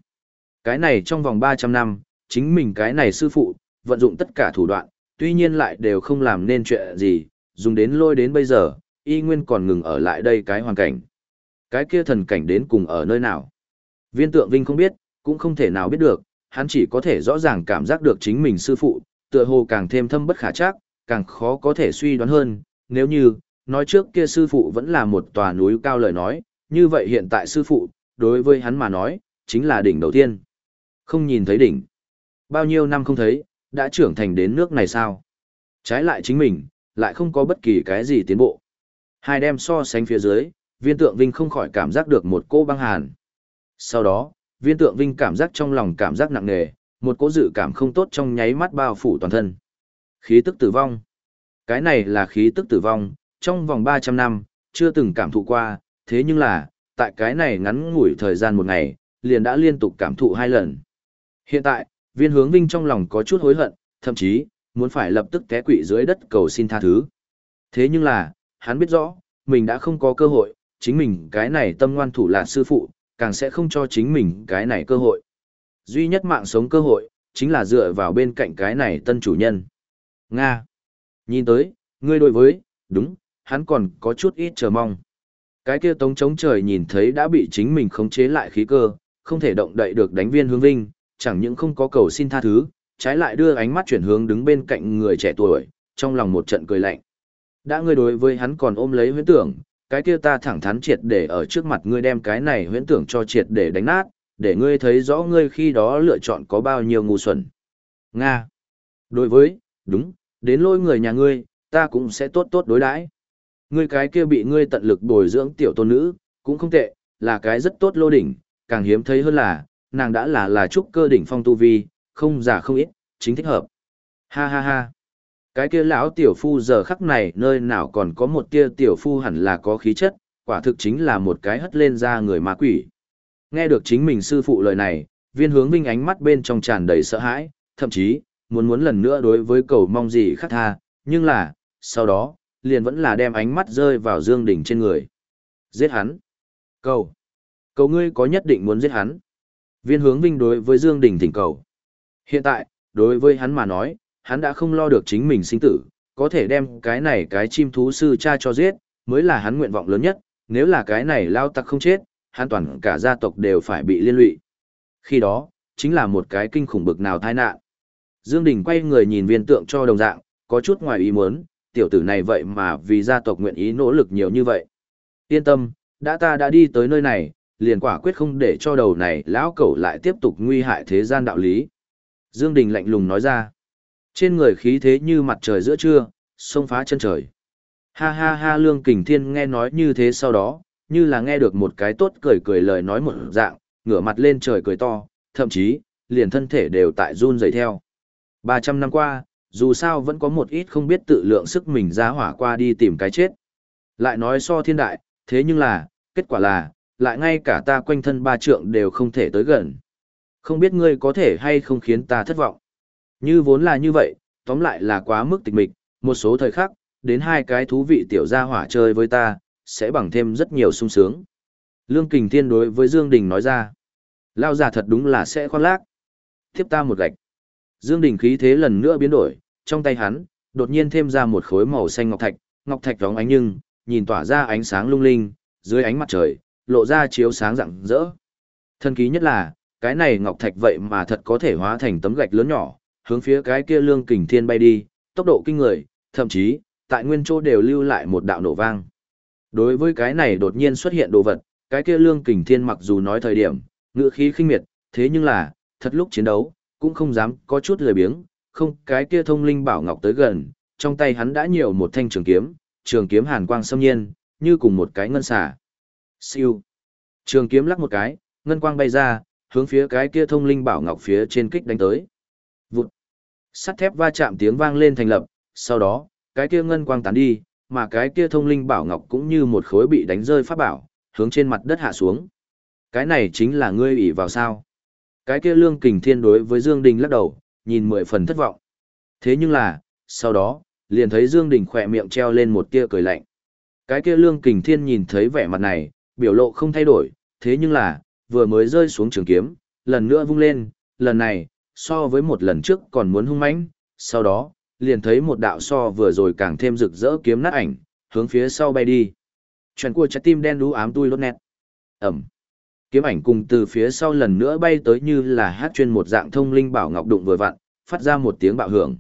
Cái này trong vòng 300 năm, chính mình cái này sư phụ, vận dụng tất cả thủ đoạn, tuy nhiên lại đều không làm nên chuyện gì, dùng đến lôi đến bây giờ, y nguyên còn ngừng ở lại đây cái hoàn cảnh. Cái kia thần cảnh đến cùng ở nơi nào? Viên tượng Vinh không biết, cũng không thể nào biết được, hắn chỉ có thể rõ ràng cảm giác được chính mình sư phụ, tựa hồ càng thêm thâm bất khả chắc, càng khó có thể suy đoán hơn, nếu như, nói trước kia sư phụ vẫn là một tòa núi cao lời nói, như vậy hiện tại sư phụ, đối với hắn mà nói, chính là đỉnh đầu tiên. Không nhìn thấy đỉnh. Bao nhiêu năm không thấy, đã trưởng thành đến nước này sao? Trái lại chính mình, lại không có bất kỳ cái gì tiến bộ. Hai đem so sánh phía dưới, viên tượng vinh không khỏi cảm giác được một cô băng hàn. Sau đó, viên tượng vinh cảm giác trong lòng cảm giác nặng nề, một cô dự cảm không tốt trong nháy mắt bao phủ toàn thân. Khí tức tử vong. Cái này là khí tức tử vong, trong vòng 300 năm, chưa từng cảm thụ qua, thế nhưng là, tại cái này ngắn ngủi thời gian một ngày, liền đã liên tục cảm thụ hai lần. Hiện tại, viên hướng vinh trong lòng có chút hối hận, thậm chí, muốn phải lập tức té quỵ dưới đất cầu xin tha thứ. Thế nhưng là, hắn biết rõ, mình đã không có cơ hội, chính mình cái này tâm ngoan thủ là sư phụ, càng sẽ không cho chính mình cái này cơ hội. Duy nhất mạng sống cơ hội, chính là dựa vào bên cạnh cái này tân chủ nhân. Nga. Nhìn tới, ngươi đối với, đúng, hắn còn có chút ít chờ mong. Cái kia tống chống trời nhìn thấy đã bị chính mình khống chế lại khí cơ, không thể động đậy được đánh viên hướng vinh, chẳng những không có cầu xin tha thứ, trái lại đưa ánh mắt chuyển hướng đứng bên cạnh người trẻ tuổi, trong lòng một trận cười lạnh. Đã ngươi đối với hắn còn ôm lấy huyễn tưởng, cái kia ta thẳng thắn triệt để ở trước mặt ngươi đem cái này huyễn tưởng cho triệt để đánh nát, để ngươi thấy rõ ngươi khi đó lựa chọn có bao nhiêu ngu xuẩn. Nga. Đối với, đúng, đến lôi người nhà ngươi, ta cũng sẽ tốt tốt đối đãi. Ngươi cái kia bị ngươi tận lực bồi dưỡng tiểu tôn nữ, cũng không tệ, là cái rất tốt lô đỉnh, càng hiếm thấy hơn là, nàng đã là là trúc cơ đỉnh phong tu vi, không giả không ít, chính thích hợp. Ha ha ha. Cái kia lão tiểu phu giờ khắc này nơi nào còn có một tia tiểu phu hẳn là có khí chất, quả thực chính là một cái hất lên ra người ma quỷ. Nghe được chính mình sư phụ lời này, viên hướng vinh ánh mắt bên trong tràn đầy sợ hãi, thậm chí, muốn muốn lần nữa đối với cầu mong gì khắc tha, nhưng là, sau đó, liền vẫn là đem ánh mắt rơi vào Dương Đình trên người. Giết hắn. Cầu. Cầu ngươi có nhất định muốn giết hắn. Viên hướng vinh đối với Dương Đình thỉnh cầu. Hiện tại, đối với hắn mà nói, hắn đã không lo được chính mình sinh tử, có thể đem cái này cái chim thú sư cha cho giết, mới là hắn nguyện vọng lớn nhất, nếu là cái này lao tặc không chết, hắn toàn cả gia tộc đều phải bị liên lụy. Khi đó, chính là một cái kinh khủng bực nào tai nạn. Dương Đình quay người nhìn viên tượng cho đồng dạng, có chút ngoài ý muốn, tiểu tử này vậy mà vì gia tộc nguyện ý nỗ lực nhiều như vậy. Yên tâm, đã ta đã đi tới nơi này, liền quả quyết không để cho đầu này lão cẩu lại tiếp tục nguy hại thế gian đạo lý. Dương Đình lạnh lùng nói ra. Trên người khí thế như mặt trời giữa trưa, sông phá chân trời. Ha ha ha Lương Kình Thiên nghe nói như thế sau đó, như là nghe được một cái tốt cười cười lời nói một dạng, ngửa mặt lên trời cười to, thậm chí, liền thân thể đều tại run rẩy theo. 300 năm qua, dù sao vẫn có một ít không biết tự lượng sức mình ra hỏa qua đi tìm cái chết. Lại nói so thiên đại, thế nhưng là, kết quả là, lại ngay cả ta quanh thân ba trượng đều không thể tới gần. Không biết ngươi có thể hay không khiến ta thất vọng. Như vốn là như vậy, tóm lại là quá mức tịch mịch, một số thời khắc, đến hai cái thú vị tiểu gia hỏa chơi với ta, sẽ bằng thêm rất nhiều sung sướng. Lương Kình Thiên đối với Dương Đình nói ra, lao giả thật đúng là sẽ khoan lác. Tiếp ta một gạch. Dương Đình khí thế lần nữa biến đổi, trong tay hắn, đột nhiên thêm ra một khối màu xanh ngọc thạch, ngọc thạch vóng ánh nhưng, nhìn tỏa ra ánh sáng lung linh, dưới ánh mặt trời, lộ ra chiếu sáng rạng rỡ. Thần ký nhất là, cái này ngọc thạch vậy mà thật có thể hóa thành tấm gạch lớn nhỏ, hướng phía cái kia lương kình thiên bay đi, tốc độ kinh người, thậm chí, tại nguyên chỗ đều lưu lại một đạo nổ vang. Đối với cái này đột nhiên xuất hiện đồ vật, cái kia lương kình thiên mặc dù nói thời điểm, ngựa khí khinh miệt, thế nhưng là, thật lúc chiến đấu, cũng không dám có chút lười biếng, không cái kia thông linh bảo ngọc tới gần, trong tay hắn đã nhiều một thanh trường kiếm, trường kiếm hàn quang xâm nhiên, như cùng một cái ngân xà. Siêu. Trường kiếm lắc một cái, ngân quang bay ra, hướng phía cái kia thông linh bảo ngọc phía trên kích đánh tới. Vụt. Sắt thép va chạm tiếng vang lên thành lập, sau đó, cái kia ngân quang tán đi, mà cái kia thông linh bảo ngọc cũng như một khối bị đánh rơi pháp bảo, hướng trên mặt đất hạ xuống. Cái này chính là ngươi ủy vào sao? Cái kia lương kình thiên đối với Dương Đình lắc đầu, nhìn mười phần thất vọng. Thế nhưng là, sau đó, liền thấy Dương Đình khỏe miệng treo lên một tia cười lạnh. Cái kia lương kình thiên nhìn thấy vẻ mặt này, biểu lộ không thay đổi, thế nhưng là, vừa mới rơi xuống trường kiếm, lần nữa vung lên, lần này, so với một lần trước còn muốn hung mãnh, sau đó, liền thấy một đạo so vừa rồi càng thêm rực rỡ kiếm nát ảnh, hướng phía sau bay đi. Chuyện của trái tim đen đú ám tui lốt nét. Ẩm. Kiếm ảnh cùng từ phía sau lần nữa bay tới như là hát chuyên một dạng thông linh bảo ngọc đụng vừa vặn, phát ra một tiếng bạo hưởng.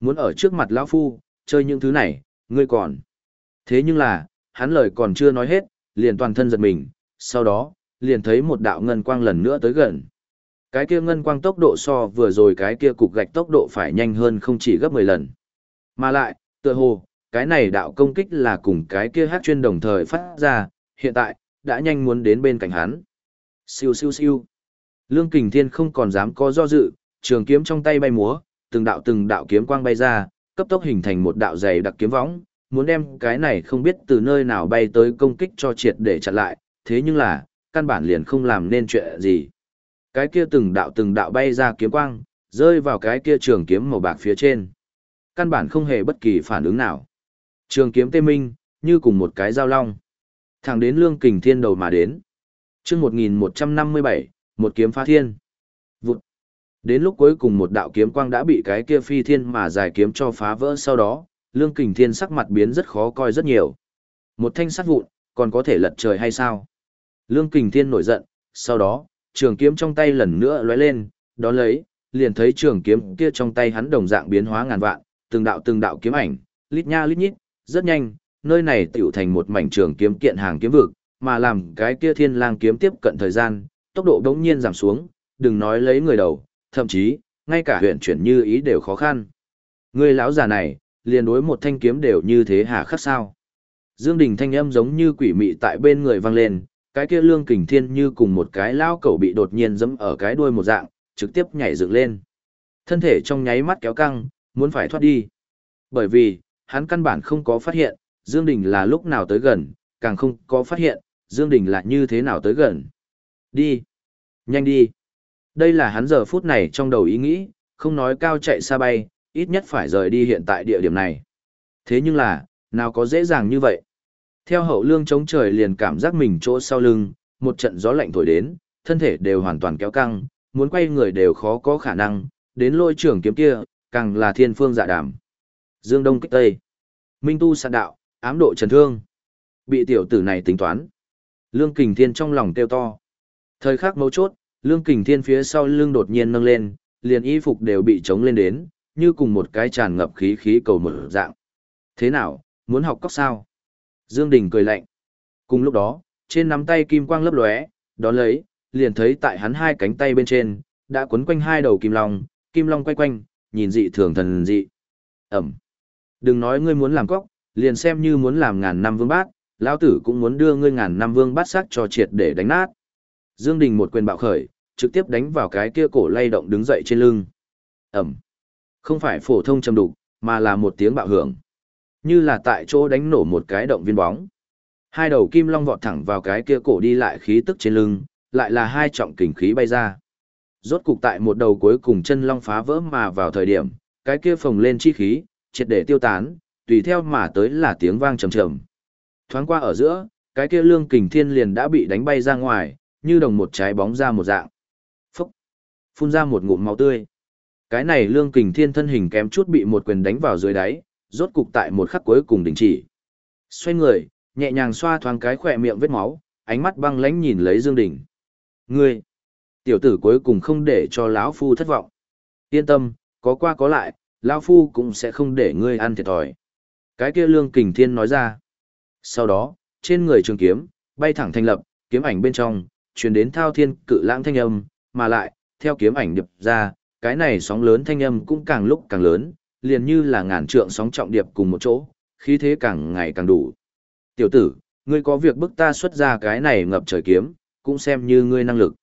Muốn ở trước mặt lão phu, chơi những thứ này, ngươi còn. Thế nhưng là, hắn lời còn chưa nói hết, liền toàn thân giật mình, sau đó, liền thấy một đạo ngân quang lần nữa tới gần. Cái kia ngân quang tốc độ so vừa rồi cái kia cục gạch tốc độ phải nhanh hơn không chỉ gấp 10 lần. Mà lại, tựa hồ, cái này đạo công kích là cùng cái kia hát chuyên đồng thời phát ra, hiện tại, đã nhanh muốn đến bên cạnh hắn. Siêu siêu siêu. Lương Kình Thiên không còn dám có do dự, trường kiếm trong tay bay múa, từng đạo từng đạo kiếm quang bay ra, cấp tốc hình thành một đạo dày đặc kiếm võng, muốn đem cái này không biết từ nơi nào bay tới công kích cho triệt để chặn lại, thế nhưng là, căn bản liền không làm nên chuyện gì. Cái kia từng đạo từng đạo bay ra kiếm quang, rơi vào cái kia trường kiếm màu bạc phía trên. Căn bản không hề bất kỳ phản ứng nào. Trường kiếm tê minh, như cùng một cái dao long. Thẳng đến lương kình thiên đầu mà đến. chương 1157, một kiếm phá thiên. Vụt. Đến lúc cuối cùng một đạo kiếm quang đã bị cái kia phi thiên mà dài kiếm cho phá vỡ sau đó, lương kình thiên sắc mặt biến rất khó coi rất nhiều. Một thanh sắt vụn, còn có thể lật trời hay sao? Lương kình thiên nổi giận, sau đó, trường kiếm trong tay lần nữa lóe lên, đó lấy, liền thấy trường kiếm kia trong tay hắn đồng dạng biến hóa ngàn vạn, từng đạo từng đạo kiếm ảnh, lít nha lít nhít, rất nhanh, nơi này tiểu thành một mảnh trường kiếm kiện hàng kiếm vực, mà làm cái kia thiên lang kiếm tiếp cận thời gian, tốc độ đống nhiên giảm xuống, đừng nói lấy người đầu, thậm chí, ngay cả huyện chuyển như ý đều khó khăn. Người lão già này, liền đối một thanh kiếm đều như thế hả khắc sao. Dương Đình thanh âm giống như quỷ mị tại bên người vang lên, cái kia lương kình thiên như cùng một cái lao cẩu bị đột nhiên giẫm ở cái đuôi một dạng, trực tiếp nhảy dựng lên. Thân thể trong nháy mắt kéo căng, muốn phải thoát đi. Bởi vì, hắn căn bản không có phát hiện, Dương Đình là lúc nào tới gần, càng không có phát hiện, Dương Đình là như thế nào tới gần. Đi! Nhanh đi! Đây là hắn giờ phút này trong đầu ý nghĩ, không nói cao chạy xa bay, ít nhất phải rời đi hiện tại địa điểm này. Thế nhưng là, nào có dễ dàng như vậy. Theo hậu lương chống trời liền cảm giác mình chỗ sau lưng, một trận gió lạnh thổi đến, thân thể đều hoàn toàn kéo căng, muốn quay người đều khó có khả năng, đến lôi trưởng kiếm kia, càng là thiên phương dạ đàm. Dương Đông kích Tây. Minh tu sạn đạo, ám độ trần thương. Bị tiểu tử này tính toán. Lương Kình Thiên trong lòng kêu to. Thời khắc mấu chốt, Lương Kình Thiên phía sau lưng đột nhiên nâng lên, liền y phục đều bị trống lên đến, như cùng một cái tràn ngập khí khí cầu mở dạng. Thế nào, muốn học cóc sao? Dương Đình cười lạnh. Cùng lúc đó, trên nắm tay kim quang lấp lóe, đó lấy, liền thấy tại hắn hai cánh tay bên trên, đã quấn quanh hai đầu kim long, kim long quay quanh, nhìn dị thường thần dị. Ẩm. Đừng nói ngươi muốn làm cóc, liền xem như muốn làm ngàn năm vương bát, lão tử cũng muốn đưa ngươi ngàn năm vương bát sắc cho triệt để đánh nát. Dương Đình một quyền bạo khởi, trực tiếp đánh vào cái kia cổ lay động đứng dậy trên lưng. Ẩm. Không phải phổ thông trầm đục, mà là một tiếng bạo hưởng. Như là tại chỗ đánh nổ một cái động viên bóng. Hai đầu kim long vọt thẳng vào cái kia cổ đi lại khí tức trên lưng, lại là hai trọng kình khí bay ra. Rốt cục tại một đầu cuối cùng chân long phá vỡ mà vào thời điểm, cái kia phồng lên chi khí, triệt để tiêu tán, tùy theo mà tới là tiếng vang trầm trầm. Thoáng qua ở giữa, cái kia lương kình thiên liền đã bị đánh bay ra ngoài, như đồng một trái bóng ra một dạng. Phúc! Phun ra một ngụm máu tươi. Cái này lương kình thiên thân hình kém chút bị một quyền đánh vào dưới đáy, rốt cục tại một khắc cuối cùng đình chỉ. Xoay người, nhẹ nhàng xoa thoáng cái khỏe miệng vết máu, ánh mắt băng lãnh nhìn lấy Dương Đình. Ngươi, tiểu tử cuối cùng không để cho lão phu thất vọng. Yên tâm, có qua có lại, lão phu cũng sẽ không để ngươi ăn thiệt thòi. Cái kia Lương Kình Thiên nói ra. Sau đó, trên người trường kiếm, bay thẳng thành lập, kiếm ảnh bên trong, truyền đến thao thiên cự lãng thanh âm, mà lại, theo kiếm ảnh điệp ra, cái này sóng lớn thanh âm cũng càng lúc càng lớn, liền như là ngàn trượng sóng trọng điệp cùng một chỗ, khí thế càng ngày càng đủ. Tiểu tử, ngươi có việc bức ta xuất ra cái này ngập trời kiếm, cũng xem như ngươi năng lực.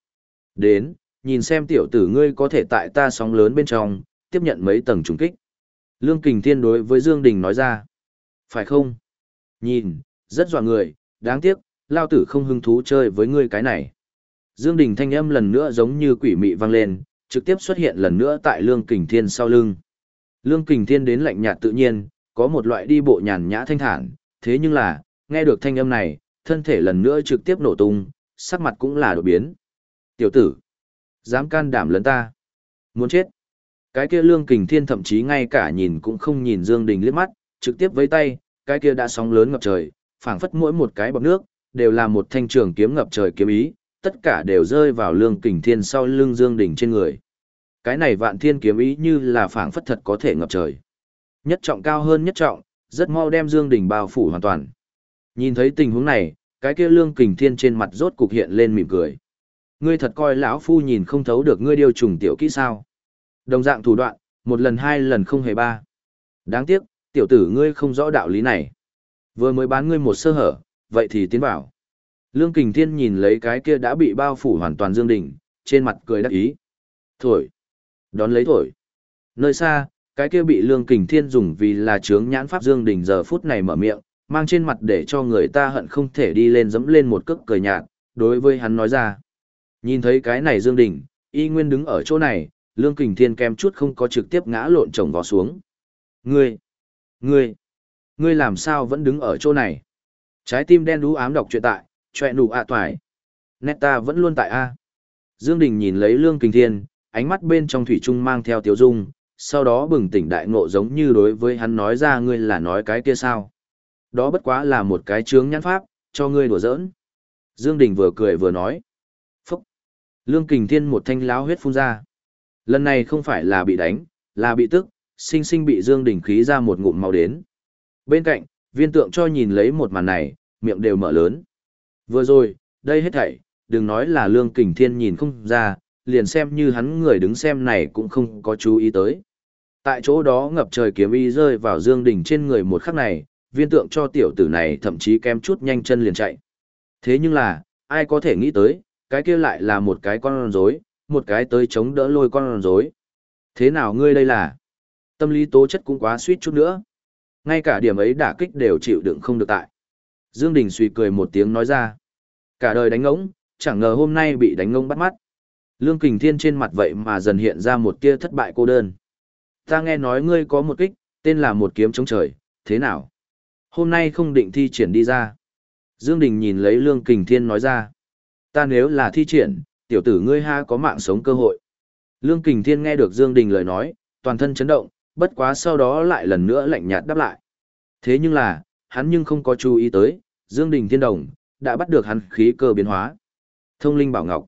Đến, nhìn xem tiểu tử ngươi có thể tại ta sóng lớn bên trong, tiếp nhận mấy tầng trùng kích. Lương Kình Thiên đối với Dương Đình nói ra. Phải không? Nhìn, rất dọa người, đáng tiếc, lao tử không hứng thú chơi với ngươi cái này. Dương Đình thanh âm lần nữa giống như quỷ mị vang lên, trực tiếp xuất hiện lần nữa tại Lương Kình Thiên sau lưng. Lương Kình Thiên đến lạnh nhạt tự nhiên, có một loại đi bộ nhàn nhã thanh thản, thế nhưng là, nghe được thanh âm này, thân thể lần nữa trực tiếp nổ tung, sắc mặt cũng là đổi biến. Tiểu tử, dám can đảm lớn ta, muốn chết. Cái kia Lương Kình Thiên thậm chí ngay cả nhìn cũng không nhìn Dương Đình liếc mắt, trực tiếp với tay, cái kia đã sóng lớn ngập trời, phảng phất mỗi một cái bọt nước, đều là một thanh trường kiếm ngập trời kiếm ý, tất cả đều rơi vào Lương Kình Thiên sau lưng Dương đỉnh trên người. Cái này vạn thiên kiếm ý như là phảng phất thật có thể ngập trời. Nhất trọng cao hơn nhất trọng, rất mau đem Dương đỉnh bao phủ hoàn toàn. Nhìn thấy tình huống này, cái kia Lương Kình Thiên trên mặt rốt cục hiện lên mỉm cười. Ngươi thật coi lão phu nhìn không thấu được ngươi điều trùng tiểu kỹ sao? Đồng dạng thủ đoạn, một lần hai lần không hề ba. Đáng tiếc, tiểu tử ngươi không rõ đạo lý này. Vừa mới bán ngươi một sơ hở, vậy thì tiến vào. Lương Kình Thiên nhìn lấy cái kia đã bị bao phủ hoàn toàn Dương Đình, trên mặt cười đắc ý. Thổi. Đón lấy thổi. Nơi xa, cái kia bị Lương Kình Thiên dùng vì là chướng nhãn pháp Dương Đình giờ phút này mở miệng, mang trên mặt để cho người ta hận không thể đi lên dẫm lên một cước cười nhạt, đối với hắn nói ra. Nhìn thấy cái này Dương Đình, y nguyên đứng ở chỗ này, Lương Kình Thiên kem chút không có trực tiếp ngã lộn chồng vào xuống. Ngươi! Ngươi! Ngươi làm sao vẫn đứng ở chỗ này? Trái tim đen đú ám đọc truyện tại, choẹ nụ ạ à. Nét ta vẫn luôn tại A. Dương Đình nhìn lấy Lương Kình Thiên, ánh mắt bên trong thủy trung mang theo tiếu dung, sau đó bừng tỉnh đại ngộ giống như đối với hắn nói ra ngươi là nói cái kia sao. Đó bất quá là một cái chướng nhãn pháp, cho ngươi đùa giỡn. Dương Đình vừa cười vừa nói. Phúc! Lương Kình Thiên một thanh láo huyết phun ra. Lần này không phải là bị đánh, là bị tức, sinh sinh bị Dương Đình khí ra một ngụm máu đến. Bên cạnh, viên tượng cho nhìn lấy một màn này, miệng đều mở lớn. Vừa rồi, đây hết thảy, đừng nói là Lương Kình Thiên nhìn không ra, liền xem như hắn người đứng xem này cũng không có chú ý tới. Tại chỗ đó ngập trời kiếm y rơi vào Dương Đình trên người một khắc này, viên tượng cho tiểu tử này thậm chí kém chút nhanh chân liền chạy. Thế nhưng là, ai có thể nghĩ tới, cái kia lại là một cái con rối, một cái tới chống đỡ lôi con rối. Thế nào ngươi đây là? Tâm lý tố chất cũng quá suýt chút nữa. Ngay cả điểm ấy đả kích đều chịu đựng không được tại. Dương Đình suy cười một tiếng nói ra. Cả đời đánh ngỗng, chẳng ngờ hôm nay bị đánh ngỗng bắt mắt. Lương Kình Thiên trên mặt vậy mà dần hiện ra một tia thất bại cô đơn. Ta nghe nói ngươi có một kích, tên là một kiếm chống trời, thế nào? Hôm nay không định thi triển đi ra. Dương Đình nhìn lấy Lương Kình Thiên nói ra. Ta nếu là thi triển, tiểu tử ngươi ha có mạng sống cơ hội. Lương Kình Thiên nghe được Dương Đình lời nói, toàn thân chấn động, bất quá sau đó lại lần nữa lạnh nhạt đáp lại. Thế nhưng là, hắn nhưng không có chú ý tới, Dương Đình Thiên Đồng, đã bắt được hắn khí cơ biến hóa. Thông linh bảo ngọc.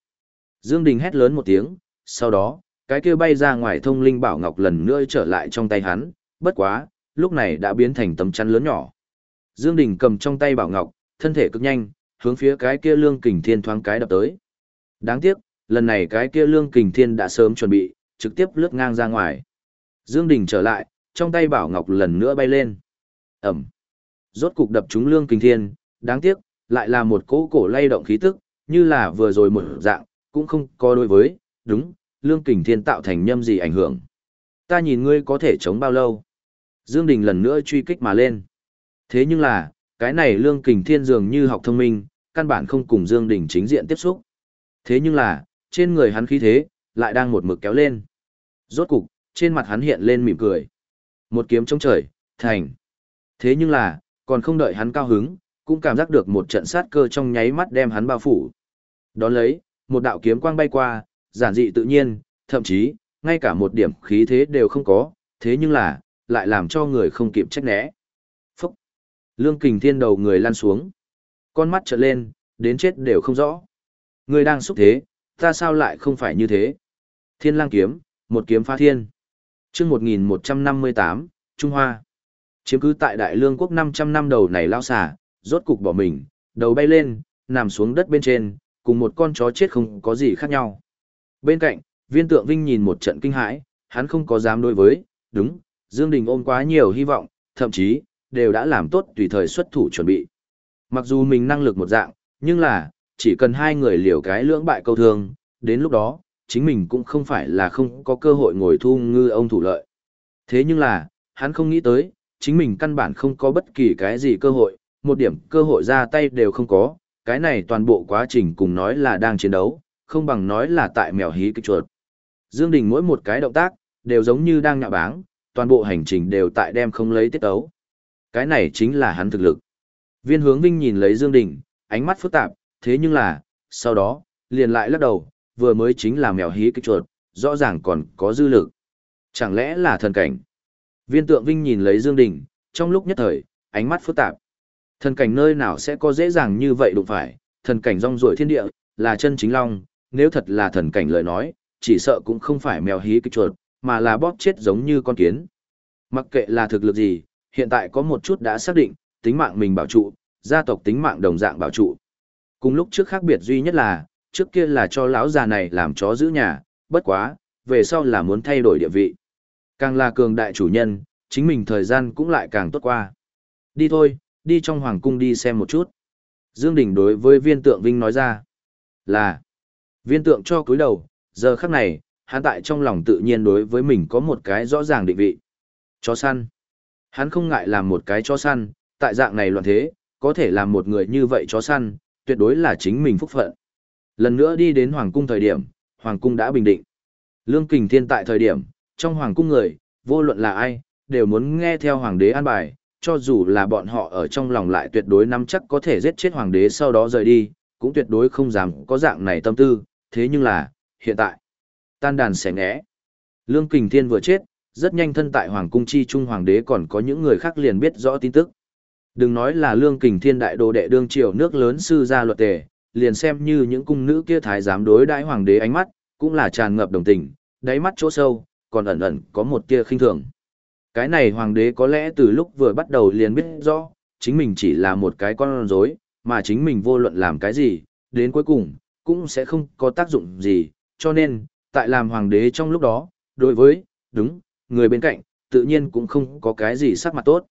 Dương Đình hét lớn một tiếng, sau đó, cái kia bay ra ngoài thông linh bảo ngọc lần nữa trở lại trong tay hắn, bất quá, lúc này đã biến thành tấm chắn lớn nhỏ. Dương Đình cầm trong tay bảo ngọc, thân thể cực nhanh, hướng phía cái kia lương kình thiên thoáng cái đập tới. Đáng tiếc, lần này cái kia lương kình thiên đã sớm chuẩn bị, trực tiếp lướt ngang ra ngoài. Dương Đình trở lại, trong tay bảo ngọc lần nữa bay lên. ầm Rốt cục đập trúng lương kình thiên, đáng tiếc, lại là một cỗ cổ lay động khí tức, như là vừa rồi một dạng, cũng không có đối với, đúng, lương kình thiên tạo thành nhâm gì ảnh hưởng. Ta nhìn ngươi có thể chống bao lâu. Dương Đình lần nữa truy kích mà lên. Thế nhưng là, cái này lương kình thiên dường như học thông minh, căn bản không cùng Dương Đình chính diện tiếp xúc. Thế nhưng là, trên người hắn khí thế, lại đang một mực kéo lên. Rốt cục, trên mặt hắn hiện lên mỉm cười. Một kiếm trong trời, thành. Thế nhưng là, còn không đợi hắn cao hứng, cũng cảm giác được một trận sát cơ trong nháy mắt đem hắn bao phủ. Đón lấy, một đạo kiếm quang bay qua, giản dị tự nhiên, thậm chí, ngay cả một điểm khí thế đều không có, thế nhưng là, lại làm cho người không kịp trách né. Phúc! Lương kình thiên đầu người lăn xuống. Con mắt trợn lên, đến chết đều không rõ. Ngươi đang xúc thế, ta sao lại không phải như thế? Thiên lang kiếm, một kiếm phá thiên. Trước 1158, Trung Hoa. Chiếm cứ tại Đại Lương quốc 500 năm đầu này lao xả, rốt cục bỏ mình, đầu bay lên, nằm xuống đất bên trên, cùng một con chó chết không có gì khác nhau. Bên cạnh, viên tượng vinh nhìn một trận kinh hãi, hắn không có dám đối với, đúng, Dương Đình ôm quá nhiều hy vọng, thậm chí, đều đã làm tốt tùy thời xuất thủ chuẩn bị. Mặc dù mình năng lực một dạng, nhưng là, chỉ cần hai người liều cái lưỡng bại câu thương, đến lúc đó, chính mình cũng không phải là không có cơ hội ngồi thu ngư ông thủ lợi. Thế nhưng là, hắn không nghĩ tới, chính mình căn bản không có bất kỳ cái gì cơ hội, một điểm cơ hội ra tay đều không có, cái này toàn bộ quá trình cùng nói là đang chiến đấu, không bằng nói là tại mèo hí kích chuột. Dương Đình mỗi một cái động tác, đều giống như đang nhạ báng, toàn bộ hành trình đều tại đem không lấy tiết ấu. Cái này chính là hắn thực lực. Viên hướng vinh nhìn lấy Dương Đình, ánh mắt phức tạp, thế nhưng là, sau đó, liền lại lắc đầu, vừa mới chính là mèo hí kích chuột, rõ ràng còn có dư lực. Chẳng lẽ là thần cảnh? Viên tượng vinh nhìn lấy Dương Đình, trong lúc nhất thời, ánh mắt phức tạp. Thần cảnh nơi nào sẽ có dễ dàng như vậy đụng phải, thần cảnh rong ruổi thiên địa, là chân chính long, nếu thật là thần cảnh lời nói, chỉ sợ cũng không phải mèo hí kích chuột, mà là bóp chết giống như con kiến. Mặc kệ là thực lực gì, hiện tại có một chút đã xác định, tính mạng mình bảo trụ, gia tộc tính mạng đồng dạng bảo trụ. Cùng lúc trước khác biệt duy nhất là, trước kia là cho lão già này làm chó giữ nhà, bất quá, về sau là muốn thay đổi địa vị. Càng là cường đại chủ nhân, chính mình thời gian cũng lại càng tốt qua. Đi thôi, đi trong hoàng cung đi xem một chút. Dương Đình đối với viên tượng Vinh nói ra, là, viên tượng cho cúi đầu, giờ khắc này, hắn tại trong lòng tự nhiên đối với mình có một cái rõ ràng định vị. Chó săn. Hắn không ngại làm một cái chó săn, tại dạng này loạn thế, có thể làm một người như vậy chó săn, tuyệt đối là chính mình phúc phận. Lần nữa đi đến Hoàng cung thời điểm, Hoàng cung đã bình định. Lương Kình Thiên tại thời điểm, trong Hoàng cung người, vô luận là ai, đều muốn nghe theo Hoàng đế an bài, cho dù là bọn họ ở trong lòng lại tuyệt đối nắm chắc có thể giết chết Hoàng đế sau đó rời đi, cũng tuyệt đối không dám có dạng này tâm tư, thế nhưng là, hiện tại, tan đàn sẽ ngẽ. Lương Kình Thiên vừa chết, rất nhanh thân tại Hoàng cung chi trung Hoàng đế còn có những người khác liền biết rõ tin tức. Đừng nói là Lương Kình Thiên đại đồ đệ đương triều nước lớn sư gia luật tề, liền xem như những cung nữ kia thái giám đối đãi hoàng đế ánh mắt, cũng là tràn ngập đồng tình, đáy mắt chỗ sâu, còn ẩn ẩn có một tia khinh thường. Cái này hoàng đế có lẽ từ lúc vừa bắt đầu liền biết rõ, chính mình chỉ là một cái con rối, mà chính mình vô luận làm cái gì, đến cuối cùng, cũng sẽ không có tác dụng gì, cho nên, tại làm hoàng đế trong lúc đó, đối với, đúng, người bên cạnh, tự nhiên cũng không có cái gì sắc mặt tốt.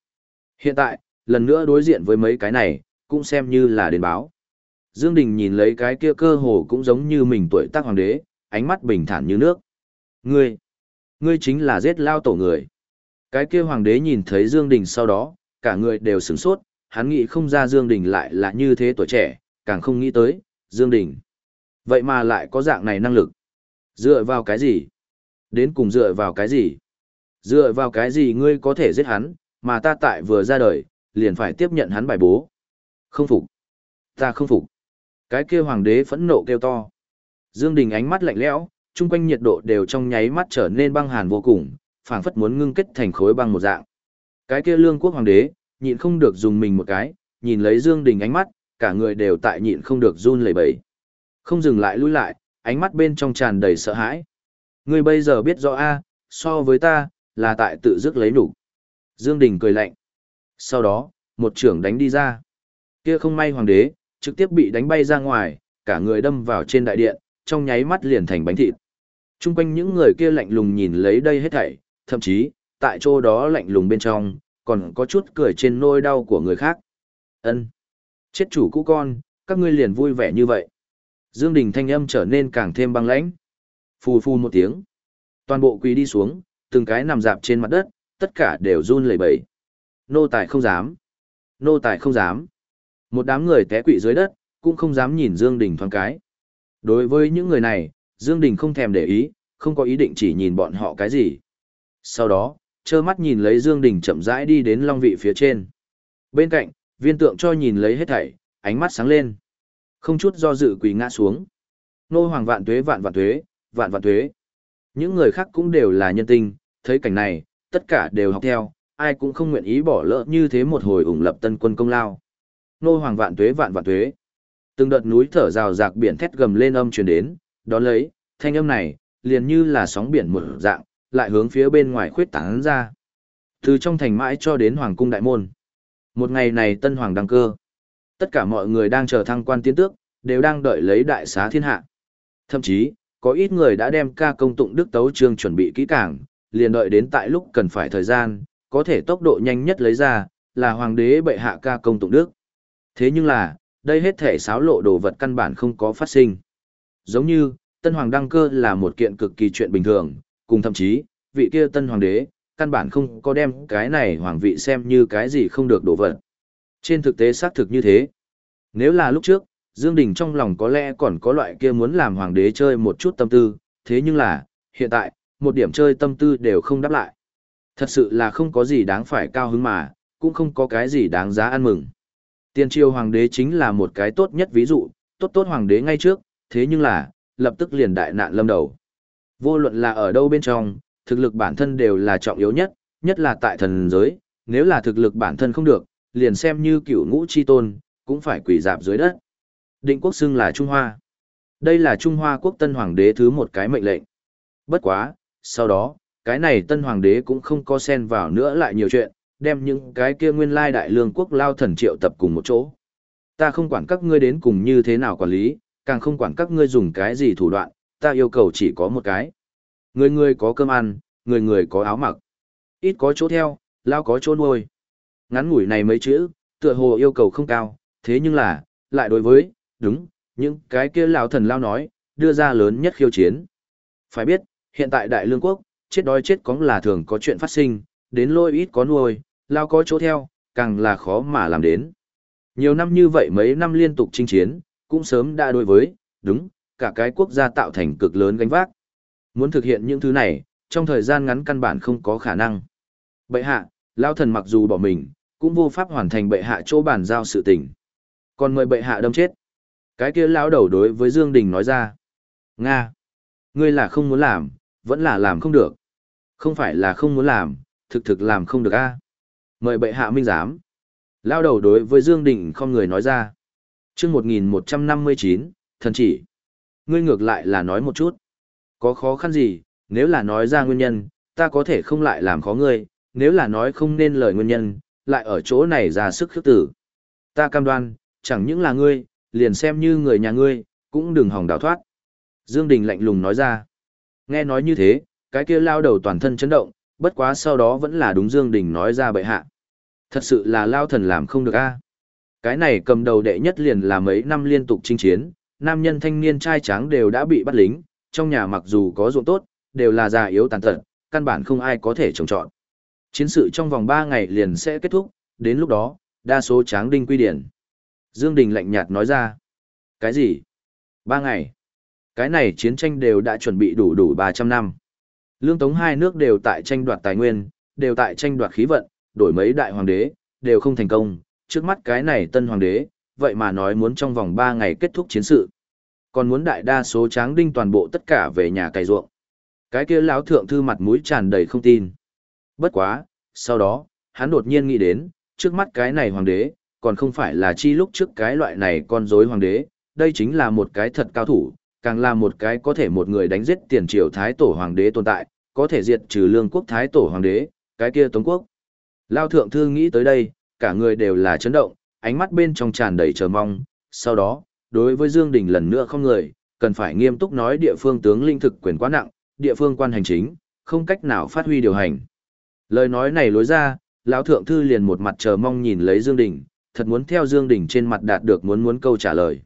Hiện tại, lần nữa đối diện với mấy cái này, cũng xem như là đền báo. Dương Đình nhìn lấy cái kia cơ hồ cũng giống như mình tuổi tác hoàng đế, ánh mắt bình thản như nước. Ngươi, ngươi chính là giết lao tổ người. Cái kia hoàng đế nhìn thấy Dương Đình sau đó, cả người đều sửng sốt, hắn nghĩ không ra Dương Đình lại là như thế tuổi trẻ, càng không nghĩ tới, Dương Đình. Vậy mà lại có dạng này năng lực. Dựa vào cái gì? Đến cùng dựa vào cái gì? Dựa vào cái gì ngươi có thể giết hắn, mà ta tại vừa ra đời, liền phải tiếp nhận hắn bài bố. Không phục. Ta không phục. Cái kia hoàng đế phẫn nộ kêu to. Dương Đình ánh mắt lạnh lẽo, chung quanh nhiệt độ đều trong nháy mắt trở nên băng hàn vô cùng, phảng phất muốn ngưng kết thành khối băng một dạng. Cái kia lương quốc hoàng đế, nhịn không được dùng mình một cái, nhìn lấy Dương Đình ánh mắt, cả người đều tại nhịn không được run lẩy bẩy. Không dừng lại lùi lại, ánh mắt bên trong tràn đầy sợ hãi. Ngươi bây giờ biết rõ a, so với ta, là tại tự dứt lấy đủ. Dương Đình cười lạnh. Sau đó, một trưởng đánh đi ra. Kia không may hoàng đế, trực tiếp bị đánh bay ra ngoài, cả người đâm vào trên đại điện, trong nháy mắt liền thành bánh thịt. Trung quanh những người kia lạnh lùng nhìn lấy đây hết thảy, thậm chí, tại chỗ đó lạnh lùng bên trong, còn có chút cười trên nôi đau của người khác. Ân, Chết chủ cũ con, các ngươi liền vui vẻ như vậy. Dương Đình thanh âm trở nên càng thêm băng lãnh. Phù phù một tiếng. Toàn bộ quỳ đi xuống, từng cái nằm dạp trên mặt đất, tất cả đều run lẩy bẩy. Nô tài không dám. Nô tài không dám. Một đám người té quỵ dưới đất, cũng không dám nhìn Dương Đình thoáng cái. Đối với những người này, Dương Đình không thèm để ý, không có ý định chỉ nhìn bọn họ cái gì. Sau đó, trơ mắt nhìn lấy Dương Đình chậm rãi đi đến long vị phía trên. Bên cạnh, viên tượng cho nhìn lấy hết thảy, ánh mắt sáng lên. Không chút do dự quỳ ngã xuống. Nô hoàng vạn tuế vạn vạn tuế, vạn vạn tuế. Những người khác cũng đều là nhân tinh, thấy cảnh này, tất cả đều học theo, ai cũng không nguyện ý bỏ lỡ như thế một hồi ủng lập tân quân công lao nô hoàng vạn tuế vạn vạn tuế. Từng đợt núi thở rào rạc biển thét gầm lên âm truyền đến, đó lấy, thanh âm này, liền như là sóng biển mở dạng, lại hướng phía bên ngoài khuyết tán ra. Từ trong thành mãi cho đến hoàng cung đại môn. Một ngày này tân hoàng đăng cơ. Tất cả mọi người đang chờ thăng quan tiến tước, đều đang đợi lấy đại xá thiên hạ. Thậm chí, có ít người đã đem ca công tụng đức tấu trương chuẩn bị kỹ càng, liền đợi đến tại lúc cần phải thời gian, có thể tốc độ nhanh nhất lấy ra, là hoàng đế bệ hạ ca công tụng đức. Thế nhưng là, đây hết thể xáo lộ đồ vật căn bản không có phát sinh. Giống như, tân hoàng đăng cơ là một kiện cực kỳ chuyện bình thường, cùng thậm chí, vị kia tân hoàng đế, căn bản không có đem cái này hoàng vị xem như cái gì không được đổ vật. Trên thực tế xác thực như thế. Nếu là lúc trước, Dương Đình trong lòng có lẽ còn có loại kia muốn làm hoàng đế chơi một chút tâm tư, thế nhưng là, hiện tại, một điểm chơi tâm tư đều không đáp lại. Thật sự là không có gì đáng phải cao hứng mà, cũng không có cái gì đáng giá ăn mừng. Tiên triều hoàng đế chính là một cái tốt nhất ví dụ, tốt tốt hoàng đế ngay trước, thế nhưng là, lập tức liền đại nạn lâm đầu. Vô luận là ở đâu bên trong, thực lực bản thân đều là trọng yếu nhất, nhất là tại thần giới, nếu là thực lực bản thân không được, liền xem như cựu ngũ chi tôn, cũng phải quỷ dạp dưới đất. Định quốc xưng là Trung Hoa. Đây là Trung Hoa quốc tân hoàng đế thứ một cái mệnh lệnh. Bất quá, sau đó, cái này tân hoàng đế cũng không có xen vào nữa lại nhiều chuyện, đem những cái kia nguyên lai đại lương quốc lao thần triệu tập cùng một chỗ. Ta không quản các ngươi đến cùng như thế nào quản lý, càng không quản các ngươi dùng cái gì thủ đoạn, ta yêu cầu chỉ có một cái. Người người có cơm ăn, người người có áo mặc. Ít có chỗ theo, lao có chỗ nuôi. Ngắn ngủi này mấy chữ, tựa hồ yêu cầu không cao, thế nhưng là, lại đối với, đúng, những cái kia lão thần lao nói, đưa ra lớn nhất khiêu chiến. Phải biết, hiện tại đại lương quốc, chết đói chết cóng là thường có chuyện phát sinh, đến lôi ít có nuôi, lao có chỗ theo, càng là khó mà làm đến. Nhiều năm như vậy mấy năm liên tục chinh chiến, cũng sớm đã đối với, đúng, cả cái quốc gia tạo thành cực lớn gánh vác. Muốn thực hiện những thứ này, trong thời gian ngắn căn bản không có khả năng. Bệ hạ, lao thần mặc dù bỏ mình, cũng vô pháp hoàn thành bệ hạ chỗ bản giao sự tình. Còn mời bệ hạ đâm chết. Cái kia lão đầu đối với Dương Đình nói ra. Nga! Ngươi là không muốn làm, vẫn là làm không được. Không phải là không muốn làm, thực thực làm không được a. Mời bệ hạ minh giám. Lao đầu đối với Dương Đình không người nói ra. Trước 1159, thần chỉ. Ngươi ngược lại là nói một chút. Có khó khăn gì, nếu là nói ra nguyên nhân, ta có thể không lại làm khó ngươi, nếu là nói không nên lời nguyên nhân, lại ở chỗ này ra sức khước tử. Ta cam đoan, chẳng những là ngươi, liền xem như người nhà ngươi, cũng đừng hòng đào thoát. Dương Đình lạnh lùng nói ra. Nghe nói như thế, cái kia lao đầu toàn thân chấn động, bất quá sau đó vẫn là đúng Dương Đình nói ra bệ hạ. Thật sự là lao thần làm không được a. Cái này cầm đầu đệ nhất liền là mấy năm liên tục chinh chiến, nam nhân thanh niên trai tráng đều đã bị bắt lính, trong nhà mặc dù có ruộng tốt, đều là già yếu tàn tật, căn bản không ai có thể trồng trọt. Chiến sự trong vòng 3 ngày liền sẽ kết thúc, đến lúc đó, đa số tráng đinh quy điển. Dương Đình lạnh nhạt nói ra. Cái gì? 3 ngày. Cái này chiến tranh đều đã chuẩn bị đủ đủ 300 năm. Lương Tống hai nước đều tại tranh đoạt tài nguyên, đều tại tranh đoạt khí vận, đổi mấy đại hoàng đế, đều không thành công. Trước mắt cái này tân hoàng đế, vậy mà nói muốn trong vòng 3 ngày kết thúc chiến sự. Còn muốn đại đa số tráng đinh toàn bộ tất cả về nhà cày ruộng. Cái kia lão thượng thư mặt mũi tràn đầy không tin. Bất quá, sau đó, hắn đột nhiên nghĩ đến, trước mắt cái này hoàng đế, còn không phải là chi lúc trước cái loại này con rối hoàng đế, đây chính là một cái thật cao thủ, càng là một cái có thể một người đánh giết tiền triều thái tổ hoàng đế tồn tại, có thể diệt trừ lương quốc thái tổ hoàng đế, cái kia tống quốc. Lao thượng thư nghĩ tới đây, cả người đều là chấn động, ánh mắt bên trong tràn đầy chờ mong, sau đó, đối với Dương Đình lần nữa không người, cần phải nghiêm túc nói địa phương tướng linh thực quyền quá nặng, địa phương quan hành chính, không cách nào phát huy điều hành. Lời nói này lối ra, lão thượng thư liền một mặt chờ mong nhìn lấy Dương Đình, thật muốn theo Dương Đình trên mặt đạt được muốn muốn câu trả lời.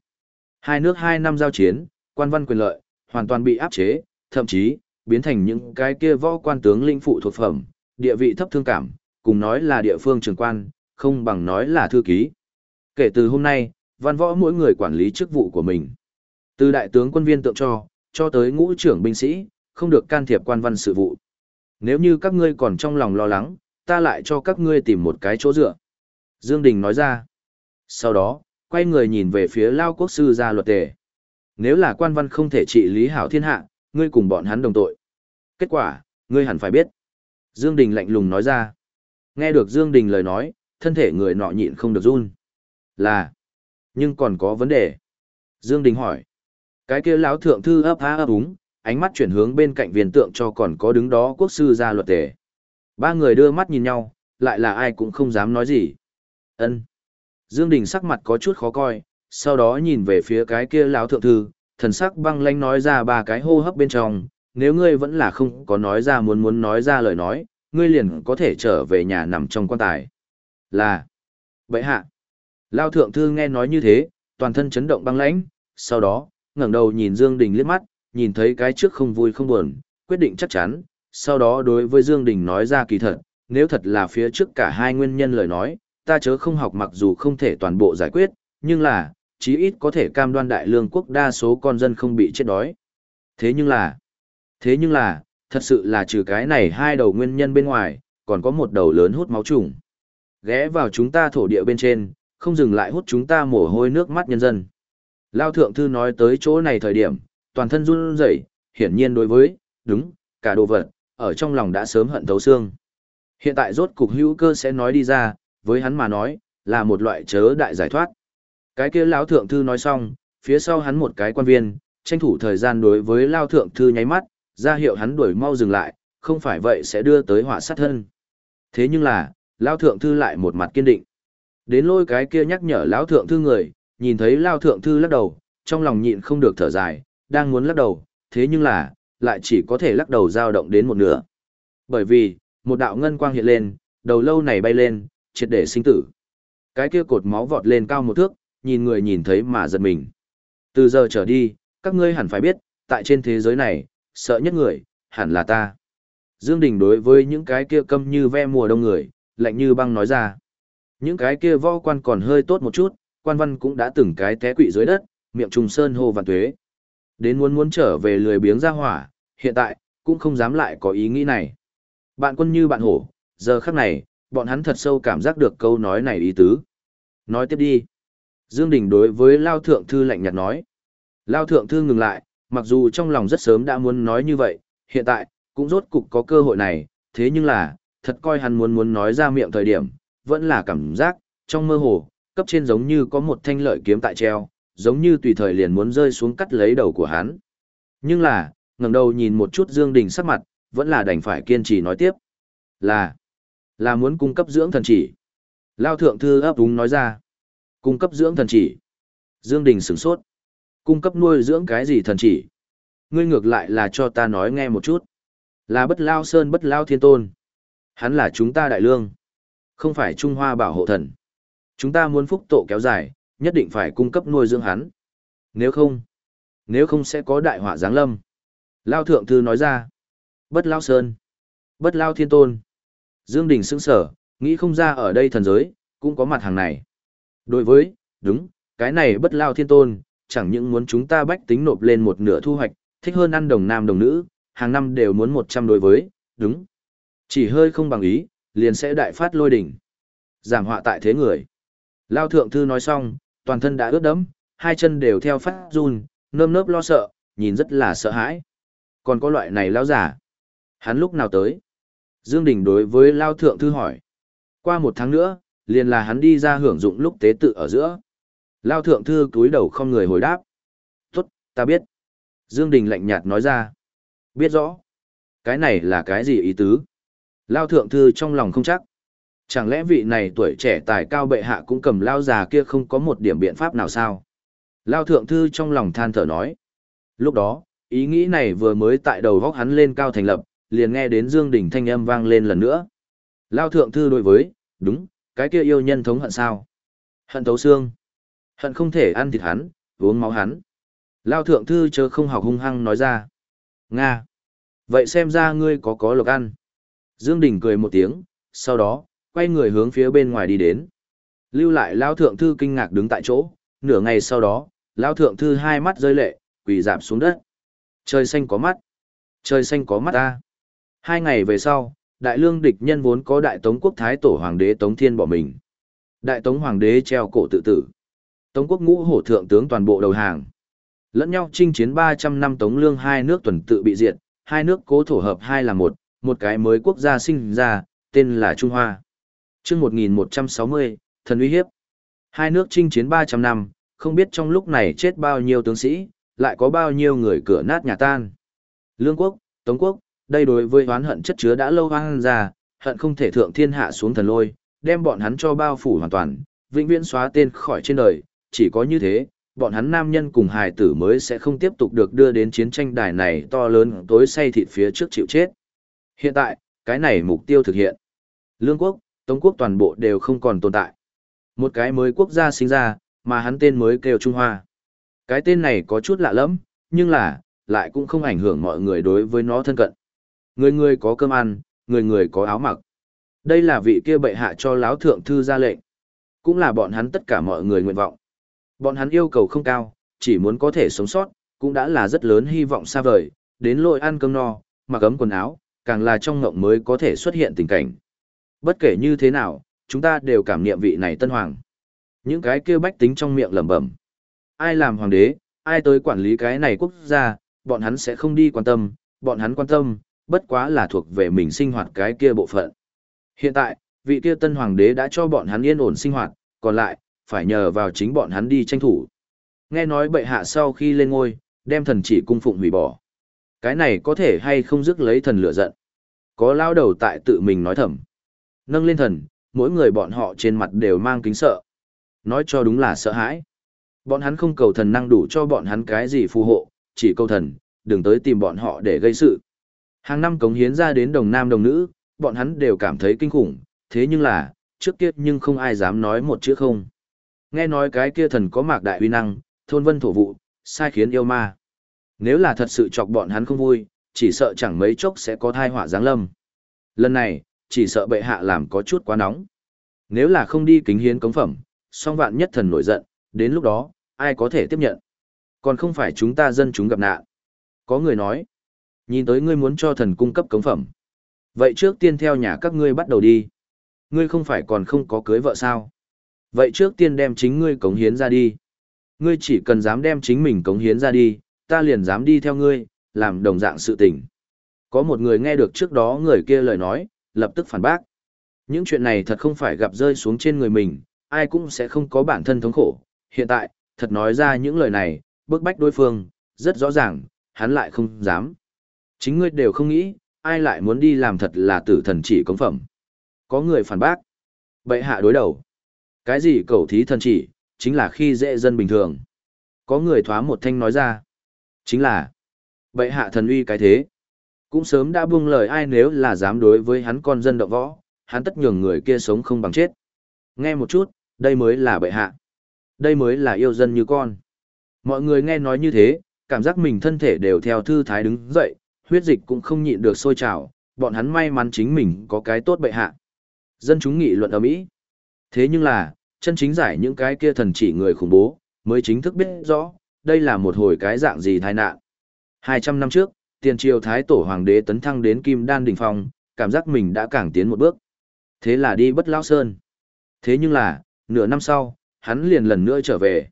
Hai nước hai năm giao chiến, quan văn quyền lợi, hoàn toàn bị áp chế, thậm chí, biến thành những cái kia võ quan tướng linh phụ thuộc phẩm, địa vị thấp thương cảm, cùng nói là địa phương trưởng quan, không bằng nói là thư ký. Kể từ hôm nay, văn võ mỗi người quản lý chức vụ của mình. Từ đại tướng quân viên tượng cho, cho tới ngũ trưởng binh sĩ, không được can thiệp quan văn sự vụ. Nếu như các ngươi còn trong lòng lo lắng, ta lại cho các ngươi tìm một cái chỗ dựa. Dương Đình nói ra. Sau đó, quay người nhìn về phía Lao Quốc sư ra luật tề. Nếu là quan văn không thể trị lý hảo thiên hạ, ngươi cùng bọn hắn đồng tội. Kết quả, ngươi hẳn phải biết. Dương Đình lạnh lùng nói ra. Nghe được Dương Đình lời nói, thân thể người nọ nhịn không được run. Là, nhưng còn có vấn đề. Dương Đình hỏi. Cái kia lão thượng thư ấp há ấp úng, ánh mắt chuyển hướng bên cạnh viên tượng cho còn có đứng đó quốc sư ra luật tề. Ba người đưa mắt nhìn nhau, lại là ai cũng không dám nói gì. Ân. Dương Đình sắc mặt có chút khó coi, sau đó nhìn về phía cái kia lão thượng thư, thần sắc băng lãnh nói ra ba cái hô hấp bên trong, nếu ngươi vẫn là không có nói ra muốn muốn nói ra lời nói, ngươi liền có thể trở về nhà nằm trong quan tài. Là. Vậy hạ. Lão thượng thư nghe nói như thế, toàn thân chấn động băng lãnh, sau đó, ngẩng đầu nhìn Dương Đình liếc mắt, nhìn thấy cái trước không vui không buồn, quyết định chắc chắn, sau đó đối với Dương Đình nói ra kỳ thật, nếu thật là phía trước cả hai nguyên nhân lời nói, ta chớ không học mặc dù không thể toàn bộ giải quyết, nhưng là, chí ít có thể cam đoan đại lương quốc đa số con dân không bị chết đói. Thế nhưng là, thế nhưng là, thật sự là trừ cái này hai đầu nguyên nhân bên ngoài, còn có một đầu lớn hút máu trùng. Ghé vào chúng ta thổ địa bên trên, không dừng lại hút chúng ta mồ hôi nước mắt nhân dân. Lao thượng thư nói tới chỗ này thời điểm, toàn thân run rẩy, hiển nhiên đối với, đúng, cả đồ vật, ở trong lòng đã sớm hận thấu xương. Hiện tại rốt cục hữu cơ sẽ nói đi ra, với hắn mà nói, là một loại chớ đại giải thoát. Cái kia lão thượng thư nói xong, phía sau hắn một cái quan viên, tranh thủ thời gian đối với lao thượng thư nháy mắt, ra hiệu hắn đuổi mau dừng lại, không phải vậy sẽ đưa tới họa sát thân. Thế nhưng là, lao thượng thư lại một mặt kiên định. Đến lôi cái kia nhắc nhở lão thượng thư người, nhìn thấy lao thượng thư lắc đầu, trong lòng nhịn không được thở dài, đang muốn lắc đầu, thế nhưng là, lại chỉ có thể lắc đầu dao động đến một nửa. Bởi vì, một đạo ngân quang hiện lên, đầu lâu này bay lên, triệt để sinh tử. Cái kia cột máu vọt lên cao một thước, nhìn người nhìn thấy mà giật mình. Từ giờ trở đi, các ngươi hẳn phải biết, tại trên thế giới này, sợ nhất người, hẳn là ta. Dương Đình đối với những cái kia câm như ve mùa đông người, lạnh như băng nói ra. Những cái kia võ quan còn hơi tốt một chút, quan văn cũng đã từng cái té quỵ dưới đất, miệng trùng sơn hô vạn tuế. Đến muốn muốn trở về lười biếng ra hỏa, hiện tại, cũng không dám lại có ý nghĩ này. Bạn quân như bạn hổ, giờ khắc này, bọn hắn thật sâu cảm giác được câu nói này ý tứ. Nói tiếp đi. Dương Đình đối với Lao Thượng Thư lạnh nhạt nói. Lao Thượng Thư ngừng lại, mặc dù trong lòng rất sớm đã muốn nói như vậy, hiện tại, cũng rốt cục có cơ hội này, thế nhưng là, thật coi hắn muốn muốn nói ra miệng thời điểm, vẫn là cảm giác, trong mơ hồ, cấp trên giống như có một thanh lợi kiếm tại treo, giống như tùy thời liền muốn rơi xuống cắt lấy đầu của hắn. Nhưng là, ngẩng đầu nhìn một chút Dương Đình sắc mặt, vẫn là đành phải kiên trì nói tiếp. Là, là muốn cung cấp dưỡng thần chỉ. Lao thượng thư ấp úng nói ra. Cung cấp dưỡng thần chỉ. Dương Đình sửng sốt. Cung cấp nuôi dưỡng cái gì thần chỉ? Ngươi ngược lại là cho ta nói nghe một chút. Là bất lao sơn bất lao thiên tôn. Hắn là chúng ta đại lương. Không phải Trung Hoa bảo hộ thần. Chúng ta muốn phúc tổ kéo dài, nhất định phải cung cấp nuôi dưỡng hắn. Nếu không, nếu không sẽ có đại họa giáng lâm. Lao thượng thư nói ra. Bất lao sơn. Bất lao thiên tôn. Dương Đình sững sở, nghĩ không ra ở đây thần giới, cũng có mặt hàng này. Đối với, đúng, cái này bất lao thiên tôn, chẳng những muốn chúng ta bách tính nộp lên một nửa thu hoạch, thích hơn ăn đồng nam đồng nữ, hàng năm đều muốn 100 đối với, đúng. Chỉ hơi không bằng ý, liền sẽ đại phát lôi đỉnh. Giảm họa tại thế người. Lao thượng thư nói xong, toàn thân đã ướt đẫm, hai chân đều theo phát run, nơm nớp lo sợ, nhìn rất là sợ hãi. Còn có loại này lao giả. Hắn lúc nào tới? Dương Đình đối với Lao thượng thư hỏi. Qua một tháng nữa, liền là hắn đi ra hưởng dụng lúc tế tự ở giữa. Lao thượng thư cúi đầu không người hồi đáp. Tốt, ta biết. Dương Đình lạnh nhạt nói ra. Biết rõ. Cái này là cái gì ý tứ? Lao thượng thư trong lòng không chắc. Chẳng lẽ vị này tuổi trẻ tài cao bệ hạ cũng cầm lao già kia không có một điểm biện pháp nào sao? Lao thượng thư trong lòng than thở nói. Lúc đó, ý nghĩ này vừa mới tại đầu góc hắn lên cao thành lập, liền nghe đến Dương Đình thanh âm vang lên lần nữa. Lao thượng thư đối với, đúng, cái kia yêu nhân thống hận sao? Hận thấu xương. Hận không thể ăn thịt hắn, uống máu hắn. Lao thượng thư chớ không học hung hăng nói ra. Nga. Vậy xem ra ngươi có có lộc ăn. Dương Đình cười một tiếng, sau đó, quay người hướng phía bên ngoài đi đến. Lưu lại Lao thượng thư kinh ngạc đứng tại chỗ, nửa ngày sau đó, Lao thượng thư hai mắt rơi lệ, quỳ dạp xuống đất. Trời xanh có mắt. Trời xanh có mắt ta. Hai ngày về sau, đại lương địch nhân vốn có đại tống quốc thái tổ hoàng đế tống thiên bỏ mình. Đại tống hoàng đế treo cổ tự tử. Tống quốc ngũ hổ thượng tướng toàn bộ đầu hàng. Lẫn nhau chinh chiến 300 năm tống lương hai nước tuần tự bị diệt, hai nước cố thổ hợp hai là một, một cái mới quốc gia sinh ra, tên là Trung Hoa. Trước 1160, thần uy hiếp. Hai nước chinh chiến 300 năm, không biết trong lúc này chết bao nhiêu tướng sĩ, lại có bao nhiêu người cửa nát nhà tan. Lương quốc, Tống quốc, đây đối với oán hận chất chứa đã lâu hoang ra, hận không thể thượng thiên hạ xuống thần lôi, đem bọn hắn cho bao phủ hoàn toàn, vĩnh viễn xóa tên khỏi trên đời, chỉ có như thế, bọn hắn nam nhân cùng hài tử mới sẽ không tiếp tục được đưa đến chiến tranh đài này to lớn tối say thịt phía trước chịu chết. Hiện tại, cái này mục tiêu thực hiện. Lương quốc, Tống quốc toàn bộ đều không còn tồn tại. Một cái mới quốc gia sinh ra, mà hắn tên mới kêu Trung Hoa. Cái tên này có chút lạ lắm, nhưng là, lại cũng không ảnh hưởng mọi người đối với nó thân cận. Người người có cơm ăn, người người có áo mặc. Đây là vị kia bệ hạ cho láo thượng thư ra lệnh. Cũng là bọn hắn tất cả mọi người nguyện vọng. Bọn hắn yêu cầu không cao, chỉ muốn có thể sống sót, cũng đã là rất lớn hy vọng xa vời, đến lội ăn cơm no, mặc ấm quần áo, càng là trong ngộng mới có thể xuất hiện tình cảnh. Bất kể như thế nào, chúng ta đều cảm niệm vị này tân hoàng. Những cái kia bách tính trong miệng lẩm bẩm. Ai làm hoàng đế, ai tới quản lý cái này quốc gia, bọn hắn sẽ không đi quan tâm, bọn hắn quan tâm, bất quá là thuộc về mình sinh hoạt cái kia bộ phận. Hiện tại, vị kia tân hoàng đế đã cho bọn hắn yên ổn sinh hoạt, còn lại, phải nhờ vào chính bọn hắn đi tranh thủ. Nghe nói bệ hạ sau khi lên ngôi, đem thần chỉ cung phụng hủy bỏ. Cái này có thể hay không dứt lấy thần lửa giận. Có lao đầu tại tự mình nói thầm. Nâng lên thần, mỗi người bọn họ trên mặt đều mang kính sợ. Nói cho đúng là sợ hãi. Bọn hắn không cầu thần năng đủ cho bọn hắn cái gì phù hộ, chỉ cầu thần, đừng tới tìm bọn họ để gây sự. Hàng năm cống hiến ra đến đồng nam đồng nữ, bọn hắn đều cảm thấy kinh khủng, thế nhưng là, trước kia nhưng không ai dám nói một chữ không. Nghe nói cái kia thần có mạc đại uy năng, thôn vân thổ vụ, sai khiến yêu ma. Nếu là thật sự chọc bọn hắn không vui, chỉ sợ chẳng mấy chốc sẽ có thai họa giáng lâm. Lần này, chỉ sợ bệ hạ làm có chút quá nóng. Nếu là không đi kính hiến cống phẩm, song vạn nhất thần nổi giận, đến lúc đó, ai có thể tiếp nhận. Còn không phải chúng ta dân chúng gặp nạn. Có người nói, nhìn tới ngươi muốn cho thần cung cấp cống phẩm. Vậy trước tiên theo nhà các ngươi bắt đầu đi. Ngươi không phải còn không có cưới vợ sao? Vậy trước tiên đem chính ngươi cống hiến ra đi. Ngươi chỉ cần dám đem chính mình cống hiến ra đi, ta liền dám đi theo ngươi, làm đồng dạng sự tình. Có một người nghe được trước đó người kia lời nói, lập tức phản bác. Những chuyện này thật không phải gặp rơi xuống trên người mình, ai cũng sẽ không có bản thân thống khổ. Hiện tại, thật nói ra những lời này, bức bách đối phương, rất rõ ràng, hắn lại không dám. Chính ngươi đều không nghĩ, ai lại muốn đi làm thật là tử thần chỉ cống phẩm. Có người phản bác. Bệ hạ đối đầu. Cái gì cầu thí thần chỉ, chính là khi dễ dân bình thường. Có người thoá một thanh nói ra. Chính là, bệ hạ thần uy cái thế. Cũng sớm đã buông lời ai nếu là dám đối với hắn con dân động võ, hắn tất nhường người kia sống không bằng chết. Nghe một chút, đây mới là bệ hạ. Đây mới là yêu dân như con. Mọi người nghe nói như thế, cảm giác mình thân thể đều theo thư thái đứng dậy, huyết dịch cũng không nhịn được sôi trào, bọn hắn may mắn chính mình có cái tốt bệ hạ. Dân chúng nghị luận ở Mỹ. Thế nhưng là, chân chính giải những cái kia thần chỉ người khủng bố, mới chính thức biết rõ, đây là một hồi cái dạng gì tai nạn. 200 năm trước, tiền triều thái tổ hoàng đế tấn thăng đến kim đan đỉnh phong, cảm giác mình đã càng tiến một bước. Thế là đi bất lao sơn. Thế nhưng là, nửa năm sau, hắn liền lần nữa trở về.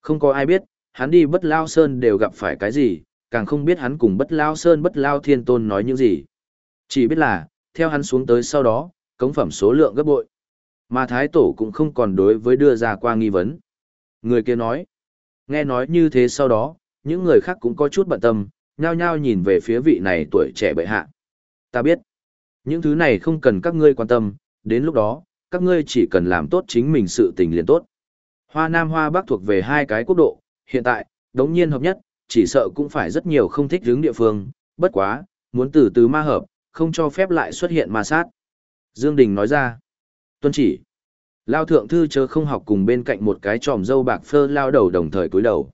Không có ai biết, hắn đi bất lao sơn đều gặp phải cái gì, càng không biết hắn cùng bất lao sơn bất lao thiên tôn nói những gì. Chỉ biết là, theo hắn xuống tới sau đó, cống phẩm số lượng gấp bội. Mà thái tổ cũng không còn đối với đưa ra qua nghi vấn. Người kia nói, nghe nói như thế sau đó, những người khác cũng có chút bận tâm, nhao nhao nhìn về phía vị này tuổi trẻ bệ hạ. Ta biết, những thứ này không cần các ngươi quan tâm, đến lúc đó, các ngươi chỉ cần làm tốt chính mình sự tình liền tốt. Hoa Nam Hoa Bắc thuộc về hai cái quốc độ, hiện tại, đống nhiên hợp nhất, chỉ sợ cũng phải rất nhiều không thích hướng địa phương, bất quá, muốn từ từ ma hợp, không cho phép lại xuất hiện ma sát. Dương Đình nói ra, tuân chỉ. Lao thượng thư chớ không học cùng bên cạnh một cái tròm dâu bạc phơ lao đầu đồng thời cúi đầu.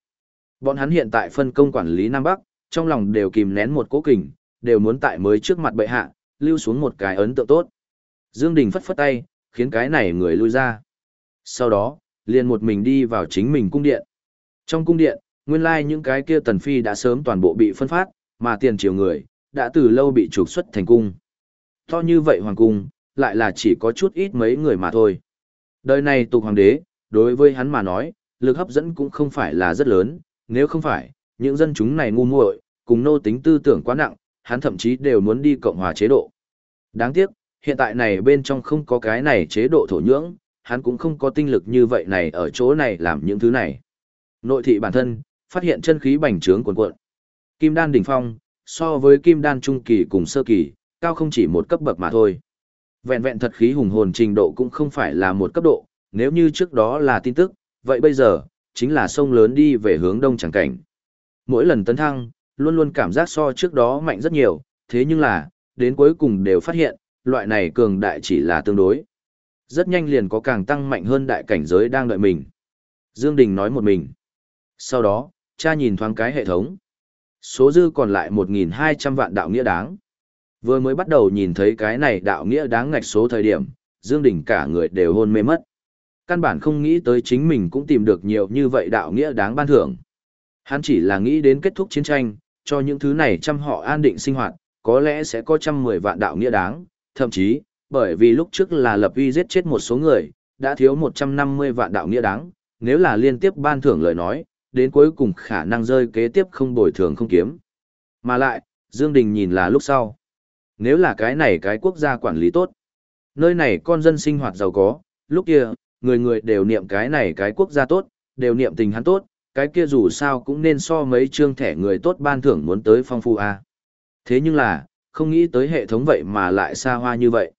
Bọn hắn hiện tại phân công quản lý Nam Bắc, trong lòng đều kìm nén một cố kình, đều muốn tại mới trước mặt bệ hạ, lưu xuống một cái ấn tượng tốt. Dương Đình phất phất tay, khiến cái này người lui ra. Sau đó, liền một mình đi vào chính mình cung điện. Trong cung điện, nguyên lai những cái kia tần phi đã sớm toàn bộ bị phân phát, mà tiền triều người, đã từ lâu bị trục xuất thành cung. To như vậy hoàng cung, lại là chỉ có chút ít mấy người mà thôi. Đời này tục hoàng đế, đối với hắn mà nói, lực hấp dẫn cũng không phải là rất lớn, nếu không phải, những dân chúng này ngu muội, cùng nô tính tư tưởng quá nặng, hắn thậm chí đều muốn đi cộng hòa chế độ. Đáng tiếc, hiện tại này bên trong không có cái này chế độ thổ nhưỡng, hắn cũng không có tinh lực như vậy này ở chỗ này làm những thứ này. Nội thị bản thân, phát hiện chân khí bành trướng cuồn cuộn. Kim đan đỉnh phong, so với kim đan trung kỳ cùng sơ kỳ, cao không chỉ một cấp bậc mà thôi. Vẹn vẹn thật khí hùng hồn trình độ cũng không phải là một cấp độ, nếu như trước đó là tin tức, vậy bây giờ, chính là sông lớn đi về hướng đông chẳng cảnh. Mỗi lần tấn thăng, luôn luôn cảm giác so trước đó mạnh rất nhiều, thế nhưng là, đến cuối cùng đều phát hiện, loại này cường đại chỉ là tương đối. Rất nhanh liền có càng tăng mạnh hơn đại cảnh giới đang đợi mình. Dương Đình nói một mình. Sau đó, cha nhìn thoáng cái hệ thống. Số dư còn lại 1.200 vạn đạo nghĩa đáng. Vừa mới bắt đầu nhìn thấy cái này đạo nghĩa đáng ngạch số thời điểm, Dương Đình cả người đều hôn mê mất. Căn bản không nghĩ tới chính mình cũng tìm được nhiều như vậy đạo nghĩa đáng ban thưởng. Hắn chỉ là nghĩ đến kết thúc chiến tranh, cho những thứ này trăm họ an định sinh hoạt, có lẽ sẽ có trăm mười vạn đạo nghĩa đáng, thậm chí, bởi vì lúc trước là lập uy giết chết một số người, đã thiếu 150 vạn đạo nghĩa đáng, nếu là liên tiếp ban thưởng lời nói, đến cuối cùng khả năng rơi kế tiếp không bồi thường không kiếm. Mà lại, Dương Đình nhìn là lúc sau. Nếu là cái này cái quốc gia quản lý tốt, nơi này con dân sinh hoạt giàu có, lúc kia, người người đều niệm cái này cái quốc gia tốt, đều niệm tình hắn tốt, cái kia dù sao cũng nên so mấy trương thẻ người tốt ban thưởng muốn tới phong phu a. Thế nhưng là, không nghĩ tới hệ thống vậy mà lại xa hoa như vậy.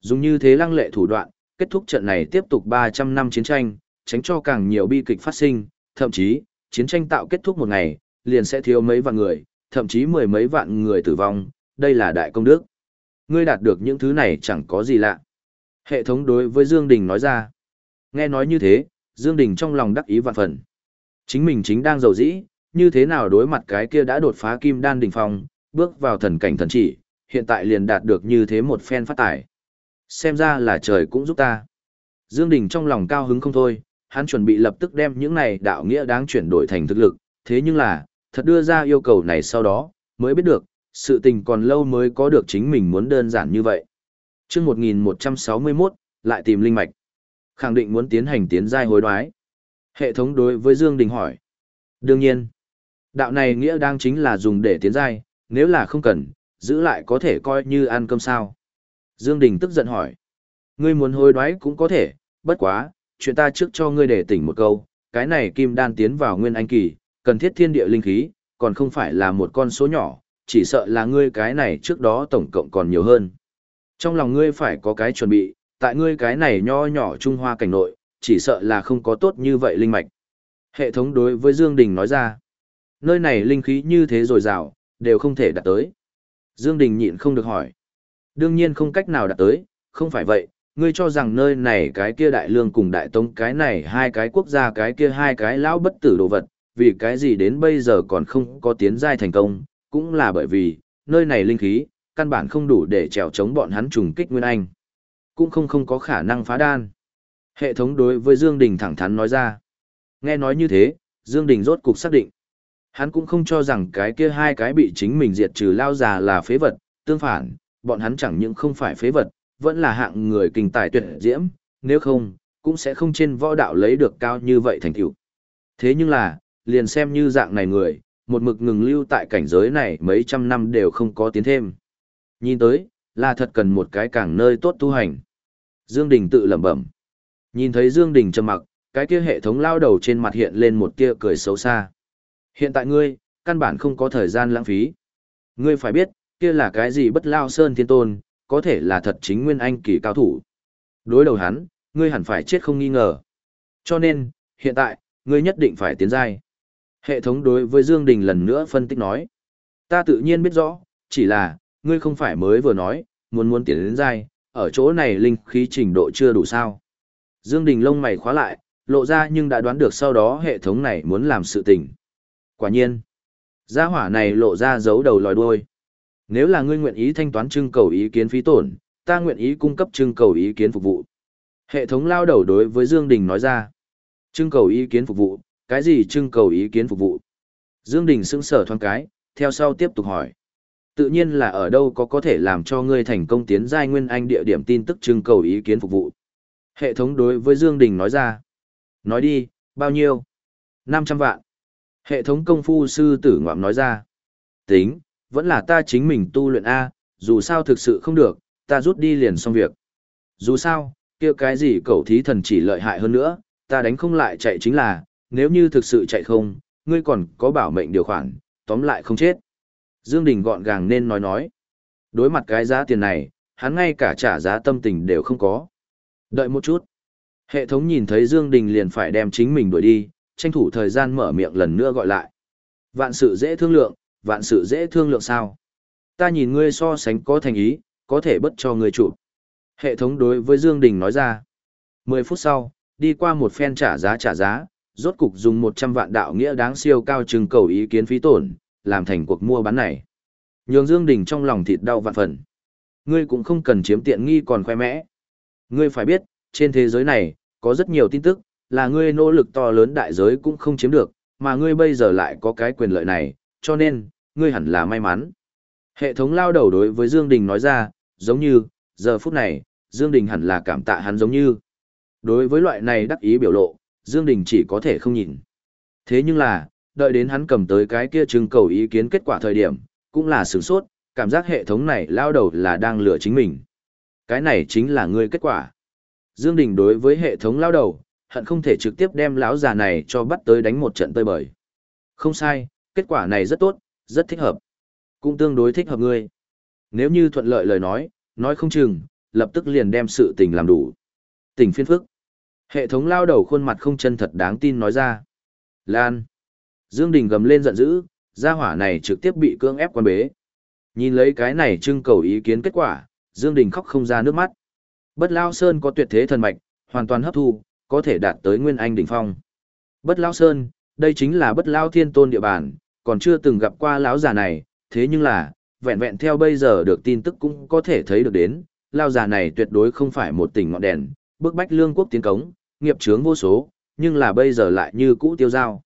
Dùng như thế lăng lệ thủ đoạn, kết thúc trận này tiếp tục 300 năm chiến tranh, tránh cho càng nhiều bi kịch phát sinh, thậm chí, chiến tranh tạo kết thúc một ngày, liền sẽ thiếu mấy vạn người, thậm chí mười mấy vạn người tử vong, đây là đại công đức. Ngươi đạt được những thứ này chẳng có gì lạ. Hệ thống đối với Dương Đình nói ra. Nghe nói như thế, Dương Đình trong lòng đắc ý vạn phần. Chính mình chính đang giàu dĩ, như thế nào đối mặt cái kia đã đột phá kim đan đỉnh phong, bước vào thần cảnh thần chỉ, hiện tại liền đạt được như thế một phen phát tài. Xem ra là trời cũng giúp ta. Dương Đình trong lòng cao hứng không thôi, hắn chuẩn bị lập tức đem những này đạo nghĩa đáng chuyển đổi thành thực lực, thế nhưng là, thật đưa ra yêu cầu này sau đó, mới biết được, sự tình còn lâu mới có được chính mình muốn đơn giản như vậy. Chương 1161, lại tìm linh mạch. Khẳng định muốn tiến hành tiến giai hối đoái. Hệ thống đối với Dương Đình hỏi. Đương nhiên, đạo này nghĩa đang chính là dùng để tiến giai, nếu là không cần, giữ lại có thể coi như ăn cơm sao. Dương Đình tức giận hỏi. Ngươi muốn hối đoái cũng có thể, bất quá, chuyện ta trước cho ngươi để tỉnh một câu, cái này kim đan tiến vào nguyên anh kỳ, cần thiết thiên địa linh khí, còn không phải là một con số nhỏ, chỉ sợ là ngươi cái này trước đó tổng cộng còn nhiều hơn. Trong lòng ngươi phải có cái chuẩn bị, tại ngươi cái này nho nhỏ Trung Hoa cảnh nội, chỉ sợ là không có tốt như vậy linh mạch. Hệ thống đối với Dương Đình nói ra, nơi này linh khí như thế dồi dào, đều không thể đạt tới. Dương Đình nhịn không được hỏi. Đương nhiên không cách nào đạt tới, không phải vậy, ngươi cho rằng nơi này cái kia đại lương cùng đại tông cái này hai cái quốc gia cái kia hai cái lão bất tử đồ vật, vì cái gì đến bây giờ còn không có tiến giai thành công, cũng là bởi vì, nơi này linh khí, căn bản không đủ để trèo chống bọn hắn trùng kích Nguyên Anh. Cũng không không có khả năng phá đan. Hệ thống đối với Dương Đình thẳng thắn nói ra. Nghe nói như thế, Dương Đình rốt cục xác định. Hắn cũng không cho rằng cái kia hai cái bị chính mình diệt trừ lao già là phế vật, tương phản, bọn hắn chẳng những không phải phế vật, vẫn là hạng người kinh tài tuyệt diễm, nếu không, cũng sẽ không trên võ đạo lấy được cao như vậy thành tựu. Thế nhưng là, liền xem như dạng này người, một mực ngừng lưu tại cảnh giới này mấy trăm năm đều không có tiến thêm. Nhìn tới, là thật cần một cái càng nơi tốt tu hành. Dương Đình tự lẩm bẩm. Nhìn thấy Dương Đình trầm mặc, cái kia hệ thống lao đầu trên mặt hiện lên một tia cười xấu xa. Hiện tại ngươi, căn bản không có thời gian lãng phí. Ngươi phải biết, kia là cái gì bất lao sơn thiên tôn, có thể là thật chính nguyên anh kỳ cao thủ. Đối đầu hắn, ngươi hẳn phải chết không nghi ngờ. Cho nên, hiện tại, ngươi nhất định phải tiến giai. Hệ thống đối với Dương Đình lần nữa phân tích nói. Ta tự nhiên biết rõ, chỉ là, ngươi không phải mới vừa nói, muốn muốn tiến đến dai, ở chỗ này linh khí trình độ chưa đủ sao. Dương Đình lông mày khóa lại, lộ ra nhưng đã đoán được sau đó hệ thống này muốn làm sự tình. Quả nhiên, gia hỏa này lộ ra giấu đầu lòi đuôi. Nếu là ngươi nguyện ý thanh toán trưng cầu ý kiến phí tổn, ta nguyện ý cung cấp trưng cầu ý kiến phục vụ. Hệ thống lao đầu đối với Dương Đình nói ra. Trưng cầu ý kiến phục vụ, cái gì trưng cầu ý kiến phục vụ? Dương Đình sững sờ thoáng cái, theo sau tiếp tục hỏi. Tự nhiên là ở đâu có có thể làm cho ngươi thành công tiến giai nguyên anh địa điểm tin tức trưng cầu ý kiến phục vụ. Hệ thống đối với Dương Đình nói ra. Nói đi, bao nhiêu? 500 vạn. Hệ thống công phu sư tử ngoạm nói ra. Tính, vẫn là ta chính mình tu luyện A, dù sao thực sự không được, ta rút đi liền xong việc. Dù sao, kia cái gì cậu thí thần chỉ lợi hại hơn nữa, ta đánh không lại chạy chính là, nếu như thực sự chạy không, ngươi còn có bảo mệnh điều khoản, tóm lại không chết. Dương Đình gọn gàng nên nói nói. Đối mặt cái giá tiền này, hắn ngay cả trả giá tâm tình đều không có. Đợi một chút. Hệ thống nhìn thấy Dương Đình liền phải đem chính mình đuổi đi, tranh thủ thời gian mở miệng lần nữa gọi lại. Vạn sự dễ thương lượng, vạn sự dễ thương lượng sao? Ta nhìn ngươi so sánh có thành ý, có thể bất cho ngươi chủ. Hệ thống đối với Dương Đình nói ra. 10 phút sau, đi qua một phen trả giá trả giá, rốt cục dùng 100 vạn đạo nghĩa đáng siêu cao trừng cầu ý kiến phí tổn, làm thành cuộc mua bán này. Nhường Dương Đình trong lòng thịt đau vạn phần. Ngươi cũng không cần chiếm tiện nghi còn khoe mẽ. Ngươi phải biết, trên thế giới này, có rất nhiều tin tức, là ngươi nỗ lực to lớn đại giới cũng không chiếm được, mà ngươi bây giờ lại có cái quyền lợi này, cho nên, ngươi hẳn là may mắn. Hệ thống lao đầu đối với Dương Đình nói ra, giống như, giờ phút này, Dương Đình hẳn là cảm tạ hắn giống như. Đối với loại này đắc ý biểu lộ, Dương Đình chỉ có thể không nhìn. Thế nhưng là, đợi đến hắn cầm tới cái kia trưng cầu ý kiến kết quả thời điểm, cũng là sửng sốt, cảm giác hệ thống này lao đầu là đang lừa chính mình. Cái này chính là ngươi kết quả. Dương Đình đối với hệ thống lao đầu, hận không thể trực tiếp đem lão già này cho bắt tới đánh một trận tơi bời. Không sai, kết quả này rất tốt, rất thích hợp. Cũng tương đối thích hợp ngươi. Nếu như thuận lợi lời nói, nói không chừng, lập tức liền đem sự tình làm đủ. Tình phiên phức. Hệ thống lao đầu khuôn mặt không chân thật đáng tin nói ra. Lan. Dương Đình gầm lên giận dữ, gia hỏa này trực tiếp bị cưỡng ép quan bế. Nhìn lấy cái này trưng cầu ý kiến kết quả, Dương Đình khóc không ra nước mắt. Bất Lao Sơn có tuyệt thế thần mạch, hoàn toàn hấp thu, có thể đạt tới nguyên anh đỉnh phong. Bất Lao Sơn, đây chính là bất Lao Thiên Tôn địa bàn, còn chưa từng gặp qua lão già này, thế nhưng là, vẹn vẹn theo bây giờ được tin tức cũng có thể thấy được đến, Lão già này tuyệt đối không phải một tỉnh ngọn đèn, Bước bách lương quốc tiến cống, nghiệp chướng vô số, nhưng là bây giờ lại như cũ tiêu dao.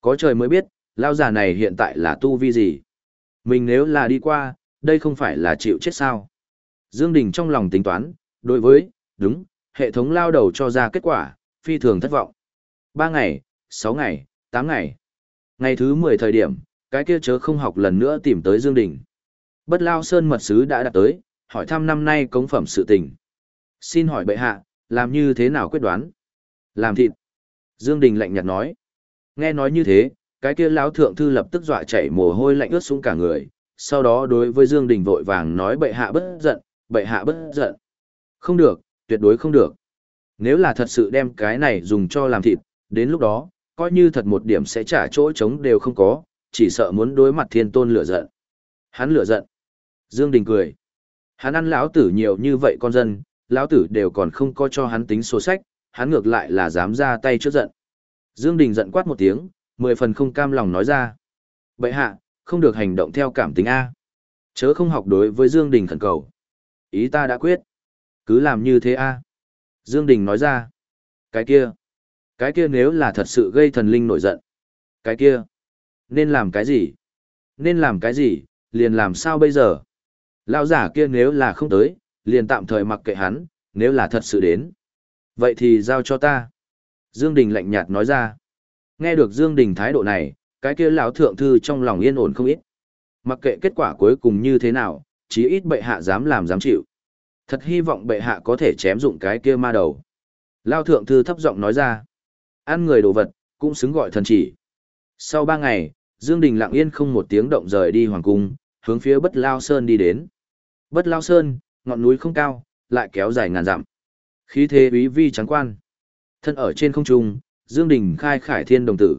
Có trời mới biết, Lao già này hiện tại là tu vi gì. Mình nếu là đi qua, đây không phải là chịu chết sao. Dương Đình trong lòng tính toán, đối với, đúng, hệ thống lao đầu cho ra kết quả, phi thường thất vọng. 3 ngày, 6 ngày, 8 ngày. Ngày thứ 10 thời điểm, cái kia chớ không học lần nữa tìm tới Dương Đình. Bất lao sơn mật sứ đã đạt tới, hỏi thăm năm nay cống phẩm sự tình. Xin hỏi bệ hạ, làm như thế nào quyết đoán? Làm thịt. Dương Đình lạnh nhạt nói. Nghe nói như thế, cái kia lão thượng thư lập tức dọa chảy mồ hôi lạnh ướt xuống cả người, sau đó đối với Dương Đình vội vàng nói bệ hạ bất giận, bệ hạ bất giận. Không được, tuyệt đối không được. Nếu là thật sự đem cái này dùng cho làm thịt, đến lúc đó, coi như thật một điểm sẽ trả chỗ trống đều không có, chỉ sợ muốn đối mặt thiên tôn lửa giận. Hắn lửa giận. Dương Đình cười. Hắn ăn lão tử nhiều như vậy con dân, lão tử đều còn không có cho hắn tính số sách, hắn ngược lại là dám ra tay trước giận. Dương Đình giận quát một tiếng, mười phần không cam lòng nói ra. Bệ hạ, không được hành động theo cảm tính A. Chớ không học đối với Dương Đình khẩn cầu. Ý ta đã quyết. Cứ làm như thế A. Dương Đình nói ra. Cái kia. Cái kia nếu là thật sự gây thần linh nổi giận. Cái kia. Nên làm cái gì? Nên làm cái gì, liền làm sao bây giờ? Lão giả kia nếu là không tới, liền tạm thời mặc kệ hắn, nếu là thật sự đến. Vậy thì giao cho ta. Dương Đình lạnh nhạt nói ra. Nghe được Dương Đình thái độ này, cái kia lão thượng thư trong lòng yên ổn không ít. Mặc kệ kết quả cuối cùng như thế nào, chí ít bệ hạ dám làm dám chịu. Thật hy vọng bệ hạ có thể chém dụng cái kia ma đầu. Lão thượng thư thấp giọng nói ra. Ăn người đồ vật, cũng xứng gọi thần chỉ. Sau ba ngày, Dương Đình lặng yên không một tiếng động rời đi hoàng cung, hướng phía Bất Lao Sơn đi đến. Bất Lao Sơn, ngọn núi không cao, lại kéo dài ngàn dặm. Khí thế uy vi trắng quan. Thân ở trên không trung, Dương Đình khai khải thiên đồng tử.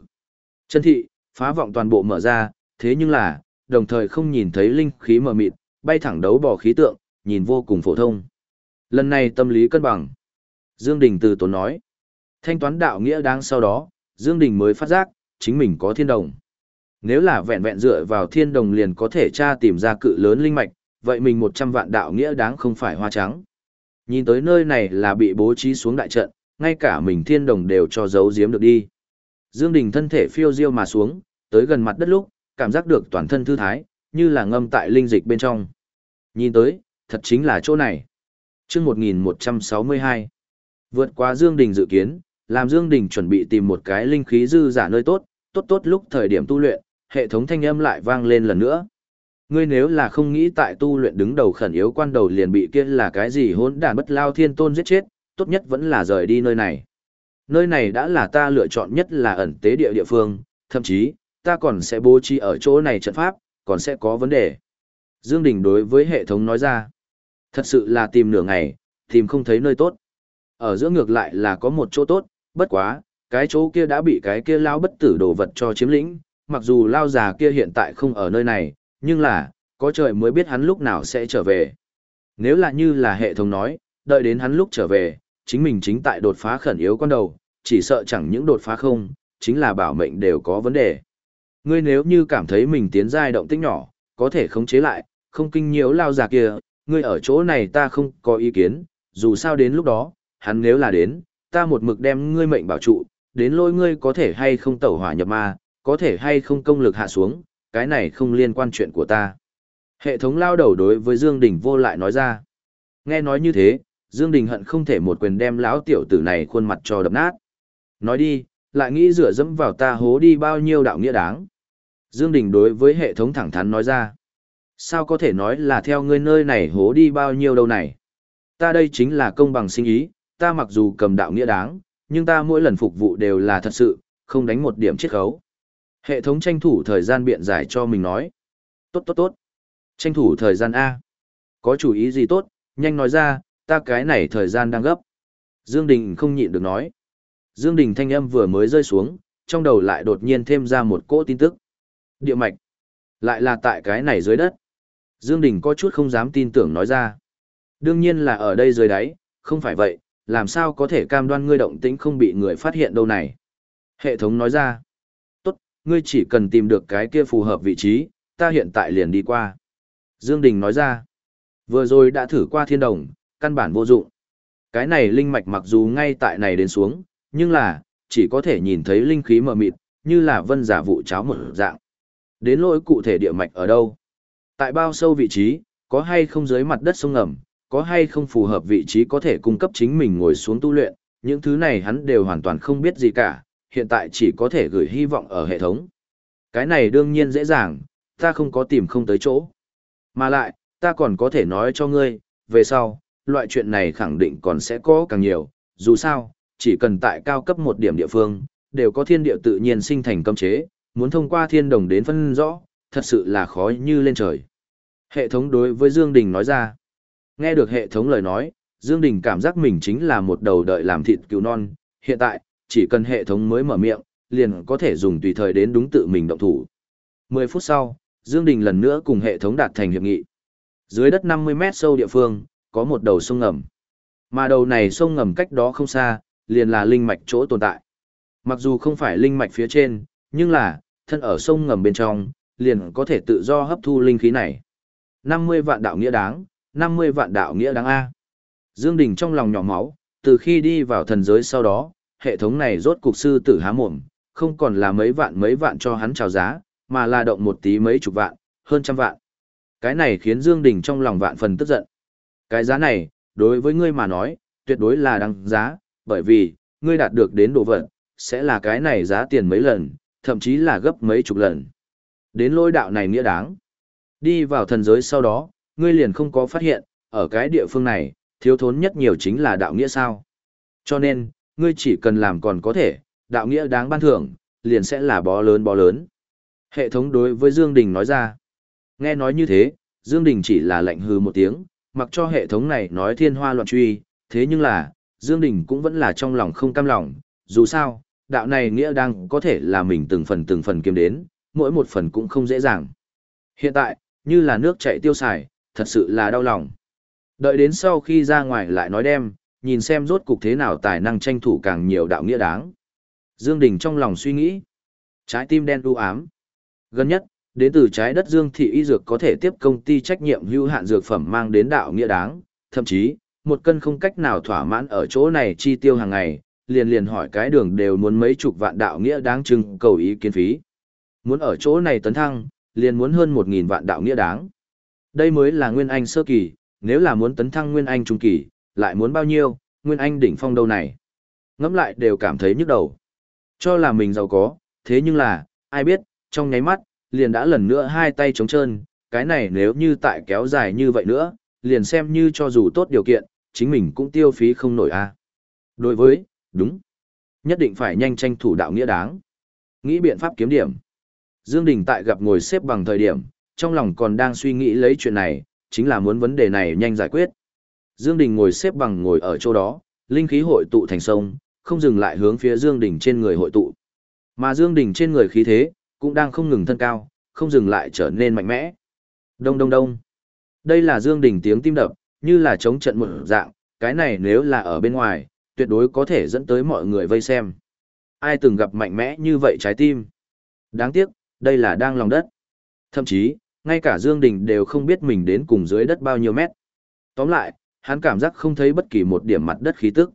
Chân thị, phá vọng toàn bộ mở ra, thế nhưng là, đồng thời không nhìn thấy linh khí mờ mịt, bay thẳng đấu bỏ khí tượng, nhìn vô cùng phổ thông. Lần này tâm lý cân bằng. Dương Đình từ tốn nói. Thanh toán đạo nghĩa đáng sau đó, Dương Đình mới phát giác, chính mình có thiên đồng. Nếu là vẹn vẹn dựa vào thiên đồng liền có thể tra tìm ra cự lớn linh mạch, vậy mình 100 vạn đạo nghĩa đáng không phải hoa trắng. Nhìn tới nơi này là bị bố trí xuống đại trận, ngay cả mình thiên đồng đều cho giấu giếm được đi. Dương Đình thân thể phiêu diêu mà xuống, tới gần mặt đất lúc, cảm giác được toàn thân thư thái, như là ngâm tại linh dịch bên trong. Nhìn tới, thật chính là chỗ này. Chương 1162. Vượt qua Dương Đình dự kiến, làm Dương Đình chuẩn bị tìm một cái linh khí dư giả nơi tốt, tốt tốt lúc thời điểm tu luyện, hệ thống thanh âm lại vang lên lần nữa. Ngươi nếu là không nghĩ tại tu luyện đứng đầu khẩn yếu quan đầu liền bị kia là cái gì hỗn đản bất lao thiên tôn giết chết, tốt nhất vẫn là rời đi nơi này. Nơi này đã là ta lựa chọn nhất là ẩn tế địa địa phương, thậm chí, ta còn sẽ bố trí ở chỗ này trận pháp, còn sẽ có vấn đề. Dương Đình đối với hệ thống nói ra, thật sự là tìm nửa ngày, tìm không thấy nơi tốt. Ở giữa ngược lại là có một chỗ tốt, bất quá, cái chỗ kia đã bị cái kia lao bất tử đồ vật cho chiếm lĩnh, mặc dù lao già kia hiện tại không ở nơi này, nhưng là, có trời mới biết hắn lúc nào sẽ trở về. Nếu là như là hệ thống nói, đợi đến hắn lúc trở về, chính mình chính tại đột phá khẩn yếu con đầu, chỉ sợ chẳng những đột phá không, chính là bảo mệnh đều có vấn đề. Ngươi nếu như cảm thấy mình tiến giai động tĩnh nhỏ, có thể khống chế lại, không kinh nhiễu lao già kia, ngươi ở chỗ này ta không có ý kiến, dù sao đến lúc đó, hắn nếu là đến, ta một mực đem ngươi mệnh bảo trụ, đến lôi ngươi có thể hay không tẩu hỏa nhập ma, có thể hay không công lực hạ xuống, cái này không liên quan chuyện của ta. Hệ thống lao đầu đối với Dương Đình vô lại nói ra. Nghe nói như thế, Dương Đình hận không thể một quyền đem lão tiểu tử này khuôn mặt cho đập nát. Nói đi, lại nghĩ rửa dẫm vào ta hố đi bao nhiêu đạo nghĩa đáng. Dương Đình đối với hệ thống thẳng thắn nói ra. Sao có thể nói là theo ngươi nơi này hố đi bao nhiêu đâu này? Ta đây chính là công bằng sinh ý, ta mặc dù cầm đạo nghĩa đáng, nhưng ta mỗi lần phục vụ đều là thật sự, không đánh một điểm chiết khấu. Hệ thống tranh thủ thời gian biện giải cho mình nói. Tốt tốt tốt. Tranh thủ thời gian A. Có chủ ý gì tốt, nhanh nói ra, ta cái này thời gian đang gấp. Dương Đình không nhịn được nói. Dương Đình thanh âm vừa mới rơi xuống, trong đầu lại đột nhiên thêm ra một cỗ tin tức. Địa mạch. Lại là tại cái này dưới đất. Dương Đình có chút không dám tin tưởng nói ra. Đương nhiên là ở đây dưới đáy, không phải vậy, làm sao có thể cam đoan ngươi động tĩnh không bị người phát hiện đâu này. Hệ thống nói ra. Ngươi chỉ cần tìm được cái kia phù hợp vị trí, ta hiện tại liền đi qua. Dương Đình nói ra. Vừa rồi đã thử qua thiên đồng, căn bản vô dụng. Cái này linh mạch mặc dù ngay tại này đến xuống, nhưng là, chỉ có thể nhìn thấy linh khí mờ mịt, như là vân giả vụ cháo một dạng. Đến lỗi cụ thể địa mạch ở đâu? Tại bao sâu vị trí, có hay không dưới mặt đất sông ngầm, có hay không phù hợp vị trí có thể cung cấp chính mình ngồi xuống tu luyện, những thứ này hắn đều hoàn toàn không biết gì cả, hiện tại chỉ có thể gửi hy vọng ở hệ thống. Cái này đương nhiên dễ dàng, ta không có tìm không tới chỗ. Mà lại, ta còn có thể nói cho ngươi, về sau, loại chuyện này khẳng định còn sẽ có càng nhiều, dù sao, chỉ cần tại cao cấp một điểm địa phương, đều có thiên địa tự nhiên sinh thành cấm chế, muốn thông qua thiên đồng đến phân rõ, thật sự là khó như lên trời. Hệ thống đối với Dương Đình nói ra. Nghe được hệ thống lời nói, Dương Đình cảm giác mình chính là một đầu đợi làm thịt cứu non, hiện tại, chỉ cần hệ thống mới mở miệng, liền có thể dùng tùy thời đến đúng tự mình động thủ. 10 phút sau, Dương Đình lần nữa cùng hệ thống đạt thành hiệp nghị. Dưới đất 50 mét sâu địa phương, có một đầu sông ngầm. Mà đầu này sông ngầm cách đó không xa, liền là linh mạch chỗ tồn tại. Mặc dù không phải linh mạch phía trên, nhưng là, thân ở sông ngầm bên trong, liền có thể tự do hấp thu linh khí này. 50 vạn đạo nghĩa đáng, 50 vạn đạo nghĩa đáng A. Dương Đình trong lòng nhỏ máu, từ khi đi vào thần giới sau đó, hệ thống này rốt cục sư tử há mồm, không còn là mấy vạn mấy vạn cho hắn chào giá, mà là động một tí mấy chục vạn, hơn trăm vạn. Cái này khiến Dương Đình trong lòng vạn phần tức giận. Cái giá này, đối với ngươi mà nói, tuyệt đối là đăng giá, bởi vì, ngươi đạt được đến đồ vật, sẽ là cái này giá tiền mấy lần, thậm chí là gấp mấy chục lần. Đến lôi đạo này nghĩa đáng. Đi vào thần giới sau đó, ngươi liền không có phát hiện, ở cái địa phương này, thiếu thốn nhất nhiều chính là đạo nghĩa sao. Cho nên, ngươi chỉ cần làm còn có thể, đạo nghĩa đáng ban thưởng, liền sẽ là bó lớn bó lớn. Hệ thống đối với Dương Đình nói ra. Nghe nói như thế, Dương Đình chỉ là lệnh hừ một tiếng, mặc cho hệ thống này nói thiên hoa loạn truy, thế nhưng là, Dương Đình cũng vẫn là trong lòng không cam lòng, dù sao, đạo này nghĩa đang có thể là mình từng phần từng phần kiếm đến, mỗi một phần cũng không dễ dàng. Hiện tại, như là nước chảy tiêu xài, thật sự là đau lòng. Đợi đến sau khi ra ngoài lại nói đem, nhìn xem rốt cục thế nào tài năng tranh thủ càng nhiều đạo nghĩa đáng. Dương Đình trong lòng suy nghĩ. Trái tim đen u ám. Gần nhất, đến từ trái đất Dương Thị Y Dược có thể tiếp công ty trách nhiệm hữu hạn dược phẩm mang đến đạo nghĩa đáng, thậm chí, một cân không cách nào thỏa mãn ở chỗ này chi tiêu hàng ngày, liền liền hỏi cái đường đều muốn mấy chục vạn đạo nghĩa đáng trưng cầu ý kiến phí. Muốn ở chỗ này tấn thăng, liền muốn hơn một nghìn vạn đạo nghĩa đáng. Đây mới là Nguyên Anh sơ kỳ, nếu là muốn tấn thăng Nguyên Anh trung kỳ, lại muốn bao nhiêu, Nguyên Anh đỉnh phong đâu này. Ngẫm lại đều cảm thấy nhức đầu. Cho là mình giàu có, thế nhưng là, ai biết, trong nháy mắt, liền đã lần nữa hai tay trống trơn, cái này nếu như tại kéo dài như vậy nữa, liền xem như cho dù tốt điều kiện, chính mình cũng tiêu phí không nổi a. Đối với, đúng. Nhất định phải nhanh tranh thủ đạo nghĩa đáng. Nghĩ biện pháp kiếm điểm. Dương Đình tại gặp ngồi xếp bằng thời điểm, trong lòng còn đang suy nghĩ lấy chuyện này, chính là muốn vấn đề này nhanh giải quyết. Dương Đình ngồi xếp bằng ngồi ở chỗ đó, linh khí hội tụ thành sông, không dừng lại hướng phía Dương Đình trên người hội tụ. Mà Dương Đình trên người khí thế, cũng đang không ngừng thân cao, không dừng lại trở nên mạnh mẽ. Đông đông đông. Đây là Dương Đình tiếng tim đập, như là chống trận một dạng, cái này nếu là ở bên ngoài, tuyệt đối có thể dẫn tới mọi người vây xem. Ai từng gặp mạnh mẽ như vậy trái tim? Đáng tiếc, đây là đang lòng đất. Thậm chí, ngay cả Dương Đình đều không biết mình đến cùng dưới đất bao nhiêu mét. Tóm lại, hắn cảm giác không thấy bất kỳ một điểm mặt đất khí tức.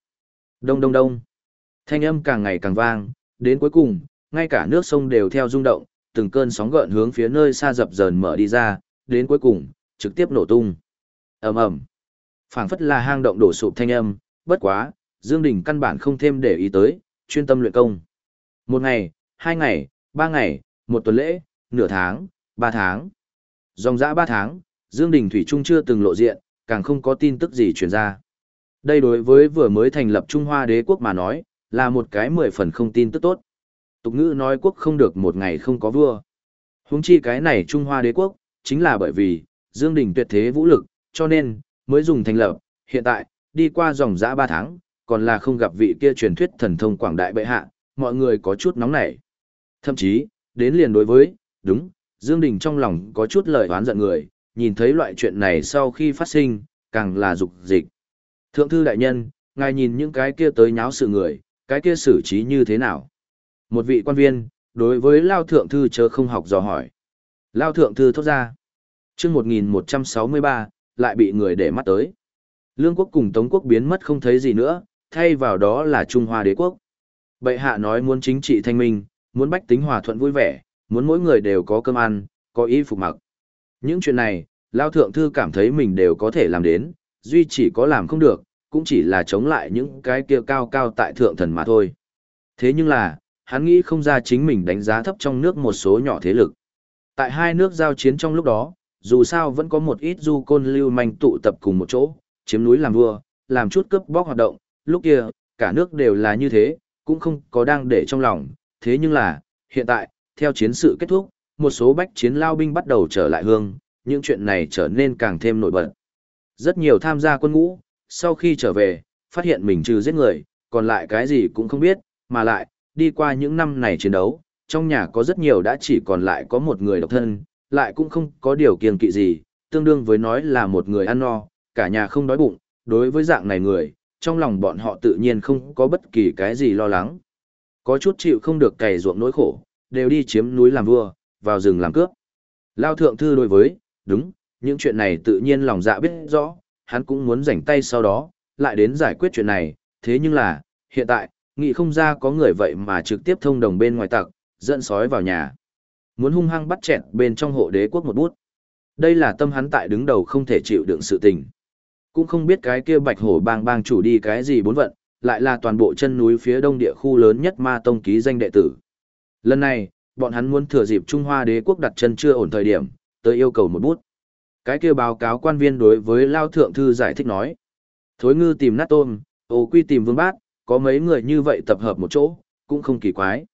Đông đông đông. Thanh âm càng ngày càng vang, đến cuối cùng, ngay cả nước sông đều theo rung động, từng cơn sóng gợn hướng phía nơi xa dập dờn mở đi ra, đến cuối cùng, trực tiếp nổ tung. ầm ầm, phảng phất là hang động đổ sụp thanh âm, bất quá, Dương Đình căn bản không thêm để ý tới, chuyên tâm luyện công. Một ngày, hai ngày, ba ngày, một tuần lễ, nửa tháng, ba tháng. Dòng dã ba tháng, Dương Đình Thủy Trung chưa từng lộ diện, càng không có tin tức gì truyền ra. Đây đối với vừa mới thành lập Trung Hoa đế quốc mà nói, là một cái mười phần không tin tức tốt. Tục ngữ nói quốc không được một ngày không có vua. Huống chi cái này Trung Hoa đế quốc, chính là bởi vì, Dương Đình tuyệt thế vũ lực, cho nên, mới dùng thành lập, hiện tại, đi qua dòng dã ba tháng, còn là không gặp vị kia truyền thuyết thần thông quảng đại bệ hạ, mọi người có chút nóng nảy. Thậm chí, đến liền đối với, đúng, Dương Đình trong lòng có chút lời oán giận người, nhìn thấy loại chuyện này sau khi phát sinh, càng là dục dịch. Thượng thư đại nhân, ngài nhìn những cái kia tới nháo sự người, cái kia xử trí như thế nào? Một vị quan viên, đối với Lao Thượng Thư chớ không học dò hỏi. Lao Thượng Thư thốt ra. Trước 1163, lại bị người để mắt tới. Lương quốc cùng Tống quốc biến mất không thấy gì nữa, thay vào đó là Trung Hoa đế quốc. Bệ hạ nói muốn chính trị thanh minh, muốn bách tính hòa thuận vui vẻ, muốn mỗi người đều có cơm ăn, có y phục mặc. Những chuyện này, Lao Thượng Thư cảm thấy mình đều có thể làm đến, duy chỉ có làm không được, cũng chỉ là chống lại những cái kia cao cao tại thượng thần mà thôi. Thế nhưng là, hắn nghĩ không ra chính mình đánh giá thấp trong nước một số nhỏ thế lực. Tại hai nước giao chiến trong lúc đó, dù sao vẫn có một ít du côn lưu manh tụ tập cùng một chỗ, chiếm núi làm vua, làm chút cướp bóc hoạt động, lúc kia, cả nước đều là như thế, cũng không có đang để trong lòng, thế nhưng là, hiện tại, theo chiến sự kết thúc, một số bách chiến lao binh bắt đầu trở lại hương, những chuyện này trở nên càng thêm nổi bật. Rất nhiều tham gia quân ngũ, sau khi trở về, phát hiện mình trừ giết người, còn lại cái gì cũng không biết, mà lại, đi qua những năm này chiến đấu, trong nhà có rất nhiều đã chỉ còn lại có một người độc thân, lại cũng không có điều kiêng kỵ gì, tương đương với nói là một người ăn no, cả nhà không đói bụng, đối với dạng này người, trong lòng bọn họ tự nhiên không có bất kỳ cái gì lo lắng. Có chút chịu không được cày ruộng nỗi khổ, đều đi chiếm núi làm vua, vào rừng làm cướp. Lao thượng thư đối với, đúng, những chuyện này tự nhiên lòng dạ biết rõ, hắn cũng muốn rảnh tay sau đó, lại đến giải quyết chuyện này, thế nhưng là, hiện tại, nghị không ra có người vậy mà trực tiếp thông đồng bên ngoài tặc, dẫn sói vào nhà. Muốn hung hăng bắt chẹn bên trong hộ đế quốc một bút. Đây là tâm hắn tại đứng đầu không thể chịu đựng sự tình. Cũng không biết cái kia bạch hổ bang bang chủ đi cái gì bốn vận, lại là toàn bộ chân núi phía đông địa khu lớn nhất ma tông ký danh đệ tử. Lần này, bọn hắn muốn thừa dịp Trung Hoa đế quốc đặt chân chưa ổn thời điểm, tới yêu cầu một bút. Cái kia báo cáo quan viên đối với Lao Thượng Thư giải thích nói. Thối ngư tìm nát tôm, ô quy tìm vương bát, có mấy người như vậy tập hợp một chỗ, cũng không kỳ quái.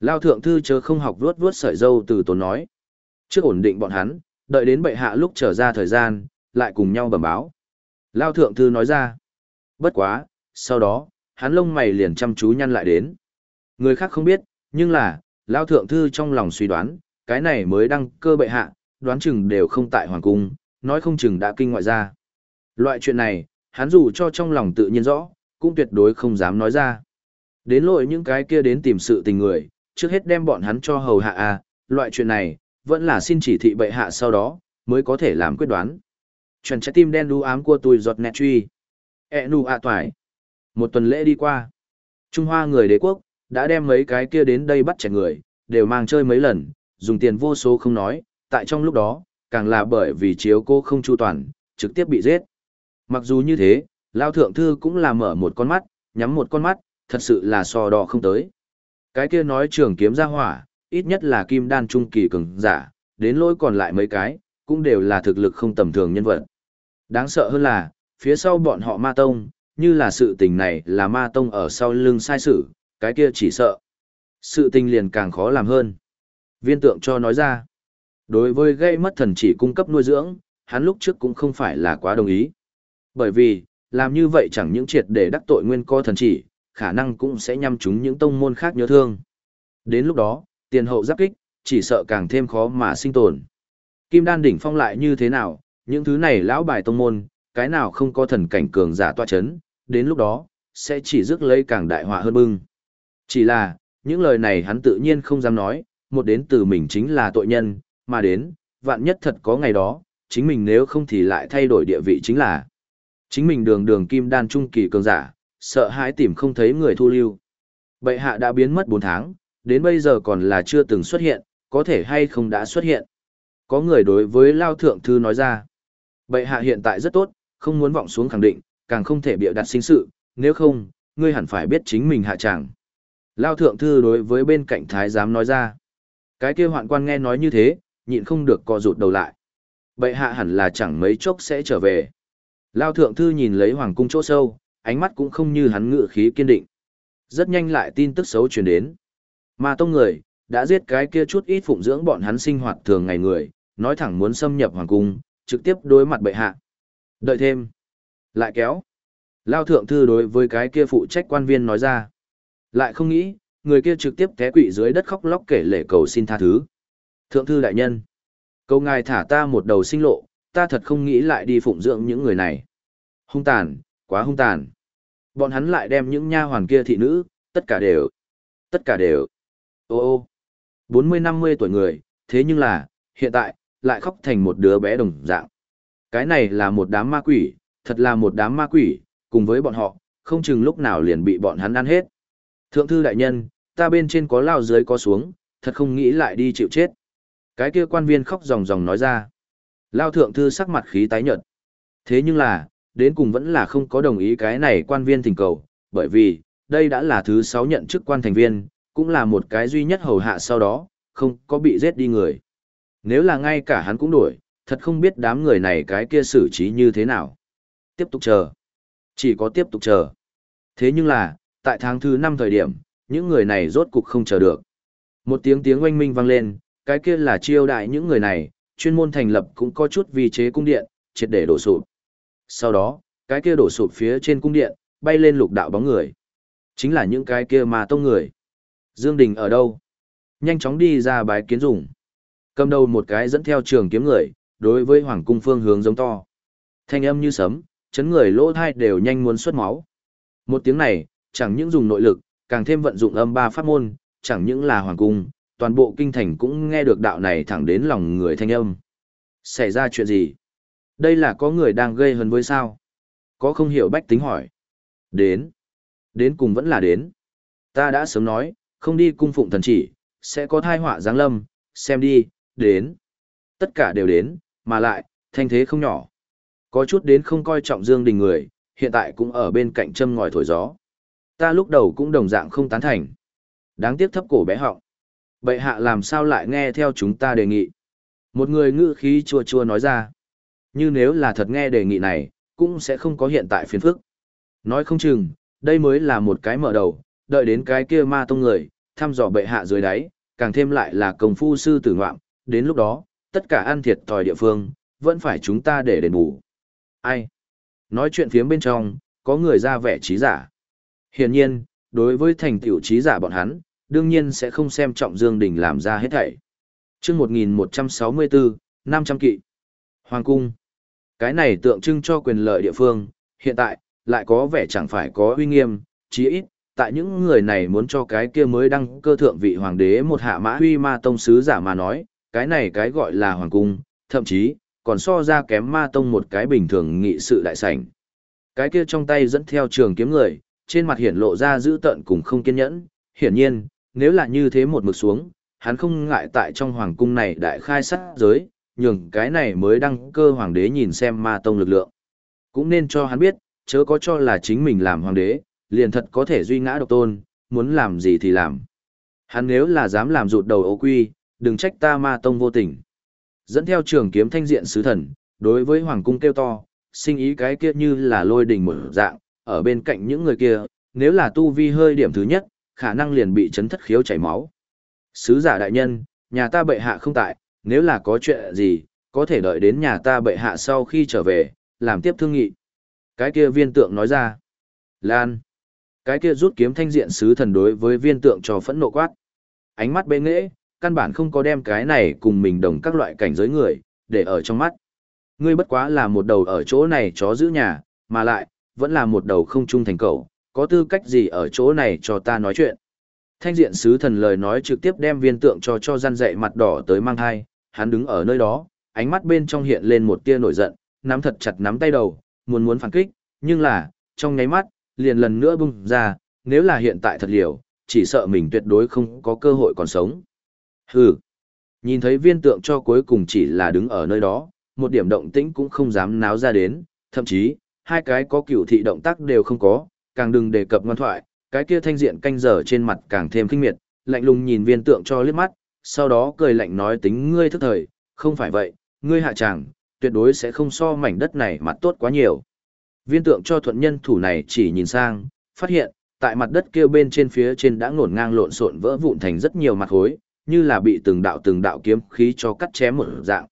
Lao Thượng Thư chớ không học vuốt vuốt sợi dâu từ tốn nói. Trước ổn định bọn hắn, đợi đến bệ hạ lúc trở ra thời gian, lại cùng nhau bẩm báo. Lao Thượng Thư nói ra. Bất quá, sau đó, hắn lông mày liền chăm chú nhăn lại đến. Người khác không biết, nhưng là, Lao Thượng Thư trong lòng suy đoán, cái này mới đăng cơ bệ hạ, đoán chừng đều không tại hoàng cung, nói không chừng đã kinh ngoại ra. Loại chuyện này, hắn dù cho trong lòng tự nhiên rõ, cũng tuyệt đối không dám nói ra. Đến lỗi những cái kia đến tìm sự tình người, trước hết đem bọn hắn cho hầu hạ à, loại chuyện này, vẫn là xin chỉ thị bệ hạ sau đó, mới có thể làm quyết đoán. Chuẩn trái tim đen đu ám của tôi giọt nẹt truy. E nụ ạ toài. Một tuần lễ đi qua. Trung Hoa người đế quốc, đã đem mấy cái kia đến đây bắt trẻ người, đều mang chơi mấy lần, dùng tiền vô số không nói, tại trong lúc đó, càng là bởi vì chiếu cô không chu toàn, trực tiếp bị giết. Mặc dù như thế, Lao Thượng Thư cũng là mở một con mắt, nhắm một con mắt, thật sự là so đo không tới. Cái kia nói trường kiếm ra hỏa, ít nhất là kim đan trung kỳ cường giả, đến lỗi còn lại mấy cái, cũng đều là thực lực không tầm thường nhân vật. Đáng sợ hơn là, phía sau bọn họ ma tông, như là sự tình này là ma tông ở sau lưng sai sự, cái kia chỉ sợ. Sự tình liền càng khó làm hơn. Viên tượng cho nói ra. Đối với gây mất thần chỉ cung cấp nuôi dưỡng, hắn lúc trước cũng không phải là quá đồng ý. Bởi vì, làm như vậy chẳng những triệt để đắc tội nguyên co thần chỉ, khả năng cũng sẽ nhằm chúng những tông môn khác nhớ thương. Đến lúc đó, tiền hậu giáp kích, chỉ sợ càng thêm khó mà sinh tồn. Kim đan đỉnh phong lại như thế nào, những thứ này lão bài tông môn, cái nào không có thần cảnh cường giả toa chấn, đến lúc đó, sẽ chỉ rước lấy càng đại họa hơn bưng. Chỉ là, những lời này hắn tự nhiên không dám nói, một đến từ mình chính là tội nhân, mà đến, vạn nhất thật có ngày đó, chính mình nếu không thì lại thay đổi địa vị chính là chính mình đường đường kim đan trung kỳ cường giả, sợ hãi tìm không thấy người thu lưu. Bệ hạ đã biến mất 4 tháng, đến bây giờ còn là chưa từng xuất hiện, có thể hay không đã xuất hiện. Có người đối với Lao Thượng Thư nói ra, bệ hạ hiện tại rất tốt, không muốn vọng xuống khẳng định, càng không thể bịa đặt sinh sự, nếu không, ngươi hẳn phải biết chính mình hạ chẳng. Lao Thượng Thư đối với bên cạnh Thái giám nói ra, cái kia hoạn quan nghe nói như thế, nhịn không được co rụt đầu lại. Bệ hạ hẳn là chẳng mấy chốc sẽ trở về. Lao Thượng Thư nhìn lấy hoàng cung chỗ sâu, ánh mắt cũng không như hắn ngự khí kiên định. Rất nhanh lại tin tức xấu truyền đến. Mà tông người, đã giết cái kia chút ít phụng dưỡng bọn hắn sinh hoạt thường ngày người, nói thẳng muốn xâm nhập hoàng cung, trực tiếp đối mặt bệ hạ. Đợi thêm. Lại kéo. Lao thượng thư đối với cái kia phụ trách quan viên nói ra. Lại không nghĩ, người kia trực tiếp té quỵ dưới đất khóc lóc kể lể cầu xin tha thứ. Thượng thư đại nhân. Câu ngài thả ta một đầu sinh lộ, ta thật không nghĩ lại đi phụng dưỡng những người này. Hung tàn, quá hung tàn. Bọn hắn lại đem những nha hoàn kia thị nữ, tất cả đều, tất cả đều. Ô ô, 40-50 tuổi người, thế nhưng là, hiện tại, lại khóc thành một đứa bé đồng dạng. Cái này là một đám ma quỷ, thật là một đám ma quỷ, cùng với bọn họ, không chừng lúc nào liền bị bọn hắn ăn hết. Thượng thư đại nhân, ta bên trên có lao dưới có xuống, thật không nghĩ lại đi chịu chết. Cái kia quan viên khóc ròng ròng nói ra. Lao thượng thư sắc mặt khí tái nhợt. Thế nhưng là, đến cùng vẫn là không có đồng ý cái này quan viên thỉnh cầu, bởi vì, đây đã là thứ sáu nhận chức quan thành viên, cũng là một cái duy nhất hầu hạ sau đó, không có bị giết đi người. Nếu là ngay cả hắn cũng đổi, thật không biết đám người này cái kia xử trí như thế nào. Tiếp tục chờ. Chỉ có tiếp tục chờ. Thế nhưng là, tại tháng thứ năm thời điểm, những người này rốt cục không chờ được. Một tiếng tiếng oanh minh vang lên, cái kia là chiêu đại những người này, chuyên môn thành lập cũng có chút vi chế cung điện, triệt để đổ sụp. Sau đó, cái kia đổ sụp phía trên cung điện, bay lên lục đạo bóng người. Chính là những cái kia mà tông người. Dương Đình ở đâu? Nhanh chóng đi ra bái kiến dùng. Cầm đầu một cái dẫn theo trường kiếm người, đối với hoàng cung phương hướng giống to. Thanh âm như sấm, chấn người lỗ thai đều nhanh muốn xuất máu. Một tiếng này, chẳng những dùng nội lực, càng thêm vận dụng âm ba pháp môn, chẳng những là hoàng cung, toàn bộ kinh thành cũng nghe được đạo này thẳng đến lòng người thanh âm. Xảy ra chuyện gì? Đây là có người đang gây hấn với sao? Có không hiểu bách tính hỏi. Đến. Đến cùng vẫn là đến. Ta đã sớm nói, không đi cung phụng thần chỉ, sẽ có thai họa giáng lâm, xem đi, đến. Tất cả đều đến, mà lại, thanh thế không nhỏ. Có chút đến không coi trọng Dương Đình người, hiện tại cũng ở bên cạnh châm ngòi thổi gió. Ta lúc đầu cũng đồng dạng không tán thành. Đáng tiếc thấp cổ bé họng. Bệ hạ làm sao lại nghe theo chúng ta đề nghị. Một người ngữ khí chua chua nói ra. Như nếu là thật nghe đề nghị này, cũng sẽ không có hiện tại phiền phức. Nói không chừng, đây mới là một cái mở đầu, đợi đến cái kia ma tông người, thăm dò bệ hạ dưới đáy, càng thêm lại là công phu sư tử ngoạm, đến lúc đó, tất cả ăn thiệt tòi địa phương, vẫn phải chúng ta để đền bù. Ai? Nói chuyện phía bên trong, có người ra vẻ trí giả. Hiển nhiên, đối với thành tiểu trí giả bọn hắn, đương nhiên sẽ không xem trọng Dương Đình làm ra hết thảy. Trước 1164, 500 kỵ. Hoàng cung. Cái này tượng trưng cho quyền lợi địa phương, hiện tại, lại có vẻ chẳng phải có uy nghiêm, chí ít, tại những người này muốn cho cái kia mới đăng cơ thượng vị hoàng đế một hạ mã huy ma tông sứ giả mà nói, cái này cái gọi là hoàng cung, thậm chí, còn so ra kém ma tông một cái bình thường nghị sự đại sảnh. Cái kia trong tay dẫn theo trường kiếm người, trên mặt hiển lộ ra dữ tợn cùng không kiên nhẫn, hiển nhiên, nếu là như thế một mực xuống, hắn không ngại tại trong hoàng cung này đại khai sát giới, nhường cái này mới đăng cơ hoàng đế nhìn xem ma tông lực lượng. Cũng nên cho hắn biết, chớ có cho là chính mình làm hoàng đế, liền thật có thể duy ngã độc tôn, muốn làm gì thì làm. Hắn nếu là dám làm rụt đầu ấu quy, đừng trách ta ma tông vô tình. Dẫn theo trường kiếm thanh diện sứ thần, đối với hoàng cung kêu to, sinh ý cái kia như là lôi đình một dạng, ở bên cạnh những người kia, nếu là tu vi hơi điểm thứ nhất, khả năng liền bị chấn thất khiếu chảy máu. Sứ giả đại nhân, nhà ta bệ hạ không tại, nếu là có chuyện gì, có thể đợi đến nhà ta bệ hạ sau khi trở về, làm tiếp thương nghị. Cái kia viên tượng nói ra. Lan. Cái kia rút kiếm thanh diện sứ thần đối với viên tượng cho phẫn nộ quát. Ánh mắt bê nghễ, căn bản không có đem cái này cùng mình đồng các loại cảnh giới người, để ở trong mắt. Ngươi bất quá là một đầu ở chỗ này chó giữ nhà, mà lại, vẫn là một đầu không trung thành cầu, có tư cách gì ở chỗ này cho ta nói chuyện. Thanh diện sứ thần lời nói trực tiếp đem viên tượng cho cho gian dạy mặt đỏ tới mang thai, hắn đứng ở nơi đó, ánh mắt bên trong hiện lên một tia nổi giận, nắm thật chặt nắm tay đầu, muốn muốn phản kích, nhưng là, trong nháy mắt, liền lần nữa bung ra, nếu là hiện tại thật liều, chỉ sợ mình tuyệt đối không có cơ hội còn sống. Hừ. Nhìn thấy viên tượng cho cuối cùng chỉ là đứng ở nơi đó, một điểm động tĩnh cũng không dám náo ra đến, thậm chí, hai cái có cửu thị động tác đều không có, càng đừng đề cập ngoan thoại, cái kia thanh diện canh giờ trên mặt càng thêm kinh miệt, lạnh lùng nhìn viên tượng cho liếc mắt, sau đó cười lạnh nói tính ngươi thức thời, không phải vậy, ngươi hạ chẳng, tuyệt đối sẽ không so mảnh đất này mặt tốt quá nhiều. Viên tượng cho thuận nhân thủ này chỉ nhìn sang, phát hiện, tại mặt đất kia bên trên phía trên đã ngổn ngang lộn xộn vỡ vụn thành rất nhiều mặt hối, như là bị từng đạo từng đạo kiếm khí cho cắt chém một dạng.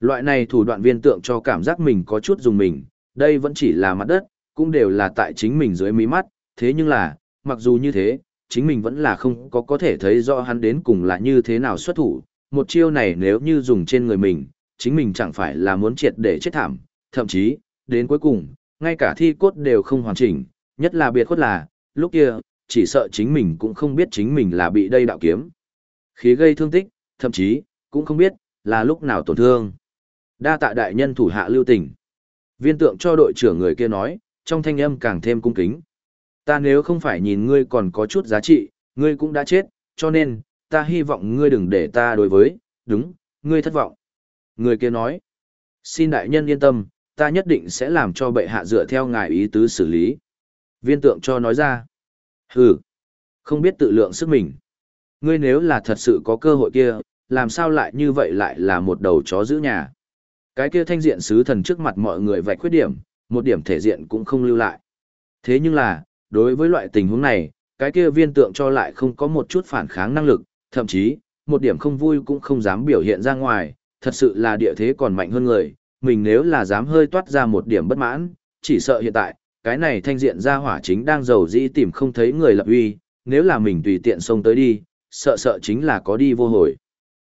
Loại này thủ đoạn viên tượng cho cảm giác mình có chút dùng mình, đây vẫn chỉ là mặt đất, cũng đều là tại chính mình dưới mí mắt, thế nhưng là, mặc dù như thế, chính mình vẫn là không có có thể thấy rõ hắn đến cùng là như thế nào xuất thủ, một chiêu này nếu như dùng trên người mình, chính mình chẳng phải là muốn triệt để chết thảm, thậm chí, đến cuối cùng, ngay cả thi cốt đều không hoàn chỉnh, nhất là biệt khuất là, lúc kia, chỉ sợ chính mình cũng không biết chính mình là bị đây đạo kiếm. Khí gây thương tích, thậm chí, cũng không biết, là lúc nào tổn thương. Đa tạ đại nhân thủ hạ lưu tình. Viên tượng cho đội trưởng người kia nói, trong thanh âm càng thêm cung kính. Ta nếu không phải nhìn ngươi còn có chút giá trị, ngươi cũng đã chết, cho nên, ta hy vọng ngươi đừng để ta đối với, đúng, ngươi thất vọng. Người kia nói, xin đại nhân yên tâm, ta nhất định sẽ làm cho bệ hạ dựa theo ngài ý tứ xử lý. Viên tượng cho nói ra, hừ, không biết tự lượng sức mình. Ngươi nếu là thật sự có cơ hội kia, làm sao lại như vậy lại là một đầu chó giữ nhà. Cái kia thanh diện sứ thần trước mặt mọi người vạch khuyết điểm, một điểm thể diện cũng không lưu lại. Thế nhưng là, đối với loại tình huống này, cái kia viên tượng cho lại không có một chút phản kháng năng lực, thậm chí, một điểm không vui cũng không dám biểu hiện ra ngoài, thật sự là địa thế còn mạnh hơn người, mình nếu là dám hơi toát ra một điểm bất mãn, chỉ sợ hiện tại, cái này thanh diện ra hỏa chính đang giàu dĩ tìm không thấy người lập uy, nếu là mình tùy tiện xông tới đi, sợ sợ chính là có đi vô hồi.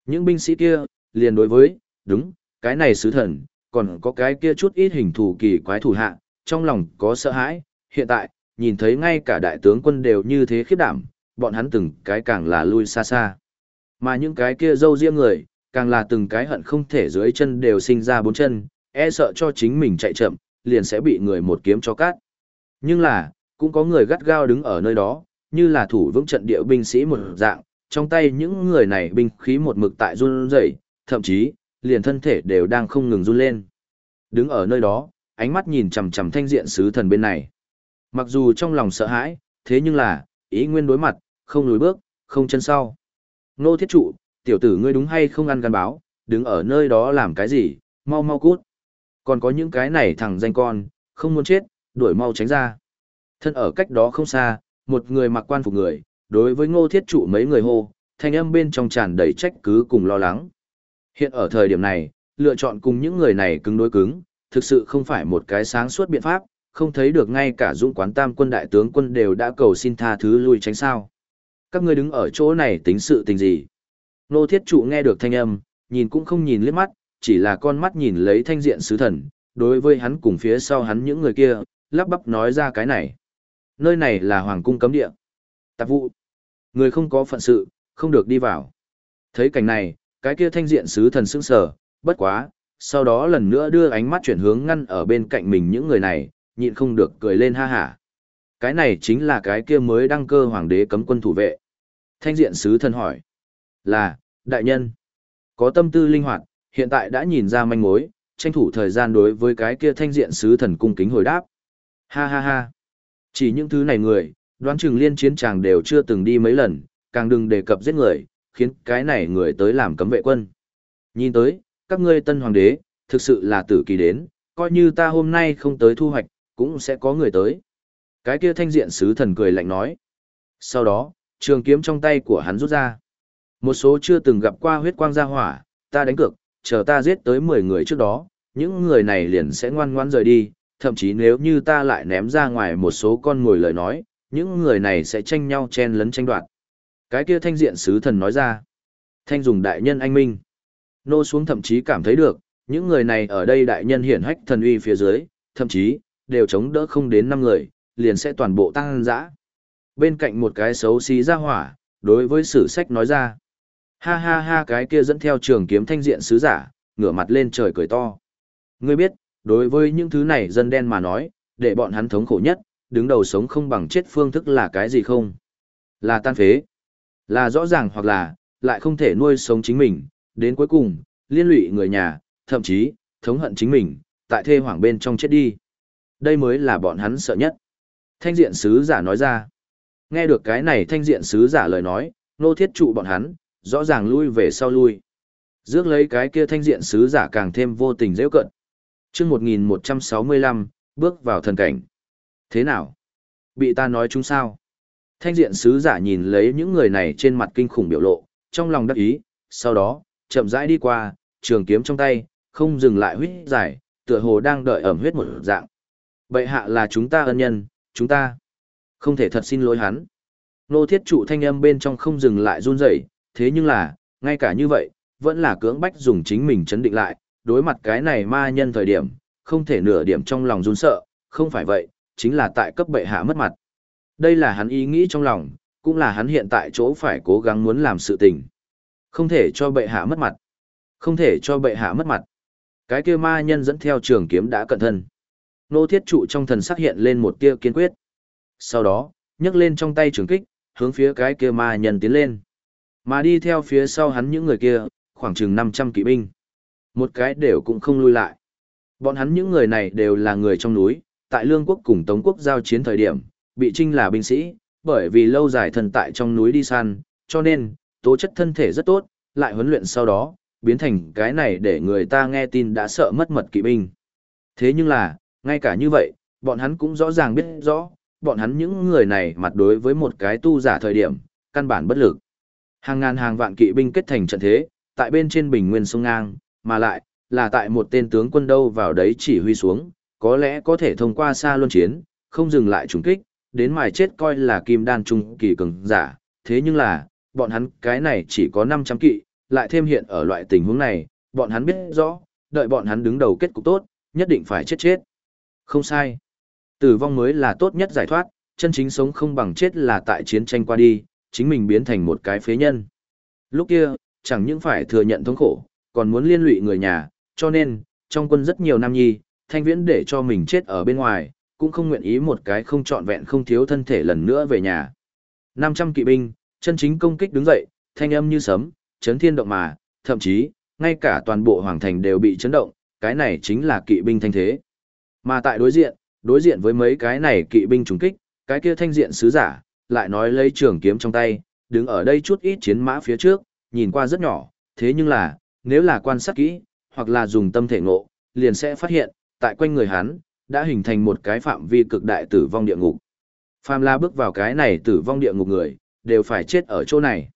Những binh sĩ kia, liền đối với, đúng, cái này sứ thần, còn có cái kia chút ít hình thù kỳ quái thủ hạ, trong lòng có sợ hãi, hiện tại, nhìn thấy ngay cả đại tướng quân đều như thế khiếp đảm, bọn hắn từng cái càng là lui xa xa. Mà những cái kia dâu riêng người, càng là từng cái hận không thể dưới chân đều sinh ra bốn chân, e sợ cho chính mình chạy chậm, liền sẽ bị người một kiếm cho cát. Nhưng là, cũng có người gắt gao đứng ở nơi đó, như là thủ vững trận địa binh sĩ một dạng, trong tay những người này binh khí một mực tại run rẩy, thậm chí, liền thân thể đều đang không ngừng run lên. Đứng ở nơi đó, ánh mắt nhìn chằm chằm thanh diện sứ thần bên này. Mặc dù trong lòng sợ hãi, thế nhưng là, ý nguyên đối mặt, không lùi bước, không chân sau. Nô thiết trụ, tiểu tử ngươi đúng hay không ăn gan báo, đứng ở nơi đó làm cái gì, mau mau cút. Còn có những cái này thằng danh con, không muốn chết, đuổi mau tránh ra. Thân ở cách đó không xa, một người mặc quan phục người, đối với ngô thiết trụ mấy người hô, thanh âm bên trong tràn đầy trách cứ cùng lo lắng. Hiện ở thời điểm này, lựa chọn cùng những người này cứng đối cứng, thực sự không phải một cái sáng suốt biện pháp, không thấy được ngay cả dũng quán tam quân đại tướng quân đều đã cầu xin tha thứ lui tránh sao. Các ngươi đứng ở chỗ này tính sự tình gì? Nô thiết trụ nghe được thanh âm, nhìn cũng không nhìn liếc mắt, chỉ là con mắt nhìn lấy thanh diện sứ thần, đối với hắn cùng phía sau hắn những người kia, lắp bắp nói ra cái này. Nơi này là hoàng cung cấm địa. Tạp vụ. Người không có phận sự, không được đi vào. Thấy cảnh này, cái kia thanh diện sứ thần sững sờ, bất quá, sau đó lần nữa đưa ánh mắt chuyển hướng ngăn ở bên cạnh mình những người này, nhịn không được cười lên ha hả. Cái này chính là cái kia mới đăng cơ hoàng đế cấm quân thủ vệ. Thanh diện sứ thần hỏi. Là, đại nhân. Có tâm tư linh hoạt, hiện tại đã nhìn ra manh mối, tranh thủ thời gian đối với cái kia thanh diện sứ thần cung kính hồi đáp. Ha ha ha. Chỉ những thứ này người, đoán chừng liên chiến chàng đều chưa từng đi mấy lần, càng đừng đề cập giết người, khiến cái này người tới làm cấm vệ quân. Nhìn tới, các ngươi tân hoàng đế, thực sự là tử kỳ đến, coi như ta hôm nay không tới thu hoạch, cũng sẽ có người tới. Cái kia thanh diện sứ thần cười lạnh nói. Sau đó, trường kiếm trong tay của hắn rút ra. Một số chưa từng gặp qua huyết quang gia hỏa, ta đánh cược, chờ ta giết tới 10 người trước đó, những người này liền sẽ ngoan ngoãn rời đi, thậm chí nếu như ta lại ném ra ngoài một số con ngồi lời nói, những người này sẽ tranh nhau chen lấn tranh đoạt. Cái kia thanh diện sứ thần nói ra. Thanh dùng đại nhân anh minh. Nô xuống thậm chí cảm thấy được, những người này ở đây đại nhân hiển hách thần uy phía dưới, thậm chí, đều chống đỡ không đến năm người, liền sẽ toàn bộ tăng dã. Bên cạnh một cái xấu xí ra hỏa, đối với sử sách nói ra. Ha ha ha cái kia dẫn theo trường kiếm thanh diện sứ giả, ngửa mặt lên trời cười to. Ngươi biết, đối với những thứ này dân đen mà nói, để bọn hắn thống khổ nhất, đứng đầu sống không bằng chết phương thức là cái gì không? Là tan phế. Là rõ ràng hoặc là, lại không thể nuôi sống chính mình, đến cuối cùng, liên lụy người nhà, thậm chí, thống hận chính mình, tại thê hoảng bên trong chết đi. Đây mới là bọn hắn sợ nhất. Thanh diện sứ giả nói ra. Nghe được cái này thanh diện sứ giả lời nói, nô thiết trụ bọn hắn, rõ ràng lui về sau lui. Dước lấy cái kia thanh diện sứ giả càng thêm vô tình dễ cận. chương 1165, bước vào thần cảnh. Thế nào? Bị ta nói chúng sao? Thanh diện sứ giả nhìn lấy những người này trên mặt kinh khủng biểu lộ, trong lòng đắc ý, sau đó, chậm rãi đi qua, trường kiếm trong tay, không dừng lại huyết giải, tựa hồ đang đợi ẩm huyết một dạng. Bệ hạ là chúng ta ân nhân, chúng ta không thể thật xin lỗi hắn. Nô thiết trụ thanh âm bên trong không dừng lại run rẩy, thế nhưng là, ngay cả như vậy, vẫn là cưỡng bách dùng chính mình chấn định lại, đối mặt cái này ma nhân thời điểm, không thể nửa điểm trong lòng run sợ, không phải vậy, chính là tại cấp bệ hạ mất mặt. Đây là hắn ý nghĩ trong lòng, cũng là hắn hiện tại chỗ phải cố gắng muốn làm sự tình. Không thể cho bệ hạ mất mặt. Không thể cho bệ hạ mất mặt. Cái kia ma nhân dẫn theo trường kiếm đã cận thân. Nô thiết trụ trong thần sắc hiện lên một tia kiên quyết. Sau đó, nhấc lên trong tay trường kích, hướng phía cái kia ma nhân tiến lên. Mà đi theo phía sau hắn những người kia, khoảng chừng 500 kỵ binh. Một cái đều cũng không lui lại. Bọn hắn những người này đều là người trong núi, tại Lương quốc cùng Tống quốc giao chiến thời điểm, bị trinh là binh sĩ, bởi vì lâu dài thần tại trong núi đi săn, cho nên, tố chất thân thể rất tốt, lại huấn luyện sau đó, biến thành cái này để người ta nghe tin đã sợ mất mật kỵ binh. Thế nhưng là, ngay cả như vậy, bọn hắn cũng rõ ràng biết rõ, bọn hắn những người này mặt đối với một cái tu giả thời điểm, căn bản bất lực. Hàng ngàn hàng vạn kỵ binh kết thành trận thế, tại bên trên bình nguyên sông ngang, mà lại, là tại một tên tướng quân đâu vào đấy chỉ huy xuống, có lẽ có thể thông qua xa luân chiến, không dừng lại trùng kích, đến mài chết coi là kim đan trung kỳ cường giả, thế nhưng là, bọn hắn cái này chỉ có 500 kỵ, lại thêm hiện ở loại tình huống này, bọn hắn biết rõ, đợi bọn hắn đứng đầu kết cục tốt, nhất định phải chết chết. Không sai. Tử vong mới là tốt nhất giải thoát, chân chính sống không bằng chết là tại chiến tranh qua đi, chính mình biến thành một cái phế nhân. Lúc kia, chẳng những phải thừa nhận thống khổ, còn muốn liên lụy người nhà, cho nên, trong quân rất nhiều nam nhi, thanh viễn để cho mình chết ở bên ngoài, cũng không nguyện ý một cái không trọn vẹn không thiếu thân thể lần nữa về nhà. 500 kỵ binh, chân chính công kích đứng dậy, thanh âm như sấm, chấn thiên động mà, thậm chí, ngay cả toàn bộ hoàng thành đều bị chấn động, cái này chính là kỵ binh thanh thế. Mà tại đối diện, đối diện với mấy cái này kỵ binh trùng kích, cái kia thanh diện sứ giả, lại nói lấy trường kiếm trong tay, đứng ở đây chút ít chiến mã phía trước, nhìn qua rất nhỏ, thế nhưng là, nếu là quan sát kỹ, hoặc là dùng tâm thể ngộ, liền sẽ phát hiện, tại quanh người hắn, đã hình thành một cái phạm vi cực đại tử vong địa ngục. Phàm La bước vào cái này tử vong địa ngục người, đều phải chết ở chỗ này.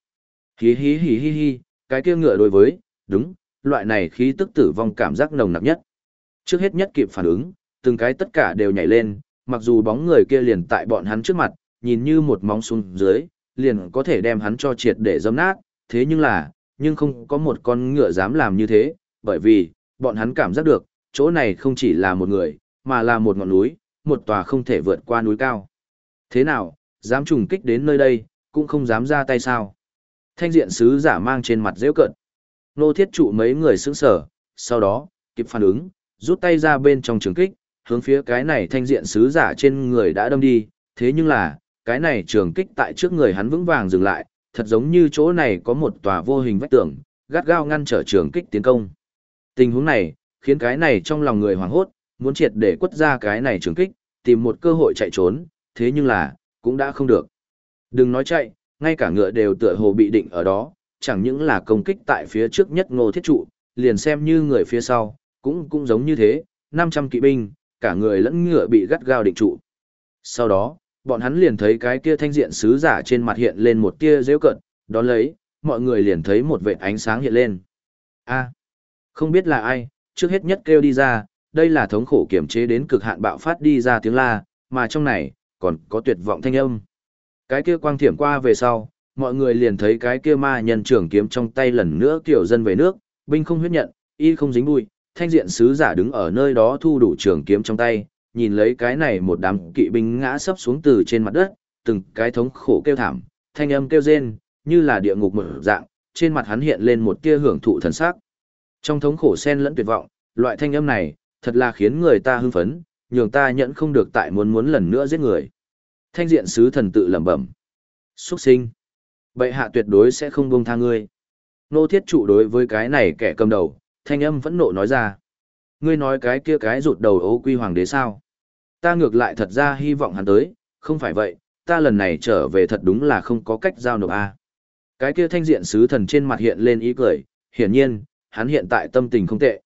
Hí hí hí hí hí, cái kia ngựa đối với, đúng, loại này khí tức tử vong cảm giác nồng nặc nhất. Trước hết nhất kịp phản ứng, từng cái tất cả đều nhảy lên, mặc dù bóng người kia liền tại bọn hắn trước mặt, nhìn như một móng xuống dưới, liền có thể đem hắn cho triệt để dâm nát, thế nhưng là, nhưng không có một con ngựa dám làm như thế, bởi vì, bọn hắn cảm giác được, chỗ này không chỉ là một người, mà là một ngọn núi, một tòa không thể vượt qua núi cao. Thế nào, dám trùng kích đến nơi đây, cũng không dám ra tay sao. Thanh diện sứ giả mang trên mặt dễ cận. Nô thiết trụ mấy người sững sở, sau đó, kịp phản ứng, rút tay ra bên trong trường kích, hướng phía cái này thanh diện sứ giả trên người đã đâm đi, thế nhưng là, cái này trường kích tại trước người hắn vững vàng dừng lại, thật giống như chỗ này có một tòa vô hình vách tường, gắt gao ngăn trở trường kích tiến công. Tình huống này, khiến cái này trong lòng người hoảng hốt, muốn triệt để quất ra cái này trường kích, tìm một cơ hội chạy trốn, thế nhưng là, cũng đã không được. Đừng nói chạy, ngay cả ngựa đều tựa hồ bị định ở đó, chẳng những là công kích tại phía trước nhất ngô thiết trụ, liền xem như người phía sau, cũng cũng giống như thế, 500 kỵ binh, cả người lẫn ngựa bị gắt gao định trụ. Sau đó, bọn hắn liền thấy cái kia thanh diện sứ giả trên mặt hiện lên một tia rêu cận, đón lấy, mọi người liền thấy một vệt ánh sáng hiện lên. a không biết là ai, trước hết nhất kêu đi ra, đây là thống khổ kiểm chế đến cực hạn bạo phát đi ra tiếng la, mà trong này, còn có tuyệt vọng thanh âm. Cái kia quang thiểm qua về sau, mọi người liền thấy cái kia ma nhân trưởng kiếm trong tay lần nữa kiểu dân về nước, binh không huyết nhận, y không dính bụi, thanh diện sứ giả đứng ở nơi đó thu đủ trường kiếm trong tay, nhìn lấy cái này một đám kỵ binh ngã sấp xuống từ trên mặt đất, từng cái thống khổ kêu thảm, thanh âm kêu rên, như là địa ngục mở dạng, trên mặt hắn hiện lên một tia hưởng thụ thần sắc. Trong thống khổ xen lẫn tuyệt vọng, loại thanh âm này, thật là khiến người ta hưng phấn, nhường ta nhận không được tại muốn muốn lần nữa giết người. Thanh diện sứ thần tự lẩm bẩm. Xuất sinh. Bệ hạ tuyệt đối sẽ không buông tha ngươi. Nô thiết trụ đối với cái này kẻ cầm đầu, thanh âm vẫn nộ nói ra. Ngươi nói cái kia cái rụt đầu ấu quy hoàng đế sao? Ta ngược lại thật ra hy vọng hắn tới, không phải vậy, ta lần này trở về thật đúng là không có cách giao nộp a. Cái kia thanh diện sứ thần trên mặt hiện lên ý cười, hiển nhiên, hắn hiện tại tâm tình không tệ.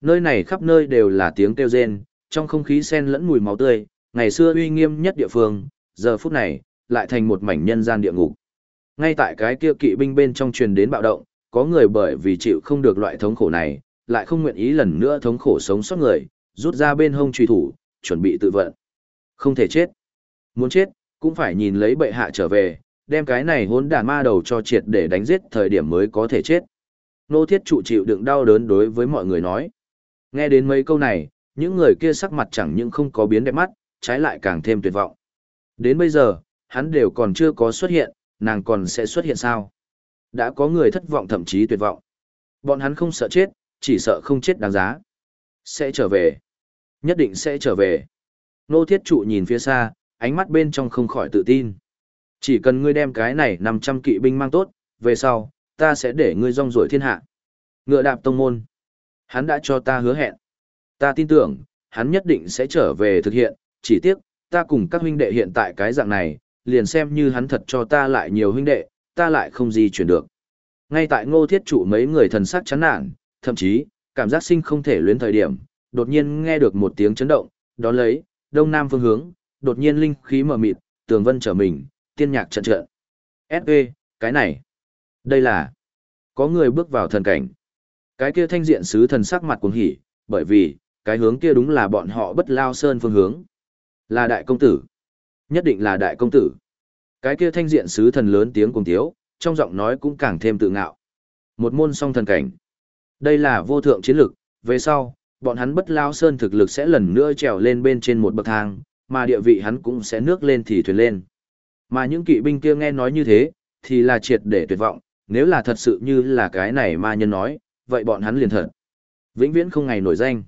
Nơi này khắp nơi đều là tiếng kêu rên, trong không khí xen lẫn mùi máu tươi, ngày xưa uy nghiêm nhất địa phương, giờ phút này, lại thành một mảnh nhân gian địa ngục. Ngay tại cái kia kỵ binh bên trong truyền đến bạo động, có người bởi vì chịu không được loại thống khổ này, lại không nguyện ý lần nữa thống khổ sống sót người, rút ra bên hông truy thủ, chuẩn bị tự vận. Không thể chết. Muốn chết, cũng phải nhìn lấy bệ hạ trở về, đem cái này hỗn đàn ma đầu cho triệt để đánh giết thời điểm mới có thể chết. Nô thiết trụ chịu đựng đau đớn đối với mọi người nói. Nghe đến mấy câu này, những người kia sắc mặt chẳng những không có biến đẹp mắt, trái lại càng thêm tuyệt vọng. Đến bây giờ, hắn đều còn chưa có xuất hiện, nàng còn sẽ xuất hiện sao? Đã có người thất vọng thậm chí tuyệt vọng. Bọn hắn không sợ chết, chỉ sợ không chết đáng giá. Sẽ trở về. Nhất định sẽ trở về. Nô thiết trụ nhìn phía xa, ánh mắt bên trong không khỏi tự tin. Chỉ cần ngươi đem cái này 500 kỵ binh mang tốt, về sau, ta sẽ để ngươi rong ruổi thiên hạ. Ngựa đạp tông môn. Hắn đã cho ta hứa hẹn. Ta tin tưởng, hắn nhất định sẽ trở về thực hiện, chỉ tiếc, ta cùng các huynh đệ hiện tại cái dạng này, liền xem như hắn thật cho ta lại nhiều huynh đệ, ta lại không di chuyển được. Ngay tại ngô thiết trụ mấy người thần sắc chán nản, thậm chí, cảm giác sinh không thể luyến thời điểm, đột nhiên nghe được một tiếng chấn động, đó lấy, đông nam phương hướng, đột nhiên linh khí mở mịt, tường vân trở mình, tiên nhạc trận trận. S.E. cái này, đây là, có người bước vào thần cảnh. Cái kia thanh diện sứ thần sắc mặt cuồng hỉ, bởi vì, cái hướng kia đúng là bọn họ bất lao sơn phương hướng. Là đại công tử. Nhất định là đại công tử. Cái kia thanh diện sứ thần lớn tiếng cùng tiếu, trong giọng nói cũng càng thêm tự ngạo. Một môn song thần cảnh. Đây là vô thượng chiến lực, về sau, bọn hắn bất lao sơn thực lực sẽ lần nữa trèo lên bên trên một bậc thang, mà địa vị hắn cũng sẽ nước lên thì thuyền lên. Mà những kỵ binh kia nghe nói như thế, thì là triệt để tuyệt vọng, nếu là thật sự như là cái này ma nhân nói, vậy bọn hắn liền thật. Vĩnh viễn không ngày nổi danh.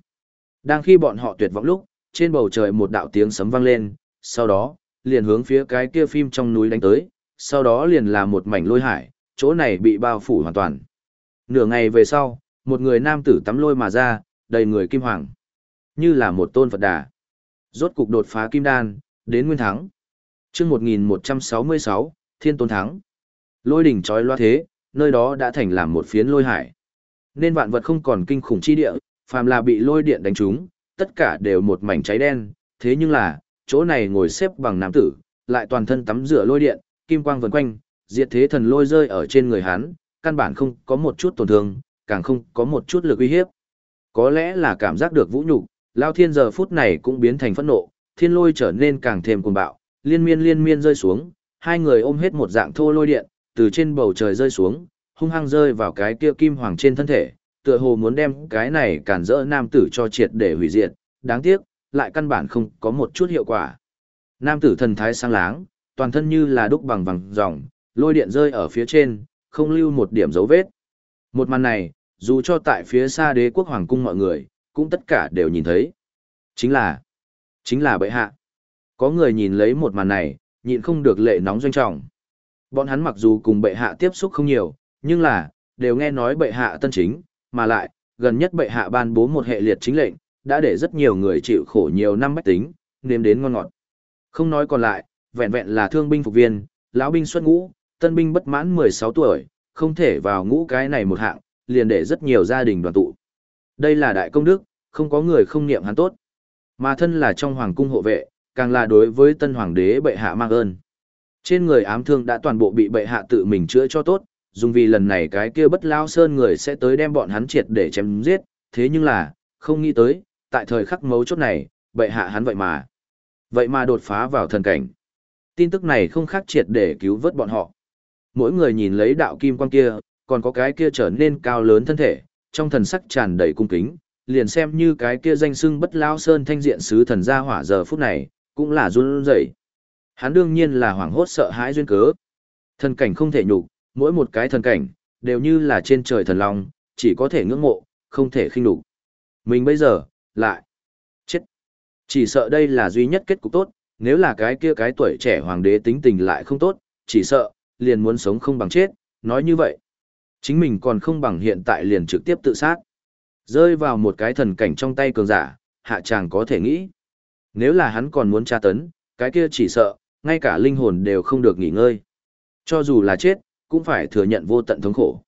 Đang khi bọn họ tuyệt vọng lúc, trên bầu trời một đạo tiếng sấm vang lên, sau đó, liền hướng phía cái kia phim trong núi đánh tới, sau đó liền là một mảnh lôi hải, chỗ này bị bao phủ hoàn toàn. Nửa ngày về sau, một người nam tử tắm lôi mà ra, đầy người kim hoàng. Như là một tôn Phật đà. Rốt cục đột phá kim đan, đến nguyên thắng. chương 1166, thiên tôn thắng. Lôi đỉnh trói loa thế, nơi đó đã thành làm một phiến lôi hải. Nên vạn vật không còn kinh khủng chi địa, phàm là bị lôi điện đánh trúng, tất cả đều một mảnh cháy đen, thế nhưng là, chỗ này ngồi xếp bằng nam tử, lại toàn thân tắm rửa lôi điện, kim quang vần quanh, diệt thế thần lôi rơi ở trên người hắn, căn bản không có một chút tổn thương, càng không có một chút lực uy hiếp. Có lẽ là cảm giác được vũ nhục, Lao Thiên giờ phút này cũng biến thành phẫn nộ, thiên lôi trở nên càng thêm cuồng bạo, liên miên liên miên rơi xuống, hai người ôm hết một dạng thô lôi điện, từ trên bầu trời rơi xuống, hung hăng rơi vào cái kia kim hoàng trên thân thể, tựa hồ muốn đem cái này cản rỡ nam tử cho triệt để hủy diệt, đáng tiếc, lại căn bản không có một chút hiệu quả. Nam tử thần thái sáng láng, toàn thân như là đúc bằng vàng dòng, lôi điện rơi ở phía trên, không lưu một điểm dấu vết. Một màn này, dù cho tại phía xa đế quốc hoàng cung mọi người, cũng tất cả đều nhìn thấy. Chính là, chính là bệ hạ. Có người nhìn lấy một màn này, nhịn không được lệ nóng doanh trọng. Bọn hắn mặc dù cùng bệ hạ tiếp xúc không nhiều, nhưng là, đều nghe nói bệ hạ tân chính, mà lại, gần nhất bệ hạ ban bố một hệ liệt chính lệnh, đã để rất nhiều người chịu khổ nhiều năm bách tính, nếm đến ngon ngọt. Không nói còn lại, vẹn vẹn là thương binh phục viên, lão binh xuất ngũ, tân binh bất mãn 16 tuổi, không thể vào ngũ cái này một hạng, liền để rất nhiều gia đình đoàn tụ. Đây là đại công đức, không có người không niệm hắn tốt. Mà thân là trong hoàng cung hộ vệ, càng là đối với tân hoàng đế bệ hạ mang ơn. Trên người ám thương đã toàn bộ bị bệ hạ tự mình chữa cho tốt, dùng vì lần này cái kia bất lao sơn người sẽ tới đem bọn hắn triệt để chém giết, thế nhưng là, không nghĩ tới, tại thời khắc mấu chốt này, bệ hạ hắn vậy mà. Vậy mà đột phá vào thần cảnh. Tin tức này không khác triệt để cứu vớt bọn họ. Mỗi người nhìn lấy đạo kim quang kia, còn có cái kia trở nên cao lớn thân thể, trong thần sắc tràn đầy cung kính, liền xem như cái kia danh sưng bất lao sơn thanh diện sứ thần gia hỏa giờ phút này, cũng là run rẩy. Hắn đương nhiên là hoảng hốt sợ hãi duyên cớ. Thần cảnh không thể nhục, mỗi một cái thần cảnh, đều như là trên trời thần long, chỉ có thể ngưỡng mộ, không thể khinh nhục. Mình bây giờ, lại, chết. Chỉ sợ đây là duy nhất kết cục tốt, nếu là cái kia cái tuổi trẻ hoàng đế tính tình lại không tốt, chỉ sợ, liền muốn sống không bằng chết, nói như vậy. Chính mình còn không bằng hiện tại liền trực tiếp tự sát. Rơi vào một cái thần cảnh trong tay cường giả, hạ chàng có thể nghĩ. Nếu là hắn còn muốn tra tấn, cái kia chỉ sợ, ngay cả linh hồn đều không được nghỉ ngơi. Cho dù là chết, cũng phải thừa nhận vô tận thống khổ.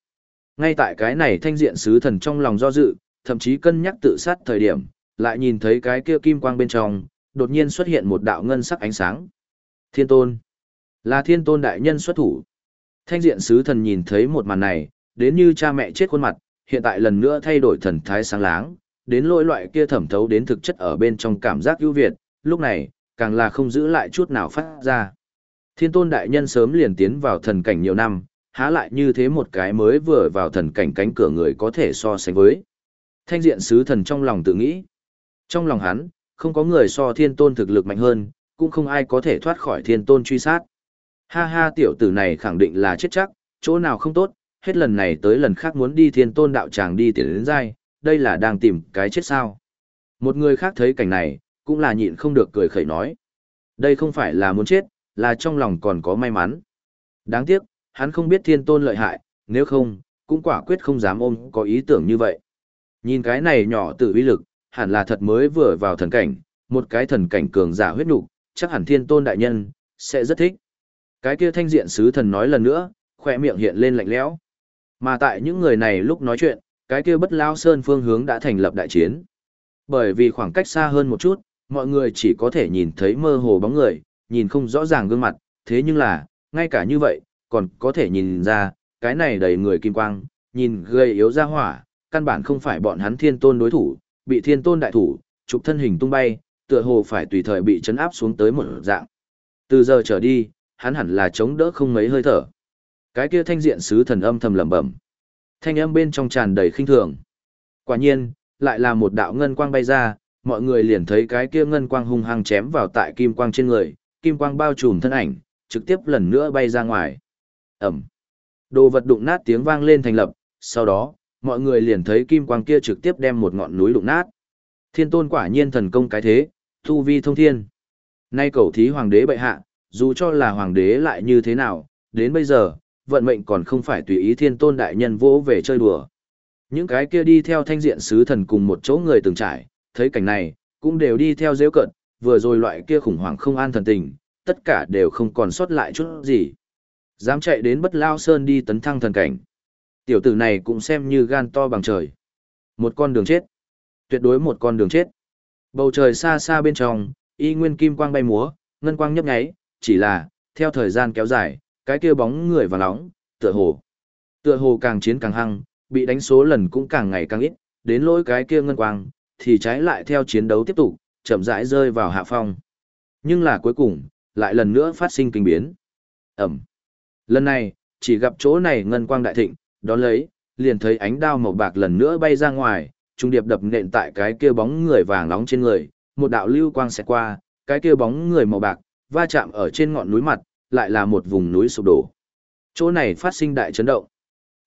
Ngay tại cái này thanh diện sứ thần trong lòng do dự, thậm chí cân nhắc tự sát thời điểm, lại nhìn thấy cái kia kim quang bên trong, đột nhiên xuất hiện một đạo ngân sắc ánh sáng. Thiên tôn. Là thiên tôn đại nhân xuất thủ. Thanh diện sứ thần nhìn thấy một màn này, đến như cha mẹ chết khuôn mặt, hiện tại lần nữa thay đổi thần thái sáng láng, đến lỗi loại kia thẩm thấu đến thực chất ở bên trong cảm giác ưu việt, lúc này, càng là không giữ lại chút nào phát ra. Thiên tôn đại nhân sớm liền tiến vào thần cảnh nhiều năm, há lại như thế một cái mới vừa vào thần cảnh cánh cửa người có thể so sánh với. Thanh diện sứ thần trong lòng tự nghĩ. Trong lòng hắn, không có người so thiên tôn thực lực mạnh hơn, cũng không ai có thể thoát khỏi thiên tôn truy sát. Ha ha tiểu tử này khẳng định là chết chắc, chỗ nào không tốt, hết lần này tới lần khác muốn đi thiên tôn đạo tràng đi tiền đến dai, đây là đang tìm cái chết sao. Một người khác thấy cảnh này, cũng là nhịn không được cười khẩy nói. Đây không phải là muốn chết, là trong lòng còn có may mắn. Đáng tiếc, hắn không biết thiên tôn lợi hại, nếu không, cũng quả quyết không dám ôm có ý tưởng như vậy. Nhìn cái này nhỏ tự uy lực, hẳn là thật mới vừa vào thần cảnh, một cái thần cảnh cường giả huyết nục, chắc hẳn thiên tôn đại nhân, sẽ rất thích. Cái kia thanh diện sứ thần nói lần nữa, khỏe miệng hiện lên lạnh lẽo. Mà tại những người này lúc nói chuyện, cái kia bất lao sơn phương hướng đã thành lập đại chiến. Bởi vì khoảng cách xa hơn một chút, mọi người chỉ có thể nhìn thấy mơ hồ bóng người, nhìn không rõ ràng gương mặt, thế nhưng là, ngay cả như vậy, còn có thể nhìn ra, cái này đầy người kim quang, nhìn gây yếu ra hỏa, căn bản không phải bọn hắn thiên tôn đối thủ, bị thiên tôn đại thủ, chụp thân hình tung bay, tựa hồ phải tùy thời bị chấn áp xuống tới một dạng. Từ giờ trở đi, hắn hẳn là chống đỡ không mấy hơi thở. Cái kia thanh diện sứ thần âm thầm lẩm bẩm. Thanh âm bên trong tràn đầy khinh thường. Quả nhiên, lại là một đạo ngân quang bay ra, mọi người liền thấy cái kia ngân quang hung hăng chém vào tại kim quang trên người, kim quang bao trùm thân ảnh, trực tiếp lần nữa bay ra ngoài. Ẩm. Đồ vật đụng nát tiếng vang lên thành lập, sau đó, mọi người liền thấy kim quang kia trực tiếp đem một ngọn núi đụng nát. Thiên tôn quả nhiên thần công cái thế, thu vi thông thiên. Nay cầu thí hoàng đế bệ hạ, dù cho là hoàng đế lại như thế nào, đến bây giờ, vận mệnh còn không phải tùy ý thiên tôn đại nhân vỗ về chơi đùa. Những cái kia đi theo thanh diện sứ thần cùng một chỗ người từng trải, thấy cảnh này, cũng đều đi theo dễ cận, vừa rồi loại kia khủng hoảng không an thần tình, tất cả đều không còn sót lại chút gì. Dám chạy đến bất lao sơn đi tấn thăng thần cảnh. Tiểu tử này cũng xem như gan to bằng trời. Một con đường chết. Tuyệt đối một con đường chết. Bầu trời xa xa bên trong, y nguyên kim quang bay múa, ngân quang nhấp nháy, chỉ là, theo thời gian kéo dài, cái kia bóng người và nóng, tựa hồ. Tựa hồ càng chiến càng hăng, bị đánh số lần cũng càng ngày càng ít, đến lỗi cái kia ngân quang, thì trái lại theo chiến đấu tiếp tục, chậm rãi rơi vào hạ phong. Nhưng là cuối cùng, lại lần nữa phát sinh kinh biến. Ẩm. Lần này, chỉ gặp chỗ này ngân quang đại thịnh, đón lấy, liền thấy ánh đao màu bạc lần nữa bay ra ngoài, trung điệp đập nện tại cái kia bóng người vàng nóng trên người, một đạo lưu quang sẽ qua, cái kia bóng người màu bạc, va chạm ở trên ngọn núi mặt, lại là một vùng núi sụp đổ. Chỗ này phát sinh đại chấn động.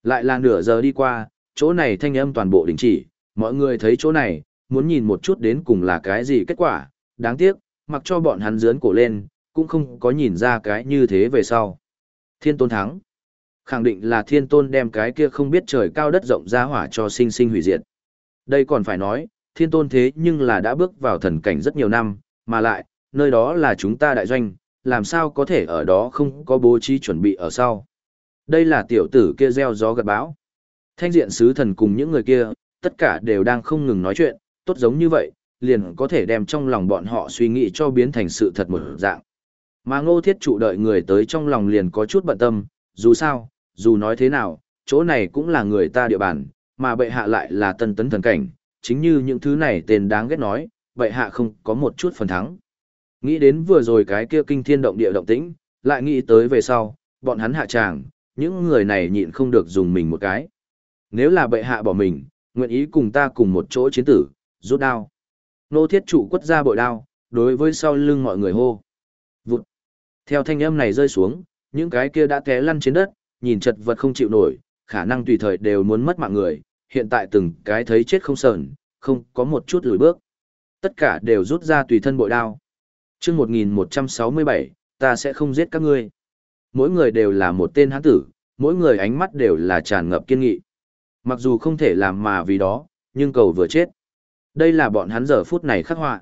Lại là nửa giờ đi qua, chỗ này thanh âm toàn bộ đình chỉ, mọi người thấy chỗ này, muốn nhìn một chút đến cùng là cái gì kết quả, đáng tiếc, mặc cho bọn hắn dướn cổ lên, cũng không có nhìn ra cái như thế về sau. Thiên tôn thắng. Khẳng định là thiên tôn đem cái kia không biết trời cao đất rộng ra hỏa cho sinh sinh hủy diệt. Đây còn phải nói, thiên tôn thế nhưng là đã bước vào thần cảnh rất nhiều năm, mà lại, nơi đó là chúng ta đại doanh, làm sao có thể ở đó không có bố trí chuẩn bị ở sau. Đây là tiểu tử kia gieo gió gật bão. Thanh diện sứ thần cùng những người kia, tất cả đều đang không ngừng nói chuyện, tốt giống như vậy, liền có thể đem trong lòng bọn họ suy nghĩ cho biến thành sự thật một dạng. Mà ngô thiết trụ đợi người tới trong lòng liền có chút bận tâm, dù sao, dù nói thế nào, chỗ này cũng là người ta địa bàn, mà bệ hạ lại là tân tấn thần cảnh, chính như những thứ này tên đáng ghét nói, bệ hạ không có một chút phần thắng. Nghĩ đến vừa rồi cái kia kinh thiên động địa động tĩnh, lại nghĩ tới về sau, bọn hắn hạ tràng, những người này nhịn không được dùng mình một cái. Nếu là bệ hạ bỏ mình, nguyện ý cùng ta cùng một chỗ chiến tử, rút đao. Nô thiết trụ quất ra bội đao, đối với sau lưng mọi người hô. Vụt. Theo thanh âm này rơi xuống, những cái kia đã té lăn trên đất, nhìn chật vật không chịu nổi, khả năng tùy thời đều muốn mất mạng người, hiện tại từng cái thấy chết không sờn, không có một chút lùi bước. Tất cả đều rút ra tùy thân bội đao. chương 1167, ta sẽ không giết các ngươi. Mỗi người đều là một tên hán tử, mỗi người ánh mắt đều là tràn ngập kiên nghị. Mặc dù không thể làm mà vì đó, nhưng cầu vừa chết. Đây là bọn hắn giờ phút này khắc họa.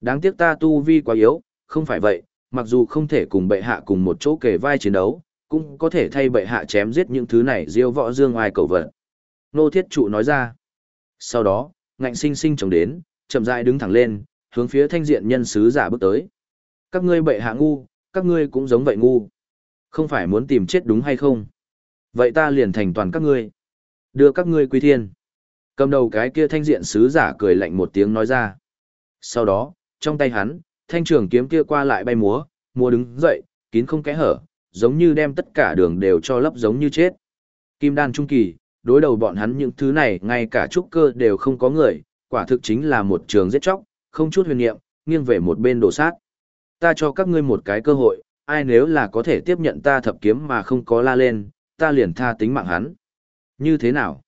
Đáng tiếc ta tu vi quá yếu, không phải vậy, mặc dù không thể cùng bệ hạ cùng một chỗ kề vai chiến đấu, cũng có thể thay bệ hạ chém giết những thứ này diêu võ dương ai cầu vật. Nô thiết trụ nói ra. Sau đó, ngạnh sinh sinh chồng đến, chậm rãi đứng thẳng lên, hướng phía thanh diện nhân sứ giả bước tới. Các ngươi bệ hạ ngu, các ngươi cũng giống vậy ngu. Không phải muốn tìm chết đúng hay không? Vậy ta liền thành toàn các ngươi. Đưa các ngươi quy thiên. Cầm đầu cái kia thanh diện sứ giả cười lạnh một tiếng nói ra. Sau đó, trong tay hắn, thanh trường kiếm kia qua lại bay múa, múa đứng dậy, kín không kẽ hở, giống như đem tất cả đường đều cho lấp giống như chết. Kim đan trung kỳ, đối đầu bọn hắn những thứ này ngay cả trúc cơ đều không có người, quả thực chính là một trường giết chóc, không chút huyền niệm, nghiêng về một bên đổ sát. Ta cho các ngươi một cái cơ hội, ai nếu là có thể tiếp nhận ta thập kiếm mà không có la lên, ta liền tha tính mạng hắn. Như thế nào?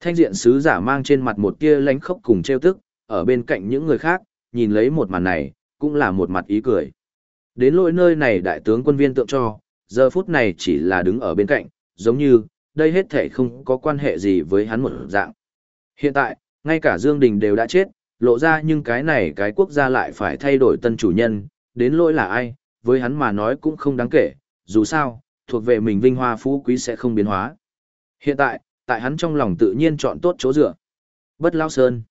Thanh diện sứ giả mang trên mặt một tia lánh khốc cùng trêu tức, ở bên cạnh những người khác, nhìn lấy một màn này, cũng là một mặt ý cười. Đến lỗi nơi này đại tướng quân viên tượng cho, giờ phút này chỉ là đứng ở bên cạnh, giống như, đây hết thể không có quan hệ gì với hắn một dạng. Hiện tại, ngay cả Dương Đình đều đã chết, lộ ra nhưng cái này cái quốc gia lại phải thay đổi tân chủ nhân, đến lỗi là ai, với hắn mà nói cũng không đáng kể, dù sao, thuộc về mình vinh hoa phú quý sẽ không biến hóa. Hiện tại, tại hắn trong lòng tự nhiên chọn tốt chỗ dựa. Bất Lao Sơn.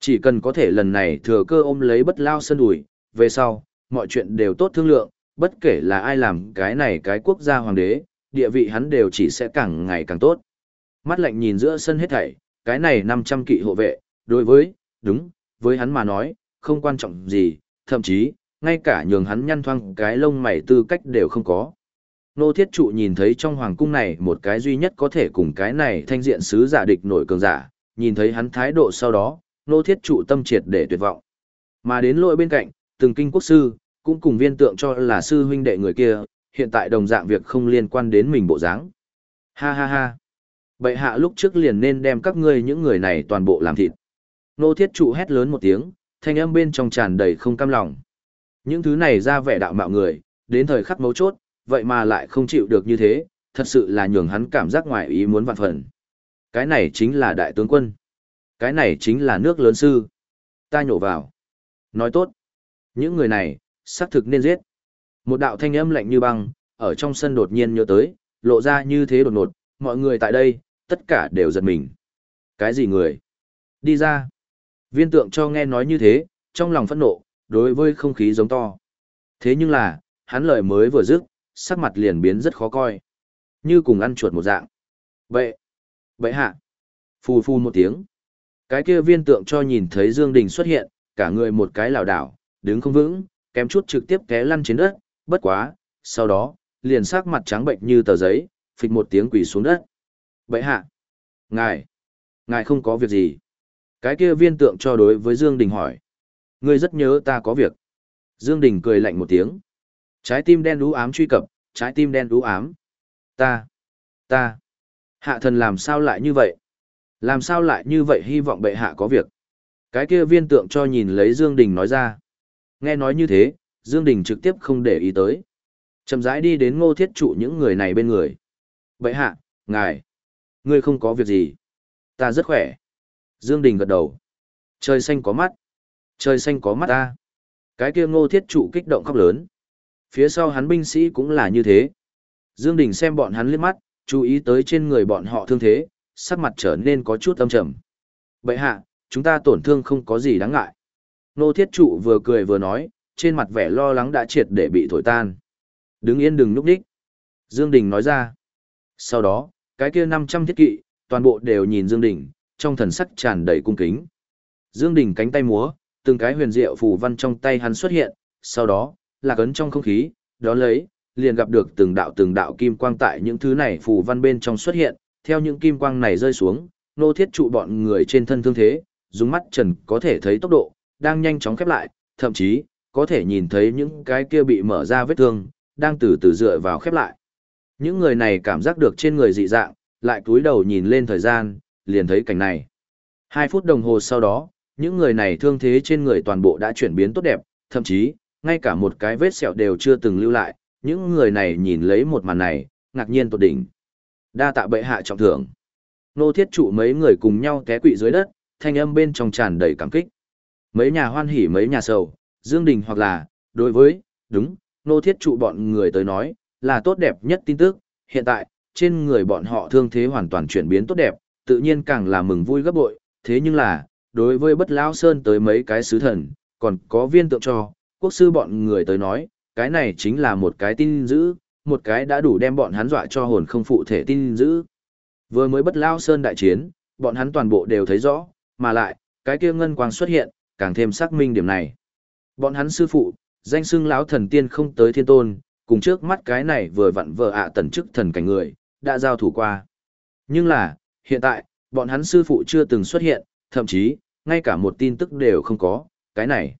Chỉ cần có thể lần này thừa cơ ôm lấy Bất Lao Sơn đuổi, về sau, mọi chuyện đều tốt thương lượng, bất kể là ai làm cái này cái quốc gia hoàng đế, địa vị hắn đều chỉ sẽ càng ngày càng tốt. Mắt lạnh nhìn giữa sân hết thảy, cái này 500 kỵ hộ vệ, đối với, đúng, với hắn mà nói, không quan trọng gì, thậm chí, ngay cả nhường hắn nhăn thoang cái lông mày tư cách đều không có. Nô Thiết Trụ nhìn thấy trong hoàng cung này một cái duy nhất có thể cùng cái này thanh diện sứ giả địch nổi cường giả, nhìn thấy hắn thái độ sau đó, Nô Thiết Trụ tâm triệt để tuyệt vọng. Mà đến lỗi bên cạnh, từng kinh quốc sư, cũng cùng viên tượng cho là sư huynh đệ người kia, hiện tại đồng dạng việc không liên quan đến mình bộ dáng. Ha ha ha. Bệ hạ lúc trước liền nên đem các ngươi những người này toàn bộ làm thịt. Nô Thiết Trụ hét lớn một tiếng, thanh âm bên trong tràn đầy không cam lòng. Những thứ này ra vẻ đạo mạo người, đến thời khắc mấu chốt, vậy mà lại không chịu được như thế, thật sự là nhường hắn cảm giác ngoài ý muốn vạn phần. Cái này chính là đại tướng quân. Cái này chính là nước lớn sư. Ta nhổ vào. Nói tốt. Những người này, xác thực nên giết. Một đạo thanh âm lạnh như băng, ở trong sân đột nhiên nhớ tới, lộ ra như thế đột ngột, mọi người tại đây, tất cả đều giật mình. Cái gì người? Đi ra. Viên tượng cho nghe nói như thế, trong lòng phẫn nộ, đối với không khí giống to. Thế nhưng là, hắn lời mới vừa dứt, sắc mặt liền biến rất khó coi. Như cùng ăn chuột một dạng. Vậy, vậy hạ. Phù phù một tiếng. Cái kia viên tượng cho nhìn thấy Dương Đình xuất hiện, cả người một cái lảo đảo, đứng không vững, kém chút trực tiếp té lăn trên đất, bất quá, sau đó, liền sắc mặt trắng bệnh như tờ giấy, phịch một tiếng quỳ xuống đất. Bệ hạ. Ngài. Ngài không có việc gì. Cái kia viên tượng cho đối với Dương Đình hỏi. Ngươi rất nhớ ta có việc. Dương Đình cười lạnh một tiếng. Trái tim đen đú ám truy cập, trái tim đen đú ám. Ta, ta, hạ thần làm sao lại như vậy? Làm sao lại như vậy hy vọng bệ hạ có việc? Cái kia viên tượng cho nhìn lấy Dương Đình nói ra. Nghe nói như thế, Dương Đình trực tiếp không để ý tới. Chậm rãi đi đến ngô thiết trụ những người này bên người. Bệ hạ, ngài, ngươi không có việc gì. Ta rất khỏe. Dương Đình gật đầu. Trời xanh có mắt. Trời xanh có mắt ta. Cái kia ngô thiết trụ kích động khóc lớn. Phía sau hắn binh sĩ cũng là như thế. Dương Đình xem bọn hắn liếc mắt, chú ý tới trên người bọn họ thương thế, sắc mặt trở nên có chút âm trầm. Bệ hạ, chúng ta tổn thương không có gì đáng ngại. Nô thiết trụ vừa cười vừa nói, trên mặt vẻ lo lắng đã triệt để bị thổi tan. Đứng yên đừng núp đích. Dương Đình nói ra. Sau đó, cái kia 500 thiết kỵ, toàn bộ đều nhìn Dương Đình, trong thần sắc tràn đầy cung kính. Dương Đình cánh tay múa, từng cái huyền diệu phù văn trong tay hắn xuất hiện, sau đó, là cấn trong không khí, đó lấy, liền gặp được từng đạo từng đạo kim quang tại những thứ này phù văn bên trong xuất hiện, theo những kim quang này rơi xuống, nô thiết trụ bọn người trên thân thương thế, dùng mắt trần có thể thấy tốc độ, đang nhanh chóng khép lại, thậm chí, có thể nhìn thấy những cái kia bị mở ra vết thương, đang từ từ dựa vào khép lại. Những người này cảm giác được trên người dị dạng, lại cúi đầu nhìn lên thời gian, liền thấy cảnh này. Hai phút đồng hồ sau đó, những người này thương thế trên người toàn bộ đã chuyển biến tốt đẹp, thậm chí, ngay cả một cái vết sẹo đều chưa từng lưu lại, những người này nhìn lấy một màn này, ngạc nhiên tột đỉnh. Đa tạ bệ hạ trọng thưởng. Nô thiết trụ mấy người cùng nhau té quỵ dưới đất, thanh âm bên trong tràn đầy cảm kích. Mấy nhà hoan hỉ mấy nhà sầu, Dương Đình hoặc là, đối với, đúng, nô thiết trụ bọn người tới nói, là tốt đẹp nhất tin tức, hiện tại, trên người bọn họ thương thế hoàn toàn chuyển biến tốt đẹp, tự nhiên càng là mừng vui gấp bội, thế nhưng là, đối với bất lão sơn tới mấy cái sứ thần, còn có viên tượng cho, quốc sư bọn người tới nói, cái này chính là một cái tin dữ, một cái đã đủ đem bọn hắn dọa cho hồn không phụ thể tin dữ. Vừa mới bất lão sơn đại chiến, bọn hắn toàn bộ đều thấy rõ, mà lại, cái kia ngân quang xuất hiện, càng thêm xác minh điểm này. Bọn hắn sư phụ, danh xưng lão thần tiên không tới thiên tôn, cùng trước mắt cái này vừa vặn vợ ạ tần chức thần cảnh người, đã giao thủ qua. Nhưng là, hiện tại, bọn hắn sư phụ chưa từng xuất hiện, thậm chí, ngay cả một tin tức đều không có, cái này.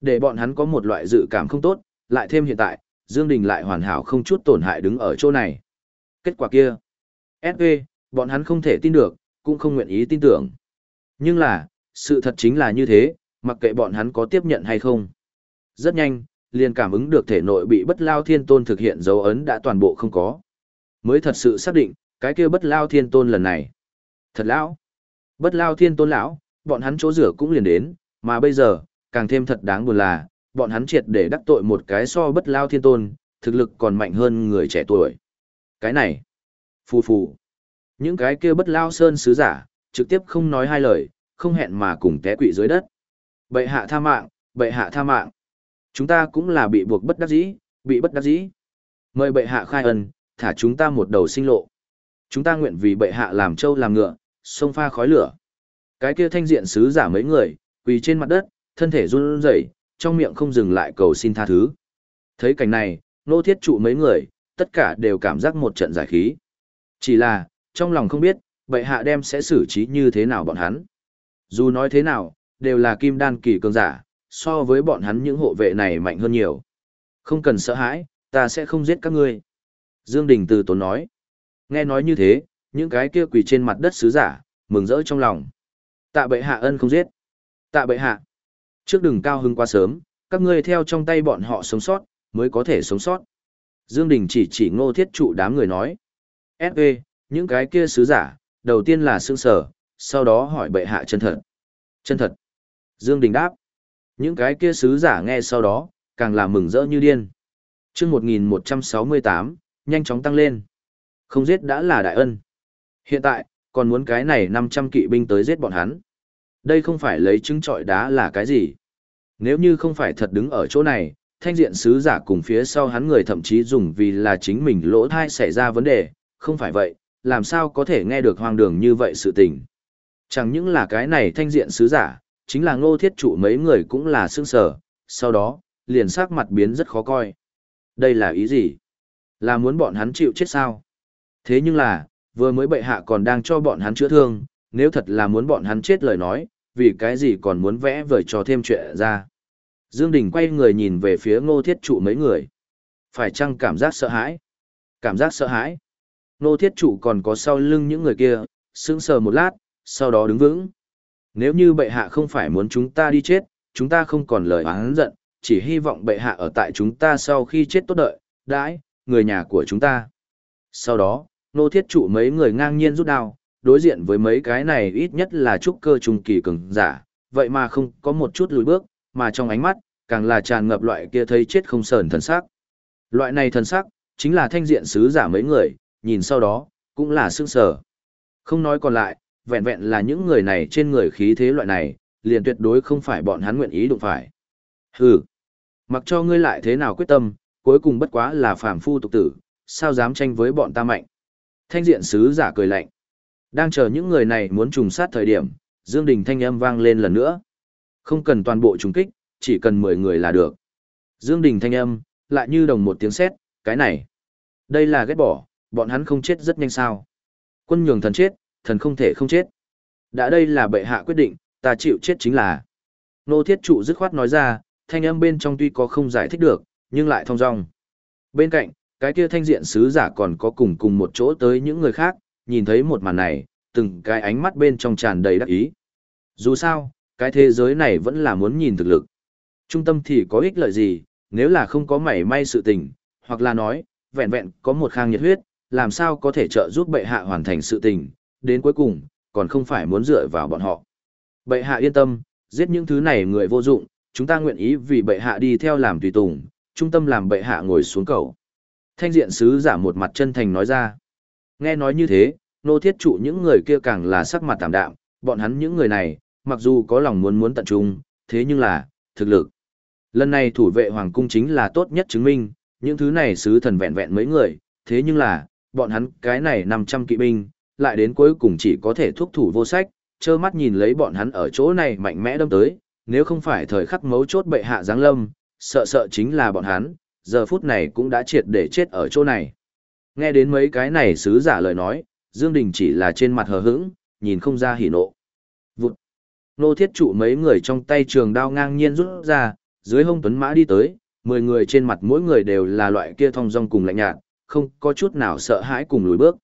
Để bọn hắn có một loại dự cảm không tốt, lại thêm hiện tại, Dương Đình lại hoàn hảo không chút tổn hại đứng ở chỗ này. Kết quả kia. SV, bọn hắn không thể tin được, cũng không nguyện ý tin tưởng. Nhưng là, sự thật chính là như thế, mặc kệ bọn hắn có tiếp nhận hay không. Rất nhanh, liền cảm ứng được thể nội bị bất lao thiên tôn thực hiện dấu ấn đã toàn bộ không có. Mới thật sự xác định, cái kia bất lao thiên tôn lần này. Thật lão. Bất lao thiên tôn lão, bọn hắn chỗ rửa cũng liền đến, mà bây giờ, càng thêm thật đáng buồn là, bọn hắn triệt để đắc tội một cái so bất lao thiên tôn, thực lực còn mạnh hơn người trẻ tuổi. Cái này, phù phù. Những cái kia bất lao sơn sứ giả, trực tiếp không nói hai lời, không hẹn mà cùng té quỵ dưới đất. Bệ hạ tha mạng, bệ hạ tha mạng. Chúng ta cũng là bị buộc bất đắc dĩ, bị bất đắc dĩ. Mời bệ hạ khai ân, thả chúng ta một đầu sinh lộ. Chúng ta nguyện vì bệ hạ làm trâu làm ngựa, sông pha khói lửa. Cái kia thanh diện sứ giả mấy người, quỳ trên mặt đất, thân thể run rẩy, trong miệng không dừng lại cầu xin tha thứ. Thấy cảnh này, nô thiết trụ mấy người, tất cả đều cảm giác một trận giải khí. Chỉ là, trong lòng không biết, bệ hạ đem sẽ xử trí như thế nào bọn hắn. Dù nói thế nào, đều là kim đan kỳ cường giả, so với bọn hắn những hộ vệ này mạnh hơn nhiều. Không cần sợ hãi, ta sẽ không giết các ngươi. Dương Đình từ tốn nói. Nghe nói như thế, những cái kia quỳ trên mặt đất sứ giả, mừng rỡ trong lòng. Tạ bệ hạ ân không giết. Tạ bệ hạ. Trước đừng cao hưng quá sớm, các ngươi theo trong tay bọn họ sống sót, mới có thể sống sót. Dương Đình chỉ chỉ ngô thiết trụ đám người nói. S.E. những cái kia sứ giả, đầu tiên là sương sở, sau đó hỏi bệ hạ chân thật. Chân thật. Dương Đình đáp. Những cái kia sứ giả nghe sau đó, càng là mừng rỡ như điên. Trước 1168, nhanh chóng tăng lên. Không giết đã là đại ân. Hiện tại, còn muốn cái này 500 kỵ binh tới giết bọn hắn. Đây không phải lấy trứng trọi đá là cái gì. Nếu như không phải thật đứng ở chỗ này, thanh diện sứ giả cùng phía sau hắn người thậm chí dùng vì là chính mình lỗ thai xảy ra vấn đề, không phải vậy, làm sao có thể nghe được hoang đường như vậy sự tình. Chẳng những là cái này thanh diện sứ giả, chính là ngô thiết trụ mấy người cũng là sương sở, sau đó, liền sắc mặt biến rất khó coi. Đây là ý gì? Là muốn bọn hắn chịu chết sao? Thế nhưng là, vừa mới bệ hạ còn đang cho bọn hắn chữa thương, nếu thật là muốn bọn hắn chết lời nói, vì cái gì còn muốn vẽ vời cho thêm chuyện ra. Dương Đình quay người nhìn về phía ngô thiết trụ mấy người. Phải chăng cảm giác sợ hãi? Cảm giác sợ hãi? Ngô thiết trụ còn có sau lưng những người kia, sững sờ một lát, sau đó đứng vững. Nếu như bệ hạ không phải muốn chúng ta đi chết, chúng ta không còn lời oán giận, chỉ hy vọng bệ hạ ở tại chúng ta sau khi chết tốt đợi, đãi, người nhà của chúng ta. Sau đó, nô thiết trụ mấy người ngang nhiên rút đao, đối diện với mấy cái này ít nhất là trúc cơ trung kỳ cường giả, vậy mà không có một chút lùi bước, mà trong ánh mắt, càng là tràn ngập loại kia thấy chết không sờn thần sắc. Loại này thần sắc, chính là thanh diện sứ giả mấy người, nhìn sau đó, cũng là sương sở. Không nói còn lại, vẹn vẹn là những người này trên người khí thế loại này, liền tuyệt đối không phải bọn hắn nguyện ý đụng phải. Hừ, mặc cho ngươi lại thế nào quyết tâm, cuối cùng bất quá là phàm phu tục tử, sao dám tranh với bọn ta mạnh. Thanh diện sứ giả cười lạnh. Đang chờ những người này muốn trùng sát thời điểm, Dương Đình thanh âm vang lên lần nữa. Không cần toàn bộ trùng kích, chỉ cần 10 người là được. Dương Đình thanh âm, lại như đồng một tiếng sét, cái này. Đây là ghét bỏ, bọn hắn không chết rất nhanh sao. Quân nhường thần chết, thần không thể không chết. Đã đây là bệ hạ quyết định, ta chịu chết chính là. Nô thiết trụ dứt khoát nói ra, thanh âm bên trong tuy có không giải thích được, nhưng lại thông dong. Bên cạnh, cái kia thanh diện sứ giả còn có cùng cùng một chỗ tới những người khác, nhìn thấy một màn này, từng cái ánh mắt bên trong tràn đầy đắc ý. Dù sao, cái thế giới này vẫn là muốn nhìn thực lực. Trung tâm thì có ích lợi gì, nếu là không có mảy may sự tình, hoặc là nói, vẹn vẹn có một khang nhiệt huyết, làm sao có thể trợ giúp bệ hạ hoàn thành sự tình, đến cuối cùng, còn không phải muốn dựa vào bọn họ. Bệ hạ yên tâm, giết những thứ này người vô dụng, chúng ta nguyện ý vì bệ hạ đi theo làm tùy tùng, trung tâm làm bệ hạ ngồi xuống cầu. Thanh diện sứ giả một mặt chân thành nói ra. Nghe nói như thế, nô thiết trụ những người kia càng là sắc mặt tạm đạm, bọn hắn những người này, mặc dù có lòng muốn muốn tận trung, thế nhưng là, thực lực. Lần này thủ vệ hoàng cung chính là tốt nhất chứng minh, những thứ này sứ thần vẹn vẹn mấy người, thế nhưng là, bọn hắn cái này 500 kỵ binh, lại đến cuối cùng chỉ có thể thúc thủ vô sách, trơ mắt nhìn lấy bọn hắn ở chỗ này mạnh mẽ đâm tới, nếu không phải thời khắc mấu chốt bệ hạ giáng lâm, sợ sợ chính là bọn hắn, giờ phút này cũng đã triệt để chết ở chỗ này. Nghe đến mấy cái này sứ giả lời nói, Dương Đình chỉ là trên mặt hờ hững, nhìn không ra hỉ nộ. Vụt. Nô thiết trụ mấy người trong tay trường đao ngang nhiên rút ra, dưới hông tuấn mã đi tới, mười người trên mặt mỗi người đều là loại kia thong dong cùng lạnh nhạt, không có chút nào sợ hãi cùng lùi bước.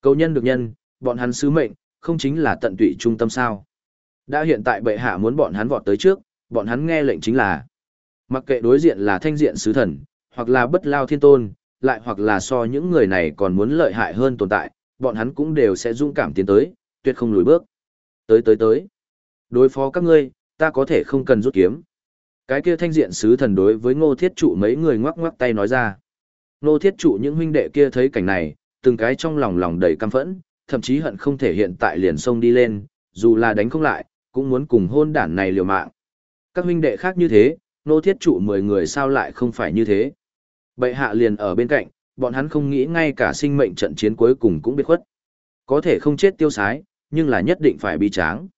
Cầu nhân được nhân, bọn hắn sứ mệnh, không chính là tận tụy trung tâm sao. Đã hiện tại bệ hạ muốn bọn hắn vọt tới trước, bọn hắn nghe lệnh chính là mặc kệ đối diện là thanh diện sứ thần, hoặc là bất lao thiên tôn, lại hoặc là so những người này còn muốn lợi hại hơn tồn tại, bọn hắn cũng đều sẽ dũng cảm tiến tới, tuyệt không lùi bước. Tới tới tới. Đối phó các ngươi, ta có thể không cần rút kiếm. Cái kia thanh diện sứ thần đối với ngô thiết trụ mấy người ngoắc ngoắc tay nói ra. Ngô thiết trụ những huynh đệ kia thấy cảnh này, từng cái trong lòng lòng đầy căm phẫn, thậm chí hận không thể hiện tại liền sông đi lên, dù là đánh không lại, cũng muốn cùng hôn đản này liều mạng. Các huynh đệ khác như thế, nô thiết trụ 10 người sao lại không phải như thế. Bệ hạ liền ở bên cạnh, bọn hắn không nghĩ ngay cả sinh mệnh trận chiến cuối cùng cũng biết khuất. Có thể không chết tiêu sái, nhưng là nhất định phải bị tráng.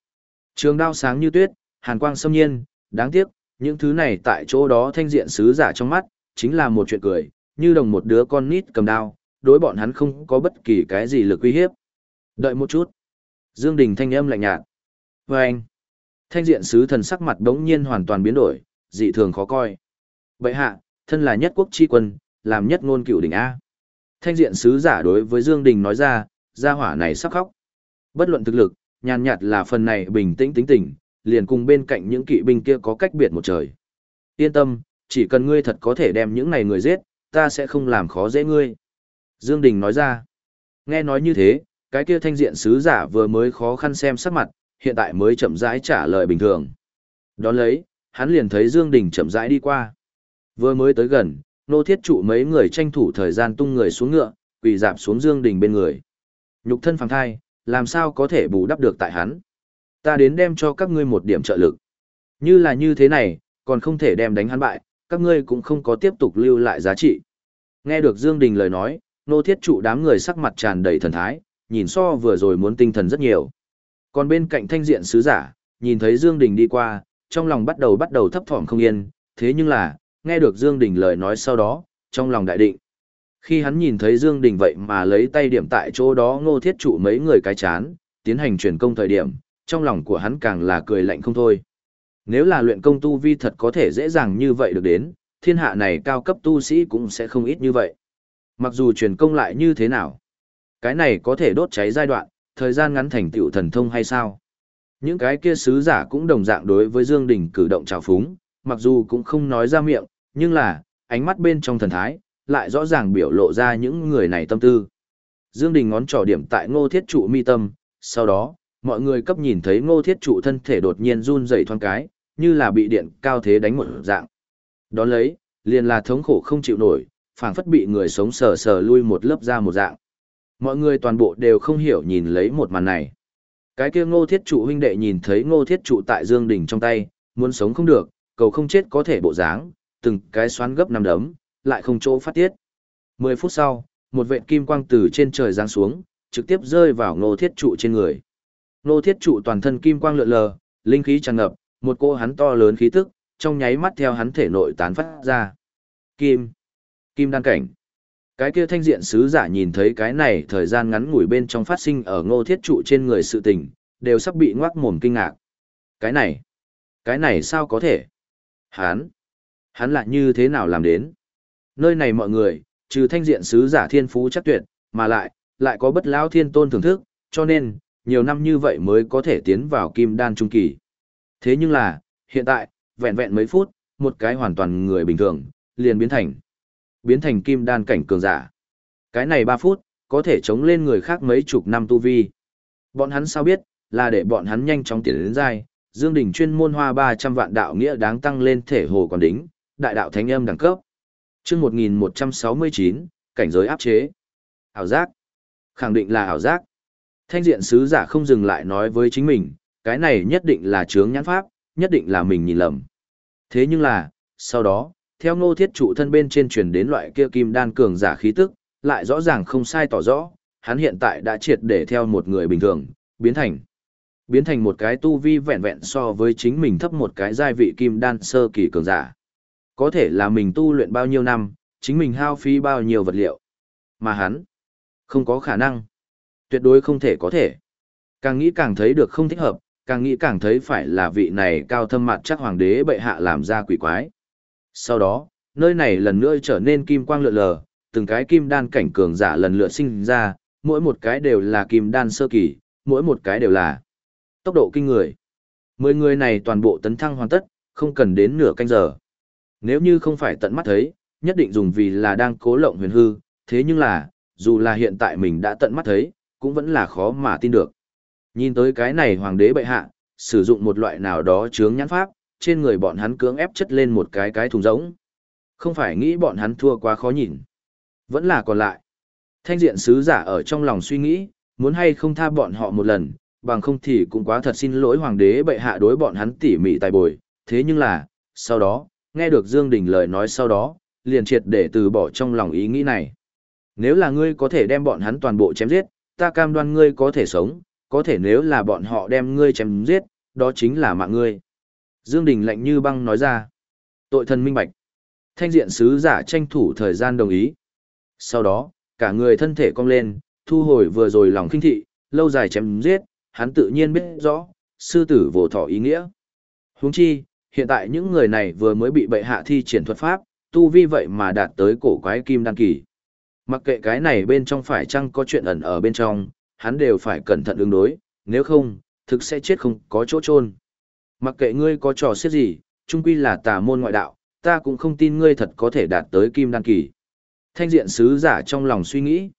Trường đao sáng như tuyết, hàn quang xâm nhiên, đáng tiếc, những thứ này tại chỗ đó thanh diện sứ giả trong mắt, chính là một chuyện cười, như đồng một đứa con nít cầm đao, đối bọn hắn không có bất kỳ cái gì lực uy hiếp. Đợi một chút. Dương Đình thanh âm lạnh nhạt. Và anh. Thanh diện sứ thần sắc mặt đống nhiên hoàn toàn biến đổi, dị thường khó coi. Bệ hạ, thân là nhất quốc chi quân, làm nhất ngôn cựu đỉnh A. Thanh diện sứ giả đối với Dương Đình nói ra, gia hỏa này sắp khóc. Bất luận thực lực, nhàn nhạt là phần này bình tĩnh tính tình, liền cùng bên cạnh những kỵ binh kia có cách biệt một trời. Yên tâm, chỉ cần ngươi thật có thể đem những này người giết, ta sẽ không làm khó dễ ngươi. Dương Đình nói ra. Nghe nói như thế, cái kia thanh diện sứ giả vừa mới khó khăn xem sắc mặt, hiện tại mới chậm rãi trả lời bình thường. Đón lấy, hắn liền thấy Dương Đình chậm rãi đi qua. Vừa mới tới gần, nô thiết trụ mấy người tranh thủ thời gian tung người xuống ngựa, quỳ dạp xuống Dương Đình bên người. Nhục thân phàng thai, làm sao có thể bù đắp được tại hắn. Ta đến đem cho các ngươi một điểm trợ lực. Như là như thế này, còn không thể đem đánh hắn bại, các ngươi cũng không có tiếp tục lưu lại giá trị. Nghe được Dương Đình lời nói, nô thiết trụ đám người sắc mặt tràn đầy thần thái, nhìn so vừa rồi muốn tinh thần rất nhiều. Còn bên cạnh thanh diện sứ giả, nhìn thấy Dương Đình đi qua, trong lòng bắt đầu bắt đầu thấp thỏm không yên, thế nhưng là, nghe được Dương Đình lời nói sau đó, trong lòng đại định. Khi hắn nhìn thấy Dương Đình vậy mà lấy tay điểm tại chỗ đó ngô thiết trụ mấy người cái chán, tiến hành chuyển công thời điểm, trong lòng của hắn càng là cười lạnh không thôi. Nếu là luyện công tu vi thật có thể dễ dàng như vậy được đến, thiên hạ này cao cấp tu sĩ cũng sẽ không ít như vậy. Mặc dù truyền công lại như thế nào, cái này có thể đốt cháy giai đoạn, thời gian ngắn thành tựu thần thông hay sao? Những cái kia sứ giả cũng đồng dạng đối với Dương Đình cử động trào phúng, mặc dù cũng không nói ra miệng, nhưng là, ánh mắt bên trong thần thái, lại rõ ràng biểu lộ ra những người này tâm tư. Dương Đình ngón trỏ điểm tại ngô thiết trụ mi tâm, sau đó, mọi người cấp nhìn thấy ngô thiết trụ thân thể đột nhiên run rẩy thoáng cái, như là bị điện cao thế đánh một dạng. Đón lấy, liền là thống khổ không chịu nổi, phảng phất bị người sống sờ sờ lui một lớp ra một dạng. Mọi người toàn bộ đều không hiểu nhìn lấy một màn này. Cái kia ngô thiết trụ huynh đệ nhìn thấy ngô thiết trụ tại Dương đỉnh trong tay, muốn sống không được, cầu không chết có thể bộ dáng, từng cái xoắn gấp nằm đấm, lại không chỗ phát tiết. Mười phút sau, một vệt kim quang từ trên trời giáng xuống, trực tiếp rơi vào ngô thiết trụ trên người. Ngô thiết trụ toàn thân kim quang lượn lờ, linh khí tràn ngập, một cô hắn to lớn khí tức, trong nháy mắt theo hắn thể nội tán phát ra. Kim. Kim đan cảnh. Cái kia thanh diện sứ giả nhìn thấy cái này thời gian ngắn ngủi bên trong phát sinh ở ngô thiết trụ trên người sự tình, đều sắp bị ngoác mồm kinh ngạc. Cái này, cái này sao có thể? Hán, hắn lại như thế nào làm đến? Nơi này mọi người, trừ thanh diện sứ giả thiên phú chắc tuyệt, mà lại, lại có bất lão thiên tôn thưởng thức, cho nên, nhiều năm như vậy mới có thể tiến vào kim đan trung kỳ. Thế nhưng là, hiện tại, vẹn vẹn mấy phút, một cái hoàn toàn người bình thường, liền biến thành biến thành kim đan cảnh cường giả. Cái này 3 phút, có thể chống lên người khác mấy chục năm tu vi. Bọn hắn sao biết, là để bọn hắn nhanh chóng tiến đến giai, Dương Đình chuyên môn hoa 300 vạn đạo nghĩa đáng tăng lên thể hồ còn đính, đại đạo thánh âm đẳng cấp. Chương 1169, cảnh giới áp chế. Ảo giác. Khẳng định là ảo giác. Thanh diện sứ giả không dừng lại nói với chính mình, cái này nhất định là chướng nhãn pháp, nhất định là mình nhìn lầm. Thế nhưng là, sau đó, theo ngô thiết trụ thân bên trên truyền đến loại kia kim đan cường giả khí tức, lại rõ ràng không sai tỏ rõ, hắn hiện tại đã triệt để theo một người bình thường, biến thành biến thành một cái tu vi vẹn vẹn so với chính mình thấp một cái giai vị kim đan sơ kỳ cường giả. Có thể là mình tu luyện bao nhiêu năm, chính mình hao phí bao nhiêu vật liệu. Mà hắn, không có khả năng. Tuyệt đối không thể có thể. Càng nghĩ càng thấy được không thích hợp, càng nghĩ càng thấy phải là vị này cao thâm mặt chắc hoàng đế bệ hạ làm ra quỷ quái. Sau đó, nơi này lần nữa trở nên kim quang lượn lờ, từng cái kim đan cảnh cường giả lần lượt sinh ra, mỗi một cái đều là kim đan sơ kỳ, mỗi một cái đều là tốc độ kinh người. Mười người này toàn bộ tấn thăng hoàn tất, không cần đến nửa canh giờ. Nếu như không phải tận mắt thấy, nhất định dùng vì là đang cố lộng huyền hư, thế nhưng là, dù là hiện tại mình đã tận mắt thấy, cũng vẫn là khó mà tin được. Nhìn tới cái này hoàng đế bệ hạ, sử dụng một loại nào đó chướng nhãn pháp, trên người bọn hắn cưỡng ép chất lên một cái cái thùng rỗng. Không phải nghĩ bọn hắn thua quá khó nhìn. Vẫn là còn lại. Thanh diện sứ giả ở trong lòng suy nghĩ, muốn hay không tha bọn họ một lần, bằng không thì cũng quá thật xin lỗi hoàng đế bệ hạ đối bọn hắn tỉ mỉ tài bồi. Thế nhưng là, sau đó, nghe được Dương Đình lời nói sau đó, liền triệt để từ bỏ trong lòng ý nghĩ này. Nếu là ngươi có thể đem bọn hắn toàn bộ chém giết, ta cam đoan ngươi có thể sống, có thể nếu là bọn họ đem ngươi chém giết, đó chính là mạng ngươi. Dương Đình lạnh như băng nói ra. Tội thần minh bạch. Thanh diện sứ giả tranh thủ thời gian đồng ý. Sau đó, cả người thân thể cong lên, thu hồi vừa rồi lòng kinh thị, lâu dài chém giết, hắn tự nhiên biết rõ, sư tử vô thỏ ý nghĩa. Huống chi, hiện tại những người này vừa mới bị bệ hạ thi triển thuật pháp, tu vi vậy mà đạt tới cổ quái kim đan kỳ. Mặc kệ cái này bên trong phải chăng có chuyện ẩn ở bên trong, hắn đều phải cẩn thận ứng đối, nếu không, thực sẽ chết không có chỗ chôn. Mặc kệ ngươi có trò xiết gì, trung quy là tà môn ngoại đạo, ta cũng không tin ngươi thật có thể đạt tới kim đan kỳ. Thanh diện sứ giả trong lòng suy nghĩ.